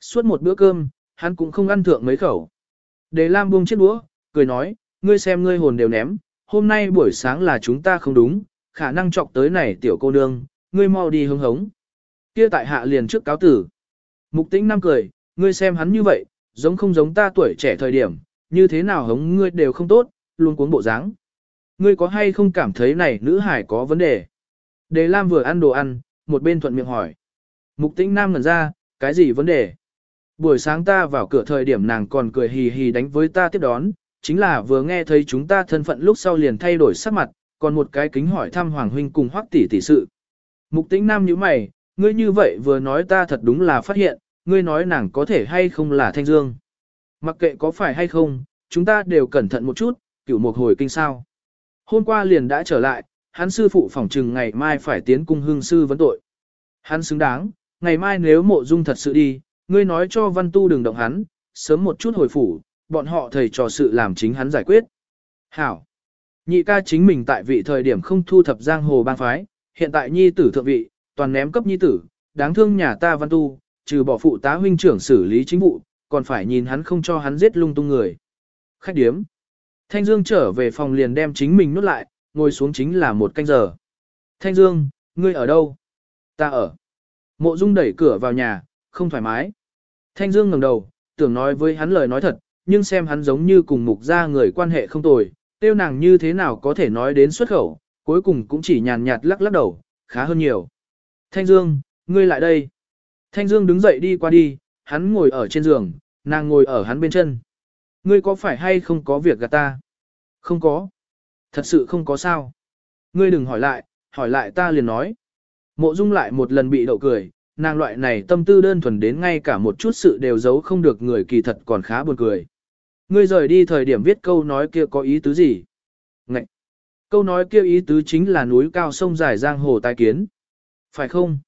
Suốt một bữa cơm, hắn cũng không ăn thượng mấy khẩu. Đề Lam buông chiếc đũa, cười nói, ngươi xem ngươi hồn đều ném, hôm nay buổi sáng là chúng ta không đúng, khả năng chọc tới này tiểu cô nương, ngươi mau đi hứng hống. Kia tại hạ liền trước cáo tử. Mục tĩnh năm cười, ngươi xem hắn như vậy, giống không giống ta tuổi trẻ thời điểm, như thế nào hống ngươi đều không tốt, luôn cuốn bộ dáng. Ngươi có hay không cảm thấy này nữ hải có vấn đề? Đề Lam vừa ăn đồ ăn, một bên thuận miệng hỏi. Mục tĩnh nam ngẩn ra, cái gì vấn đề? Buổi sáng ta vào cửa thời điểm nàng còn cười hì hì đánh với ta tiếp đón, chính là vừa nghe thấy chúng ta thân phận lúc sau liền thay đổi sắc mặt, còn một cái kính hỏi thăm Hoàng Huynh cùng hoắc tỷ tỷ sự. Mục tĩnh nam như mày, ngươi như vậy vừa nói ta thật đúng là phát hiện, ngươi nói nàng có thể hay không là thanh dương. Mặc kệ có phải hay không, chúng ta đều cẩn thận một chút, cửu một hồi kinh sao. Hôm qua liền đã trở lại, hắn sư phụ phỏng trừng ngày mai phải tiến cung hương sư vấn tội. Hắn xứng đáng, ngày mai nếu mộ dung thật sự đi, ngươi nói cho văn tu đừng động hắn, sớm một chút hồi phủ, bọn họ thầy trò sự làm chính hắn giải quyết. Hảo. Nhị ca chính mình tại vị thời điểm không thu thập giang hồ bang phái, hiện tại nhi tử thượng vị, toàn ném cấp nhi tử, đáng thương nhà ta văn tu, trừ bỏ phụ tá huynh trưởng xử lý chính vụ, còn phải nhìn hắn không cho hắn giết lung tung người. Khách điếm. Thanh Dương trở về phòng liền đem chính mình nút lại, ngồi xuống chính là một canh giờ. Thanh Dương, ngươi ở đâu? Ta ở. Mộ Dung đẩy cửa vào nhà, không thoải mái. Thanh Dương ngẩng đầu, tưởng nói với hắn lời nói thật, nhưng xem hắn giống như cùng mục gia người quan hệ không tồi, tiêu nàng như thế nào có thể nói đến xuất khẩu, cuối cùng cũng chỉ nhàn nhạt lắc lắc đầu, khá hơn nhiều. Thanh Dương, ngươi lại đây. Thanh Dương đứng dậy đi qua đi, hắn ngồi ở trên giường, nàng ngồi ở hắn bên chân. Ngươi có phải hay không có việc gạt ta? Không có. Thật sự không có sao. Ngươi đừng hỏi lại, hỏi lại ta liền nói. Mộ Dung lại một lần bị đậu cười, nàng loại này tâm tư đơn thuần đến ngay cả một chút sự đều giấu không được người kỳ thật còn khá buồn cười. Ngươi rời đi thời điểm viết câu nói kia có ý tứ gì? Ngậy! Câu nói kia ý tứ chính là núi cao sông dài giang hồ tai kiến. Phải không?